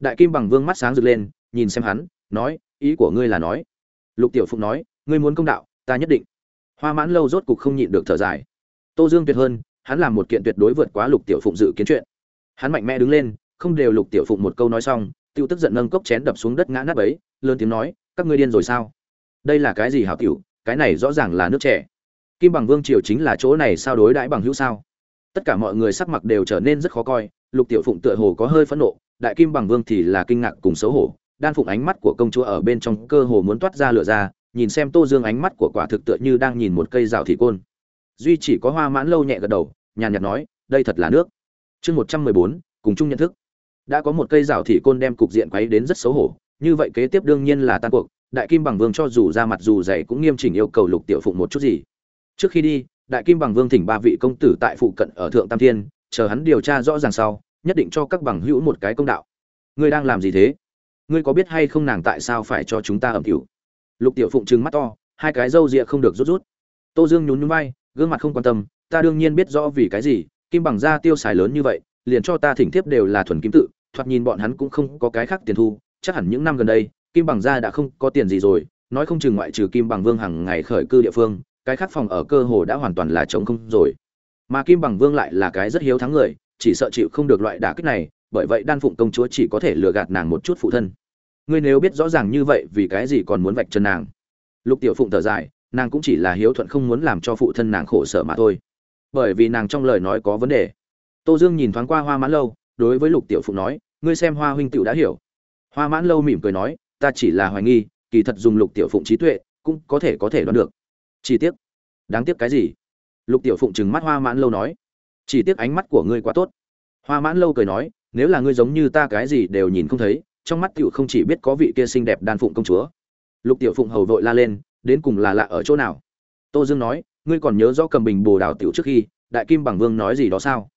Đại kim bằng vương mắt sáng rực lên nhìn xem hắn, nói, ý của ngươi là nói. Lục tiểu phụng nói, ngươi muốn công đạo, ta nhất định. Hoa mãn lâu rốt cục không nhịn được thở dài. Tô dương tuyệt hơn, hắn làm một kiện tuyệt đối vượt quá lục tiểu phụng dự kiến chuyện. Hắn mạnh mẽ đứng lên, không đều lục tiểu phụng một câu nói xong tiêu tức giận nâng cốc chén đập xuống đất ngã nát ấy, lớn tiếng nói, các ngươi điên rồi sao? Đây là cái gì hảo tiểu, cái này rõ ràng là nước trẻ kim bằng vương triều chính là chỗ này sao đối đãi bằng hữu sao? Tất cả mọi người sắc mặt đều trở nên rất khó coi, lục tiểu phụng tựa hồ có hơi phẫn nộ, đại kim bằng vương thì là kinh ngạc cùng xấu hổ đan phụng ánh mắt của công chúa ở bên trong cơ hồ muốn toát ra lửa ra, nhìn xem tô dương ánh mắt của quả thực tựa như đang nhìn một cây rào thị côn. Duy chỉ có hoa mãn lâu nhẹ gật đầu, nhàn nhạt nói, đây thật là nước. Chương một trăm mười bốn, cùng chung nhận thức. Đã có một cây rào thị côn đem cục diện quấy đến rất xấu hổ, như vậy kế tiếp đương nhiên là tan cuộc, đại kim bằng vương cho dù ra mặt dù dày cũng nghiêm chỉnh yêu cầu lục tiểu phụng một chút gì. Trước khi đi, đại kim bằng vương thỉnh ba vị công tử tại phụ cận ở thượng tam thiên, chờ hắn điều tra rõ ràng sau, nhất định cho các bằng hữu một cái công đạo. Ngươi đang làm gì thế? Ngươi có biết hay không nàng tại sao phải cho chúng ta ẩm cửu? Lục tiểu phụng trừng mắt to, hai cái râu rịa không được rút rút. Tô dương nhún nhún vai, gương mặt không quan tâm, ta đương nhiên biết rõ vì cái gì, kim bằng Gia tiêu xài lớn như vậy, liền cho ta thỉnh thiếp đều là thuần kim tự, thoạt nhìn bọn hắn cũng không có cái khác tiền thu, chắc hẳn những năm gần đây, kim bằng gia đã không có tiền gì rồi, nói không chừng ngoại trừ kim bằng vương hàng ngày khởi cư địa phương, cái khác phòng ở cơ hồ đã hoàn toàn là trống không rồi. Mà kim bằng vương lại là cái rất hiếu thắng người, chỉ sợ chịu không được loại đả kích này, bởi vậy đan phụng công chúa chỉ có thể lừa gạt nàng một chút phụ thân ngươi nếu biết rõ ràng như vậy vì cái gì còn muốn vạch chân nàng? Lục tiểu phụng thở dài nàng cũng chỉ là hiếu thuận không muốn làm cho phụ thân nàng khổ sở mà thôi. Bởi vì nàng trong lời nói có vấn đề. Tô dương nhìn thoáng qua hoa mãn lâu đối với lục tiểu phụng nói ngươi xem hoa huynh tựu đã hiểu. Hoa mãn lâu mỉm cười nói ta chỉ là hoài nghi kỳ thật dùng lục tiểu phụng trí tuệ cũng có thể có thể đoán được. Chỉ tiếc, đáng tiếc cái gì? Lục tiểu phụng trừng mắt hoa mãn lâu nói chỉ tiếc ánh mắt của ngươi quá tốt. Hoa mãn lâu cười nói nếu là ngươi giống như ta cái gì đều nhìn không thấy trong mắt tiểu không chỉ biết có vị kia xinh đẹp đan phụng công chúa. Lục tiểu phụng hầu vội la lên, đến cùng là lạ ở chỗ nào? Tô dương nói, ngươi còn nhớ rõ cầm bình bồ đào tiểu trước khi, đại kim bằng vương nói gì đó sao?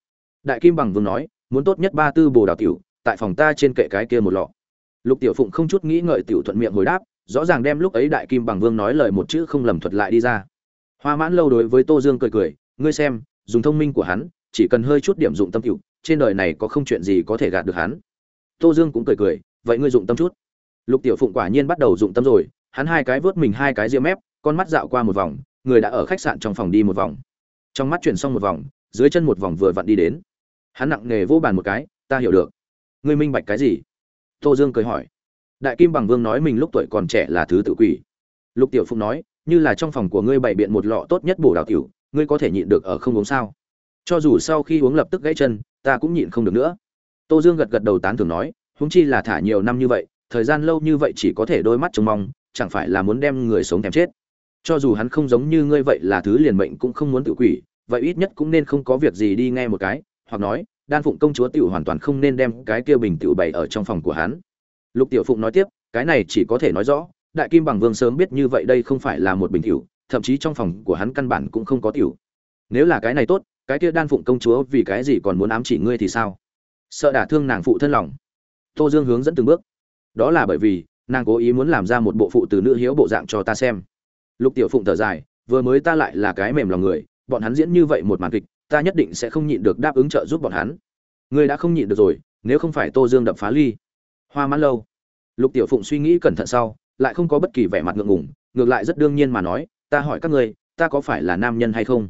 Đại kim bằng vương nói, muốn tốt nhất ba tư bồ đào tiểu, tại phòng ta trên kệ cái kia một lọ. Lục tiểu phụng không chút nghĩ ngợi tiểu thuận miệng hồi đáp, rõ ràng đem lúc ấy đại kim bằng vương nói lời một chữ không lầm thuật lại đi ra. Hoa mãn lâu đối với tô dương cười cười, ngươi xem, dùng thông minh của hắn, chỉ cần hơi chút điểm dụng tâm tiểu, trên đời này có không chuyện gì có thể gạt được hắn. Tô dương cũng cười cười vậy ngươi dụng tâm chút. Lục tiểu phụng quả nhiên bắt đầu dụng tâm rồi, hắn hai cái vớt mình hai cái ria mép, con mắt dạo qua một vòng, người đã ở khách sạn trong phòng đi một vòng. Trong mắt chuyển xong một vòng, dưới chân một vòng vừa vặn đi đến. Hắn nặng nghề vô bàn một cái, ta hiểu được. Ngươi minh bạch cái gì? Tô dương cười hỏi. Đại kim bằng vương nói mình lúc tuổi còn trẻ là thứ tự quỷ. Lục tiểu phụng nói, như là trong phòng của ngươi bày biện một lọ tốt nhất bổ đào tiểu, ngươi có thể nhịn được ở không uống sao? Cho dù sau khi uống lập tức gãy chân, ta cũng nhịn không được nữa. Tô dương gật gật đầu tán thưởng nói huống chi là thả nhiều năm như vậy, thời gian lâu như vậy chỉ có thể đôi mắt trông mong, chẳng phải là muốn đem người sống thèm chết. Cho dù hắn không giống như ngươi vậy là thứ liền mệnh cũng không muốn tự quỷ, vậy ít nhất cũng nên không có việc gì đi nghe một cái, hoặc nói, đan phụng công chúa tiểu hoàn toàn không nên đem cái kia bình tiểu bày ở trong phòng của hắn. Lục tiểu phụng nói tiếp, cái này chỉ có thể nói rõ, đại kim bằng vương sớm biết như vậy đây không phải là một bình tiểu, thậm chí trong phòng của hắn căn bản cũng không có tiểu. Nếu là cái này tốt, cái kia đan phụng công chúa vì cái gì còn muốn ám chỉ ngươi thì sao? Sợ đả thương nàng phụ thân lòng tô dương hướng dẫn từng bước. Đó là bởi vì, nàng cố ý muốn làm ra một bộ phụ từ nữ hiếu bộ dạng cho ta xem. Lục tiểu phụng thở dài, vừa mới ta lại là cái mềm lòng người, bọn hắn diễn như vậy một màn kịch, ta nhất định sẽ không nhịn được đáp ứng trợ giúp bọn hắn. Ngươi đã không nhịn được rồi, nếu không phải tô dương đập phá ly. Hoa mãn lâu. Lục tiểu phụng suy nghĩ cẩn thận sau, lại không có bất kỳ vẻ mặt ngượng ngùng, ngược lại rất đương nhiên mà nói, ta hỏi các ngươi ta có phải là nam nhân hay không?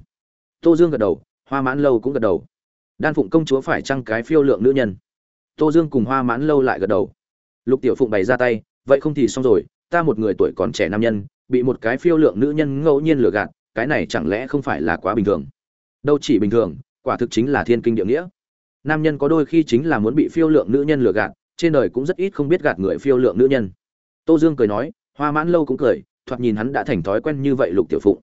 Tô dương gật đầu, hoa mãn lâu cũng gật đầu. Đan phụng công chúa phải chăng cái phiêu lượng nữ nhân? Tô dương cùng hoa mãn lâu lại gật đầu. Lục tiểu phụng bày ra tay, vậy không thì xong rồi, ta một người tuổi còn trẻ nam nhân, bị một cái phiêu lượng nữ nhân ngẫu nhiên lừa gạt, cái này chẳng lẽ không phải là quá bình thường? Đâu chỉ bình thường, quả thực chính là thiên kinh địa nghĩa. Nam nhân có đôi khi chính là muốn bị phiêu lượng nữ nhân lừa gạt, trên đời cũng rất ít không biết gạt người phiêu lượng nữ nhân. Tô dương cười nói, hoa mãn lâu cũng cười, thoạt nhìn hắn đã thành thói quen như vậy lục tiểu phụng.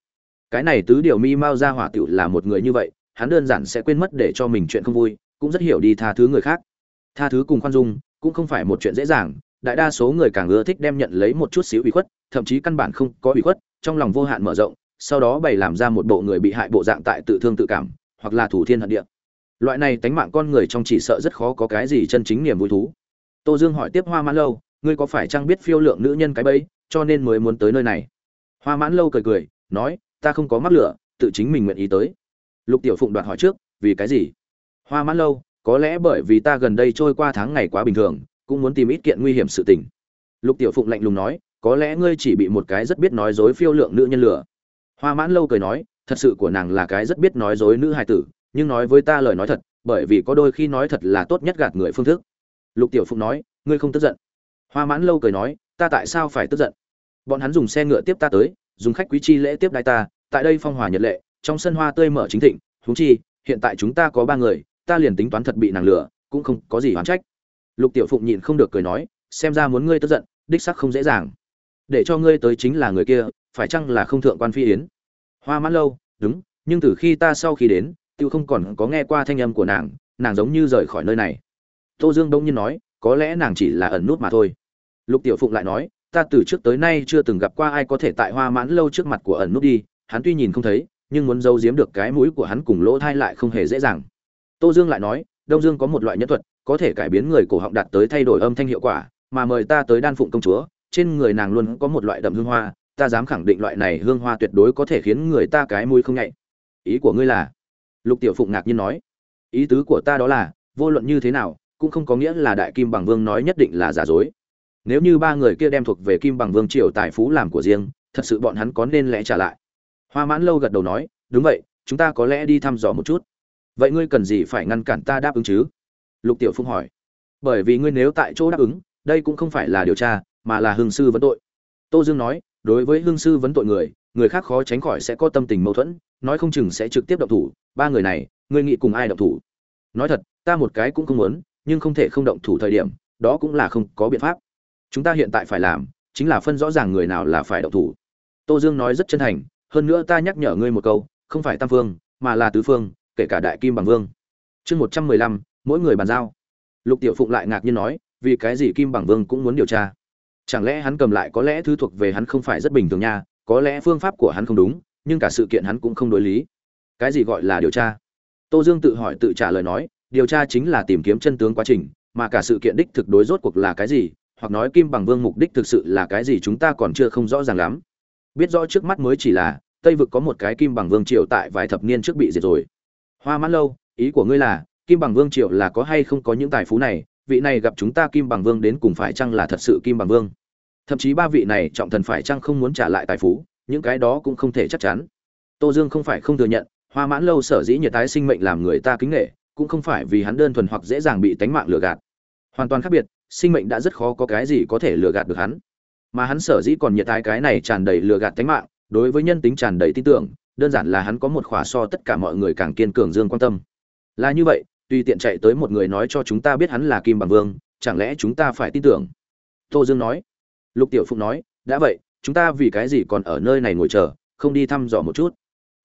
Cái này tứ điều mi mao ra hỏa tiểu là một người như vậy, hắn đơn giản sẽ quên mất để cho mình chuyện không vui, cũng rất hiểu đi tha thứ người khác tha thứ cùng khoan dung cũng không phải một chuyện dễ dàng, đại đa số người càng ưa thích đem nhận lấy một chút xíu ủy khuất, thậm chí căn bản không có ủy khuất, trong lòng vô hạn mở rộng, sau đó bày làm ra một bộ người bị hại bộ dạng tại tự thương tự cảm, hoặc là thủ thiên hận địa. Loại này tánh mạng con người trong chỉ sợ rất khó có cái gì chân chính niềm vui thú. Tô dương hỏi tiếp hoa mãn lâu, ngươi có phải chăng biết phiêu lượng nữ nhân cái bẫy, cho nên mới muốn tới nơi này? Hoa mãn lâu cười cười, nói, ta không có mắc lửa, tự chính mình nguyện ý tới. Lục tiểu phụng đoạt hỏi trước, vì cái gì? Hoa mãn lâu có lẽ bởi vì ta gần đây trôi qua tháng ngày quá bình thường, cũng muốn tìm ít kiện nguy hiểm sự tình. Lục tiểu phụng lạnh lùng nói, có lẽ ngươi chỉ bị một cái rất biết nói dối phiêu lượng nữ nhân lửa hoa mãn lâu cười nói, thật sự của nàng là cái rất biết nói dối nữ hài tử, nhưng nói với ta lời nói thật, bởi vì có đôi khi nói thật là tốt nhất gạt người phương thức. Lục tiểu phụng nói, ngươi không tức giận. Hoa mãn lâu cười nói, ta tại sao phải tức giận? Bọn hắn dùng xe ngựa tiếp ta tới, dùng khách quý chi lễ tiếp đai ta, tại đây phong hòa nhật lệ, trong sân hoa tươi mở chính thịnh, huống chi, hiện tại chúng ta có ba người ta liền tính toán thật bị nàng lừa, cũng không có gì oán trách. Lục tiểu phụng nhịn không được cười nói xem ra muốn ngươi tức giận đích sắc không dễ dàng. Để cho ngươi tới chính là người kia phải chăng là không thượng quan phi yến? Hoa mãn lâu đúng nhưng từ khi ta sau khi đến tiêu không còn có nghe qua thanh âm của nàng nàng giống như rời khỏi nơi này. Tô dương đông nhiên nói có lẽ nàng chỉ là ẩn nút mà thôi. Lục tiểu phụng lại nói ta từ trước tới nay chưa từng gặp qua ai có thể tại hoa mãn lâu trước mặt của ẩn nút đi hắn tuy nhìn không thấy nhưng muốn giấu giếm được cái mũi của hắn cùng lỗ thai lại không hề dễ dàng tô dương lại nói, đông dương có một loại nhân thuật, có thể cải biến người cổ họng đạt tới thay đổi âm thanh hiệu quả, mà mời ta tới đan phụng công chúa, trên người nàng luôn có một loại đậm hương hoa, ta dám khẳng định loại này hương hoa tuyệt đối có thể khiến người ta cái mũi không nhạy. Ý của ngươi là? Lục tiểu phụng ngạc nhiên nói. Ý tứ của ta đó là, vô luận như thế nào, cũng không có nghĩa là đại kim bằng vương nói nhất định là giả dối. Nếu như ba người kia đem thuộc về kim bằng vương triều tài phú làm của riêng, thật sự bọn hắn có nên lẽ trả lại? Hoa mãn lâu gật đầu nói, đúng vậy, chúng ta có lẽ đi thăm dò một chút vậy ngươi cần gì phải ngăn cản ta đáp ứng chứ? Lục tiểu phụng hỏi. Bởi vì ngươi nếu tại chỗ đáp ứng, đây cũng không phải là điều tra, mà là hương sư vấn tội. Tô dương nói, đối với hương sư vấn tội người người khác khó tránh khỏi sẽ có tâm tình mâu thuẫn, nói không chừng sẽ trực tiếp động thủ, ba người này, ngươi nghĩ cùng ai động thủ? Nói thật, ta một cái cũng không muốn, nhưng không thể không động thủ thời điểm, đó cũng là không có biện pháp. Chúng ta hiện tại phải làm, chính là phân rõ ràng người nào là phải động thủ. Tô dương nói rất chân thành, hơn nữa ta nhắc nhở ngươi một câu, không phải tam phương, mà là tứ phương kể cả đại kim bằng vương. Chương một trăm mười lăm, mỗi người bàn giao. Lục tiểu phụng lại ngạc nhiên nói, vì cái gì kim bằng vương cũng muốn điều tra? Chẳng lẽ hắn cầm lại có lẽ thứ thuộc về hắn không phải rất bình thường nha, có lẽ phương pháp của hắn không đúng, nhưng cả sự kiện hắn cũng không đối lý. Cái gì gọi là điều tra? Tô dương tự hỏi tự trả lời nói, điều tra chính là tìm kiếm chân tướng quá trình, mà cả sự kiện đích thực đối rốt cuộc là cái gì, hoặc nói kim bằng vương mục đích thực sự là cái gì chúng ta còn chưa không rõ ràng lắm. Biết rõ trước mắt mới chỉ là, tây vực có một cái kim bằng vương triều tại vài thập niên trước bị diệt rồi hoa mãn lâu, ý của ngươi là, kim bằng vương Triệu là có hay không có những tài phú này? Vị này gặp chúng ta kim bằng vương đến cùng phải chăng là thật sự kim bằng vương? Thậm chí ba vị này trọng thần phải chăng không muốn trả lại tài phú? Những cái đó cũng không thể chắc chắn. Tô dương không phải không thừa nhận, hoa mãn lâu sở dĩ nhiệt tái sinh mệnh làm người ta kính nghệ cũng không phải vì hắn đơn thuần hoặc dễ dàng bị tánh mạng lừa gạt. Hoàn toàn khác biệt, sinh mệnh đã rất khó có cái gì có thể lừa gạt được hắn. Mà hắn sở dĩ còn nhiệt tái cái này tràn đầy lừa gạt tánh mạng, đối với nhân tính tràn đầy tin tưởng đơn giản là hắn có một khỏa so tất cả mọi người càng kiên cường dương quan tâm. Là như vậy, tùy tiện chạy tới một người nói cho chúng ta biết hắn là kim bằng vương, chẳng lẽ chúng ta phải tin tưởng? Tô dương nói. Lục tiểu phụng nói, đã vậy, chúng ta vì cái gì còn ở nơi này ngồi chờ, không đi thăm dò một chút?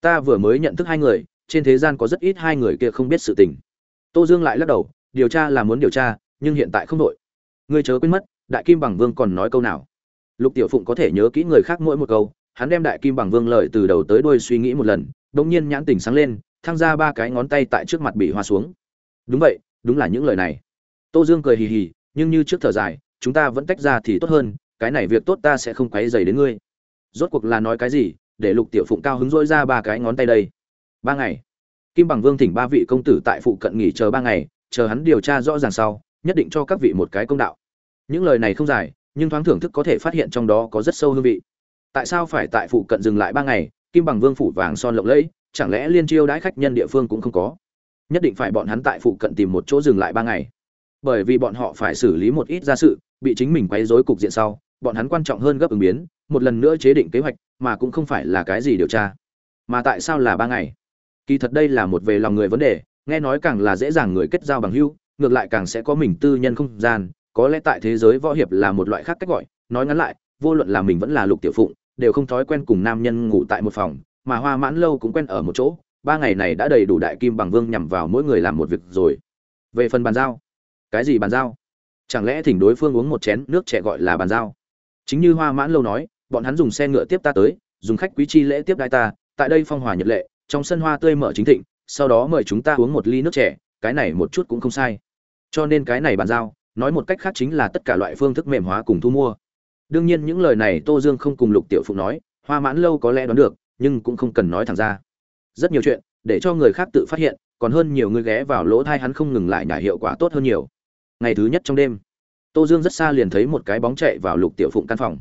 Ta vừa mới nhận thức hai người, trên thế gian có rất ít hai người kia không biết sự tình. Tô dương lại lắc đầu, điều tra là muốn điều tra, nhưng hiện tại không đội ngươi chớ quên mất, đại kim bằng vương còn nói câu nào? Lục tiểu phụng có thể nhớ kỹ người khác mỗi một câu hắn đem đại kim bằng vương lời từ đầu tới đuôi suy nghĩ một lần, đống nhiên nhãn tình sáng lên, thăng ra ba cái ngón tay tại trước mặt bị hoa xuống. Đúng vậy, đúng là những lời này. Tô dương cười hì hì, nhưng như trước thở dài, chúng ta vẫn tách ra thì tốt hơn, cái này việc tốt ta sẽ không quấy dày đến ngươi. Rốt cuộc là nói cái gì, để lục tiểu phụng cao hứng dỗi ra ba cái ngón tay đây. Ba ngày, kim bằng vương thỉnh ba vị công tử tại phụ cận nghỉ chờ ba ngày, chờ hắn điều tra rõ ràng sau, nhất định cho các vị một cái công đạo. Những lời này không dài, nhưng thoáng thưởng thức có thể phát hiện trong đó có rất sâu hương vị tại sao phải tại phụ cận dừng lại ba ngày, kim bằng vương phủ vàng son lộng lẫy, chẳng lẽ liên chiêu đãi khách nhân địa phương cũng không có? Nhất định phải bọn hắn tại phụ cận tìm một chỗ dừng lại ba ngày. Bởi vì bọn họ phải xử lý một ít gia sự, bị chính mình quấy rối cục diện sau, bọn hắn quan trọng hơn gấp ứng biến, một lần nữa chế định kế hoạch, mà cũng không phải là cái gì điều tra. Mà tại sao là ba ngày? Kỳ thật đây là một về lòng người vấn đề, nghe nói càng là dễ dàng người kết giao bằng hữu, ngược lại càng sẽ có mình tư nhân không gian, có lẽ tại thế giới võ hiệp là một loại khác cách gọi, nói ngắn lại vô luận là mình vẫn là lục tiểu phụng, đều không thói quen cùng nam nhân ngủ tại một phòng, mà hoa mãn lâu cũng quen ở một chỗ, ba ngày này đã đầy đủ đại kim bằng vương nhằm vào mỗi người làm một việc rồi. Về phần bàn giao, cái gì bàn giao? Chẳng lẽ thỉnh đối phương uống một chén nước trẻ gọi là bàn giao? Chính như hoa mãn lâu nói, bọn hắn dùng xe ngựa tiếp ta tới, dùng khách quý chi lễ tiếp đại ta, tại đây phong hòa nhật lệ, trong sân hoa tươi mở chính thịnh, sau đó mời chúng ta uống một ly nước trẻ, cái này một chút cũng không sai. Cho nên cái này bàn giao, nói một cách khác chính là tất cả loại phương thức mềm hóa cùng thu mua đương nhiên những lời này tô dương không cùng lục tiểu phụ nói, hoa mãn lâu có lẽ đoán được, nhưng cũng không cần nói thẳng ra. Rất nhiều chuyện, để cho người khác tự phát hiện, còn hơn nhiều người ghé vào lỗ thai hắn không ngừng lại nhả hiệu quả tốt hơn nhiều. Ngày thứ nhất trong đêm, tô dương rất xa liền thấy một cái bóng chạy vào lục tiểu phụng căn phòng.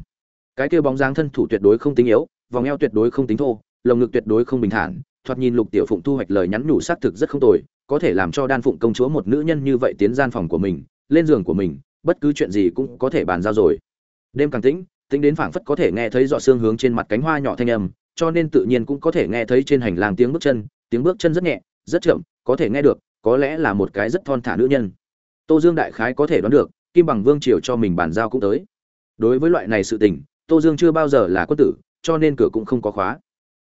Cái kia bóng dáng thân thủ tuyệt đối không tính yếu, vòng eo tuyệt đối không tính thô, lồng ngực tuyệt đối không bình thản, thoạt nhìn lục tiểu phụng thu hoạch lời nhắn nhủ xác thực rất không tồi, có thể làm cho đan phụng công chúa một nữ nhân như vậy tiến gian phòng của mình, lên giường của mình, bất cứ chuyện gì cũng có thể bàn giao rồi đêm càng tĩnh, tính đến phảng phất có thể nghe thấy dọ xương hướng trên mặt cánh hoa nhỏ thanh âm, cho nên tự nhiên cũng có thể nghe thấy trên hành lang tiếng bước chân, tiếng bước chân rất nhẹ, rất chậm, có thể nghe được, có lẽ là một cái rất thon thả nữ nhân. Tô dương đại khái có thể đoán được, kim bằng vương triều cho mình bàn giao cũng tới. Đối với loại này sự tình, tô dương chưa bao giờ là quân tử, cho nên cửa cũng không có khóa.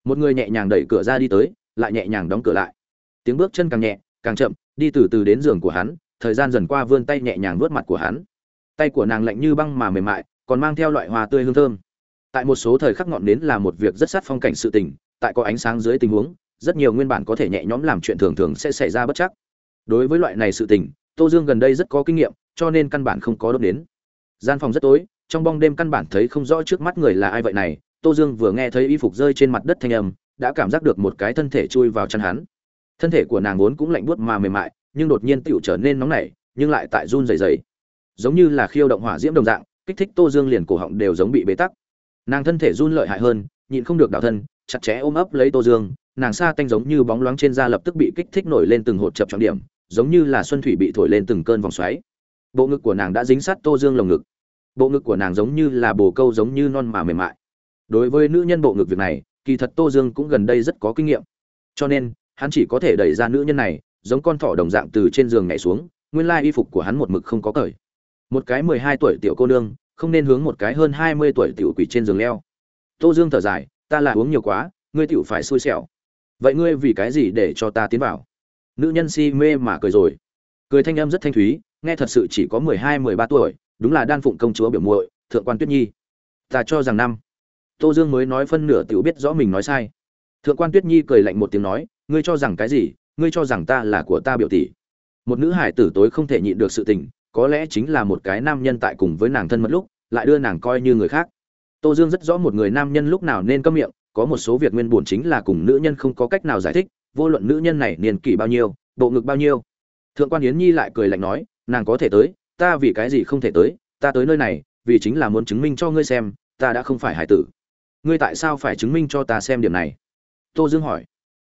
Một người nhẹ nhàng đẩy cửa ra đi tới, lại nhẹ nhàng đóng cửa lại. Tiếng bước chân càng nhẹ, càng chậm, đi từ từ đến giường của hắn, thời gian dần qua vươn tay nhẹ nhàng vuốt mặt của hắn. Tay của nàng lạnh như băng mà mềm mại còn mang theo loại hoa tươi hương thơm. Tại một số thời khắc ngọn nến là một việc rất sát phong cảnh sự tình, tại có ánh sáng dưới tình huống, rất nhiều nguyên bản có thể nhẹ nhõm làm chuyện thường thường sẽ xảy ra bất chắc. Đối với loại này sự tình, tô dương gần đây rất có kinh nghiệm, cho nên căn bản không có đốt đến gian phòng rất tối, trong bóng đêm căn bản thấy không rõ trước mắt người là ai vậy này, tô dương vừa nghe thấy y phục rơi trên mặt đất thanh âm, đã cảm giác được một cái thân thể chui vào chân hắn. Thân thể của nàng vốn cũng lạnh buốt mà mềm mại, nhưng đột nhiên tựu trở nên nóng nảy, nhưng lại tại run rẩy rẩy. Giống như là khiêu động hỏa diễm đồng dạng kích thích tô dương liền cổ họng đều giống bị bế tắc. Nàng thân thể run lợi hại hơn, nhịn không được đảo thân, chặt chẽ ôm ấp lấy tô dương, nàng xa tanh giống như bóng loáng trên da lập tức bị kích thích nổi lên từng hột chập trọng điểm, giống như là xuân thủy bị thổi lên từng cơn vòng xoáy. Bộ ngực của nàng đã dính sát tô dương lồng ngực. Bộ ngực của nàng giống như là bồ câu giống như non mà mềm mại. Đối với nữ nhân bộ ngực việc này, kỳ thật tô dương cũng gần đây rất có kinh nghiệm. Cho nên, hắn chỉ có thể đẩy ra nữ nhân này, giống con thỏ đồng dạng từ trên giường nhảy xuống, nguyên lai y phục của hắn một mực không có cởi một cái mười hai tuổi tiểu cô nương, không nên hướng một cái hơn hai mươi tuổi tiểu quỷ trên giường leo. Tô dương thở dài, ta là uống nhiều quá, ngươi tiểu phải xui xẻo. Vậy ngươi vì cái gì để cho ta tiến vào? Nữ nhân si mê mà cười rồi. Cười thanh âm rất thanh thúy, nghe thật sự chỉ có mười hai, mười ba tuổi, đúng là đan phụng công chúa biểu muội, thượng quan tuyết nhi. Ta cho rằng năm. Tô dương mới nói phân nửa tiểu biết rõ mình nói sai. Thượng quan tuyết nhi cười lạnh một tiếng nói, ngươi cho rằng cái gì? Ngươi cho rằng ta là của ta biểu tỷ. Một nữ hải tử tối không thể nhịn được sự tình có lẽ chính là một cái nam nhân tại cùng với nàng thân mật lúc, lại đưa nàng coi như người khác. Tô dương rất rõ một người nam nhân lúc nào nên câm miệng, có một số việc nguyên buồn chính là cùng nữ nhân không có cách nào giải thích, vô luận nữ nhân này niên kỷ bao nhiêu, bộ ngực bao nhiêu. Thượng quan yến nhi lại cười lạnh nói, nàng có thể tới, ta vì cái gì không thể tới, ta tới nơi này, vì chính là muốn chứng minh cho ngươi xem, ta đã không phải hải tử. Ngươi tại sao phải chứng minh cho ta xem điểm này? Tô dương hỏi.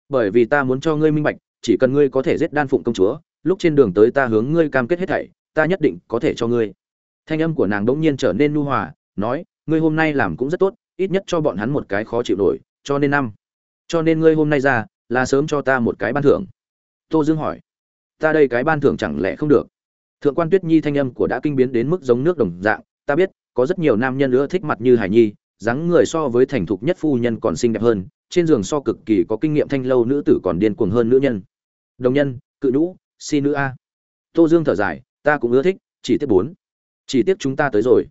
Bởi vì ta muốn cho ngươi minh bạch, chỉ cần ngươi có thể giết đan phụng công chúa, lúc trên đường tới ta hướng ngươi cam kết hết thảy ta nhất định có thể cho ngươi. Thanh âm của nàng đ ỗ n g nhiên trở nên nu hòa, nói, ngươi hôm nay làm cũng rất tốt, ít nhất cho bọn hắn một cái khó chịu nổi, cho nên năm. Cho nên ngươi hôm nay ra, là sớm cho ta một cái ban thưởng. Tô dương hỏi, ta đây cái ban thưởng chẳng lẽ không được? Thượng quan tuyết nhi thanh âm của đã kinh biến đến mức giống nước đồng dạng, ta biết, có rất nhiều nam nhân nữa thích mặt như hải nhi, dáng người so với thành thục nhất phu nhân còn xinh đẹp hơn, trên giường so cực kỳ có kinh nghiệm thanh lâu nữ tử còn điên cuồng hơn nữ nhân. Đồng nhân, cự nhũ si nữ a. Tô dương thở dài ta cũng ưa thích, chỉ tiếc bốn. Chỉ tiếc chúng ta tới rồi.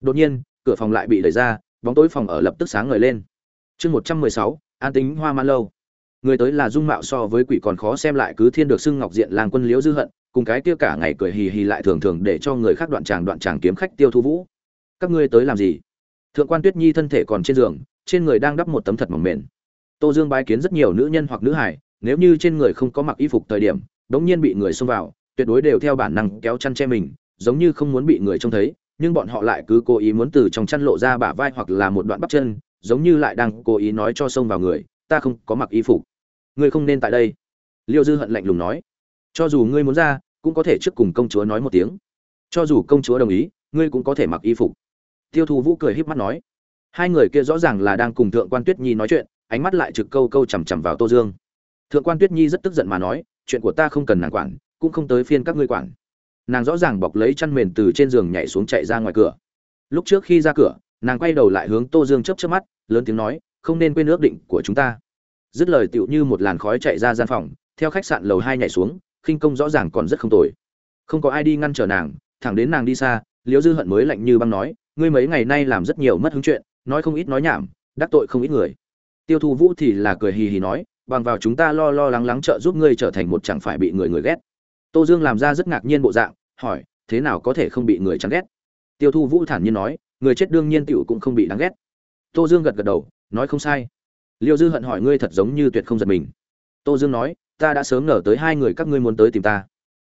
Đột nhiên, cửa phòng lại bị đẩy ra, bóng tối phòng ở lập tức sáng ngời lên. Chương một trăm mười sáu, an tính hoa man lâu. Người tới là dung mạo so với quỷ còn khó xem lại cứ thiên được xưng ngọc diện làng quân liễu dư hận, cùng cái kia cả ngày cười hì hì lại thường thường để cho người khác đoạn tràng đoạn tràng kiếm khách tiêu thu vũ. Các ngươi tới làm gì? Thượng quan tuyết nhi thân thể còn trên giường, trên người đang đắp một tấm thật mỏng mềm. Tô dương bái kiến rất nhiều nữ nhân hoặc nữ hải nếu như trên người không có mặc y phục thời điểm, đống nhiên bị người xông vào tuyệt đối đều theo bản năng kéo chăn che mình, giống như không muốn bị người trông thấy, nhưng bọn họ lại cứ cố ý muốn từ trong chăn lộ ra bả vai hoặc là một đoạn bắp chân, giống như lại đang cố ý nói cho xông vào người, ta không có mặc y phục. Ngươi không nên tại đây. Liêu dư hận lạnh lùng nói. Cho dù ngươi muốn ra, cũng có thể trước cùng công chúa nói một tiếng. Cho dù công chúa đồng ý, ngươi cũng có thể mặc y phục. Tiêu thù vũ cười híp mắt nói. Hai người kia rõ ràng là đang cùng thượng quan tuyết nhi nói chuyện, ánh mắt lại trực câu câu chằm chằm vào tô dương. Thượng quan tuyết nhi rất tức giận mà nói, chuyện của ta không cần nàng quản cũng không tới phiên các ngươi quản. Nàng rõ ràng bọc lấy chăn mền từ trên giường nhảy xuống chạy ra ngoài cửa. Lúc trước khi ra cửa, nàng quay đầu lại hướng tô dương chấp chấp mắt, lớn tiếng nói, không nên quên ước định của chúng ta. Dứt lời tựu như một làn khói chạy ra gian phòng, theo khách sạn lầu hai nhảy xuống, khinh công rõ ràng còn rất không tồi. Không có ai đi ngăn trở nàng, thẳng đến nàng đi xa, liễu dư hận mới lạnh như băng nói, ngươi mấy ngày nay làm rất nhiều mất hứng chuyện, nói không ít nói nhảm, đắc tội không ít người. Tiêu thụ vũ thì là cười hì hì nói, bằng vào chúng ta lo lo lắng lắng trợ giúp ngươi trở thành một chẳng phải bị người người ghét tô dương làm ra rất ngạc nhiên bộ dạng, hỏi, thế nào có thể không bị người chán ghét? Tiêu thu vũ thản nhiên nói, người chết đương nhiên tiểu cũng không bị đáng ghét. Tô dương gật gật đầu, nói không sai. Liêu dư hận hỏi, ngươi thật giống như tuyệt không giật mình. Tô dương nói, ta đã sớm ngờ tới hai người các ngươi muốn tới tìm ta.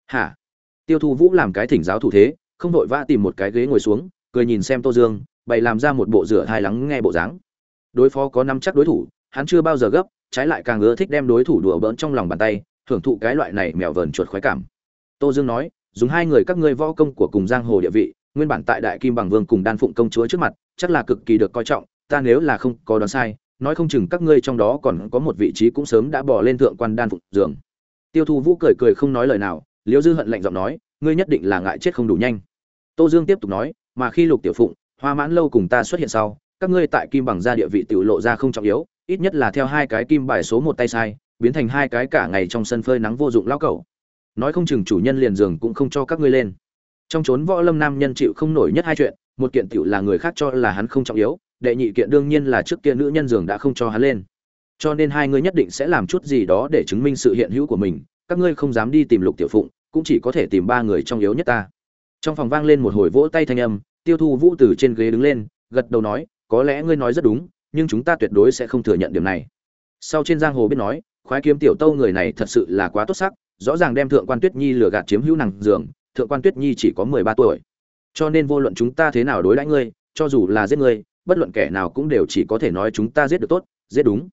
Hả? Tiêu thu vũ làm cái thỉnh giáo thủ thế, không đội vã tìm một cái ghế ngồi xuống, cười nhìn xem tô dương, bày làm ra một bộ rửa hai lắng nghe bộ dáng. Đối phó có năm chắc đối thủ, hắn chưa bao giờ gấp, trái lại càng ưa thích đem đối thủ đùa bỡn trong lòng bàn tay hưởng thụ cái loại này mèo vờn chuột khoái cảm. Tô dương nói, dùng hai người các ngươi võ công của cùng giang hồ địa vị, nguyên bản tại đại kim bằng vương cùng đan phụng công chúa trước mặt, chắc là cực kỳ được coi trọng, ta nếu là không có đoán sai, nói không chừng các ngươi trong đó còn có một vị trí cũng sớm đã bỏ lên thượng quan đan phụng giường. Tiêu thu vũ cười cười không nói lời nào, liễu dư hận lạnh giọng nói, ngươi nhất định là ngại chết không đủ nhanh. Tô dương tiếp tục nói, mà khi lục tiểu phụng, hoa mãn lâu cùng ta xuất hiện sau, các ngươi tại kim bằng gia địa vị tiểu lộ ra không trọng yếu, ít nhất là theo hai cái kim bài số một tay sai biến thành hai cái cả ngày trong sân phơi nắng vô dụng lao cẩu. Nói không chừng chủ nhân liền giường cũng không cho các ngươi lên. Trong chốn võ lâm nam nhân chịu không nổi nhất hai chuyện, một kiện tiểu là người khác cho là hắn không trọng yếu, đệ nhị kiện đương nhiên là trước kia nữ nhân giường đã không cho hắn lên. Cho nên hai ngươi nhất định sẽ làm chút gì đó để chứng minh sự hiện hữu của mình, các ngươi không dám đi tìm lục tiểu phụng, cũng chỉ có thể tìm ba người trong yếu nhất ta. Trong phòng vang lên một hồi vỗ tay thanh âm, tiêu thu vũ từ trên ghế đứng lên, gật đầu nói, có lẽ ngươi nói rất đúng, nhưng chúng ta tuyệt đối sẽ không thừa nhận điểm này. Sau trên giang hồ biết nói khoái kiếm tiểu tâu người này thật sự là quá tốt sắc, rõ ràng đem thượng quan tuyết nhi lừa gạt chiếm hữu nàng giường, thượng quan tuyết nhi chỉ có mười ba tuổi. Cho nên vô luận chúng ta thế nào đối đãi ngươi, cho dù là giết ngươi, bất luận kẻ nào cũng đều chỉ có thể nói chúng ta giết được tốt, giết đúng.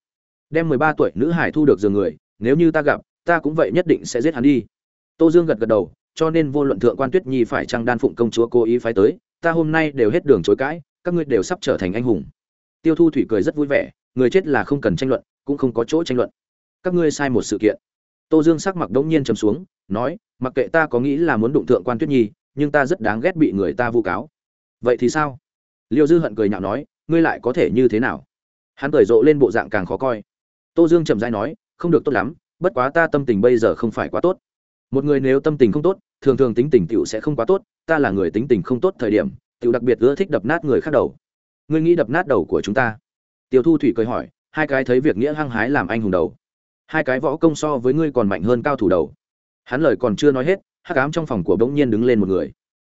Đem mười ba tuổi nữ hải thu được giường người, nếu như ta gặp, ta cũng vậy nhất định sẽ giết hắn đi. Tô dương gật gật đầu, cho nên vô luận thượng quan tuyết nhi phải chăng đan phụng công chúa cố ý phái tới, ta hôm nay đều hết đường chối cãi, các ngươi đều sắp trở thành anh hùng. Tiêu thu thủy cười rất vui vẻ, người chết là không cần tranh luận, cũng không có chỗ tranh luận các ngươi sai một sự kiện. Tô dương sắc mặt đống nhiên trầm xuống, nói, mặc kệ ta có nghĩ là muốn đụng thượng quan tuyết nhi, nhưng ta rất đáng ghét bị người ta vu cáo. Vậy thì sao? Liêu dư hận cười nhạo nói, ngươi lại có thể như thế nào? Hắn cười rộ lên bộ dạng càng khó coi. Tô dương trầm dai nói, không được tốt lắm, bất quá ta tâm tình bây giờ không phải quá tốt. Một người nếu tâm tình không tốt, thường thường tính tình tựu sẽ không quá tốt, ta là người tính tình không tốt thời điểm tựu đặc biệt ưa thích đập nát người khác đầu. Ngươi nghĩ đập nát đầu của chúng ta? Tiêu thu thủy cười hỏi, hai cái thấy việc nghĩa hăng hái làm anh hùng đầu hai cái võ công so với ngươi còn mạnh hơn cao thủ đầu. Hắn lời còn chưa nói hết, hắc ám trong phòng của bỗng nhiên đứng lên một người.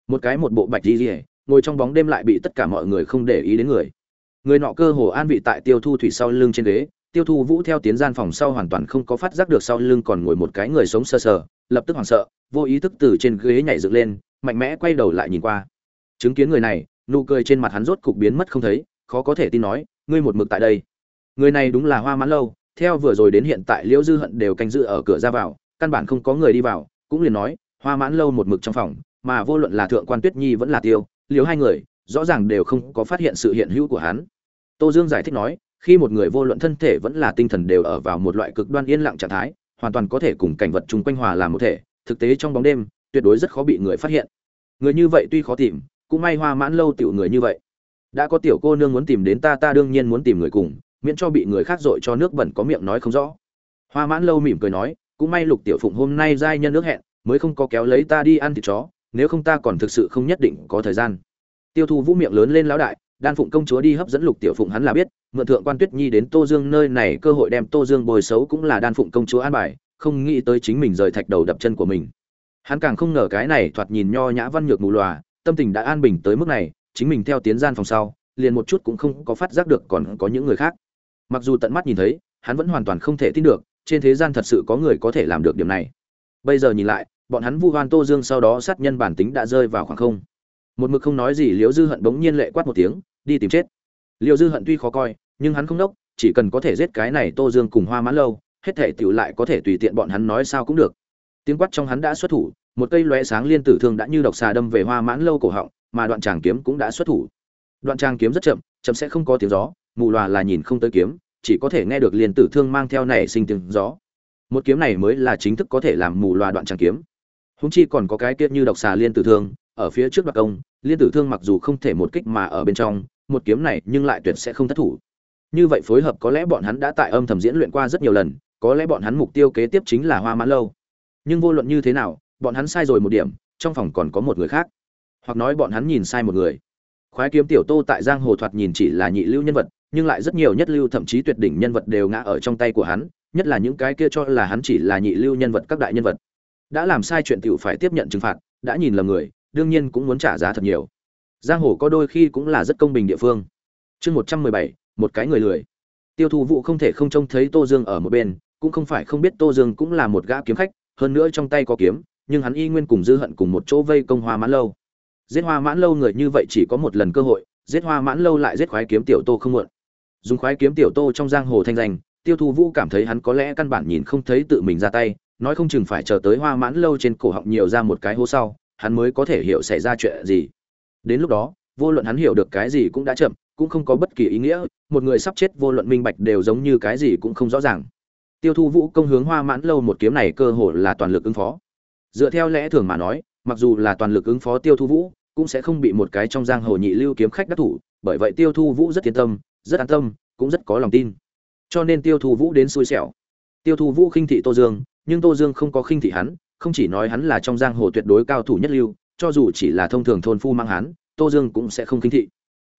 Một cái một bộ bạch di rỉa ngồi trong bóng đêm lại bị tất cả mọi người không để ý đến người. Người nọ cơ hồ an vị tại tiêu thu thủy sau lưng trên ghế, tiêu thu vũ theo tiến gian phòng sau hoàn toàn không có phát giác được sau lưng còn ngồi một cái người sống sờ sờ, lập tức hoảng sợ, vô ý thức từ trên ghế nhảy dựng lên, mạnh mẽ quay đầu lại nhìn qua. Chứng kiến người này, nụ cười trên mặt hắn rốt cục biến mất không thấy, khó có thể tin nói, ngươi một mực tại đây. Người này đúng là hoa mãn lâu theo vừa rồi đến hiện tại liễu dư hận đều canh giữ ở cửa ra vào, căn bản không có người đi vào, cũng liền nói, hoa mãn lâu một mực trong phòng, mà vô luận là thượng quan tuyết nhi vẫn là tiêu, liễu hai người, rõ ràng đều không có phát hiện sự hiện hữu của hắn. Tô dương giải thích nói, khi một người vô luận thân thể vẫn là tinh thần đều ở vào một loại cực đoan yên lặng trạng thái, hoàn toàn có thể cùng cảnh vật chung quanh hòa làm một thể, thực tế trong bóng đêm, tuyệt đối rất khó bị người phát hiện. Người như vậy tuy khó tìm, cũng may hoa mãn lâu tiểu người như vậy. Đã có tiểu cô nương muốn tìm đến ta ta đương nhiên muốn tìm người cùng miễn cho bị người khác dội cho nước bẩn có miệng nói không rõ. Hoa mãn lâu mỉm cười nói, cũng may lục tiểu phụng hôm nay giai nhân nước hẹn, mới không có kéo lấy ta đi ăn thịt chó, nếu không ta còn thực sự không nhất định có thời gian. Tiêu thu vũ miệng lớn lên lão đại, đan phụng công chúa đi hấp dẫn lục tiểu phụng hắn là biết, mượn thượng quan tuyết nhi đến tô dương nơi này cơ hội đem tô dương bồi xấu cũng là đan phụng công chúa an bài, không nghĩ tới chính mình rời thạch đầu đập chân của mình. Hắn càng không ngờ cái này thoạt nhìn nho nhã văn nhược mù lòa, tâm tình đã an bình tới mức này, chính mình theo tiến gian phòng sau, liền một chút cũng không có phát giác được còn có những người khác mặc dù tận mắt nhìn thấy, hắn vẫn hoàn toàn không thể tin được, trên thế gian thật sự có người có thể làm được điểm này. Bây giờ nhìn lại, bọn hắn vu hoan tô dương sau đó sát nhân bản tính đã rơi vào khoảng không. Một mực không nói gì liễu dư hận bỗng nhiên lệ quát một tiếng, đi tìm chết. Liễu dư hận tuy khó coi, nhưng hắn không đốc, chỉ cần có thể giết cái này tô dương cùng hoa mãn lâu, hết thể tiểu lại có thể tùy tiện bọn hắn nói sao cũng được. Tiếng quát trong hắn đã xuất thủ, một cây lóe sáng liên tử thương đã như độc xà đâm về hoa mãn lâu cổ họng, mà đoạn tràng kiếm cũng đã xuất thủ. Đoạn tràng kiếm rất chậm chậm sẽ không có tiếng gió mù loà là nhìn không tới kiếm, chỉ có thể nghe được liên tử thương mang theo nảy sinh tiếng gió. Một kiếm này mới là chính thức có thể làm mù loà đoạn tràng kiếm. Húng chi còn có cái kiếp như độc xà liên tử thương, ở phía trước đoạt công, liên tử thương mặc dù không thể một kích mà ở bên trong, một kiếm này nhưng lại tuyệt sẽ không thất thủ. Như vậy phối hợp có lẽ bọn hắn đã tại âm thầm diễn luyện qua rất nhiều lần, có lẽ bọn hắn mục tiêu kế tiếp chính là hoa mãn lâu. Nhưng vô luận như thế nào, bọn hắn sai rồi một điểm, trong phòng còn có một người khác. Hoặc nói bọn hắn nhìn sai một người. Khoái kiếm tiểu tô tại giang hồ thoạt nhìn chỉ là nhị lưu nhân vật nhưng lại rất nhiều nhất lưu thậm chí tuyệt đỉnh nhân vật đều ngã ở trong tay của hắn, nhất là những cái kia cho là hắn chỉ là nhị lưu nhân vật các đại nhân vật. Đã làm sai chuyện tiểu phải tiếp nhận trừng phạt, đã nhìn lầm người, đương nhiên cũng muốn trả giá thật nhiều. Giang hồ có đôi khi cũng là rất công bình địa phương. Chương một trăm mười bảy, một cái người lười. Tiêu thụ vụ không thể không trông thấy tô dương ở một bên, cũng không phải không biết tô dương cũng là một gã kiếm khách, hơn nữa trong tay có kiếm, nhưng hắn y nguyên cùng dư hận cùng một chỗ vây công hoa mãn lâu. Giết hoa mãn lâu người như vậy chỉ có một lần cơ hội, giết hoa mãn lâu lại giết khoái kiếm tiểu tô không muộn dùng khoái kiếm tiểu tô trong giang hồ thanh danh, tiêu thu vũ cảm thấy hắn có lẽ căn bản nhìn không thấy tự mình ra tay, nói không chừng phải chờ tới hoa mãn lâu trên cổ họng nhiều ra một cái hố sau, hắn mới có thể hiểu xảy ra chuyện gì. Đến lúc đó, vô luận hắn hiểu được cái gì cũng đã chậm, cũng không có bất kỳ ý nghĩa, một người sắp chết vô luận minh bạch đều giống như cái gì cũng không rõ ràng. Tiêu thu vũ công hướng hoa mãn lâu một kiếm này cơ hồ là toàn lực ứng phó. Dựa theo lẽ thường mà nói, mặc dù là toàn lực ứng phó tiêu thu vũ, cũng sẽ không bị một cái trong giang hồ nhị lưu kiếm khách đắc thủ, bởi vậy tiêu thu vũ rất yên tâm rất an tâm, cũng rất có lòng tin. Cho nên tiêu thu vũ đến xui xẻo. Tiêu thu vũ khinh thị tô dương, nhưng tô dương không có khinh thị hắn, không chỉ nói hắn là trong giang hồ tuyệt đối cao thủ nhất lưu, cho dù chỉ là thông thường thôn phu mang hắn, tô dương cũng sẽ không khinh thị.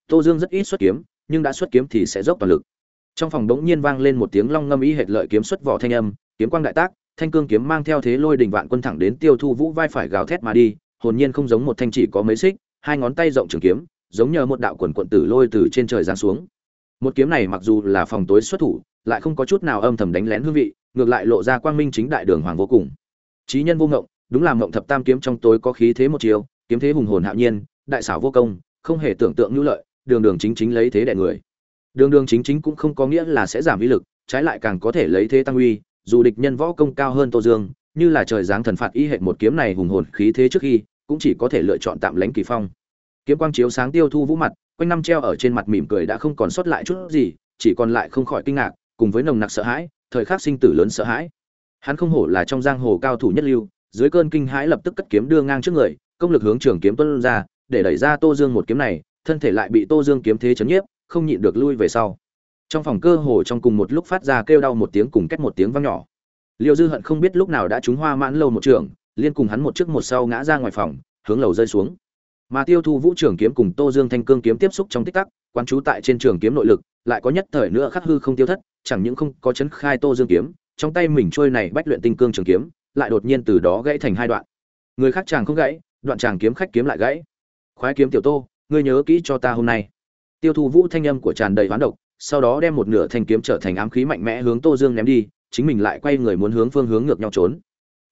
Tô dương rất ít xuất kiếm, nhưng đã xuất kiếm thì sẽ dốc toàn lực. Trong phòng đống nhiên vang lên một tiếng long ngâm ý hệt lợi kiếm xuất vỏ thanh âm, kiếm quang đại tác, thanh cương kiếm mang theo thế lôi đình vạn quân thẳng đến tiêu thu vũ vai phải gào thét mà đi, hồn nhiên không giống một thanh chỉ có mấy xích, hai ngón tay rộng trường kiếm, giống như một đạo quần quận tử lôi từ trên trời giáng xuống một kiếm này mặc dù là phòng tối xuất thủ, lại không có chút nào âm thầm đánh lén hương vị, ngược lại lộ ra quang minh chính đại đường hoàng vô cùng. Trí nhân vô ngộng, đúng là ngộng thập tam kiếm trong tối có khí thế một chiều, kiếm thế hùng hồn hạo nhiên, đại xảo vô công, không hề tưởng tượng hữu lợi, đường đường chính chính lấy thế đẻ người. Đường đường chính chính cũng không có nghĩa là sẽ giảm uy lực, trái lại càng có thể lấy thế tăng uy, dù địch nhân võ công cao hơn tô dương, như là trời giáng thần phạt y hệ một kiếm này hùng hồn khí thế trước khi, cũng chỉ có thể lựa chọn tạm lánh kỳ phong. Kiếm quang chiếu sáng tiêu thu vũ mặt quanh năm treo ở trên mặt mỉm cười đã không còn sót lại chút gì, chỉ còn lại không khỏi kinh ngạc, cùng với nồng nặc sợ hãi, thời khắc sinh tử lớn sợ hãi. Hắn không hổ là trong giang hồ cao thủ nhất lưu, dưới cơn kinh hãi lập tức cất kiếm đưa ngang trước người, công lực hướng trường kiếm tuân ra, để đẩy ra tô dương một kiếm này, thân thể lại bị tô dương kiếm thế chấn nhiếp, không nhịn được lui về sau. Trong phòng cơ hồ trong cùng một lúc phát ra kêu đau một tiếng cùng cách một tiếng vang nhỏ. Liêu dư hận không biết lúc nào đã trúng hoa mãn lâu một trường, liên cùng hắn một trước một sau ngã ra ngoài phòng, hướng lầu rơi xuống mà tiêu thu vũ trường kiếm cùng tô dương thanh cương kiếm tiếp xúc trong tích tắc, quán trú tại trên trường kiếm nội lực, lại có nhất thời nữa khắc hư không tiêu thất, chẳng những không có chấn khai tô dương kiếm, trong tay mình trôi này bách luyện tinh cương trường kiếm, lại đột nhiên từ đó gãy thành hai đoạn. Người khác chàng không gãy, đoạn chàng kiếm khách kiếm lại gãy. Khoái kiếm tiểu tô, ngươi nhớ kỹ cho ta hôm nay. Tiêu thu vũ thanh âm của tràn đầy hoán độc, sau đó đem một nửa thanh kiếm trở thành ám khí mạnh mẽ hướng tô dương ném đi, chính mình lại quay người muốn hướng phương hướng ngược nhau trốn.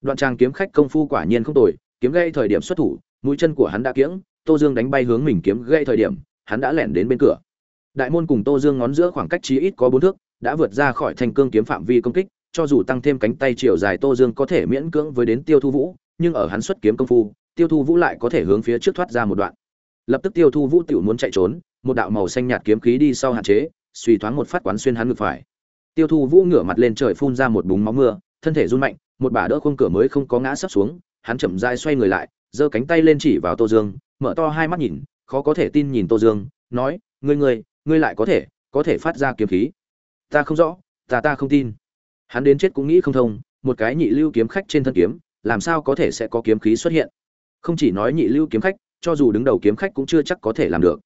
Đoạn trang kiếm khách công phu quả nhiên không tồi, kiếm gây thời điểm xuất thủ mũi chân của hắn đã kiễng, tô dương đánh bay hướng mình kiếm gây thời điểm, hắn đã lẻn đến bên cửa. Đại môn cùng tô dương ngón giữa khoảng cách chí ít có bốn thước, đã vượt ra khỏi thanh cương kiếm phạm vi công kích, cho dù tăng thêm cánh tay chiều dài tô dương có thể miễn cưỡng với đến tiêu thu vũ, nhưng ở hắn xuất kiếm công phu, tiêu thu vũ lại có thể hướng phía trước thoát ra một đoạn. Lập tức tiêu thu vũ tiểu muốn chạy trốn, một đạo màu xanh nhạt kiếm khí đi sau hạn chế, suy thoáng một phát quán xuyên hắn ngực phải. Tiêu thu vũ ngửa mặt lên trời phun ra một búng máu mưa, thân thể run mạnh, một bà đỡ khung cửa mới không có ngã sấp xuống, hắn chậm rãi xoay người lại giơ cánh tay lên chỉ vào tô dương, mở to hai mắt nhìn, khó có thể tin nhìn tô dương, nói, ngươi ngươi ngươi lại có thể có thể phát ra kiếm khí. Ta không rõ, ta ta không tin. Hắn đến chết cũng nghĩ không thông, một cái nhị lưu kiếm khách trên thân kiếm, làm sao có thể sẽ có kiếm khí xuất hiện? Không chỉ nói nhị lưu kiếm khách, cho dù đứng đầu kiếm khách cũng chưa chắc có thể làm được.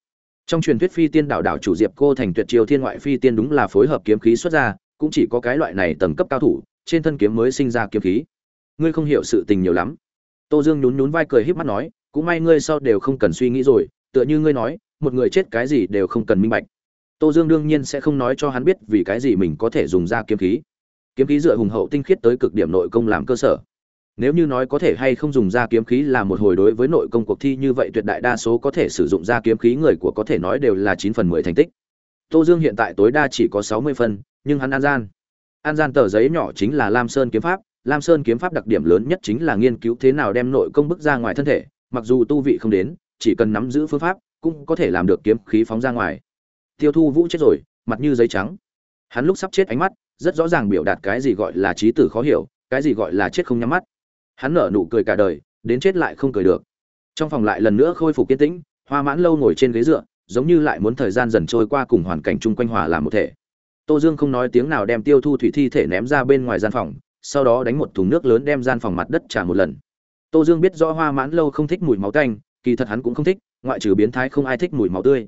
Trong truyền thuyết phi tiên đạo đạo chủ diệp cô thành tuyệt triều thiên ngoại phi tiên đúng là phối hợp kiếm khí xuất ra, cũng chỉ có cái loại này tầng cấp cao thủ, trên thân kiếm mới sinh ra kiếm khí. Ngươi không hiểu sự tình nhiều lắm tô dương nhún nhún vai cười híp mắt nói cũng may ngươi sau đều không cần suy nghĩ rồi tựa như ngươi nói một người chết cái gì đều không cần minh bạch. Tô dương đương nhiên sẽ không nói cho hắn biết vì cái gì mình có thể dùng ra kiếm khí. Kiếm khí dựa hùng hậu tinh khiết tới cực điểm nội công làm cơ sở. Nếu như nói có thể hay không dùng ra kiếm khí là một hồi đối với nội công cuộc thi như vậy tuyệt đại đa số có thể sử dụng ra kiếm khí người của có thể nói đều là chín phần mười thành tích. Tô dương hiện tại tối đa chỉ có sáu mươi phần, nhưng hắn an gian. An gian tờ giấy nhỏ chính là lam sơn kiếm pháp lam sơn kiếm pháp đặc điểm lớn nhất chính là nghiên cứu thế nào đem nội công bức ra ngoài thân thể, mặc dù tu vị không đến, chỉ cần nắm giữ phương pháp, cũng có thể làm được kiếm khí phóng ra ngoài. Tiêu thu vũ chết rồi, mặt như giấy trắng. Hắn lúc sắp chết ánh mắt, rất rõ ràng biểu đạt cái gì gọi là trí tử khó hiểu, cái gì gọi là chết không nhắm mắt. Hắn nở nụ cười cả đời, đến chết lại không cười được. Trong phòng lại lần nữa khôi phục kiên tĩnh, hoa mãn lâu ngồi trên ghế dựa, giống như lại muốn thời gian dần trôi qua cùng hoàn cảnh chung quanh hòa làm một thể. Tô dương không nói tiếng nào đem tiêu thu thủy thi thể ném ra bên ngoài gian phòng sau đó đánh một thùng nước lớn đem gian phòng mặt đất trả một lần. Tô dương biết rõ hoa mãn lâu không thích mùi máu tanh, kỳ thật hắn cũng không thích, ngoại trừ biến thái không ai thích mùi máu tươi.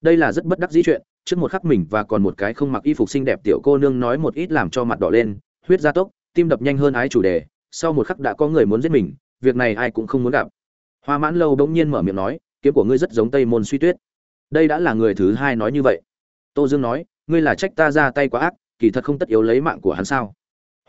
Đây là rất bất đắc dĩ chuyện, trước một khắc mình và còn một cái không mặc y phục xinh đẹp tiểu cô nương nói một ít làm cho mặt đỏ lên, huyết gia tốc, tim đập nhanh hơn ái chủ đề, sau một khắc đã có người muốn giết mình, việc này ai cũng không muốn gặp. Hoa mãn lâu bỗng nhiên mở miệng nói, kiếm của ngươi rất giống tây môn suy tuyết. Đây đã là người thứ hai nói như vậy. Tô dương nói, ngươi là trách ta ra tay quá ác, kỳ thật không tất yếu lấy mạng của hắn sao?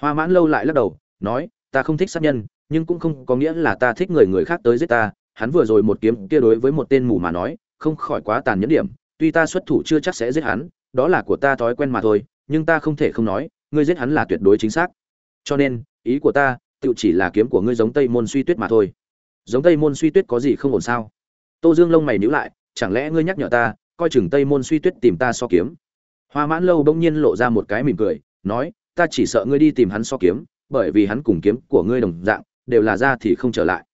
Hoa mãn lâu lại lắc đầu, nói, ta không thích sát nhân, nhưng cũng không có nghĩa là ta thích người người khác tới giết ta. Hắn vừa rồi một kiếm kia đối với một tên mù mà nói, không khỏi quá tàn nhẫn điểm. Tuy ta xuất thủ chưa chắc sẽ giết hắn, đó là của ta thói quen mà thôi, nhưng ta không thể không nói, ngươi giết hắn là tuyệt đối chính xác. Cho nên, ý của ta tự chỉ là kiếm của ngươi giống tây môn suy tuyết mà thôi. Giống tây môn suy tuyết có gì không ổn sao? Tô dương lông mày nhíu lại, chẳng lẽ ngươi nhắc nhở ta, coi chừng tây môn suy tuyết tìm ta so kiếm? Hoa mãn lâu bỗng nhiên lộ ra một cái mỉm cười, nói ta chỉ sợ ngươi đi tìm hắn so kiếm, bởi vì hắn cùng kiếm của ngươi đồng dạng, đều là ra thì không trở lại.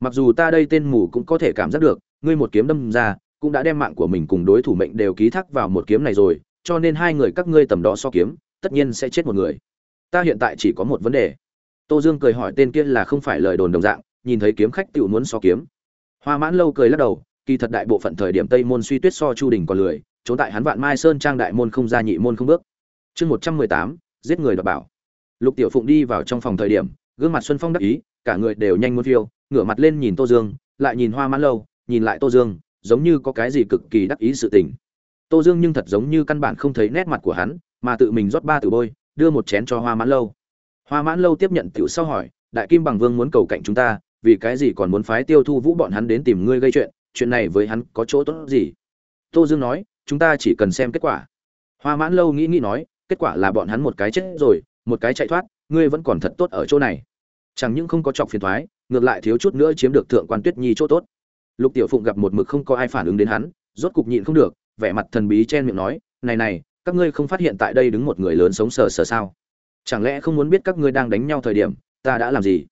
Mặc dù ta đây tên mù cũng có thể cảm giác được, ngươi một kiếm đâm ra, cũng đã đem mạng của mình cùng đối thủ mệnh đều ký thác vào một kiếm này rồi, cho nên hai người các ngươi tầm đó so kiếm, tất nhiên sẽ chết một người. Ta hiện tại chỉ có một vấn đề. Tô dương cười hỏi tên kia là không phải lời đồn đồng dạng, nhìn thấy kiếm khách tự muốn so kiếm. Hoa mãn lâu cười lắc đầu, kỳ thật đại bộ phận thời điểm tây môn suy tuyết so chu đình còn lười, trốn tại hắn vạn mai sơn trang đại môn không ra nhị môn không bước. Chương một trăm mười tám giết người đoạt bảo. Lục tiểu phụng đi vào trong phòng thời điểm, gương mặt xuân phong đắc ý, cả người đều nhanh muốn phiêu, ngửa mặt lên nhìn tô dương, lại nhìn hoa mãn lâu, nhìn lại tô dương, giống như có cái gì cực kỳ đắc ý sự tình. Tô dương nhưng thật giống như căn bản không thấy nét mặt của hắn, mà tự mình rót ba từ bôi, đưa một chén cho hoa mãn lâu. Hoa mãn lâu tiếp nhận tiểu sau hỏi, đại kim bằng vương muốn cầu cạnh chúng ta, vì cái gì còn muốn phái tiêu thu vũ bọn hắn đến tìm ngươi gây chuyện chuyện này với hắn có chỗ tốt gì? Tô dương nói, chúng ta chỉ cần xem kết quả. Hoa mãn lâu nghĩ nghĩ nói kết quả là bọn hắn một cái chết rồi, một cái chạy thoát, ngươi vẫn còn thật tốt ở chỗ này. Chẳng những không có chọc phiền thoái, ngược lại thiếu chút nữa chiếm được thượng quan tuyết nhi chỗ tốt. Lục tiểu phụng gặp một mực không có ai phản ứng đến hắn, rốt cục nhịn không được, vẻ mặt thần bí chen miệng nói, này này, các ngươi không phát hiện tại đây đứng một người lớn sống sờ sờ sao? Chẳng lẽ không muốn biết các ngươi đang đánh nhau thời điểm, ta đã làm gì?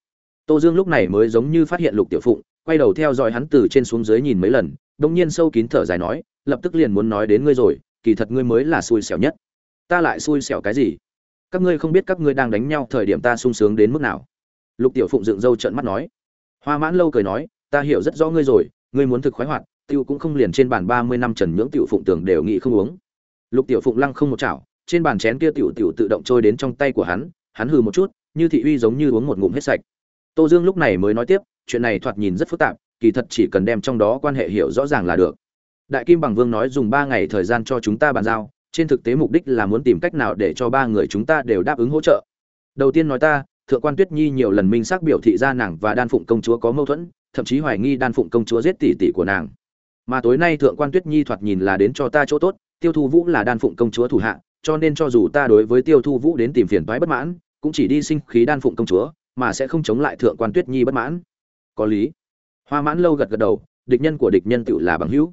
Tô dương lúc này mới giống như phát hiện lục tiểu phụng, quay đầu theo dõi hắn từ trên xuống dưới nhìn mấy lần, đông nhiên sâu kín thở dài nói, lập tức liền muốn nói đến ngươi rồi, kỳ thật ngươi mới là xui xẻo nhất ta lại xui xẻo cái gì? Các ngươi không biết các ngươi đang đánh nhau thời điểm ta sung sướng đến mức nào. Lục tiểu phụng dựng râu trợn mắt nói. Hoa mãn lâu cười nói, ta hiểu rất rõ ngươi rồi, ngươi muốn thực khoái hoạt tiêu cũng không liền trên bàn ba mươi năm trần nhưỡng tiểu phụng tưởng đều nghị không uống. Lục tiểu phụng lăng không một chảo, trên bàn chén kia tiểu tiểu tự động trôi đến trong tay của hắn hắn hừ một chút, như thị uy giống như uống một ngụm hết sạch. Tô dương lúc này mới nói tiếp, chuyện này thoạt nhìn rất phức tạp, kỳ thật chỉ cần đem trong đó quan hệ hiểu rõ ràng là được. Đại kim bằng vương nói dùng ba ngày thời gian cho chúng ta bàn giao trên thực tế mục đích là muốn tìm cách nào để cho ba người chúng ta đều đáp ứng hỗ trợ. Đầu tiên nói ta, thượng quan tuyết nhi nhiều lần minh xác biểu thị ra nàng và đan phụng công chúa có mâu thuẫn, thậm chí hoài nghi đan phụng công chúa giết tỷ tỷ của nàng. Mà tối nay thượng quan tuyết nhi thoạt nhìn là đến cho ta chỗ tốt, tiêu thu vũ là đan phụng công chúa thủ hạ, cho nên cho dù ta đối với tiêu thu vũ đến tìm phiền toái bất mãn, cũng chỉ đi sinh khí đan phụng công chúa, mà sẽ không chống lại thượng quan tuyết nhi bất mãn. Có lý. Hoa mãn lâu gật gật đầu, địch nhân của địch nhân tự là bằng hữu.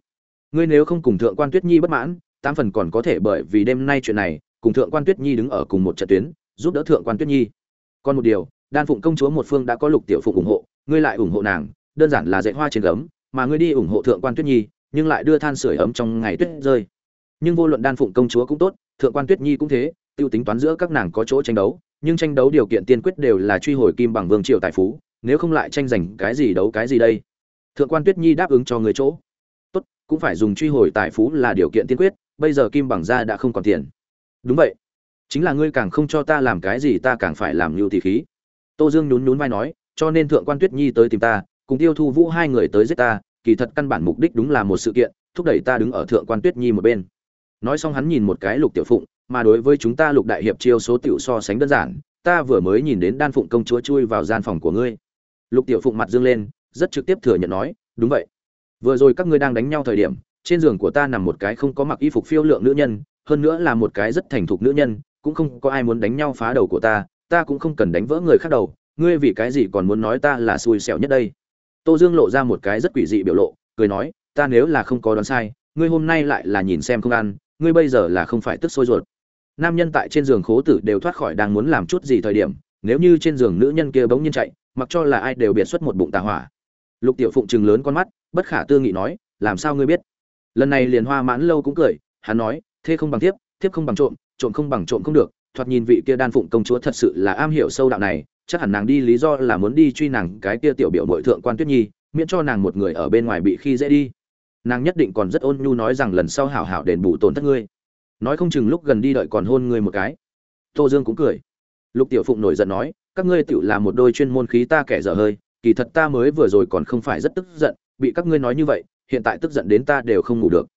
Ngươi nếu không cùng thượng quan tuyết nhi bất mãn tám phần còn có thể bởi vì đêm nay chuyện này, cùng thượng quan tuyết nhi đứng ở cùng một trận tuyến, giúp đỡ thượng quan tuyết nhi. Còn một điều, đan phụng công chúa một phương đã có lục tiểu phụng ủng hộ, ngươi lại ủng hộ nàng, đơn giản là dạy hoa trên gấm, mà ngươi đi ủng hộ thượng quan tuyết nhi, nhưng lại đưa than sửa ấm trong ngày tuyết rơi. Nhưng vô luận đan phụng công chúa cũng tốt, thượng quan tuyết nhi cũng thế, tiêu tính toán giữa các nàng có chỗ tranh đấu, nhưng tranh đấu điều kiện tiên quyết đều là truy hồi kim bằng vương triều tài phú, nếu không lại tranh giành cái gì đấu cái gì đây? Thượng quan tuyết nhi đáp ứng cho người chỗ. Tốt, cũng phải dùng truy hồi tài phú là điều kiện tiên quyết bây giờ kim bằng gia đã không còn tiền. Đúng vậy. Chính là ngươi càng không cho ta làm cái gì ta càng phải làm lưu tỷ khí. Tô dương nhún nhún vai nói, cho nên thượng quan tuyết nhi tới tìm ta, cùng tiêu thu vũ hai người tới giết ta, kỳ thật căn bản mục đích đúng là một sự kiện, thúc đẩy ta đứng ở thượng quan tuyết nhi một bên. Nói xong hắn nhìn một cái lục tiểu phụng, mà đối với chúng ta lục đại hiệp chiêu số tiểu so sánh đơn giản, ta vừa mới nhìn đến đan phụng công chúa chui vào gian phòng của ngươi. Lục tiểu phụng mặt dương lên, rất trực tiếp thừa nhận nói, đúng vậy. Vừa rồi các ngươi đang đánh nhau thời điểm trên giường của ta nằm một cái không có mặc y phục phiêu lượng nữ nhân, hơn nữa là một cái rất thành thục nữ nhân, cũng không có ai muốn đánh nhau phá đầu của ta ta cũng không cần đánh vỡ người khác đầu, ngươi vì cái gì còn muốn nói ta là xui xẻo nhất đây? Tô dương lộ ra một cái rất quỷ dị biểu lộ, cười nói, ta nếu là không có đoán sai, ngươi hôm nay lại là nhìn xem không ăn, ngươi bây giờ là không phải tức sôi ruột. Nam nhân tại trên giường khố tử đều thoát khỏi đang muốn làm chút gì thời điểm, nếu như trên giường nữ nhân kia bỗng nhiên chạy, mặc cho là ai đều biệt xuất một bụng tà hỏa. Lục tiểu phụng chừng lớn con mắt, bất khả tư nghị nói, làm sao ngươi biết? Lần này liền hoa mãn lâu cũng cười, hắn nói, thế không bằng tiếp tiếp không bằng trộm trộm không bằng trộm không được, thoạt nhìn vị kia đan phụng công chúa thật sự là am hiểu sâu đạo này, chắc hẳn nàng đi lý do là muốn đi truy nàng cái kia tiểu biểu nội thượng quan tuyết nhi, miễn cho nàng một người ở bên ngoài bị khi dễ đi. Nàng nhất định còn rất ôn nhu nói rằng lần sau hảo hảo đền bù tổn thất ngươi. Nói không chừng lúc gần đi đợi còn hôn ngươi một cái. Tô dương cũng cười. Lục tiểu phụng nổi giận nói, các ngươi tựu là một đôi chuyên môn khí ta kẻ dở hơi, kỳ thật ta mới vừa rồi còn không phải rất tức giận, bị các ngươi nói như vậy hiện tại tức giận đến ta đều không ngủ được.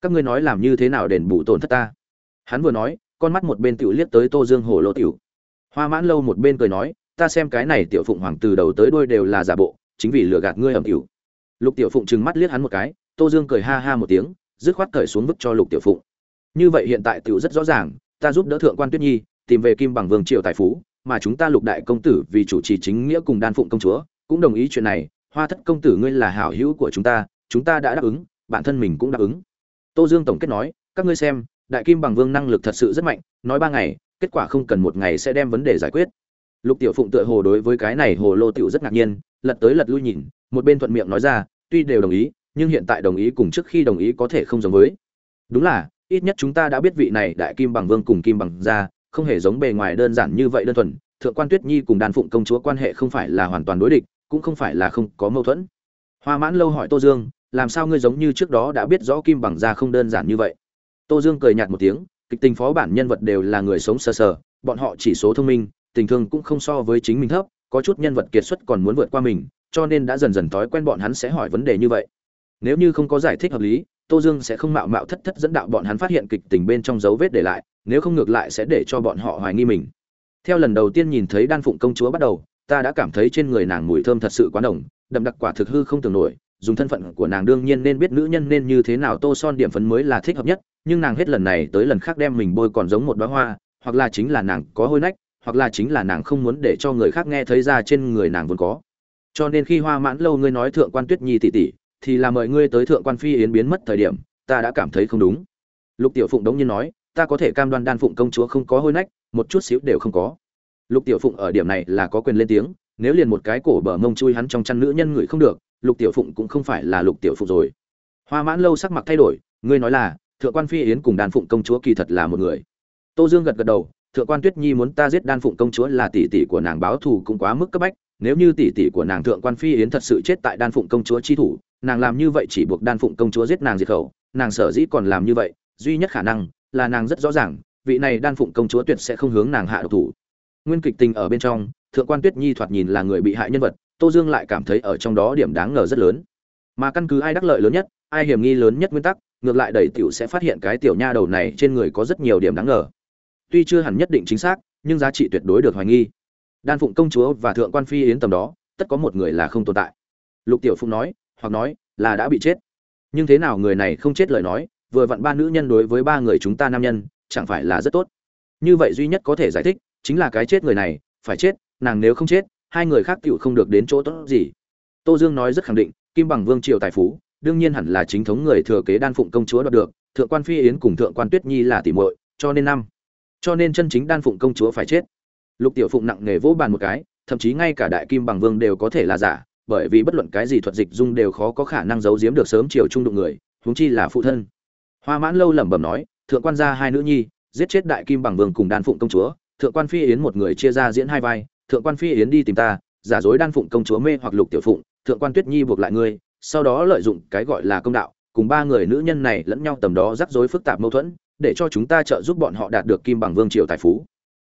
Các ngươi nói làm như thế nào đền bù tổn thất ta? Hắn vừa nói, con mắt một bên tiểu liếc tới tô dương hồ lô tiểu. Hoa mãn lâu một bên cười nói, ta xem cái này tiểu phụng hoàng từ đầu tới đuôi đều là giả bộ, chính vì lừa gạt ngươi ẩm tiểu lục tiểu phụng trừng mắt liếc hắn một cái, tô dương cười ha ha một tiếng, dứt khoát cởi xuống vứt cho lục tiểu phụng. Như vậy hiện tại tiểu rất rõ ràng, ta giúp đỡ thượng quan tuyết nhi, tìm về kim bằng vương triều tài phú, mà chúng ta lục đại công tử vì chủ trì chính nghĩa cùng đan phụng công chúa, cũng đồng ý chuyện này. Hoa thất công tử ngươi là hảo hữu của chúng ta chúng ta đã đáp ứng, bản thân mình cũng đáp ứng. Tô dương tổng kết nói, các ngươi xem, đại kim bằng vương năng lực thật sự rất mạnh, nói ba ngày, kết quả không cần một ngày sẽ đem vấn đề giải quyết. Lục tiểu phụng tựa hồ đối với cái này hồ lô tiểu rất ngạc nhiên, lật tới lật lui nhìn, một bên thuận miệng nói ra, tuy đều đồng ý, nhưng hiện tại đồng ý cùng trước khi đồng ý có thể không giống với. Đúng là, ít nhất chúng ta đã biết vị này đại kim bằng vương cùng kim bằng gia không hề giống bề ngoài đơn giản như vậy đơn thuần, thượng quan tuyết nhi cùng đan phụng công chúa quan hệ không phải là hoàn toàn đối địch, cũng không phải là không có mâu thuẫn. Hoa mãn lâu hỏi tô dương làm sao ngươi giống như trước đó đã biết rõ kim bằng gia không đơn giản như vậy? Tô dương cười nhạt một tiếng, kịch tình phó bản nhân vật đều là người sống sờ sờ, bọn họ chỉ số thông minh, tình thương cũng không so với chính mình thấp, có chút nhân vật kiệt xuất còn muốn vượt qua mình, cho nên đã dần dần thói quen bọn hắn sẽ hỏi vấn đề như vậy. Nếu như không có giải thích hợp lý, tô dương sẽ không mạo mạo thất thất dẫn đạo bọn hắn phát hiện kịch tình bên trong dấu vết để lại, nếu không ngược lại sẽ để cho bọn họ hoài nghi mình. Theo lần đầu tiên nhìn thấy đan phụng công chúa bắt đầu, ta đã cảm thấy trên người nàng mùi thơm thật sự quá nồng, đậm đặc quả thực hư không tưởng nổi dùng thân phận của nàng đương nhiên nên biết nữ nhân nên như thế nào tô son điểm phấn mới là thích hợp nhất, nhưng nàng hết lần này tới lần khác đem mình bôi còn giống một đóa hoa, hoặc là chính là nàng có hôi nách, hoặc là chính là nàng không muốn để cho người khác nghe thấy ra trên người nàng vốn có. Cho nên khi hoa mãn lâu ngươi nói thượng quan tuyết nhi tỷ tỷ, thì là mời ngươi tới thượng quan phi yến biến mất thời điểm, ta đã cảm thấy không đúng. Lục tiểu phụng đống nhiên nói, ta có thể cam đoan đan phụng công chúa không có hôi nách, một chút xíu đều không có. Lục tiểu phụng ở điểm này là có quyền lên tiếng, nếu liền một cái cổ bờ mông chui hắn trong chăn nữ nhân ngửi không được lục tiểu phụng cũng không phải là lục tiểu phụng rồi. Hoa mãn lâu sắc mặt thay đổi, ngươi nói là, thượng quan phi yến cùng đan phụng công chúa kỳ thật là một người. Tô dương gật gật đầu, thượng quan tuyết nhi muốn ta giết đan phụng công chúa là tỷ tỷ của nàng báo thù cũng quá mức cấp bách, nếu như tỷ tỷ của nàng thượng quan phi yến thật sự chết tại đan phụng công chúa chi thủ, nàng làm như vậy chỉ buộc đan phụng công chúa giết nàng diệt khẩu, nàng sở dĩ còn làm như vậy, duy nhất khả năng là nàng rất rõ ràng, vị này đan phụng công chúa tuyệt sẽ không hướng nàng hạ độc thủ. Nguyên kịch tình ở bên trong, thượng quan tuyết nhi thoạt nhìn là người bị hại nhân vật tô dương lại cảm thấy ở trong đó điểm đáng ngờ rất lớn. Mà căn cứ ai đắc lợi lớn nhất, ai hiểm nghi lớn nhất nguyên tắc, ngược lại đẩy tiểu sẽ phát hiện cái tiểu nha đầu này trên người có rất nhiều điểm đáng ngờ. Tuy chưa hẳn nhất định chính xác, nhưng giá trị tuyệt đối được hoài nghi. Đan phụng công chúa và thượng quan phi yến tầm đó, tất có một người là không tồn tại. Lục tiểu phụng nói, hoặc nói, là đã bị chết. Nhưng thế nào người này không chết lời nói, vừa vặn ba nữ nhân đối với ba người chúng ta nam nhân, chẳng phải là rất tốt. Như vậy duy nhất có thể giải thích, chính là cái chết người này, phải chết, nàng nếu không chết hai người khác tựu không được đến chỗ tốt gì. Tô dương nói rất khẳng định, kim bằng vương triều tài phú, đương nhiên hẳn là chính thống người thừa kế đan phụng công chúa đoạt được, thượng quan phi yến cùng thượng quan tuyết nhi là tỷ muội, cho nên năm. Cho nên chân chính đan phụng công chúa phải chết. Lục tiểu phụng nặng nề vỗ bàn một cái, thậm chí ngay cả đại kim bằng vương đều có thể là giả, bởi vì bất luận cái gì thuật dịch dung đều khó có khả năng giấu giếm được sớm chiều trung đụng người, huống chi là phụ thân. Hoa mãn lâu lẩm bẩm nói, thượng quan gia hai nữ nhi, giết chết đại kim bằng vương cùng đan phụng công chúa, thượng quan phi yến một người chia ra diễn hai vai thượng quan phi yến đi tìm ta, giả dối đan phụng công chúa mê hoặc lục tiểu phụng, thượng quan tuyết nhi buộc lại ngươi, sau đó lợi dụng cái gọi là công đạo, cùng ba người nữ nhân này lẫn nhau tầm đó rắc rối phức tạp mâu thuẫn, để cho chúng ta trợ giúp bọn họ đạt được kim bằng vương triều tài phú.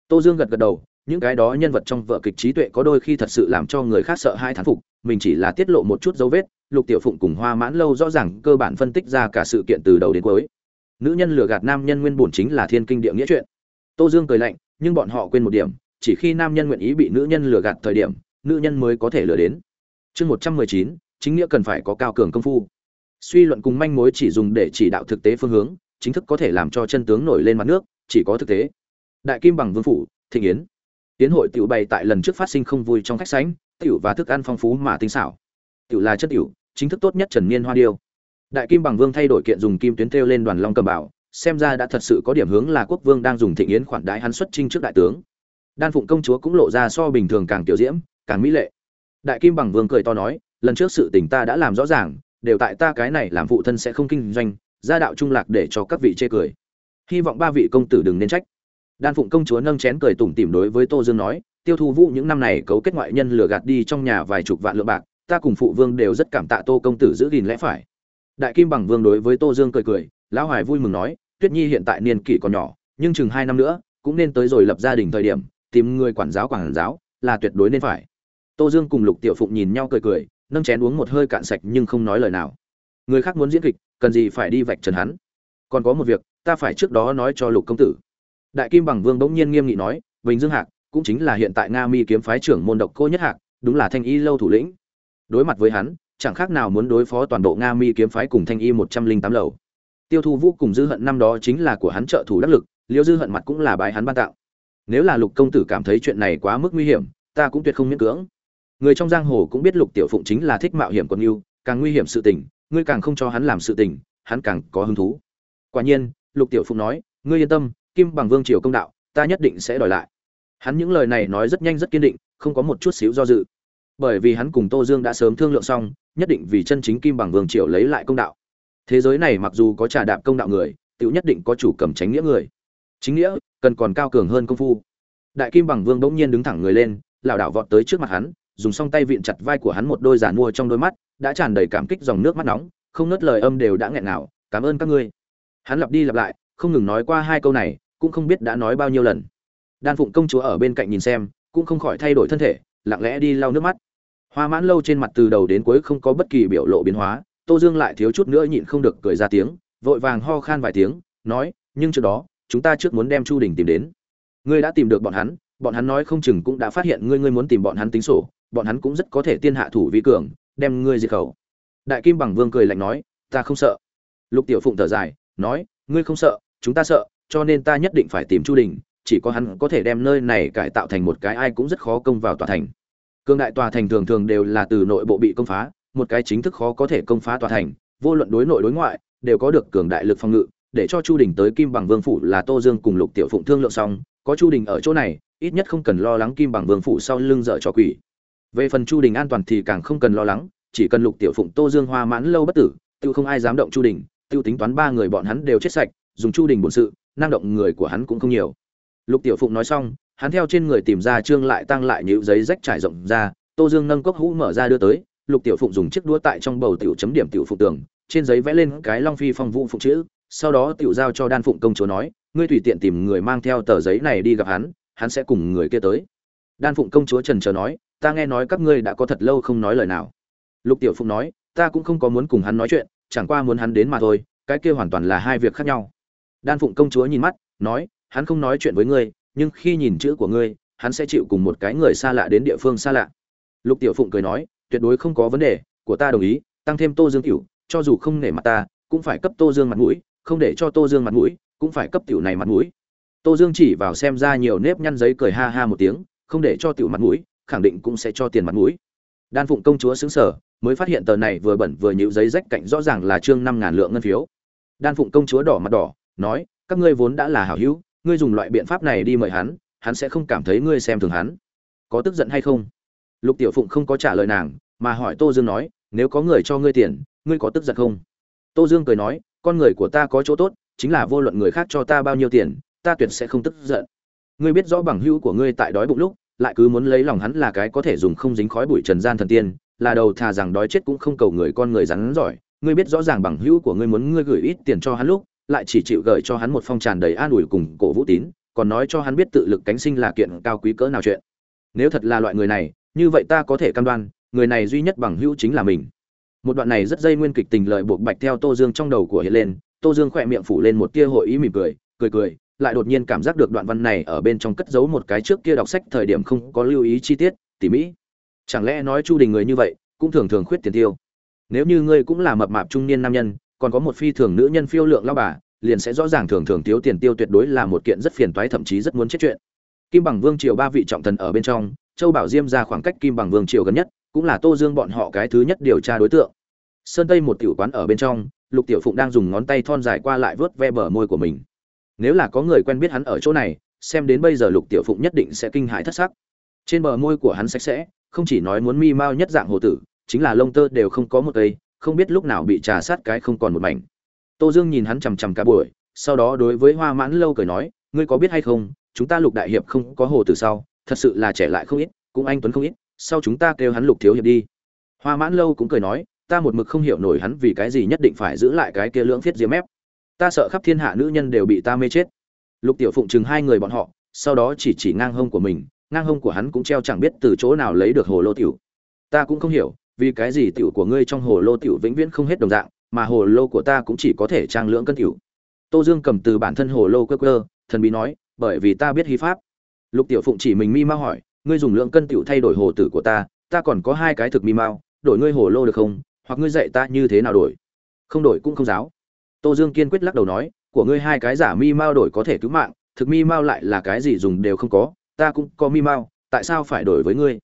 Tô dương gật gật đầu, những cái đó nhân vật trong vở kịch trí tuệ có đôi khi thật sự làm cho người khác sợ hai thán phục, mình chỉ là tiết lộ một chút dấu vết, lục tiểu phụng cùng hoa mãn lâu rõ ràng cơ bản phân tích ra cả sự kiện từ đầu đến cuối. Nữ nhân lừa gạt nam nhân nguyên bổn chính là thiên kinh địa nghĩa chuyện. Tô dương cười lạnh, nhưng bọn họ quên một điểm chỉ khi nam nhân nguyện ý bị nữ nhân lừa gạt thời điểm, nữ nhân mới có thể lừa đến. Chương một trăm mười chín, chính nghĩa cần phải có cao cường công phu. Suy luận cùng manh mối chỉ dùng để chỉ đạo thực tế phương hướng, chính thức có thể làm cho chân tướng nổi lên mặt nước, chỉ có thực tế. Đại kim bằng vương phủ, thịnh yến. Tiến hội tiểu bày tại lần trước phát sinh không vui trong khách sánh tiểu và thức ăn phong phú mà tinh xảo. Tiểu là chất tiểu, chính thức tốt nhất trần niên hoa điêu. Đại kim bằng vương thay đổi kiện dùng kim tuyến thêu lên đoàn long cầm bảo, xem ra đã thật sự có điểm hướng là quốc vương đang dùng thịnh yến khoản đãi hắn xuất trinh trước đại tướng đan phụng công chúa cũng lộ ra so bình thường càng tiểu diễm, càng mỹ lệ. Đại kim bằng vương cười to nói, lần trước sự tình ta đã làm rõ ràng, đều tại ta cái này làm phụ thân sẽ không kinh doanh, gia đạo trung lạc để cho các vị chê cười. Hy vọng ba vị công tử đừng nên trách. Đan phụng công chúa nâng chén cười tủm tỉm đối với tô dương nói, tiêu thu vũ những năm này cấu kết ngoại nhân lừa gạt đi trong nhà vài chục vạn lượng bạc, ta cùng phụ vương đều rất cảm tạ tô công tử giữ gìn lẽ phải. Đại kim bằng vương đối với tô dương cười cười, lão hoài vui mừng nói, tuyết nhi hiện tại niên kỷ còn nhỏ, nhưng chừng hai năm nữa, cũng nên tới rồi lập gia đình thời điểm tìm người quản giáo quản giáo là tuyệt đối nên phải. Tô dương cùng lục tiểu phụng nhìn nhau cười cười, nâng chén uống một hơi cạn sạch nhưng không nói lời nào. Người khác muốn diễn kịch, cần gì phải đi vạch trần hắn? Còn có một việc, ta phải trước đó nói cho lục công tử. Đại kim bằng vương bỗng nhiên nghiêm nghị nói, bình dương hạc, cũng chính là hiện tại nga mi kiếm phái trưởng môn độc cô nhất hạc, đúng là thanh y lâu thủ lĩnh. Đối mặt với hắn, chẳng khác nào muốn đối phó toàn bộ nga mi kiếm phái cùng thanh y một trăm linh tám lầu. Tiêu thu vũ cùng dư hận năm đó chính là của hắn trợ thủ đắc lực liễu dư hận mặt cũng là bái hắn ban tạo nếu là lục công tử cảm thấy chuyện này quá mức nguy hiểm, ta cũng tuyệt không miễn cưỡng. Người trong giang hồ cũng biết lục tiểu phụng chính là thích mạo hiểm còn yêu càng nguy hiểm sự tình, ngươi càng không cho hắn làm sự tình, hắn càng có hứng thú. Quả nhiên, lục tiểu phụng nói, ngươi yên tâm, kim bằng vương triều công đạo, ta nhất định sẽ đòi lại. Hắn những lời này nói rất nhanh rất kiên định, không có một chút xíu do dự. Bởi vì hắn cùng tô dương đã sớm thương lượng xong, nhất định vì chân chính kim bằng vương triều lấy lại công đạo. Thế giới này mặc dù có trà đạp công đạo người tự nhất định có chủ cầm tránh nghĩa người. Chính nghĩa cần còn cao cường hơn công phu. Đại kim bằng vương bỗng nhiên đứng thẳng người lên, lảo đảo vọt tới trước mặt hắn, dùng song tay vịn chặt vai của hắn một đôi giàn mua trong đôi mắt, đã tràn đầy cảm kích dòng nước mắt nóng, không nớt lời âm đều đã nghẹn ngào cảm ơn các ngươi. Hắn lặp đi lặp lại, không ngừng nói qua hai câu này, cũng không biết đã nói bao nhiêu lần. Đan phụng công chúa ở bên cạnh nhìn xem, cũng không khỏi thay đổi thân thể, lặng lẽ đi lau nước mắt. Hoa mãn lâu trên mặt từ đầu đến cuối không có bất kỳ biểu lộ biến hóa, tô dương lại thiếu chút nữa nhịn không được cười ra tiếng, vội vàng ho khan vài tiếng, nói, nhưng trước đó chúng ta trước muốn đem chu đình tìm đến. Ngươi đã tìm được bọn hắn bọn hắn nói không chừng cũng đã phát hiện ngươi ngươi muốn tìm bọn hắn tính sổ, bọn hắn cũng rất có thể tiên hạ thủ vi cường, đem ngươi diệt khẩu. Đại kim bằng vương cười lạnh nói, ta không sợ. Lục tiểu phụng thở dài, nói, ngươi không sợ, chúng ta sợ, cho nên ta nhất định phải tìm chu đình, chỉ có hắn có thể đem nơi này cải tạo thành một cái ai cũng rất khó công vào tòa thành. Cương đại tòa thành thường thường đều là từ nội bộ bị công phá, một cái chính thức khó có thể công phá tòa thành, vô luận đối nội đối ngoại, đều có được cường đại lực phòng ngự để cho chu đình tới kim bằng vương phủ là tô dương cùng lục tiểu phụng thương lượng xong, có chu đình ở chỗ này, ít nhất không cần lo lắng kim bằng vương phủ sau lưng dở trò quỷ. Về phần chu đình an toàn thì càng không cần lo lắng, chỉ cần lục tiểu phụng, tô dương hoa mãn lâu bất tử tự không ai dám động chu đình tự tính toán ba người bọn hắn đều chết sạch, dùng chu đình bổn sự, năng động người của hắn cũng không nhiều. Lục tiểu phụng nói xong, hắn theo trên người tìm ra trương lại tăng lại những giấy rách trải rộng ra, tô dương nâng cốc hũ mở ra đưa tới, lục tiểu phụng dùng chiếc đũa tại trong bầu tiểu chấm điểm tiểu phụ tường, trên giấy vẽ lên cái long phi phong vũ phụng chữ sau đó tiểu giao cho đan phụng công chúa nói, ngươi tùy tiện tìm người mang theo tờ giấy này đi gặp hắn hắn sẽ cùng người kia tới. Đan phụng công chúa trần chờ nói, ta nghe nói các ngươi đã có thật lâu không nói lời nào. Lục tiểu phụng nói, ta cũng không có muốn cùng hắn nói chuyện, chẳng qua muốn hắn đến mà thôi, cái kia hoàn toàn là hai việc khác nhau. Đan phụng công chúa nhìn mắt, nói, hắn không nói chuyện với ngươi, nhưng khi nhìn chữ của ngươi, hắn sẽ chịu cùng một cái người xa lạ đến địa phương xa lạ. Lục tiểu phụng cười nói, tuyệt đối không có vấn đề, của ta đồng ý, tăng thêm tô dương cửu, cho dù không nể mặt ta, cũng phải cấp tô dương mặt mũi không để cho tô dương mặt mũi, cũng phải cấp tiểu này mặt mũi. Tô dương chỉ vào xem ra nhiều nếp nhăn giấy cười ha ha một tiếng, không để cho tiểu mặt mũi, khẳng định cũng sẽ cho tiền mặt mũi. Đan phụng công chúa xứng sở, mới phát hiện tờ này vừa bẩn vừa nhịu giấy rách cạnh rõ ràng là trương năm ngàn lượng ngân phiếu. Đan phụng công chúa đỏ mặt đỏ, nói, các ngươi vốn đã là hảo hữu, ngươi dùng loại biện pháp này đi mời hắn hắn sẽ không cảm thấy ngươi xem thường hắn. Có tức giận hay không? Lục tiểu phụng không có trả lời nàng, mà hỏi tô dương nói, nếu có người cho ngươi tiền, ngươi có tức giận không? Tô dương cười nói con người của ta có chỗ tốt, chính là vô luận người khác cho ta bao nhiêu tiền, ta tuyệt sẽ không tức giận. Ngươi biết rõ bằng hữu của ngươi tại đói bụng lúc, lại cứ muốn lấy lòng hắn là cái có thể dùng không dính khói bụi trần gian thần tiên, là đầu thà rằng đói chết cũng không cầu người con người rắn giỏi. Ngươi biết rõ ràng bằng hữu của ngươi muốn ngươi gửi ít tiền cho hắn lúc, lại chỉ chịu gửi cho hắn một phong tràn đầy an ủi cùng cổ vũ tín, còn nói cho hắn biết tự lực cánh sinh là kiện cao quý cỡ nào chuyện. Nếu thật là loại người này, như vậy ta có thể cam đoan, người này duy nhất bằng hữu chính là mình một đoạn này rất dây nguyên kịch tình lời buộc bạch theo tô dương trong đầu của hiện lên, tô dương khỏe miệng phủ lên một tia hội ý mỉm cười cười cười, lại đột nhiên cảm giác được đoạn văn này ở bên trong cất giấu một cái trước kia đọc sách thời điểm không có lưu ý chi tiết, tỉ mỹ chẳng lẽ nói chu đình người như vậy, cũng thường thường khuyết tiền tiêu? Nếu như ngươi cũng là mập mạp trung niên nam nhân, còn có một phi thường nữ nhân phiêu lượng lao bà, liền sẽ rõ ràng thường thường thiếu tiền tiêu tuyệt đối là một kiện rất phiền toái thậm chí rất muốn chết chuyện. Kim bằng vương triều ba vị trọng thần ở bên trong, châu bảo diêm ra khoảng cách kim bằng vương triều gần nhất cũng là tô dương bọn họ cái thứ nhất điều tra đối tượng. Sơn tây một tiểu quán ở bên trong, lục tiểu phụng đang dùng ngón tay thon dài qua lại vớt ve bờ môi của mình. Nếu là có người quen biết hắn ở chỗ này, xem đến bây giờ lục tiểu phụng nhất định sẽ kinh hãi thất sắc. Trên bờ môi của hắn sạch sẽ, không chỉ nói muốn mi mao nhất dạng hồ tử, chính là lông tơ đều không có một cây, không biết lúc nào bị trà sát cái không còn một mảnh. Tô dương nhìn hắn chằm chằm cả buổi, sau đó đối với hoa mãn lâu cười nói, ngươi có biết hay không, chúng ta lục đại hiệp không có hồ tử sau, thật sự là trẻ lại không ít, cũng anh tuấn không ít sau chúng ta kêu hắn lục thiếu hiệp đi. Hoa mãn lâu cũng cười nói, ta một mực không hiểu nổi hắn vì cái gì nhất định phải giữ lại cái kia lưỡng phiết diêm ép ta sợ khắp thiên hạ nữ nhân đều bị ta mê chết. Lục tiểu phụng chừng hai người bọn họ, sau đó chỉ chỉ ngang hông của mình, ngang hông của hắn cũng treo chẳng biết từ chỗ nào lấy được hồ lô tiểu. Ta cũng không hiểu, vì cái gì tiểu của ngươi trong hồ lô tiểu vĩnh viễn không hết đồng dạng, mà hồ lô của ta cũng chỉ có thể trang lưỡng cân tiểu. Tô dương cầm từ bản thân hồ lô cơ cơ thần bí nói, bởi vì ta biết hy pháp. Lục tiểu phụng chỉ mình mi ma hỏi ngươi dùng lượng cân tiểu thay đổi hồ tử của ta ta còn có hai cái thực mi mao, đổi ngươi hồ lô được không? Hoặc ngươi dạy ta như thế nào đổi? Không đổi cũng không giáo. Tô dương kiên quyết lắc đầu nói của ngươi hai cái giả mi mao đổi có thể cứu mạng thực mi mao lại là cái gì dùng đều không có ta cũng có mi mao tại sao phải đổi với ngươi?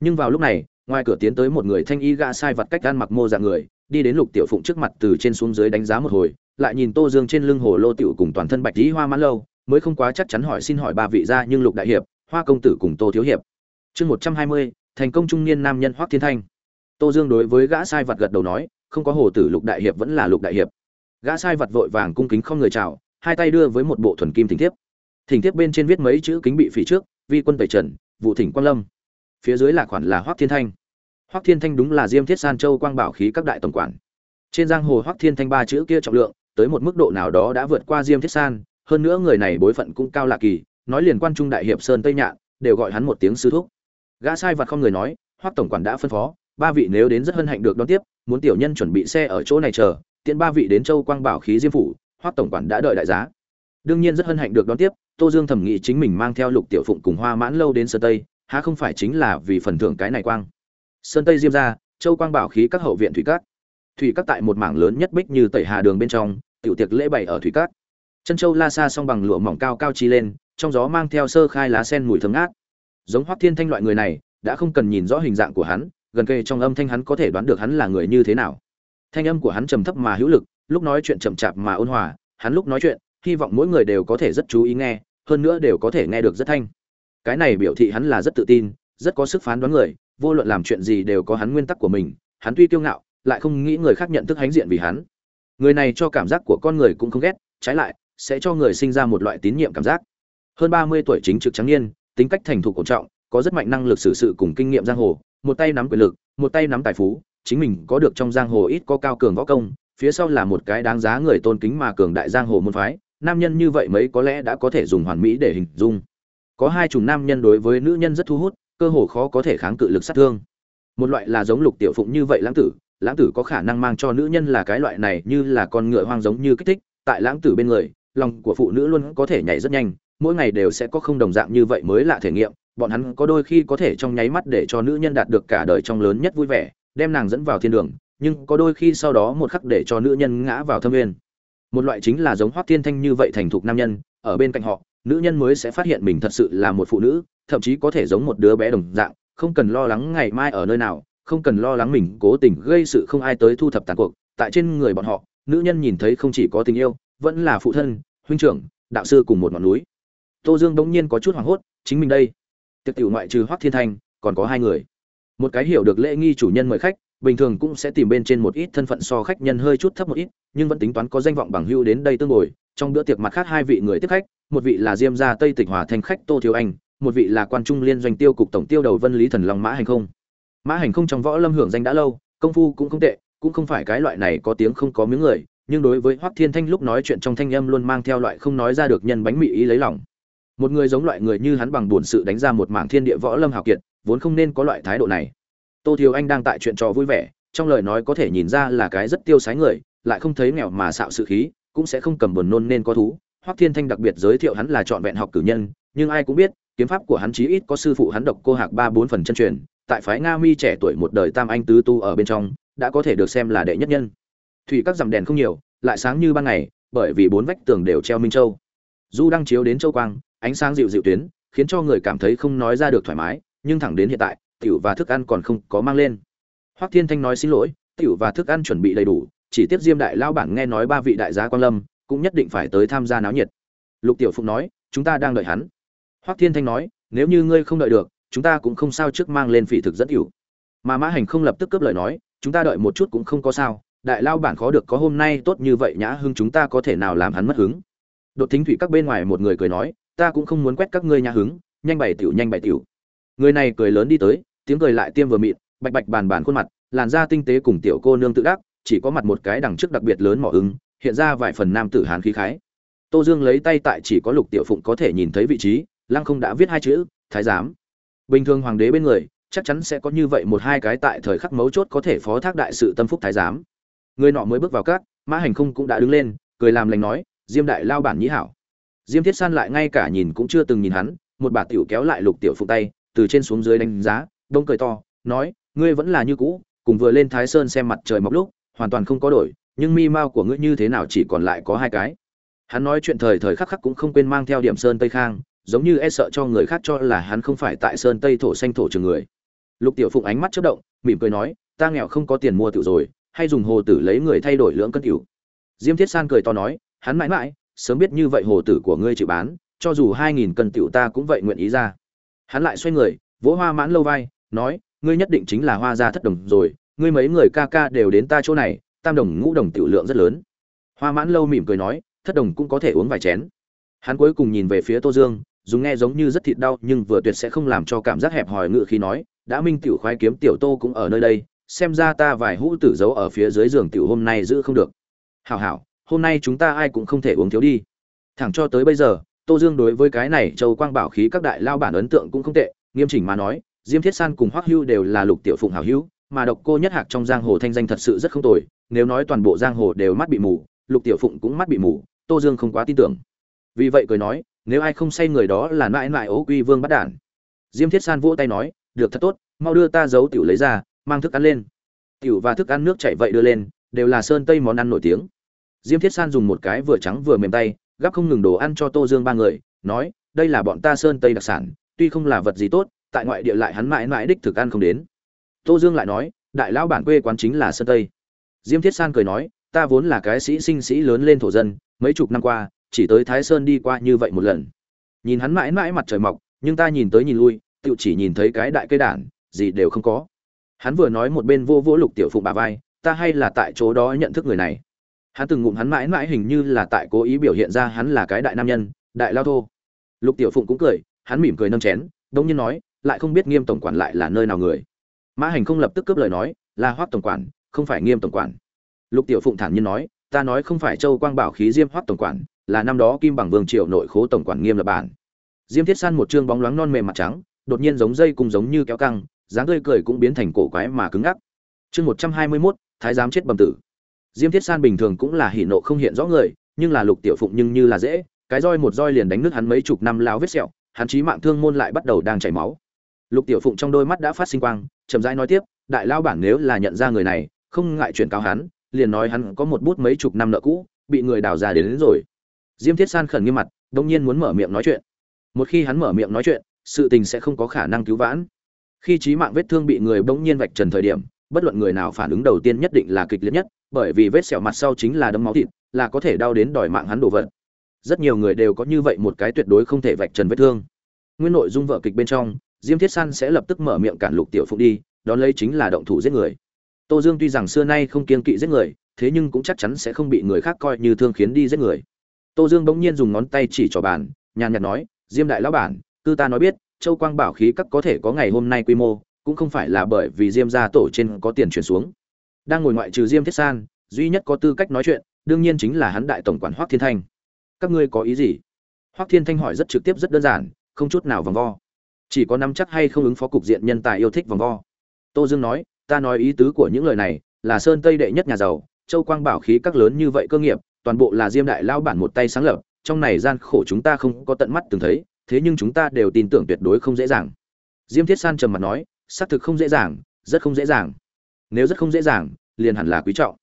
Nhưng vào lúc này ngoài cửa tiến tới một người thanh y gã sai vặt cách ăn mặc mô dạng người đi đến lục tiểu phụng trước mặt từ trên xuống dưới đánh giá một hồi lại nhìn tô dương trên lưng hồ lô tiểu cùng toàn thân bạch lý hoa mãn lâu mới không quá chắc chắn hỏi xin hỏi ba vị gia nhưng lục đại hiệp hoa công tử cùng tô thiếu hiệp. Chương một trăm hai mươi, thành công trung niên nam nhân hoắc thiên thanh. Tô dương đối với gã sai vật gật đầu nói, không có hồ tử lục đại hiệp vẫn là lục đại hiệp. Gã sai vật vội vàng cung kính không người chào, hai tay đưa với một bộ thuần kim thỉnh thiếp. Thỉnh thiếp bên trên viết mấy chữ kính bị phỉ trước, vi quân tẩy trần, vụ thỉnh quang lâm. Phía dưới là khoản là hoắc thiên thanh. Hoắc thiên thanh đúng là diêm thiết san châu quang bảo khí các đại tổng quản. Trên giang hồ hoắc thiên thanh ba chữ kia trọng lượng, tới một mức độ nào đó đã vượt qua diêm thiết san, hơn nữa người này bối phận cũng cao lạ kỳ nói liền quan trung đại hiệp sơn tây nhạn, đều gọi hắn một tiếng sư thúc. Gã sai vật không người nói, hoắc tổng quản đã phân phó, ba vị nếu đến rất hân hạnh được đón tiếp, muốn tiểu nhân chuẩn bị xe ở chỗ này chờ tiện ba vị đến châu quang bảo khí diêm phủ, hoắc tổng quản đã đợi đại giá. Đương nhiên rất hân hạnh được đón tiếp, tô dương thẩm nghĩ chính mình mang theo lục tiểu phụng cùng hoa mãn lâu đến sơn tây, há không phải chính là vì phần thưởng cái này quang? Sơn tây diêm ra, châu quang bảo khí các hậu viện thủy cát thủy cát tại một mảng lớn nhất bích như tẩy hà đường bên trong, tiểu tiệc lễ bày ở thủy cát chân châu la xa song bằng lụa mỏng cao cao chi lên trong gió mang theo sơ khai lá sen mùi thơm ngát. Giống hoắc thiên thanh loại người này, đã không cần nhìn rõ hình dạng của hắn, gần kề trong âm thanh hắn có thể đoán được hắn là người như thế nào. Thanh âm của hắn trầm thấp mà hữu lực, lúc nói chuyện chậm chạp mà ôn hòa, hắn lúc nói chuyện, hy vọng mỗi người đều có thể rất chú ý nghe, hơn nữa đều có thể nghe được rất thanh. Cái này biểu thị hắn là rất tự tin, rất có sức phán đoán người, vô luận làm chuyện gì đều có hắn nguyên tắc của mình, hắn tuy kiêu ngạo, lại không nghĩ người khác nhận thức hãnh diện vì hắn. Người này cho cảm giác của con người cũng không ghét, trái lại, sẽ cho người sinh ra một loại tín nhiệm cảm giác hơn ba mươi tuổi chính trực trắng niên, tính cách thành thục cổ trọng, có rất mạnh năng lực xử sự cùng kinh nghiệm giang hồ, một tay nắm quyền lực, một tay nắm tài phú, chính mình có được trong giang hồ ít có cao cường võ công, phía sau là một cái đáng giá người tôn kính mà cường đại giang hồ môn phái, nam nhân như vậy mấy có lẽ đã có thể dùng hoàn mỹ để hình dung. Có hai chủng nam nhân đối với nữ nhân rất thu hút, cơ hồ khó có thể kháng cự lực sát thương. Một loại là giống lục tiểu phụng như vậy lãng tử lãng tử có khả năng mang cho nữ nhân là cái loại này như là con ngựa hoang giống như kích thích, tại lãng tử bên người, lòng của phụ nữ luôn có thể nhảy rất nhanh mỗi ngày đều sẽ có không đồng dạng như vậy mới lạ thể nghiệm, bọn hắn có đôi khi có thể trong nháy mắt để cho nữ nhân đạt được cả đời trong lớn nhất vui vẻ, đem nàng dẫn vào thiên đường, nhưng có đôi khi sau đó một khắc để cho nữ nhân ngã vào thâm nguyên. Một loại chính là giống hoác thiên thanh như vậy thành thục nam nhân, ở bên cạnh họ, nữ nhân mới sẽ phát hiện mình thật sự là một phụ nữ, thậm chí có thể giống một đứa bé đồng dạng, không cần lo lắng ngày mai ở nơi nào, không cần lo lắng mình cố tình gây sự không ai tới thu thập tàn cuộc. Tại trên người bọn họ, nữ nhân nhìn thấy không chỉ có tình yêu, vẫn là phụ thân, huynh trưởng, đạo sư cùng một ngọn núi tô dương bỗng nhiên có chút hoảng hốt, chính mình đây. Tiệc tiểu ngoại trừ hoắc thiên thanh còn có hai người. Một cái hiểu được lễ nghi chủ nhân mời khách, bình thường cũng sẽ tìm bên trên một ít thân phận so khách nhân hơi chút thấp một ít, nhưng vẫn tính toán có danh vọng bằng hưu đến đây tương ngồi. Trong bữa tiệc mặt khác hai vị người tiếp khách, một vị là diêm gia tây tịch hòa thành khách tô thiếu anh, một vị là quan trung liên doanh tiêu cục tổng tiêu đầu vân lý thần long mã hành không. Mã hành không trong võ lâm hưởng danh đã lâu, công phu cũng không tệ, cũng không phải cái loại này có tiếng không có miếng người, nhưng đối với hoắc thiên thanh lúc nói chuyện trong thanh âm luôn mang theo loại không nói ra được nhân bánh mị ý lấy lòng một người giống loại người như hắn bằng buồn sự đánh ra một mảng thiên địa võ lâm hào kiệt, vốn không nên có loại thái độ này. Tô thiếu anh đang tại chuyện trò vui vẻ, trong lời nói có thể nhìn ra là cái rất tiêu sái người, lại không thấy nghèo mà xạo sự khí, cũng sẽ không cầm buồn nôn nên có thú. Hoắc thiên thanh đặc biệt giới thiệu hắn là trọn vẹn học cử nhân, nhưng ai cũng biết, kiếm pháp của hắn chí ít có sư phụ hắn độc cô hạc ba bốn phần chân truyền, tại phái nga mi trẻ tuổi một đời tam anh tứ tu ở bên trong, đã có thể được xem là đệ nhất nhân. Thủy các dằm đèn không nhiều, lại sáng như ban ngày, bởi vì bốn vách tường đều treo minh châu. Du đang chiếu đến châu quang ánh sáng dịu dịu tuyến, khiến cho người cảm thấy không nói ra được thoải mái, nhưng thẳng đến hiện tại, tiểu và thức ăn còn không có mang lên. Hoắc thiên thanh nói xin lỗi, tiểu và thức ăn chuẩn bị đầy đủ, chỉ tiếp diêm đại lao bản nghe nói ba vị đại gia quan lâm, cũng nhất định phải tới tham gia náo nhiệt. Lục tiểu phụng nói, chúng ta đang đợi hắn. Hoắc thiên thanh nói, nếu như ngươi không đợi được, chúng ta cũng không sao trước mang lên phỉ thực dẫn hiểu mà mã hành không lập tức cướp lời nói, chúng ta đợi một chút cũng không có sao, đại lao bản khó được có hôm nay tốt như vậy nhã hưng chúng ta có thể nào làm hắn mất hứng. Đột thính thủy các bên ngoài một người cười nói ta cũng không muốn quét các ngươi nhà hứng, nhanh bày tiểu, nhanh bày tiểu. Người này cười lớn đi tới, tiếng cười lại tiêm vừa mịn, bạch bạch bàn bàn khuôn mặt, làn da tinh tế cùng tiểu cô nương tự đắc, chỉ có mặt một cái đằng trước đặc biệt lớn mỏ ứng hiện ra vài phần nam tử hán khí khái. Tô dương lấy tay tại chỉ có lục tiểu phụng có thể nhìn thấy vị trí, lăng không đã viết hai chữ, thái giám. Bình thường hoàng đế bên người, chắc chắn sẽ có như vậy một hai cái tại thời khắc mấu chốt có thể phó thác đại sự tâm phúc thái giám. Người nọ mới bước vào các, mã hành không cũng đã đứng lên, cười làm lành nói, diêm đại lao bản nhĩ hảo diêm thiết san lại ngay cả nhìn cũng chưa từng nhìn hắn, một bà tiểu kéo lại lục tiểu Phụng tay, từ trên xuống dưới đánh giá, đông cười to, nói, ngươi vẫn là như cũ, cùng vừa lên thái sơn xem mặt trời mọc lúc, hoàn toàn không có đổi, nhưng mi mao của ngươi như thế nào chỉ còn lại có hai cái. Hắn nói chuyện thời thời khắc khắc cũng không quên mang theo điểm sơn tây khang, giống như e sợ cho người khác cho là hắn không phải tại sơn tây thổ xanh thổ trường người. Lục tiểu phụng ánh mắt chớp động, mỉm cười nói, ta nghèo không có tiền mua tiểu rồi, hay dùng hồ tử lấy người thay đổi lưỡng cân tiểu. Diêm thiết san cười to nói, hắn mãi mãi sớm biết như vậy hồ tử của ngươi chịu bán, cho dù hai nghìn cân tiểu ta cũng vậy nguyện ý ra. Hắn lại xoay người, vỗ hoa mãn lâu vai, nói, ngươi nhất định chính là hoa gia thất đồng rồi, ngươi mấy người ca ca đều đến ta chỗ này, tam đồng ngũ đồng tiểu lượng rất lớn. Hoa mãn lâu mỉm cười nói, thất đồng cũng có thể uống vài chén. Hắn cuối cùng nhìn về phía tô dương, dùng nghe giống như rất thịt đau, nhưng vừa tuyệt sẽ không làm cho cảm giác hẹp hòi ngự khi nói, đã minh tiểu khoái kiếm tiểu tô cũng ở nơi đây, xem ra ta vài hũ tử giấu ở phía dưới giường tiểu hôm nay giữ không được. Hảo hảo hôm nay chúng ta ai cũng không thể uống thiếu đi. Thẳng cho tới bây giờ, tô dương đối với cái này châu quang bảo khí các đại lao bản ấn tượng cũng không tệ, nghiêm chỉnh mà nói, diêm thiết san cùng hoắc hưu đều là lục tiểu phụng hảo hữu, mà độc cô nhất hạc trong giang hồ thanh danh thật sự rất không tồi, nếu nói toàn bộ giang hồ đều mắt bị mù, lục tiểu phụng cũng mắt bị mù, tô dương không quá tin tưởng. Vì vậy cười nói, nếu ai không say người đó là mãi mãi ố quy vương bắt đản. Diêm thiết san vỗ tay nói, được thật tốt, mau đưa ta giấu tiểu lấy ra, mang thức ăn lên. Tiểu và thức ăn nước chảy vậy đưa lên, đều là sơn tây món ăn nổi tiếng diêm thiết san dùng một cái vừa trắng vừa mềm tay, gắp không ngừng đồ ăn cho tô dương ba người, nói, đây là bọn ta sơn tây đặc sản, tuy không là vật gì tốt, tại ngoại địa lại hắn mãi mãi đích thực ăn không đến. Tô dương lại nói, đại lão bản quê quán chính là sơn tây. Diêm thiết san cười nói, ta vốn là cái sĩ sinh sĩ lớn lên thổ dân, mấy chục năm qua, chỉ tới thái sơn đi qua như vậy một lần. Nhìn hắn mãi mãi mặt trời mọc, nhưng ta nhìn tới nhìn lui tự chỉ nhìn thấy cái đại cây đản, gì đều không có. Hắn vừa nói một bên vô vỗ lục tiểu phụng bà vai, ta hay là tại chỗ đó nhận thức người này hắn từng ngụm hắn mãi mãi hình như là tại cố ý biểu hiện ra hắn là cái đại nam nhân, đại lao thô. Lục tiểu phụng cũng cười, hắn mỉm cười nâng chén, đông nhiên nói, lại không biết nghiêm tổng quản lại là nơi nào người. Mã hành không lập tức cướp lời nói, là hoác tổng quản, không phải nghiêm tổng quản. Lục tiểu phụng thản nhiên nói, ta nói không phải châu quang bảo khí diêm hoác tổng quản, là năm đó kim bằng vương triều nội khố tổng quản nghiêm lập bản. Diêm thiết san một chương bóng loáng non mềm mặt trắng, đột nhiên giống dây cùng giống như kéo căng, dáng tươi cười cũng biến thành cổ quái mà cứng ngắc. Chương một trăm hai mươi mốt, thái giám chết bầm tử diêm thiết san bình thường cũng là hỉ nộ không hiện rõ người nhưng là lục tiểu phụng nhưng như là dễ cái roi một roi liền đánh nước hắn mấy chục năm lao vết sẹo hắn chí mạng thương môn lại bắt đầu đang chảy máu. Lục tiểu phụng trong đôi mắt đã phát sinh quang chậm rãi nói tiếp đại lao bản nếu là nhận ra người này không ngại chuyển cáo hắn liền nói hắn có một bút mấy chục năm nợ cũ bị người đào ra đến, đến rồi. Diêm thiết san khẩn nghiêm mặt đông nhiên muốn mở miệng nói chuyện. Một khi hắn mở miệng nói chuyện sự tình sẽ không có khả năng cứu vãn. Khi trí mạng vết thương bị người bỗng nhiên vạch trần thời điểm bất luận người nào phản ứng đầu tiên nhất định là kịch liệt nhất bởi vì vết sẹo mặt sau chính là đấm máu thịt, là có thể đau đến đòi mạng hắn đổ vật. Rất nhiều người đều có như vậy một cái tuyệt đối không thể vạch trần vết thương. Nguyên nội dung vợ kịch bên trong, diêm thiết san sẽ lập tức mở miệng cản lục tiểu phụng đi, đón lấy chính là động thủ giết người. Tô dương tuy rằng xưa nay không kiên kỵ giết người, thế nhưng cũng chắc chắn sẽ không bị người khác coi như thương khiến đi giết người. Tô dương bỗng nhiên dùng ngón tay chỉ cho bàn, nhàn nhạt nói, diêm đại lão bản tư ta nói biết, châu quang bảo khí các có thể có ngày hôm nay quy mô, cũng không phải là bởi vì diêm gia tổ trên có tiền chuyển xuống đang ngồi ngoại trừ diêm thiết san, duy nhất có tư cách nói chuyện, đương nhiên chính là hắn đại tổng quản hoác thiên thanh. Các ngươi có ý gì? Hoác thiên thanh hỏi rất trực tiếp, rất đơn giản, không chút nào vòng vo. Chỉ có nắm chắc hay không ứng phó cục diện nhân tài yêu thích vòng vo. Tô dương nói, ta nói ý tứ của những lời này là sơn tây đệ nhất nhà giàu, châu quang bảo khí các lớn như vậy cơ nghiệp, toàn bộ là diêm đại lao bản một tay sáng lập, trong này gian khổ chúng ta không có tận mắt từng thấy, thế nhưng chúng ta đều tin tưởng tuyệt đối không dễ dàng. Diêm thiết san trầm mặt nói, xác thực không dễ dàng, rất không dễ dàng nếu rất không dễ dàng, liền hẳn là quý trọng.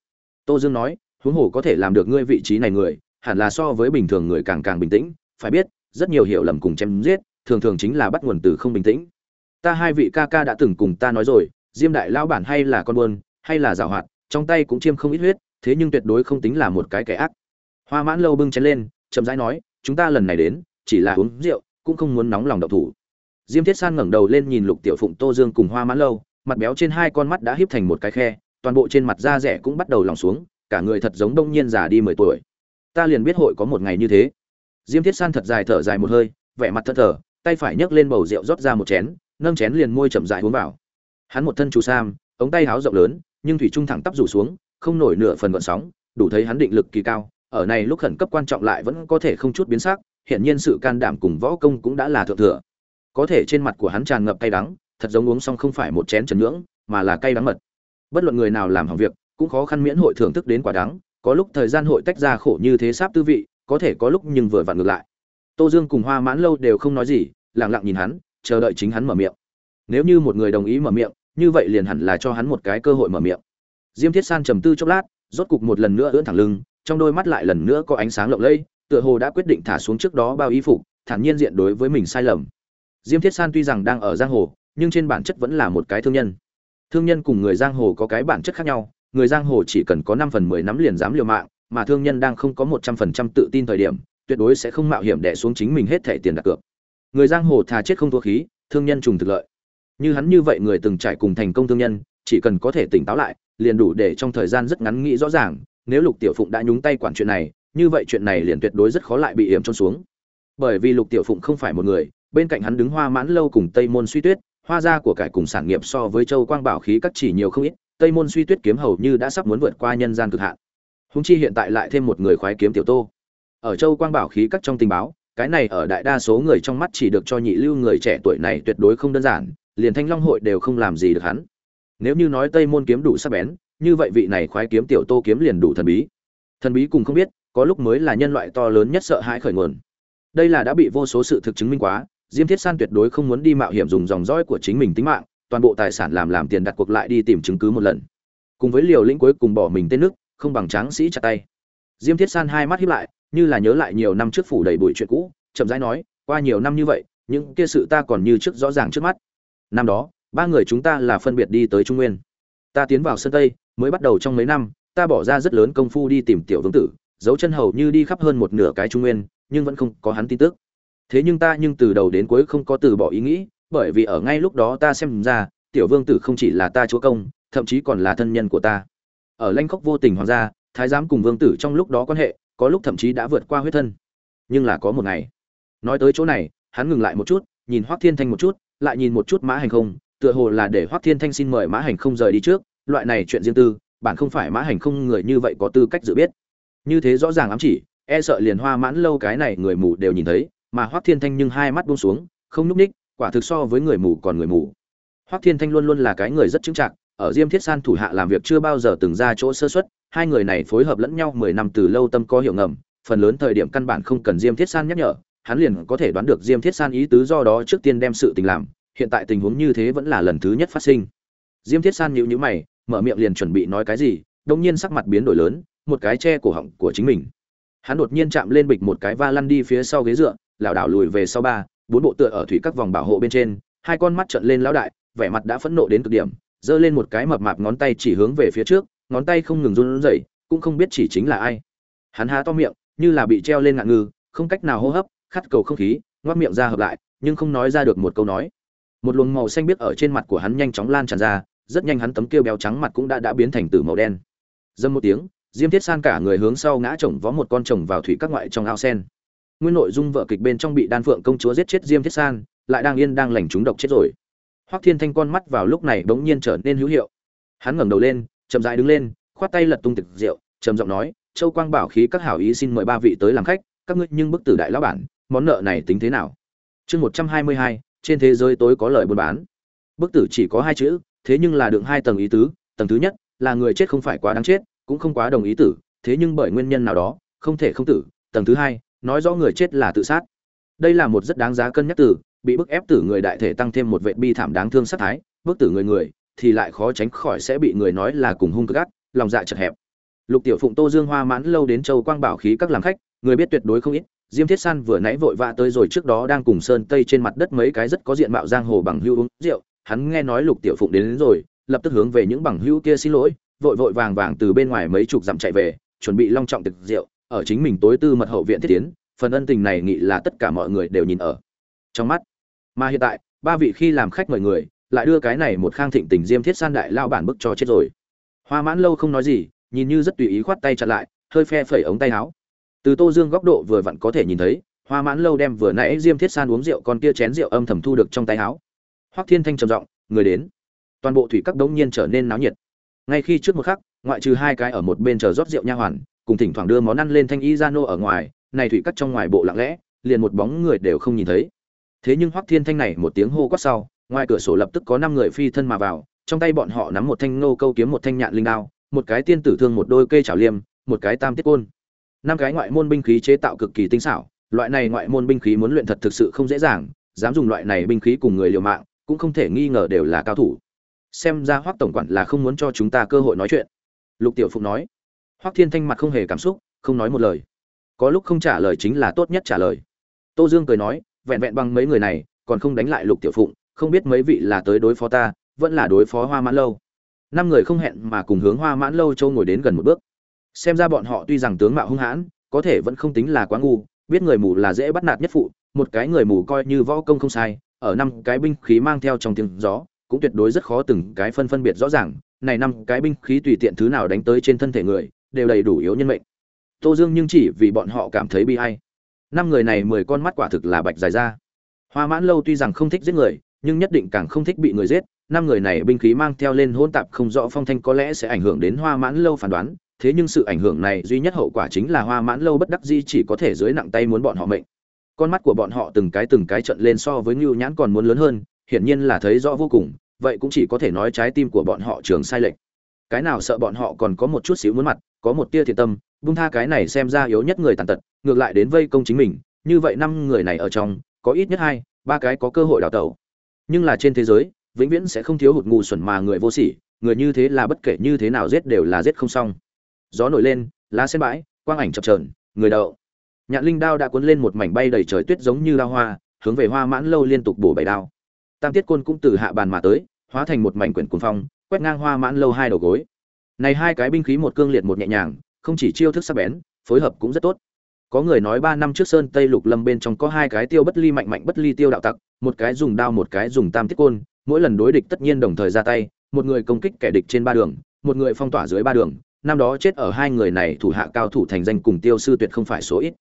Tô dương nói, huống hồ có thể làm được ngươi vị trí này người, hẳn là so với bình thường người càng càng bình tĩnh. Phải biết, rất nhiều hiểu lầm cùng chém giết, thường thường chính là bắt nguồn từ không bình tĩnh. Ta hai vị ca ca đã từng cùng ta nói rồi, diêm đại lao bản hay là con buôn, hay là giảo hoạt, trong tay cũng chiêm không ít huyết, thế nhưng tuyệt đối không tính là một cái kẻ ác. Hoa mãn lâu bưng chén lên, chậm rãi nói, chúng ta lần này đến, chỉ là uống rượu, cũng không muốn nóng lòng độc thủ. Diêm thiết san ngẩng đầu lên nhìn lục tiểu phụng, tô dương cùng hoa mãn lâu mặt béo trên hai con mắt đã híp thành một cái khe toàn bộ trên mặt da rẻ cũng bắt đầu lòng xuống cả người thật giống đông nhiên già đi mười tuổi. Ta liền biết hội có một ngày như thế. Diêm thiết san thật dài thở dài một hơi vẻ mặt thất thở, tay phải nhấc lên bầu rượu rót ra một chén nâng chén liền môi chậm rãi uống vào. Hắn một thân chú sam ống tay háo rộng lớn nhưng thủy trung thẳng tắp rủ xuống không nổi nửa phần gợn sóng đủ thấy hắn định lực kỳ cao ở này lúc khẩn cấp quan trọng lại vẫn có thể không chút biến sắc hiện nhiên sự can đảm cùng võ công cũng đã là thượng thừa. Có thể trên mặt của hắn tràn ngập cay đắng thật giống uống xong không phải một chén trần nhưỡng, mà là cay đắng mật. Bất luận người nào làm hỏng việc, cũng khó khăn miễn hội thưởng thức đến quả đắng, có lúc thời gian hội tách ra khổ như thế sáp tư vị, có thể có lúc nhưng vừa vặn ngược lại. Tô dương cùng hoa mãn lâu đều không nói gì lẳng lặng nhìn hắn, chờ đợi chính hắn mở miệng. Nếu như một người đồng ý mở miệng, như vậy liền hẳn là cho hắn một cái cơ hội mở miệng. Diêm thiết san trầm tư chốc lát, rốt cục một lần nữa ưỡn thẳng lưng, trong đôi mắt lại lần nữa có ánh sáng lộng lẫy, tựa hồ đã quyết định thả xuống trước đó bao y phục, thản nhiên diện đối với mình sai lầm. Diêm thiết san tuy rằng đang ở giang hồ nhưng trên bản chất vẫn là một cái thương nhân. Thương nhân cùng người giang hồ có cái bản chất khác nhau, người giang hồ chỉ cần có năm phần mười nắm liền dám liều mạng, mà thương nhân đang không có một trăm phần trăm tự tin thời điểm, tuyệt đối sẽ không mạo hiểm đẻ xuống chính mình hết thẻ tiền đặt cược. Người giang hồ thà chết không thua khí, thương nhân trùng thực lợi. Như hắn như vậy người từng trải cùng thành công thương nhân, chỉ cần có thể tỉnh táo lại, liền đủ để trong thời gian rất ngắn nghĩ rõ ràng, nếu lục tiểu phụng đã nhúng tay quản chuyện này, như vậy chuyện này liền tuyệt đối rất khó lại bị hiểm trôn xuống. Bởi vì lục tiểu phụng không phải một người, bên cạnh hắn đứng hoa mãn lâu cùng tây môn suy tuyết hoa gia của cải cùng sản nghiệp so với châu quang bảo khí các chỉ nhiều không ít, tây môn suy tuyết kiếm hầu như đã sắp muốn vượt qua nhân gian cực hạn. Húng chi hiện tại lại thêm một người khoái kiếm tiểu tô. Ở châu quang bảo khí các trong tình báo, cái này ở đại đa số người trong mắt chỉ được cho nhị lưu người trẻ tuổi này tuyệt đối không đơn giản, liền thanh long hội đều không làm gì được hắn. Nếu như nói tây môn kiếm đủ sắc bén, như vậy vị này khoái kiếm tiểu tô kiếm liền đủ thần bí. Thần bí cùng không biết, có lúc mới là nhân loại to lớn nhất sợ hãi khởi nguồn. Đây là đã bị vô số sự thực chứng minh quá diêm thiết san tuyệt đối không muốn đi mạo hiểm dùng dòng dõi của chính mình tính mạng, toàn bộ tài sản làm làm tiền đặt cuộc lại đi tìm chứng cứ một lần. Cùng với liều lĩnh cuối cùng bỏ mình tên nước, không bằng tráng sĩ chặt tay. Diêm thiết san hai mắt hiếp lại, như là nhớ lại nhiều năm trước phủ đầy bụi chuyện cũ, chậm rãi nói, qua nhiều năm như vậy, những kia sự ta còn như trước rõ ràng trước mắt. Năm đó, ba người chúng ta là phân biệt đi tới trung nguyên. Ta tiến vào sân tây, mới bắt đầu trong mấy năm, ta bỏ ra rất lớn công phu đi tìm tiểu vương tử, dấu chân hầu như đi khắp hơn một nửa cái trung nguyên, nhưng vẫn không có hắn tin tức thế nhưng ta nhưng từ đầu đến cuối không có từ bỏ ý nghĩ, bởi vì ở ngay lúc đó ta xem ra, tiểu vương tử không chỉ là ta chúa công, thậm chí còn là thân nhân của ta. Ở lanh khóc vô tình hoàng gia, thái giám cùng vương tử trong lúc đó quan hệ, có lúc thậm chí đã vượt qua huyết thân. Nhưng là có một ngày, nói tới chỗ này, hắn ngừng lại một chút, nhìn hoắc thiên thanh một chút, lại nhìn một chút mã hành không, tựa hồ là để hoắc thiên thanh xin mời mã hành không rời đi trước, loại này chuyện riêng tư, bản không phải mã hành không người như vậy có tư cách dự biết. Như thế rõ ràng ám chỉ e sợ liền hoa mãn lâu cái này người mù đều nhìn thấy mà hoắc thiên thanh nhưng hai mắt buông xuống không nhúc ních quả thực so với người mù còn người mù hoắc thiên thanh luôn luôn là cái người rất chứng trạng, ở diêm thiết san thủ hạ làm việc chưa bao giờ từng ra chỗ sơ suất. hai người này phối hợp lẫn nhau mười năm từ lâu tâm có hiểu ngầm phần lớn thời điểm căn bản không cần diêm thiết san nhắc nhở hắn liền có thể đoán được diêm thiết san ý tứ do đó trước tiên đem sự tình làm hiện tại tình huống như thế vẫn là lần thứ nhất phát sinh diêm thiết san nhíu nhíu mày mở miệng liền chuẩn bị nói cái gì đột nhiên sắc mặt biến đổi lớn một cái che cổ họng của chính mình hắn đột nhiên chạm lên bịch một cái va lăn đi phía sau ghế dựa lảo đảo lùi về sau ba, bốn bộ tựa ở thủy các vòng bảo hộ bên trên, hai con mắt trợn lên lão đại, vẻ mặt đã phẫn nộ đến cực điểm, giơ lên một cái mập mạp ngón tay chỉ hướng về phía trước, ngón tay không ngừng run rẩy, cũng không biết chỉ chính là ai. Hắn há to miệng, như là bị treo lên ngạn ngư, không cách nào hô hấp, khát cầu không khí, ngoác miệng ra hợp lại, nhưng không nói ra được một câu nói. Một luồng màu xanh biếc ở trên mặt của hắn nhanh chóng lan tràn ra, rất nhanh hắn tấm kia béo trắng mặt cũng đã đã biến thành từ màu đen. Dâm một tiếng, diêm thiết san cả người hướng sau ngã chồng vó một con chồng vào thủy các ngoại trong ao sen nguyên nội dung vợ kịch bên trong bị đan phượng công chúa giết chết diêm thiết san, lại đang yên đang lành chúng độc chết rồi. Hoắc thiên thanh con mắt vào lúc này bỗng nhiên trở nên hữu hiệu. Hắn ngẩng đầu lên, chậm rãi đứng lên, khoát tay lật tung tịch rượu, trầm giọng nói, châu quang bảo khí các hảo ý xin mời ba vị tới làm khách, các ngươi nhưng bức tử đại lão bản, món nợ này tính thế nào? Chương một trăm hai mươi hai, trên thế giới tối có lời buôn bán. Bức tử chỉ có hai chữ, thế nhưng là đựng hai tầng ý tứ, tầng thứ nhất là người chết không phải quá đáng chết, cũng không quá đồng ý tử, thế nhưng bởi nguyên nhân nào đó, không thể không tử, tầng thứ hai nói rõ người chết là tự sát. Đây là một rất đáng giá cân nhắc từ bị bức ép tử người đại thể tăng thêm một vệ bi thảm đáng thương sát thái bức tử người người thì lại khó tránh khỏi sẽ bị người nói là cùng hung cực ác lòng dạ chật hẹp. Lục tiểu phụng tô dương hoa mãn lâu đến châu quang bảo khí các làm khách người biết tuyệt đối không ít diêm thiết san vừa nãy vội vã tới rồi trước đó đang cùng sơn tây trên mặt đất mấy cái rất có diện mạo giang hồ bằng hưu uống rượu hắn nghe nói lục tiểu phụng đến, đến rồi lập tức hướng về những bằng hưu kia xin lỗi vội vội vàng vàng từ bên ngoài mấy chục dặm chạy về chuẩn bị long trọng thực rượu ở chính mình tối tư mật hậu viện thiết tiến, phần ân tình này nghĩ là tất cả mọi người đều nhìn ở trong mắt. Mà hiện tại, ba vị khi làm khách mời người, lại đưa cái này một khang thịnh tình diêm thiết san đại lao bản bức cho chết rồi. Hoa mãn lâu không nói gì, nhìn như rất tùy ý khoát tay chặn lại, hơi phe phẩy ống tay áo. Từ tô dương góc độ vừa vặn có thể nhìn thấy, hoa mãn lâu đem vừa nãy diêm thiết san uống rượu con kia chén rượu âm thầm thu được trong tay áo. Hoắc thiên thanh trầm giọng, người đến. Toàn bộ thủy các đống nhiên trở nên náo nhiệt. Ngay khi trước một khắc, ngoại trừ hai cái ở một bên chờ rót rượu nha hoàn cùng thỉnh thoảng đưa món ăn lên thanh y gia nô ở ngoài, này thủy cắt trong ngoài bộ lặng lẽ, liền một bóng người đều không nhìn thấy. Thế nhưng hoắc thiên thanh này một tiếng hô quát sau, ngoài cửa sổ lập tức có năm người phi thân mà vào, trong tay bọn họ nắm một thanh nô câu kiếm một thanh nhạn linh đao, một cái tiên tử thương một đôi cây chảo liêm, một cái tam tiết côn. Năm cái ngoại môn binh khí chế tạo cực kỳ tinh xảo, loại này ngoại môn binh khí muốn luyện thật thực sự không dễ dàng, dám dùng loại này binh khí cùng người liều mạng, cũng không thể nghi ngờ đều là cao thủ. Xem ra hoắc tổng quản là không muốn cho chúng ta cơ hội nói chuyện. Lục tiểu phụng nói hoắc thiên thanh mặt không hề cảm xúc, không nói một lời. Có lúc không trả lời chính là tốt nhất trả lời. Tô dương cười nói, vẹn vẹn bằng mấy người này, còn không đánh lại lục tiểu phụng, không biết mấy vị là tới đối phó ta, vẫn là đối phó hoa mãn lâu. Năm người không hẹn mà cùng hướng hoa mãn lâu châu ngồi đến gần một bước. Xem ra bọn họ tuy rằng tướng mạo hung hãn, có thể vẫn không tính là quá ngu, biết người mù là dễ bắt nạt nhất phụ, một cái người mù coi như võ công không sai, ở năm cái binh khí mang theo trong tiếng gió, cũng tuyệt đối rất khó từng cái phân phân biệt rõ ràng, này năm cái binh khí tùy tiện thứ nào đánh tới trên thân thể người đều đầy đủ yếu nhân mệnh. Tô dương nhưng chỉ vì bọn họ cảm thấy bi hay năm người này mười con mắt quả thực là bạch dài ra. Hoa mãn lâu tuy rằng không thích giết người, nhưng nhất định càng không thích bị người giết. Năm người này binh khí mang theo lên hỗn tạp không rõ phong thanh có lẽ sẽ ảnh hưởng đến hoa mãn lâu phán đoán, thế nhưng sự ảnh hưởng này duy nhất hậu quả chính là hoa mãn lâu bất đắc di chỉ có thể dưới nặng tay muốn bọn họ mệnh. Con mắt của bọn họ từng cái từng cái trận lên so với ngưu nhãn còn muốn lớn hơn, hiển nhiên là thấy rõ vô cùng, vậy cũng chỉ có thể nói trái tim của bọn họ trường sai lệch cái nào sợ bọn họ còn có một chút xíu muốn mặt, có một tia thiện tâm bung tha cái này xem ra yếu nhất người tàn tật, ngược lại đến vây công chính mình, như vậy năm người này ở trong, có ít nhất hai, ba cái có cơ hội đào tẩu. Nhưng là trên thế giới, vĩnh viễn sẽ không thiếu hụt ngu xuẩn mà người vô sỉ, người như thế là bất kể như thế nào giết đều là giết không xong. Gió nổi lên, lá sen bãi, quang ảnh chập trờn người đậu. Nhạn linh đao đã cuốn lên một mảnh bay đầy trời tuyết giống như lao hoa, hướng về hoa mãn lâu liên tục bổ bảy đao. Tam tiết côn cũng từ hạ bàn mà tới, hóa thành một mảnh quyển cuồng phong quét ngang hoa mãn lâu hai đầu gối. Này hai cái binh khí một cương liệt một nhẹ nhàng, không chỉ chiêu thức sắc bén, phối hợp cũng rất tốt. Có người nói ba năm trước sơn tây lục lâm bên trong có hai cái tiêu bất ly mạnh mạnh bất ly tiêu đạo tặc, một cái dùng đao một cái dùng tam tiết côn, mỗi lần đối địch tất nhiên đồng thời ra tay, một người công kích kẻ địch trên ba đường, một người phong tỏa dưới ba đường, năm đó chết ở hai người này thủ hạ cao thủ thành danh cùng tiêu sư tuyệt không phải số ít.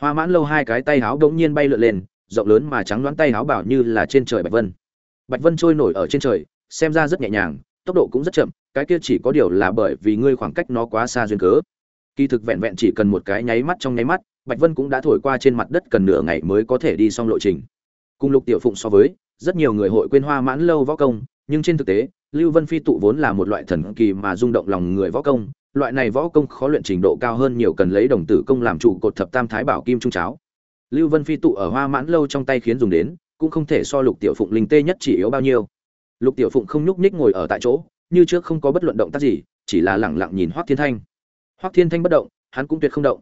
Hoa mãn lâu hai cái tay háo đống nhiên bay lượn lên, rộng lớn mà trắng đoán tay háo bảo như là trên trời bạch vân. Bạch vân trôi nổi ở trên trời, xem ra rất nhẹ nhàng tốc độ cũng rất chậm, cái kia chỉ có điều là bởi vì ngươi khoảng cách nó quá xa duyên cớ. Kỳ thực vẹn vẹn chỉ cần một cái nháy mắt trong nháy mắt, bạch vân cũng đã thổi qua trên mặt đất cần nửa ngày mới có thể đi xong lộ trình. Cùng lục tiểu phụng so với, rất nhiều người hội quên hoa mãn lâu võ công, nhưng trên thực tế, lưu vân phi tụ vốn là một loại thần kỳ mà rung động lòng người võ công, loại này võ công khó luyện trình độ cao hơn nhiều cần lấy đồng tử công làm trụ cột thập tam thái bảo kim trung cháo. Lưu vân phi tụ ở hoa mãn lâu trong tay khiến dùng đến, cũng không thể so lục tiểu phụng linh tê nhất chỉ yếu bao nhiêu lục tiểu phụng không nhúc nhích ngồi ở tại chỗ, như trước không có bất luận động tác gì, chỉ là lẳng lặng nhìn hoắc thiên thanh. Hoắc thiên thanh bất động, hắn cũng tuyệt không động.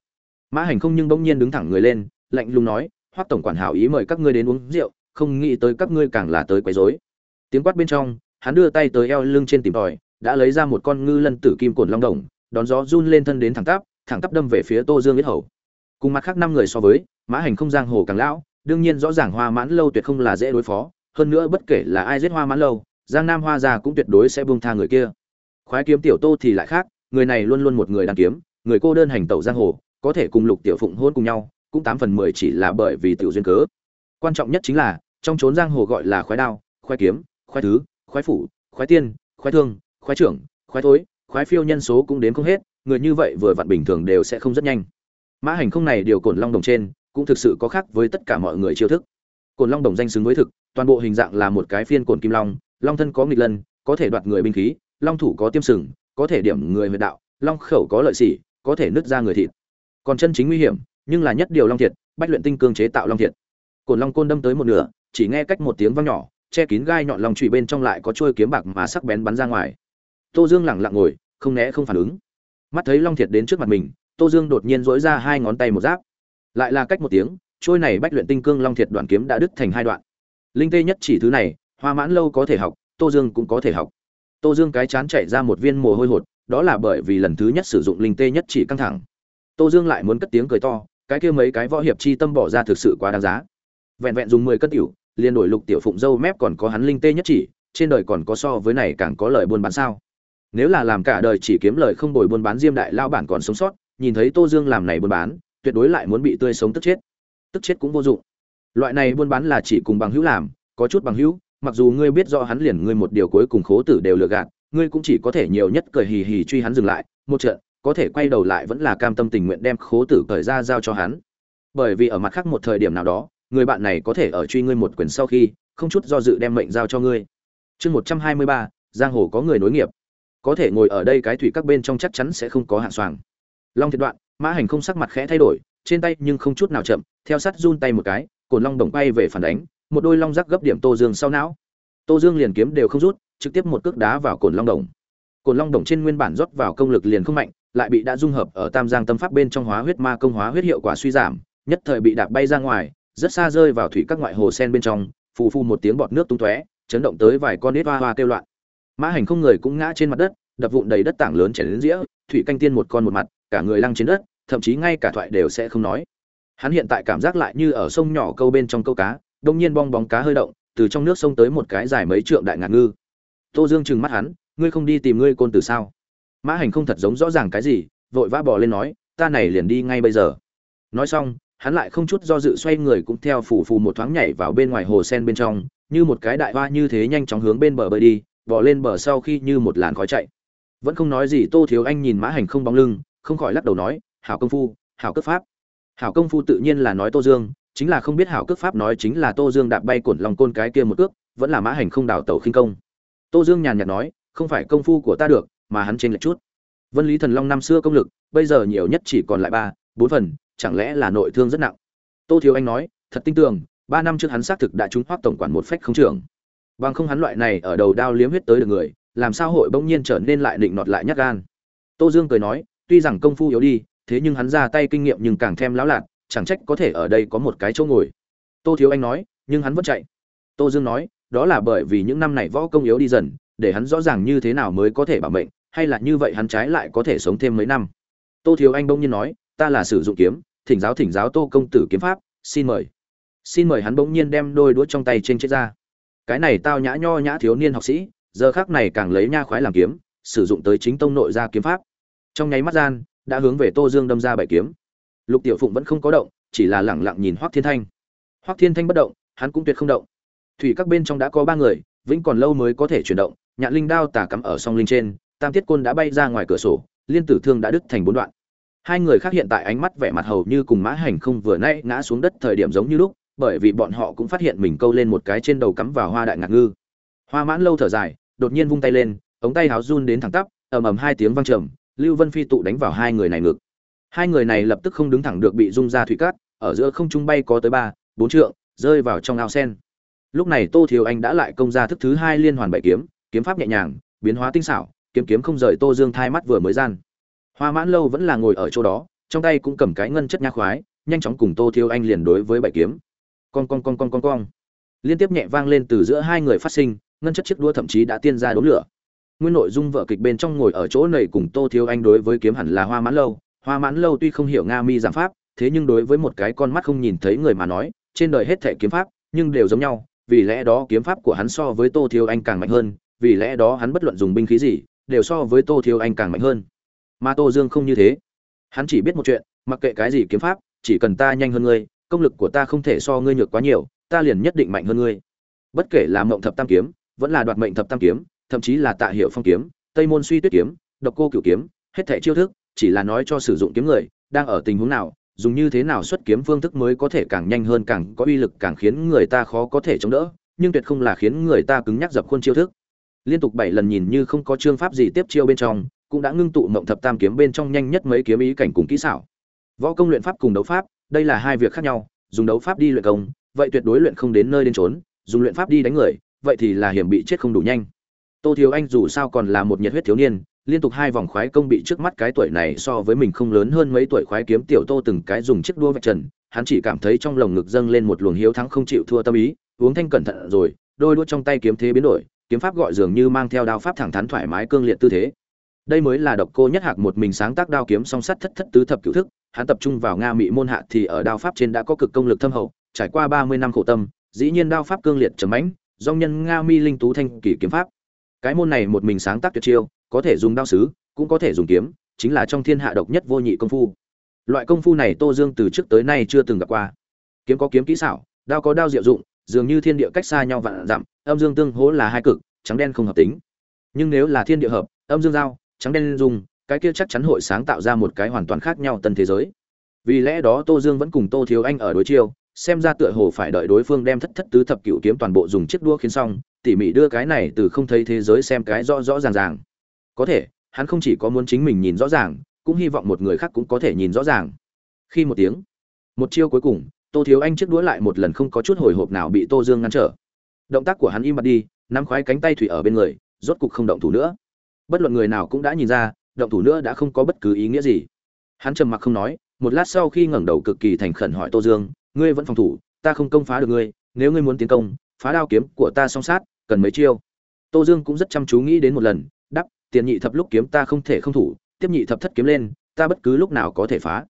Mã hành không nhưng bỗng nhiên đứng thẳng người lên, lạnh lùng nói hoắc tổng quản hảo ý mời các ngươi đến uống rượu, không nghĩ tới các ngươi càng là tới quấy rối. Tiếng quát bên trong, hắn đưa tay tới eo lưng trên tìm tòi, đã lấy ra một con ngư lân tử kim cồn long đồng, đón gió run lên thân đến thẳng tắp thẳng tắp đâm về phía tô dương yết hầu. Cùng mặt khác năm người so với, mã hành không giang hồ càng lão, đương nhiên rõ ràng hoa mãn lâu tuyệt không là dễ đối phó hơn nữa bất kể là ai giết hoa mãn lâu, giang nam hoa gia cũng tuyệt đối sẽ buông tha người kia. Khoái kiếm tiểu tô thì lại khác, người này luôn luôn một người đàn kiếm, người cô đơn hành tẩu giang hồ, có thể cùng lục tiểu phụng hôn cùng nhau, cũng tám phần mười chỉ là bởi vì tiểu duyên cớ. Quan trọng nhất chính là, trong chốn giang hồ gọi là khoái đao, khoái kiếm, khoái thứ, khoái phủ, khoái tiên, khoái thương, khoái trưởng, khoái thối, khoái phiêu nhân số cũng đến không hết, người như vậy vừa vặn bình thường đều sẽ không rất nhanh. Mã hành không này điều cổn long đồng trên, cũng thực sự có khác với tất cả mọi người chiêu thức. Cổn long đồng danh xứng với thực toàn bộ hình dạng là một cái phiên cổn kim long long thân có nghịch lân, có thể đoạt người binh khí, long thủ có tiêm sừng, có thể điểm người huyệt đạo, long khẩu có lợi xỉ có thể nứt ra người thịt. Còn chân chính nguy hiểm, nhưng là nhất điều long thiệt, bách luyện tinh cương chế tạo long thiệt. Cổn long côn đâm tới một nửa, chỉ nghe cách một tiếng vang nhỏ, che kín gai nhọn long trụy bên trong lại có chuôi kiếm bạc mà sắc bén bắn ra ngoài. Tô dương lẳng lặng ngồi, không né không phản ứng. Mắt thấy long thiệt đến trước mặt mình, tô dương đột nhiên dỗi ra hai ngón tay một giáp. Lại là cách một tiếng trôi này bách luyện tinh cương long thiệt đoạn kiếm đã đứt thành hai đoạn linh tê nhất chỉ thứ này, hoa mãn lâu có thể học, tô dương cũng có thể học. Tô dương cái chán chạy ra một viên mồ hôi hột, đó là bởi vì lần thứ nhất sử dụng linh tê nhất chỉ căng thẳng. Tô dương lại muốn cất tiếng cười to, cái kia mấy cái võ hiệp chi tâm bỏ ra thực sự quá đáng giá. Vẹn vẹn dùng mười cất tiểu, liền đổi lục tiểu phụng dâu mép còn có hắn linh tê nhất chỉ, trên đời còn có so với này càng có lời buôn bán sao? Nếu là làm cả đời chỉ kiếm lời không bồi buôn bán diêm đại lao bản còn sống sót, nhìn thấy tô dương làm này buôn bán, tuyệt đối lại muốn bị tươi sống tức chết. Tức chết cũng vô dụng loại này buôn bán là chỉ cùng bằng hữu làm, có chút bằng hữu, mặc dù ngươi biết rõ hắn liền ngươi một điều cuối cùng khố tử đều lừa gạt, ngươi cũng chỉ có thể nhiều nhất cười hì hì truy hắn dừng lại, một trận, có thể quay đầu lại vẫn là cam tâm tình nguyện đem khố tử cởi ra giao cho hắn. Bởi vì ở mặt khác một thời điểm nào đó, người bạn này có thể ở truy ngươi một quyền sau khi, không chút do dự đem mệnh giao cho ngươi. Chương một trăm hai mươi ba, giang hồ có người nối nghiệp. Có thể ngồi ở đây cái thủy các bên trong chắc chắn sẽ không có hạng xoàng long thiệt đoạn, mã hành không sắc mặt khẽ thay đổi, trên tay nhưng không chút nào chậm, theo sắt run tay một cái cồn long đồng bay về phản đánh, một đôi long rắc gấp điểm tô dương sau não. Tô dương liền kiếm đều không rút, trực tiếp một cước đá vào cồn long đồng. Cồn long đồng trên nguyên bản rót vào công lực liền không mạnh, lại bị đã dung hợp ở tam giang tâm pháp bên trong hóa huyết ma công hóa huyết hiệu quả suy giảm, nhất thời bị đạp bay ra ngoài, rất xa rơi vào thủy các ngoại hồ sen bên trong, phù phù một tiếng bọt nước tung tóe, chấn động tới vài con nết hoa hoa kêu loạn. Mã hành không người cũng ngã trên mặt đất, đập vụn đầy đất tảng lớn chảy đến dĩa thủy canh tiên một con một mặt, cả người lăng trên đất, thậm chí ngay cả thoại đều sẽ không nói hắn hiện tại cảm giác lại như ở sông nhỏ câu bên trong câu cá, đông nhiên bong bóng cá hơi động, từ trong nước sông tới một cái dài mấy trượng đại ngạc ngư. Tô dương trừng mắt hắn, ngươi không đi tìm ngươi côn từ sao? Mã hành không thật giống rõ ràng cái gì, vội vã bỏ lên nói, ta này liền đi ngay bây giờ. Nói xong, hắn lại không chút do dự xoay người cũng theo phủ phù một thoáng nhảy vào bên ngoài hồ sen bên trong, như một cái đại hoa như thế nhanh chóng hướng bên bờ bơi đi, bỏ lên bờ sau khi như một làn khói chạy. Vẫn không nói gì, tô thiếu anh nhìn mã hành không bóng lưng, không khỏi lắc đầu nói, hảo công phu, hảo cấp pháp hảo công phu tự nhiên là nói tô dương, chính là không biết hảo cước pháp nói chính là tô dương đạp bay cổn lòng côn cái kia một cước, vẫn là mã hành không đào tàu khinh công. Tô dương nhàn nhạt nói, không phải công phu của ta được, mà hắn trên lệch chút. Vân lý thần long năm xưa công lực, bây giờ nhiều nhất chỉ còn lại ba, bốn phần, chẳng lẽ là nội thương rất nặng? Tô thiếu anh nói, thật tin tưởng, ba năm trước hắn xác thực đã trúng hoác tổng quản một phách không trưởng. Bằng không hắn loại này ở đầu đao liếm huyết tới được người, làm sao hội bỗng nhiên trở nên lại định nọt lại nhát gan? Tô dương cười nói, tuy rằng công phu yếu đi thế nhưng hắn ra tay kinh nghiệm nhưng càng thêm lão lạc chẳng trách có thể ở đây có một cái chỗ ngồi. Tô thiếu anh nói, nhưng hắn vẫn chạy. Tô dương nói, đó là bởi vì những năm này võ công yếu đi dần, để hắn rõ ràng như thế nào mới có thể bảo mệnh, hay là như vậy hắn trái lại có thể sống thêm mấy năm. Tô thiếu anh bỗng nhiên nói, ta là sử dụng kiếm, thỉnh giáo thỉnh giáo tô công tử kiếm pháp, xin mời. Xin mời hắn bỗng nhiên đem đôi đũa trong tay trên chết ra. Cái này tao nhã nho nhã thiếu niên học sĩ, giờ khác này càng lấy nha khoái làm kiếm, sử dụng tới chính tông nội ra kiếm pháp. Trong nháy mắt gian đã hướng về tô dương đâm ra bảy kiếm. Lục tiểu phụng vẫn không có động, chỉ là lẳng lặng nhìn hoắc thiên thanh. Hoắc thiên thanh bất động, hắn cũng tuyệt không động. Thủy các bên trong đã có ba người, vĩnh còn lâu mới có thể chuyển động, nhạn linh đao tả cắm ở song linh trên, tam tiết côn đã bay ra ngoài cửa sổ, liên tử thương đã đứt thành bốn đoạn. Hai người khác hiện tại ánh mắt vẻ mặt hầu như cùng mã hành không vừa nãy ngã xuống đất thời điểm giống như lúc, bởi vì bọn họ cũng phát hiện mình câu lên một cái trên đầu cắm vào hoa đại ngạc ngư. Hoa mãn lâu thở dài, đột nhiên vung tay lên, ống tay háo run đến thẳng tắp, ầm ầm hai tiếng vang trầm lưu vân phi tụ đánh vào hai người này ngực hai người này lập tức không đứng thẳng được bị rung ra thủy cát, ở giữa không trung bay có tới ba, bốn trượng, rơi vào trong ao sen. Lúc này tô thiếu anh đã lại công ra thức thứ hai liên hoàn bảy kiếm kiếm pháp nhẹ nhàng, biến hóa tinh xảo, kiếm kiếm không rời tô dương thai mắt vừa mới gian. Hoa mãn lâu vẫn là ngồi ở chỗ đó, trong tay cũng cầm cái ngân chất nha khoái, nhanh chóng cùng tô thiếu anh liền đối với bảy kiếm. Con con con con con con liên tiếp nhẹ vang lên từ giữa hai người phát sinh, ngân chất chiếc đua thậm chí đã tiên ra đốn lửa nguyên nội dung vợ kịch bên trong ngồi ở chỗ này cùng tô thiếu anh đối với kiếm hẳn là hoa mãn lâu. Hoa mãn lâu tuy không hiểu nga mi giảm pháp, thế nhưng đối với một cái con mắt không nhìn thấy người mà nói, trên đời hết thể kiếm pháp, nhưng đều giống nhau, vì lẽ đó kiếm pháp của hắn so với tô thiếu anh càng mạnh hơn, vì lẽ đó hắn bất luận dùng binh khí gì, đều so với tô thiếu anh càng mạnh hơn. Mà tô dương không như thế. Hắn chỉ biết một chuyện, mặc kệ cái gì kiếm pháp, chỉ cần ta nhanh hơn ngươi, công lực của ta không thể so ngươi nhược quá nhiều, ta liền nhất định mạnh hơn ngươi. Bất kể là mộng thập tam kiếm, vẫn là đoạt mệnh thập tam kiếm thậm chí là tạ hiệu phong kiếm, tây môn suy tuyết kiếm, độc cô cửu kiếm, hết thảy chiêu thức, chỉ là nói cho sử dụng kiếm người, đang ở tình huống nào, dùng như thế nào xuất kiếm phương thức mới có thể càng nhanh hơn, càng có uy lực, càng khiến người ta khó có thể chống đỡ, nhưng tuyệt không là khiến người ta cứng nhắc dập khuôn chiêu thức. Liên tục bảy lần nhìn như không có chương pháp gì tiếp chiêu bên trong, cũng đã ngưng tụ mộng thập tam kiếm bên trong nhanh nhất mấy kiếm ý cảnh cùng kỹ xảo. Võ công luyện pháp cùng đấu pháp, đây là hai việc khác nhau, dùng đấu pháp đi luyện công, vậy tuyệt đối luyện không đến nơi đến trốn dùng luyện pháp đi đánh người, vậy thì là hiểm bị chết không đủ nhanh tô thiếu anh dù sao còn là một nhiệt huyết thiếu niên, liên tục hai vòng khoái công bị trước mắt cái tuổi này so với mình không lớn hơn mấy tuổi khoái kiếm tiểu tô từng cái dùng chiếc đua vạch trần, hắn chỉ cảm thấy trong lồng ngực dâng lên một luồng hiếu thắng không chịu thua tâm ý, uống thanh cẩn thận rồi, đôi đũa trong tay kiếm thế biến đổi, kiếm pháp gọi dường như mang theo đao pháp thẳng thắn thoải mái cương liệt tư thế. Đây mới là độc cô nhất hạc một mình sáng tác đao kiếm song sắt thất thất tứ thập cửu thức, hắn tập trung vào nga mỹ môn hạ thì ở đao pháp trên đã có cực công lực thâm hậu, trải qua ba mươi năm khổ tâm, dĩ nhiên đao pháp cương liệt trầm mãnh dòng nhân nga mi linh tú thanh kỷ kiếm pháp cái môn này một mình sáng tác tuyệt chiêu, có thể dùng đao sứ, cũng có thể dùng kiếm, chính là trong thiên hạ độc nhất vô nhị công phu. Loại công phu này tô dương từ trước tới nay chưa từng gặp qua. Kiếm có kiếm kỹ xảo, đao có đao diệu dụng, dường như thiên địa cách xa nhau vạn dặm, âm dương tương hỗ là hai cực, trắng đen không hợp tính. Nhưng nếu là thiên địa hợp, âm dương giao, trắng đen dùng cái kia chắc chắn hội sáng tạo ra một cái hoàn toàn khác nhau tân thế giới. Vì lẽ đó tô dương vẫn cùng tô thiếu anh ở đối chiêu, xem ra tựa hồ phải đợi đối phương đem thất thất tứ thập cựu kiếm toàn bộ dùng chiếc đua khiến xong tỉ mỉ đưa cái này từ không thấy thế giới xem cái rõ rõ ràng ràng. Có thể, hắn không chỉ có muốn chính mình nhìn rõ ràng, cũng hy vọng một người khác cũng có thể nhìn rõ ràng. Khi một tiếng, một chiêu cuối cùng, tô thiếu anh chiếc đũa lại một lần không có chút hồi hộp nào bị tô dương ngăn trở. Động tác của hắn im bặt đi, nắm khoái cánh tay thủy ở bên người, rốt cục không động thủ nữa. Bất luận người nào cũng đã nhìn ra, động thủ nữa đã không có bất cứ ý nghĩa gì. Hắn trầm mặc không nói, một lát sau khi ngẩng đầu cực kỳ thành khẩn hỏi tô dương, ngươi vẫn phòng thủ, ta không công phá được ngươi, nếu ngươi muốn tiến công, phá đao kiếm của ta song sát cần mấy chiêu. Tô dương cũng rất chăm chú nghĩ đến một lần đắp tiền nhị thập lúc kiếm ta không thể không thủ, tiếp nhị thập thất kiếm lên, ta bất cứ lúc nào có thể phá.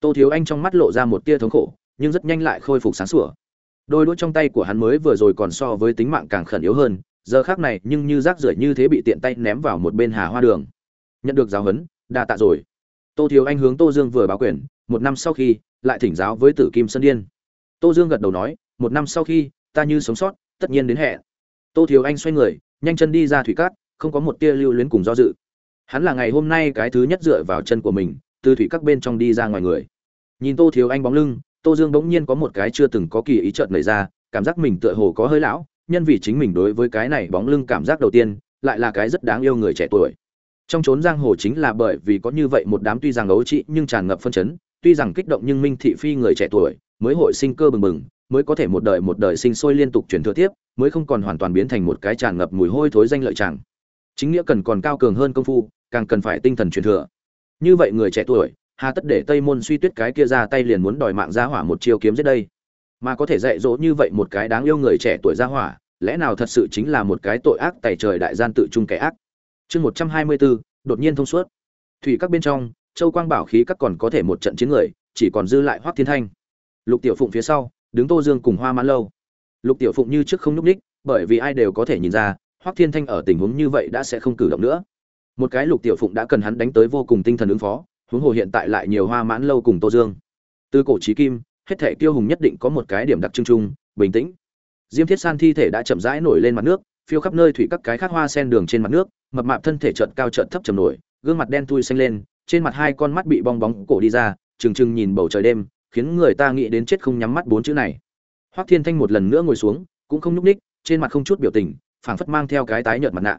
Tô thiếu anh trong mắt lộ ra một tia thống khổ, nhưng rất nhanh lại khôi phục sáng sủa. Đôi đũa trong tay của hắn mới vừa rồi còn so với tính mạng càng khẩn yếu hơn, giờ khác này nhưng như rác rưởi như thế bị tiện tay ném vào một bên hà hoa đường. Nhận được giáo huấn, đa tạ rồi. Tô thiếu anh hướng tô dương vừa báo quyền, một năm sau khi, lại thỉnh giáo với tử kim sơn điên. Tô dương gật đầu nói, một năm sau khi, ta như sống sót, tất nhiên đến hẹn tô thiếu anh xoay người, nhanh chân đi ra thủy cát, không có một tia lưu luyến cùng do dự. Hắn là ngày hôm nay cái thứ nhất dựa vào chân của mình, từ thủy các bên trong đi ra ngoài người. Nhìn tô thiếu anh bóng lưng, tô dương bỗng nhiên có một cái chưa từng có kỳ ý trợn nảy ra, cảm giác mình tựa hồ có hơi lão, nhân vì chính mình đối với cái này bóng lưng cảm giác đầu tiên, lại là cái rất đáng yêu người trẻ tuổi. Trong chốn giang hồ chính là bởi vì có như vậy một đám tuy rằng ấu trị nhưng tràn ngập phân chấn, tuy rằng kích động nhưng minh thị phi người trẻ tuổi, mới hội sinh cơ bừng bừng mới có thể một đời một đời sinh sôi liên tục truyền thừa tiếp, mới không còn hoàn toàn biến thành một cái tràn ngập mùi hôi thối danh lợi chẳng. Chính nghĩa cần còn cao cường hơn công phu, càng cần phải tinh thần truyền thừa. Như vậy người trẻ tuổi, hà tất để tây môn suy tuyết cái kia ra tay liền muốn đòi mạng ra hỏa một chiêu kiếm giết đây. Mà có thể dạy dỗ như vậy một cái đáng yêu người trẻ tuổi ra hỏa, lẽ nào thật sự chính là một cái tội ác tày trời đại gian tự trung kẻ ác? Chương một trăm hai mươi bốn, đột nhiên thông suốt. Thủy các bên trong, châu quang bảo khí các còn có thể một trận chiến người, chỉ còn dư lại Hoắc thiên thanh. Lục tiểu phụng phía sau đứng tô dương cùng hoa mãn lâu. Lục tiểu phụng như trước không núp ních bởi vì ai đều có thể nhìn ra hoác thiên thanh ở tình huống như vậy đã sẽ không cử động nữa. Một cái lục tiểu phụng đã cần hắn đánh tới vô cùng tinh thần ứng phó, huống hồ hiện tại lại nhiều hoa mãn lâu cùng tô dương. Từ cổ trí kim, hết thể tiêu hùng nhất định có một cái điểm đặc trưng chung, bình tĩnh. Diêm thiết san thi thể đã chậm rãi nổi lên mặt nước, phiêu khắp nơi thủy các cái khác hoa sen đường trên mặt nước, mập mạp thân thể trợn cao trợn thấp trầm nổi, gương mặt đen thui xanh lên, trên mặt hai con mắt bị bong bóng cổ đi ra, trừng trừng nhìn bầu trời đêm khiến người ta nghĩ đến chết không nhắm mắt bốn chữ này. Hoắc thiên thanh một lần nữa ngồi xuống, cũng không nhúc ních trên mặt không chút biểu tình, phảng phất mang theo cái tái nhợt mặt nạ.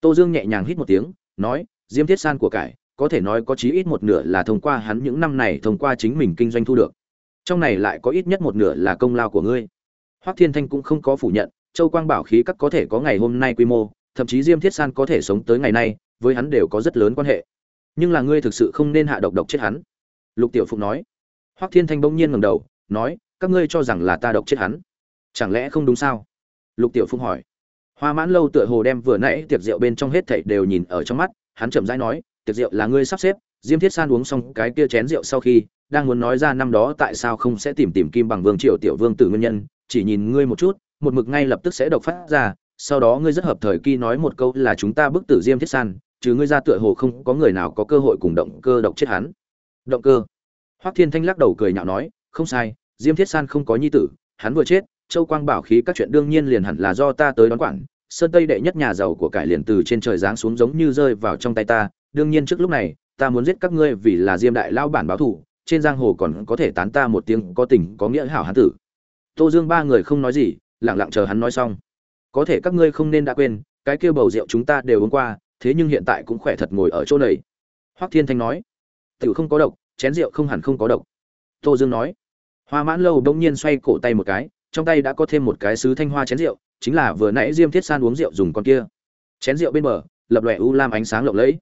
Tô dương nhẹ nhàng hít một tiếng, nói, diêm thiết san của cải, có thể nói có chí ít một nửa là thông qua hắn những năm này thông qua chính mình kinh doanh thu được. Trong này lại có ít nhất một nửa là công lao của ngươi. Hoắc thiên thanh cũng không có phủ nhận, châu quang bảo khí các có thể có ngày hôm nay quy mô, thậm chí diêm thiết san có thể sống tới ngày nay, với hắn đều có rất lớn quan hệ. Nhưng là ngươi thực sự không nên hạ độc độc chết hắn. Lục tiểu phụng nói hoắc thiên thanh bỗng nhiên ngẩng đầu, nói, các ngươi cho rằng là ta độc chết hắn. Chẳng lẽ không đúng sao? Lục tiểu phụng hỏi. Hoa mãn lâu tựa hồ đem vừa nãy tiệc rượu bên trong hết thảy đều nhìn ở trong mắt, hắn chậm rãi nói, tiệc rượu là ngươi sắp xếp, diêm thiết san uống xong cái kia chén rượu sau khi, đang muốn nói ra năm đó tại sao không sẽ tìm tìm kim bằng vương triều tiểu vương tử nguyên nhân, chỉ nhìn ngươi một chút, một mực ngay lập tức sẽ độc phát ra, sau đó ngươi rất hợp thời kỳ nói một câu là chúng ta bức tử diêm thiết san, chứ ngươi ra tựa hồ không có người nào có cơ hội cùng động cơ độc chết hắn. Động cơ? Hoắc thiên thanh lắc đầu cười nhạo nói, không sai, diêm thiết san không có nhi tử, hắn vừa chết, châu quang bảo khí các chuyện đương nhiên liền hẳn là do ta tới đón quản, sơn tây đệ nhất nhà giàu của cải liền từ trên trời giáng xuống giống như rơi vào trong tay ta, đương nhiên trước lúc này, ta muốn giết các ngươi vì là diêm đại lao bản báo thù, trên giang hồ còn có thể tán ta một tiếng, có tình, có nghĩa hảo hán tử. Tô dương ba người không nói gì, lặng lặng chờ hắn nói xong. Có thể các ngươi không nên đã quên, cái kia bầu rượu chúng ta đều uống qua, thế nhưng hiện tại cũng khỏe thật ngồi ở chỗ này. Hoắc thiên thanh nói, tiểu không có độc chén rượu không hẳn không có độc. Tô dương nói. Hoa mãn lâu đông nhiên xoay cổ tay một cái, trong tay đã có thêm một cái sứ thanh hoa chén rượu, chính là vừa nãy diêm thiết san uống rượu dùng con kia. Chén rượu bên bờ, lập lòe u lam ánh sáng lộng lẫy.